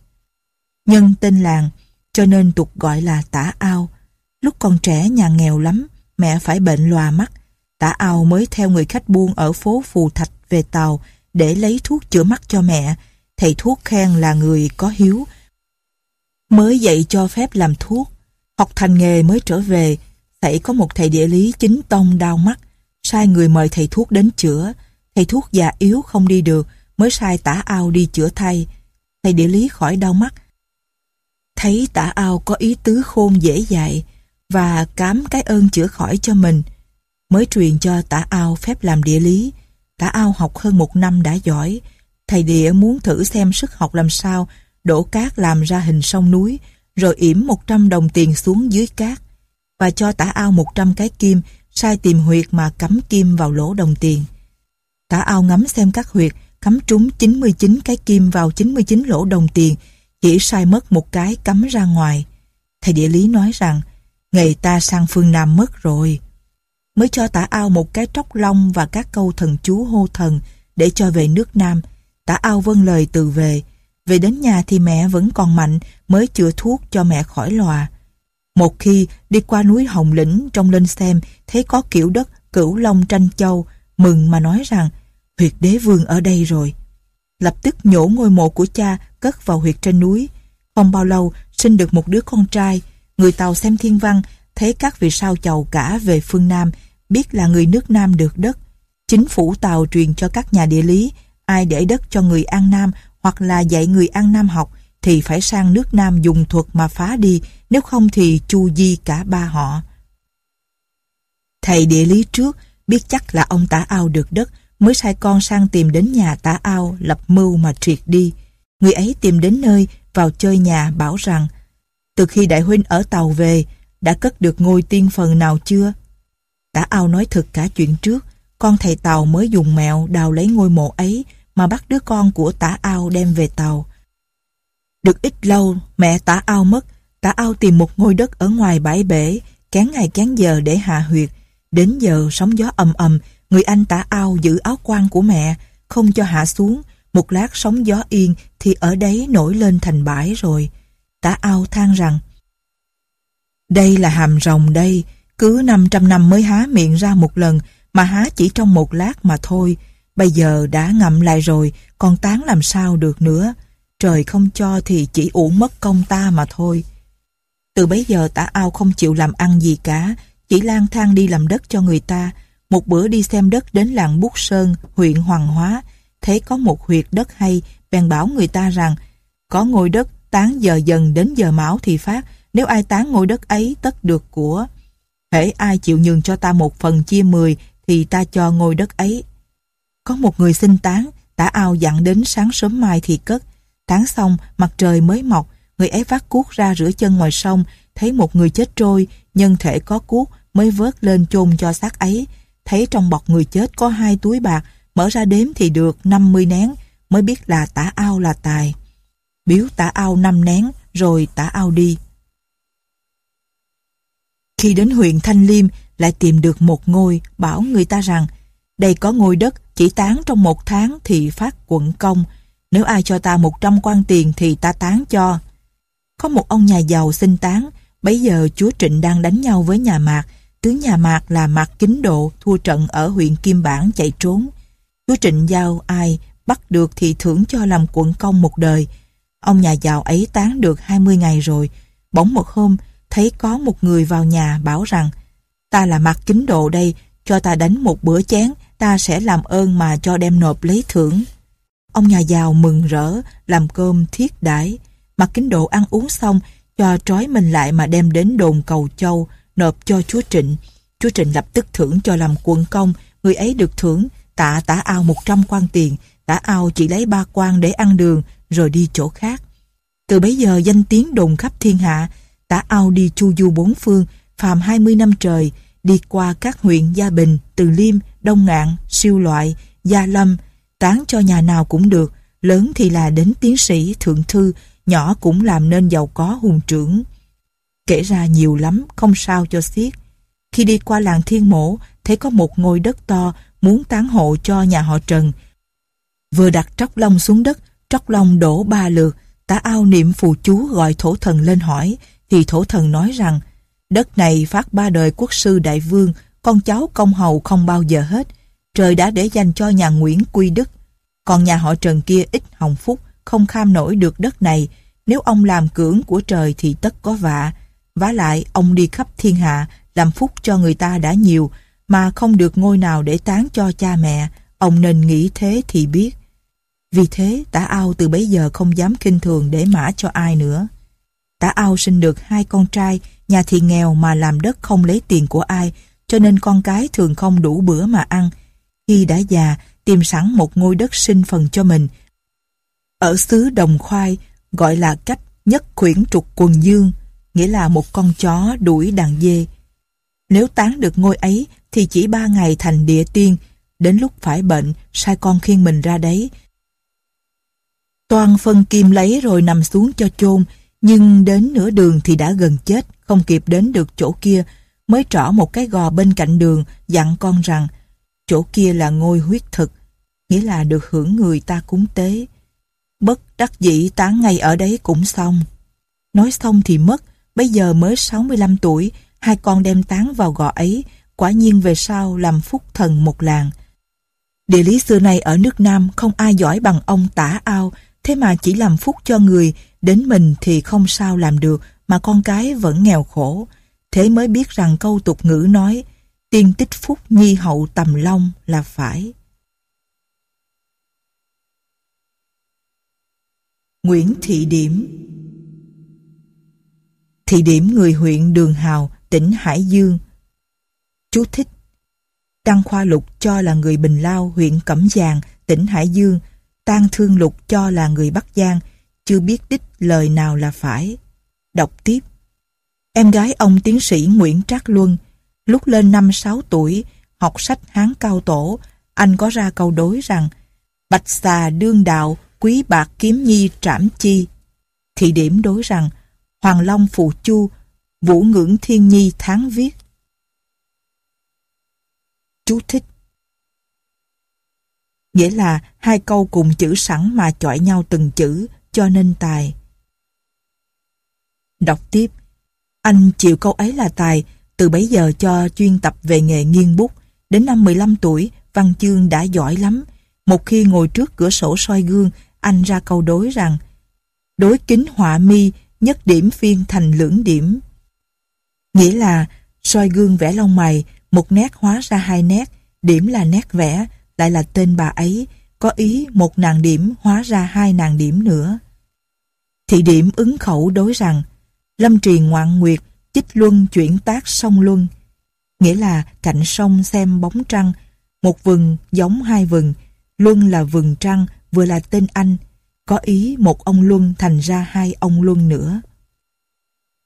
Nhân tên làng, cho nên tục gọi là Tả Ao. Lúc còn trẻ nhà nghèo lắm, mẹ phải bệnh lòa mắt. Tả Ao mới theo người khách buôn ở phố Phù Thạch về tàu để lấy thuốc chữa mắt cho mẹ. Thầy thuốc khen là người có hiếu. Mới dạy cho phép làm thuốc. Học thành nghề mới trở về, xảy có một thầy địa lý chính tông đau mắt, sai người mời thầy thuốc đến chữa. Thầy thuốc già yếu không đi được, mới sai tả ao đi chữa thay. Thầy địa lý khỏi đau mắt. Thấy tả ao có ý tứ khôn dễ dạy và cám cái ơn chữa khỏi cho mình. Mới truyền cho tả ao phép làm địa lý. Tả ao học hơn một năm đã giỏi. Thầy địa muốn thử xem sức học làm sao, đổ cát làm ra hình sông núi, rồi yểm 100 đồng tiền xuống dưới cát và cho tả ao 100 cái kim, sai tìm huyệt mà cắm kim vào lỗ đồng tiền. Tả ao ngắm xem các huyệt, cắm trúng 99 cái kim vào 99 lỗ đồng tiền, chỉ sai mất một cái cắm ra ngoài. Thầy địa lý nói rằng, ngày ta sang phương Nam mất rồi. Mới cho tả ao một cái tróc long và các câu thần chú hô thần để cho về nước Nam. Tả ao vâng lời từ về. Về đến nhà thì mẹ vẫn còn mạnh, mới chữa thuốc cho mẹ khỏi lòa. Một khi đi qua núi Hồng Lĩnh trong lên xem, thấy có kiểu đất cửu long tranh châu, mừng mà nói rằng, huyệt đế vương ở đây rồi. Lập tức nhổ ngôi mộ của cha cất vào huyệt trên núi. Không bao lâu, sinh được một đứa con trai. Người Tàu xem thiên văn, thấy các vị sao chầu cả về phương Nam, biết là người nước Nam được đất. Chính phủ Tàu truyền cho các nhà địa lý ai để đất cho người An Nam hoặc là dạy người An Nam học thì phải sang nước Nam dùng thuật mà phá đi, nếu không thì chu di cả ba họ. Thầy địa lý trước biết chắc là ông tả ao được đất mới sai con sang tìm đến nhà tả ao lập mưu mà triệt đi. Người ấy tìm đến nơi vào chơi nhà bảo rằng từ khi đại huynh ở tàu về đã cất được ngôi tiên phần nào chưa? Tả ao nói thật cả chuyện trước, con thầy Tàu mới dùng mẹo đào lấy ngôi mộ ấy mà bắt đứa con của tả ao đem về Tàu. Được ít lâu, mẹ tả ao mất, tả ao tìm một ngôi đất ở ngoài bãi bể, kén ngày kén giờ để hạ huyệt. Đến giờ sóng gió ầm ầm, người anh tả ao giữ áo quan của mẹ, không cho hạ xuống. Một lát sóng gió yên thì ở đấy nổi lên thành bãi rồi. Tả ao than rằng, đây là hàm rồng đây, cứ 500 năm mới há miệng ra một lần, mà há chỉ trong một lát mà thôi. Bây giờ đã ngậm lại rồi, còn tán làm sao được nữa. Trời không cho thì chỉ uổng mất công ta mà thôi. Từ bấy giờ tả ao không chịu làm ăn gì cả, chỉ lang thang đi làm đất cho người ta. Một bữa đi xem đất đến làng Bút Sơn, huyện Hoàng Hóa, thấy có một huyệt đất hay, bèn bảo người ta rằng có ngôi đất tán giờ dần đến giờ mão thì phát, nếu ai tán ngôi đất ấy tất được của. Hễ ai chịu nhường cho ta một phần chia mười thì ta cho ngôi đất ấy. Có một người sinh tán, tả ao dặn đến sáng sớm mai thì cất. Tán xong, mặt trời mới mọc, người ấy vác cuốc ra rửa chân ngoài sông, thấy một người chết trôi, nhân thể có cuốc mới vớt lên chôn cho xác ấy. Thấy trong bọc người chết có hai túi bạc, mở ra đếm thì được 50 nén, mới biết là tả ao là tài. Biếu tả ao năm nén, rồi tả ao đi. Khi đến huyện Thanh Liêm, lại tìm được một ngôi, bảo người ta rằng đây có ngôi đất chỉ tán trong một tháng thì phát quận công. Nếu ai cho ta 100 quan tiền thì ta tán cho. Có một ông nhà giàu xin tán, bấy giờ chúa Trịnh đang đánh nhau với nhà Mạc. Tướng nhà Mạc là Mạc Kính Độ thua trận ở huyện Kim Bản chạy trốn. Chúa Trịnh giao ai bắt được thì thưởng cho làm quận công một đời. Ông nhà giàu ấy tán được 20 ngày rồi. Bỗng một hôm, thấy có một người vào nhà bảo rằng ta là Mạc kính độ đây, cho ta đánh một bữa chén, ta sẽ làm ơn mà cho đem nộp lấy thưởng. Ông nhà giàu mừng rỡ, làm cơm thiết đãi. mặc kính độ ăn uống xong, cho trói mình lại mà đem đến đồn cầu châu, nộp cho chúa Trịnh. Chúa Trịnh lập tức thưởng cho làm quận công, người ấy được thưởng, tạ tả ao 100 quan tiền, tả ao chỉ lấy ba quan để ăn đường, rồi đi chỗ khác. Từ bấy giờ danh tiếng đồn khắp thiên hạ, tả ao đi chu du bốn phương, phàm 20 năm trời, đi qua các huyện Gia Bình, Từ Liêm, Đông Ngạn, Siêu Loại, Gia Lâm, tán cho nhà nào cũng được, lớn thì là đến tiến sĩ, thượng thư, nhỏ cũng làm nên giàu có hùng trưởng. Kể ra nhiều lắm, không sao cho xiết. Khi đi qua làng Thiên Mổ, thấy có một ngôi đất to muốn tán hộ cho nhà họ Trần. Vừa đặt tróc long xuống đất, tróc long đổ ba lượt, tả ao niệm phù chú gọi thổ thần lên hỏi, thì thổ thần nói rằng Đất này phát ba đời quốc sư đại vương, con cháu công hầu không bao giờ hết. Trời đã để dành cho nhà Nguyễn Quy Đức. Còn nhà họ Trần kia ít hồng phúc, không kham nổi được đất này. Nếu ông làm cưỡng của trời thì tất có vạ. vả lại, ông đi khắp thiên hạ, làm phúc cho người ta đã nhiều, mà không được ngôi nào để tán cho cha mẹ. Ông nên nghĩ thế thì biết. Vì thế, tả ao từ bấy giờ không dám kinh thường để mã cho ai nữa. Tả ao sinh được hai con trai, Nhà thì nghèo mà làm đất không lấy tiền của ai, cho nên con cái thường không đủ bữa mà ăn. Khi đã già, tìm sẵn một ngôi đất sinh phần cho mình. Ở xứ Đồng Khoai, gọi là cách nhất khuyển trục quần dương, nghĩa là một con chó đuổi đàn dê. Nếu tán được ngôi ấy, thì chỉ ba ngày thành địa tiên, đến lúc phải bệnh, sai con khiêng mình ra đấy. Toàn phân kim lấy rồi nằm xuống cho chôn, nhưng đến nửa đường thì đã gần chết, không kịp đến được chỗ kia, mới trỏ một cái gò bên cạnh đường, dặn con rằng chỗ kia là ngôi huyết thực, nghĩa là được hưởng người ta cúng tế. Bất đắc dĩ tán ngay ở đấy cũng xong. Nói xong thì mất, bây giờ mới 65 tuổi, hai con đem tán vào gò ấy, quả nhiên về sau làm phúc thần một làng. Địa lý xưa nay ở nước Nam không ai giỏi bằng ông tả ao, thế mà chỉ làm phúc cho người, đến mình thì không sao làm được, mà con cái vẫn nghèo khổ. Thế mới biết rằng câu tục ngữ nói tiên tích phúc nhi hậu tầm long là phải. Nguyễn Thị Điểm Thị Điểm người huyện Đường Hào, tỉnh Hải Dương. Chú thích Đăng Khoa Lục cho là người Bình Lao, huyện Cẩm Giàng, tỉnh Hải Dương. Tang Thương Lục cho là người Bắc Giang, chưa biết đích lời nào là phải. Đọc tiếp. Em gái ông tiến sĩ Nguyễn Trác Luân, lúc lên năm 6 tuổi, học sách Hán Cao Tổ, anh có ra câu đối rằng Bạch xà đương đạo, quý bạc kiếm nhi trảm chi. Thị điểm đối rằng Hoàng Long phụ chu, vũ ngưỡng thiên nhi tháng viết. Chú thích Nghĩa là hai câu cùng chữ sẵn mà chọi nhau từng chữ, cho nên tài. Đọc tiếp Anh chịu câu ấy là tài, từ bấy giờ cho chuyên tập về nghề nghiên bút. Đến năm 15 tuổi, Văn Chương đã giỏi lắm. Một khi ngồi trước cửa sổ soi gương, anh ra câu đối rằng Đối kính họa mi, nhất điểm phiên thành lưỡng điểm. Nghĩa là soi gương vẽ lông mày, một nét hóa ra hai nét, điểm là nét vẽ, lại là tên bà ấy, có ý một nàng điểm hóa ra hai nàng điểm nữa. Thị điểm ứng khẩu đối rằng Lâm trì ngoạn nguyệt, chích luân chuyển tác sông luân. Nghĩa là cạnh sông xem bóng trăng, một vừng giống hai vừng, luân là vừng trăng, vừa là tên anh, có ý một ông luân thành ra hai ông luân nữa.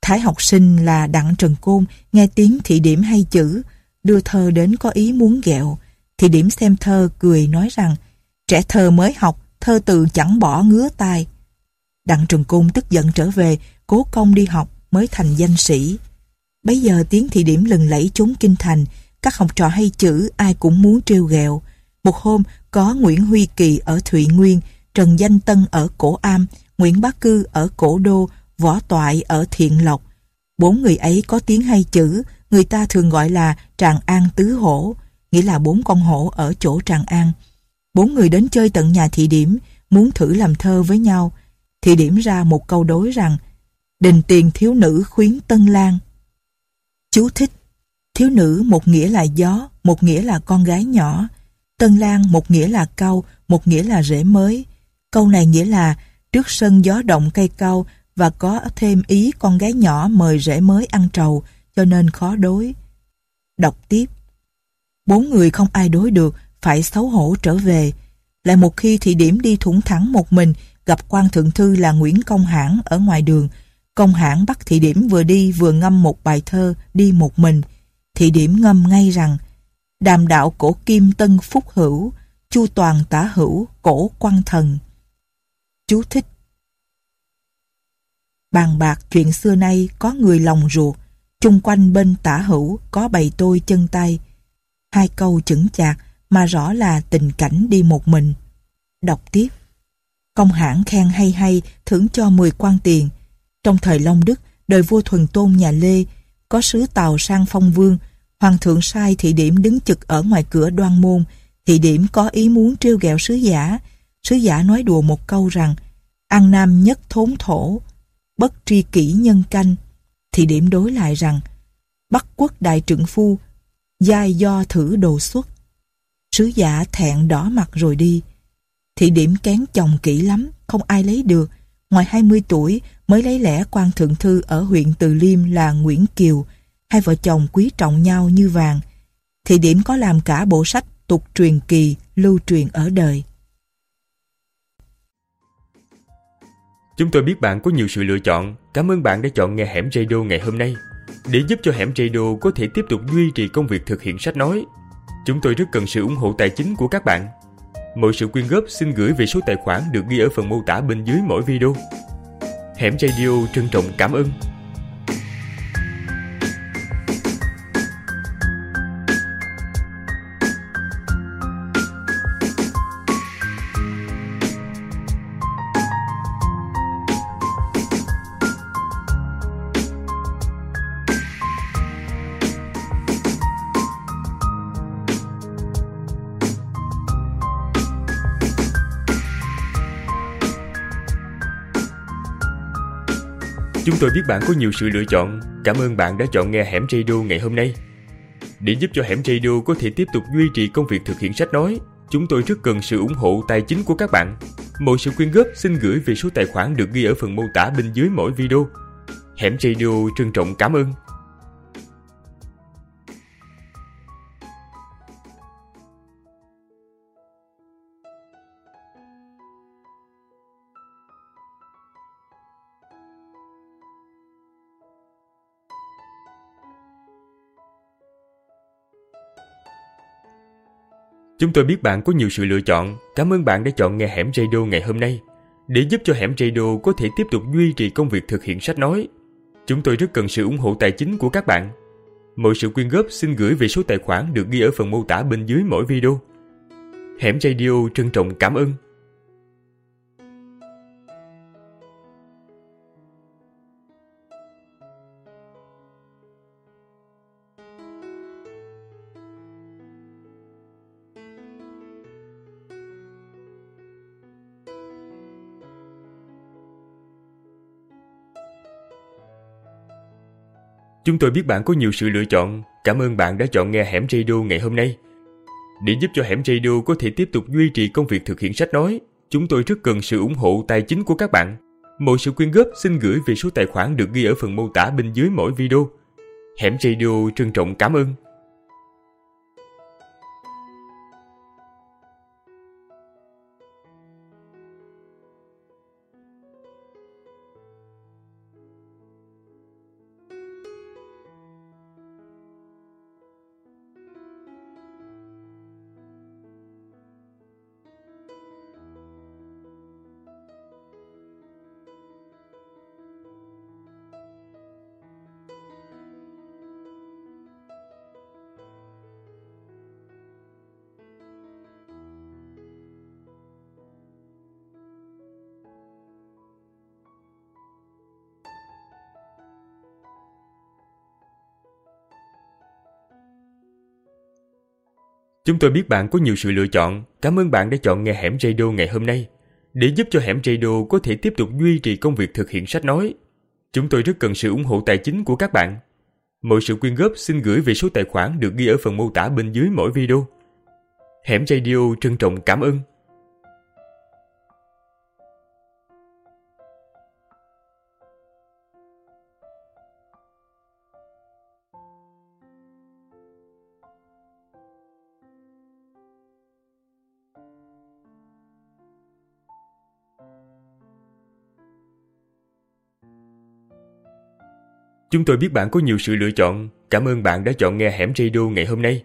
Thái học sinh là Đặng Trần Côn nghe tiếng thị điểm hay chữ, đưa thơ đến có ý muốn ghẹo. Thị điểm xem thơ cười nói rằng trẻ thơ mới học, thơ từ chẳng bỏ ngứa tai. Đặng Trần Côn tức giận trở về, cố công đi học mới thành danh sĩ. Bây giờ tiếng thị điểm lừng lẫy chốn kinh thành, các học trò hay chữ ai cũng muốn trêu ghẹo. Một hôm có Nguyễn Huy Kỳ ở Thụy Nguyên, Trần Danh Tân ở Cổ Am, Nguyễn Bá Cư ở Cổ Đô, Võ Toại ở Thiện Lộc. Bốn người ấy có tiếng hay chữ, người ta thường gọi là Tràng An Tứ Hổ, nghĩa là bốn con hổ ở chỗ Tràng An. Bốn người đến chơi tận nhà thị điểm, muốn thử làm thơ với nhau. Thị điểm ra một câu đối rằng Đình tiền thiếu nữ khuyến Tân Lan. Chú thích Thiếu nữ một nghĩa là gió, một nghĩa là con gái nhỏ. Tân Lan một nghĩa là cau, một nghĩa là rễ mới. Câu này nghĩa là trước sân gió động cây cau và có thêm ý con gái nhỏ mời rễ mới ăn trầu cho nên khó đối. Đọc tiếp. Bốn người không ai đối được, phải xấu hổ trở về. Lại một khi thị điểm đi thủng thẳng một mình gặp quan thượng thư là Nguyễn Công Hãn ở ngoài đường. Công Hãn bắt thị điểm vừa đi vừa ngâm một bài thơ đi một mình. Thị điểm ngâm ngay rằng Đàm đạo cổ kim tân phúc hữu, chu toàn tả hữu, cổ quan thần. Chú thích Bàn bạc chuyện xưa nay có người lòng ruột, chung quanh bên tả hữu có bầy tôi chân tay. Hai câu chững chạc mà rõ là tình cảnh đi một mình. Đọc tiếp. Công hãng khen hay hay thưởng cho 10 quan tiền. Trong thời Long Đức, đời vua thuần tôn nhà Lê, có sứ tàu sang phong vương, hoàng thượng sai thị điểm đứng trực ở ngoài cửa đoan môn, thị điểm có ý muốn trêu ghẹo sứ giả. Sứ giả nói đùa một câu rằng, ăn nam nhất thốn thổ, bất tri kỷ nhân canh. Thị điểm đối lại rằng, Bắc quốc đại trượng phu, giai do thử đồ xuất. Sứ giả thẹn đỏ mặt rồi đi. Thị điểm kén chồng kỹ lắm, không ai lấy được. Ngoài 20 tuổi mới lấy lẽ quan thượng thư ở huyện Từ Liêm là Nguyễn Kiều. Hai vợ chồng quý trọng nhau như vàng. Thị điểm có làm cả bộ sách tục truyền kỳ lưu truyền ở đời. Chúng tôi biết bạn có nhiều sự lựa chọn. Cảm ơn bạn đã chọn nghe Hẻm Radio ngày hôm nay. Để giúp cho Hẻm Radio có thể tiếp tục duy trì công việc thực hiện sách nói, chúng tôi rất cần sự ủng hộ tài chính của các bạn. Mọi sự quyên góp xin gửi về số tài khoản được ghi ở phần mô tả bên dưới mỗi video. Hẻm Radio trân trọng cảm ơn tôi biết bạn có nhiều sự lựa chọn. Cảm ơn bạn đã chọn nghe Hẻm Radio ngày hôm nay. Để giúp cho Hẻm Radio có thể tiếp tục duy trì công việc thực hiện sách nói, chúng tôi rất cần sự ủng hộ tài chính của các bạn. Mọi sự quyên góp xin gửi về số tài khoản được ghi ở phần mô tả bên dưới mỗi video. Hẻm Radio trân trọng cảm ơn. Chúng tôi biết bạn có nhiều sự lựa chọn. Cảm ơn bạn đã chọn nghe Hẻm Radio ngày hôm nay. Để giúp cho Hẻm Radio có thể tiếp tục duy trì công việc thực hiện sách nói, chúng tôi rất cần sự ủng hộ tài chính của các bạn. Mọi sự quyên góp xin gửi về số tài khoản được ghi ở phần mô tả bên dưới mỗi video. Hẻm Radio trân trọng cảm ơn. Chúng tôi biết bạn có nhiều sự lựa chọn. Cảm ơn bạn đã chọn nghe Hẻm Radio ngày hôm nay. Để giúp cho Hẻm Radio có thể tiếp tục duy trì công việc thực hiện sách nói, chúng tôi rất cần sự ủng hộ tài chính của các bạn. Mọi sự quyên góp xin gửi về số tài khoản được ghi ở phần mô tả bên dưới mỗi video. Hẻm Radio trân trọng cảm ơn. Chúng tôi biết bạn có nhiều sự lựa chọn. Cảm ơn bạn đã chọn nghe Hẻm Radio ngày hôm nay. Để giúp cho Hẻm Radio có thể tiếp tục duy trì công việc thực hiện sách nói, chúng tôi rất cần sự ủng hộ tài chính của các bạn. Mọi sự quyên góp xin gửi về số tài khoản được ghi ở phần mô tả bên dưới mỗi video. Hẻm Radio trân trọng cảm ơn. Chúng tôi biết bạn có nhiều sự lựa chọn. Cảm ơn bạn đã chọn nghe Hẻm Radio ngày hôm nay.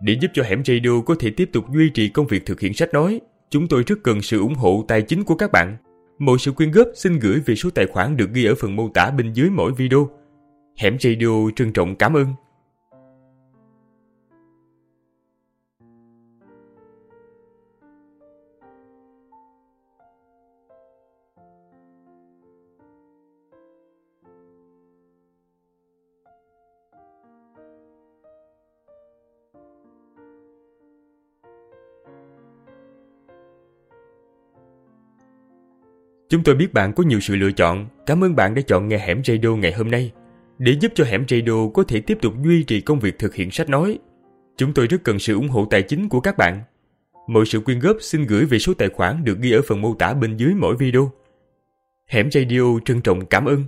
Để giúp cho Hẻm Radio có thể tiếp tục duy trì công việc thực hiện sách nói, chúng tôi rất cần sự ủng hộ tài chính của các bạn. Mọi sự quyên góp xin gửi về số tài khoản được ghi ở phần mô tả bên dưới mỗi video. Hẻm Radio trân trọng cảm ơn. Chúng tôi biết bạn có nhiều sự lựa chọn. Cảm ơn bạn đã chọn nghe Hẻm Radio ngày hôm nay. Để giúp cho Hẻm Radio có thể tiếp tục duy trì công việc thực hiện sách nói, chúng tôi rất cần sự ủng hộ tài chính của các bạn. Mọi sự quyên góp xin gửi về số tài khoản được ghi ở phần mô tả bên dưới mỗi video. Hẻm Radio trân trọng cảm ơn.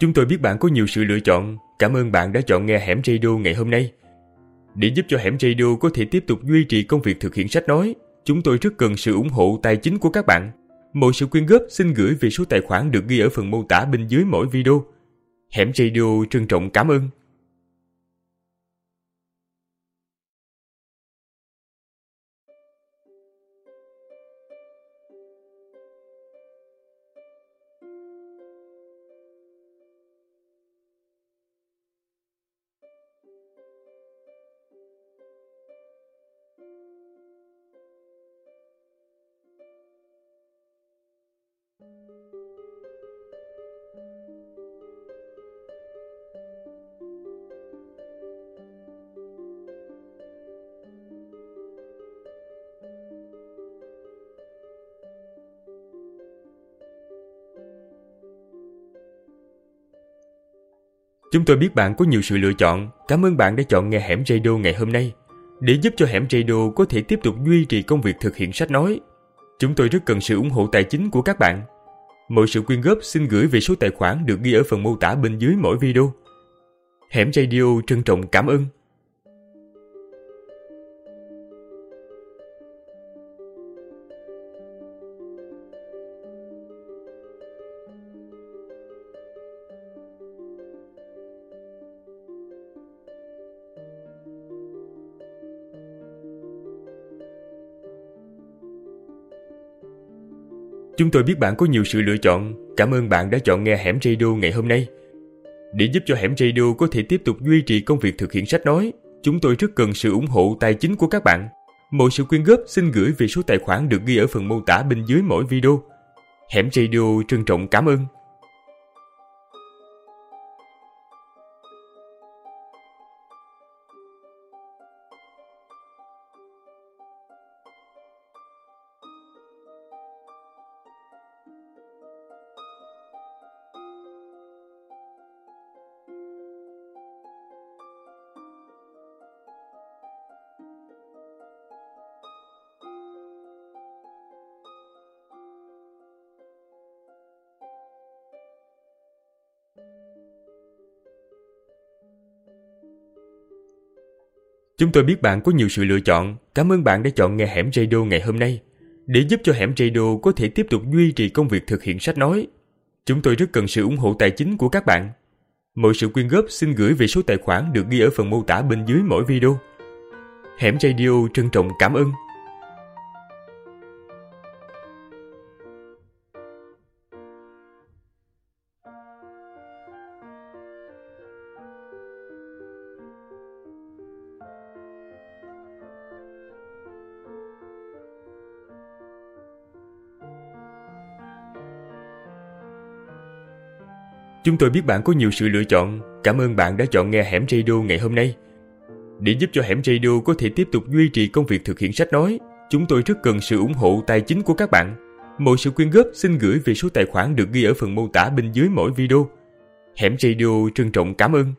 Chúng tôi biết bạn có nhiều sự lựa chọn. Cảm ơn bạn đã chọn nghe Hẻm Radio ngày hôm nay. Để giúp cho Hẻm Radio có thể tiếp tục duy trì công việc thực hiện sách nói, chúng tôi rất cần sự ủng hộ tài chính của các bạn. Mọi sự quyên góp xin gửi về số tài khoản được ghi ở phần mô tả bên dưới mỗi video. Hẻm Radio trân trọng cảm ơn. Chúng tôi biết bạn có nhiều sự lựa chọn. Cảm ơn bạn đã chọn nghe Hẻm Radio ngày hôm nay. Để giúp cho Hẻm Radio có thể tiếp tục duy trì công việc thực hiện sách nói, chúng tôi rất cần sự ủng hộ tài chính của các bạn. Mọi sự quyên góp xin gửi về số tài khoản được ghi ở phần mô tả bên dưới mỗi video. Hẻm Radio trân trọng cảm ơn. Chúng tôi biết bạn có nhiều sự lựa chọn. Cảm ơn bạn đã chọn nghe Hẻm Radio ngày hôm nay. Để giúp cho Hẻm Radio có thể tiếp tục duy trì công việc thực hiện sách nói, chúng tôi rất cần sự ủng hộ tài chính của các bạn. Mọi sự quyên góp xin gửi về số tài khoản được ghi ở phần mô tả bên dưới mỗi video. Hẻm Radio trân trọng cảm ơn. Chúng tôi biết bạn có nhiều sự lựa chọn. Cảm ơn bạn đã chọn nghe Hẻm Radio ngày hôm nay. Để giúp cho Hẻm Radio có thể tiếp tục duy trì công việc thực hiện sách nói, chúng tôi rất cần sự ủng hộ tài chính của các bạn. Mọi sự quyên góp xin gửi về số tài khoản được ghi ở phần mô tả bên dưới mỗi video. Hẻm Radio trân trọng cảm ơn. Chúng tôi biết bạn có nhiều sự lựa chọn. Cảm ơn bạn đã chọn nghe Hẻm Radio ngày hôm nay. Để giúp cho Hẻm Radio có thể tiếp tục duy trì công việc thực hiện sách nói, chúng tôi rất cần sự ủng hộ tài chính của các bạn. Mọi sự quyên góp xin gửi về số tài khoản được ghi ở phần mô tả bên dưới mỗi video. Hẻm Radio trân trọng cảm ơn.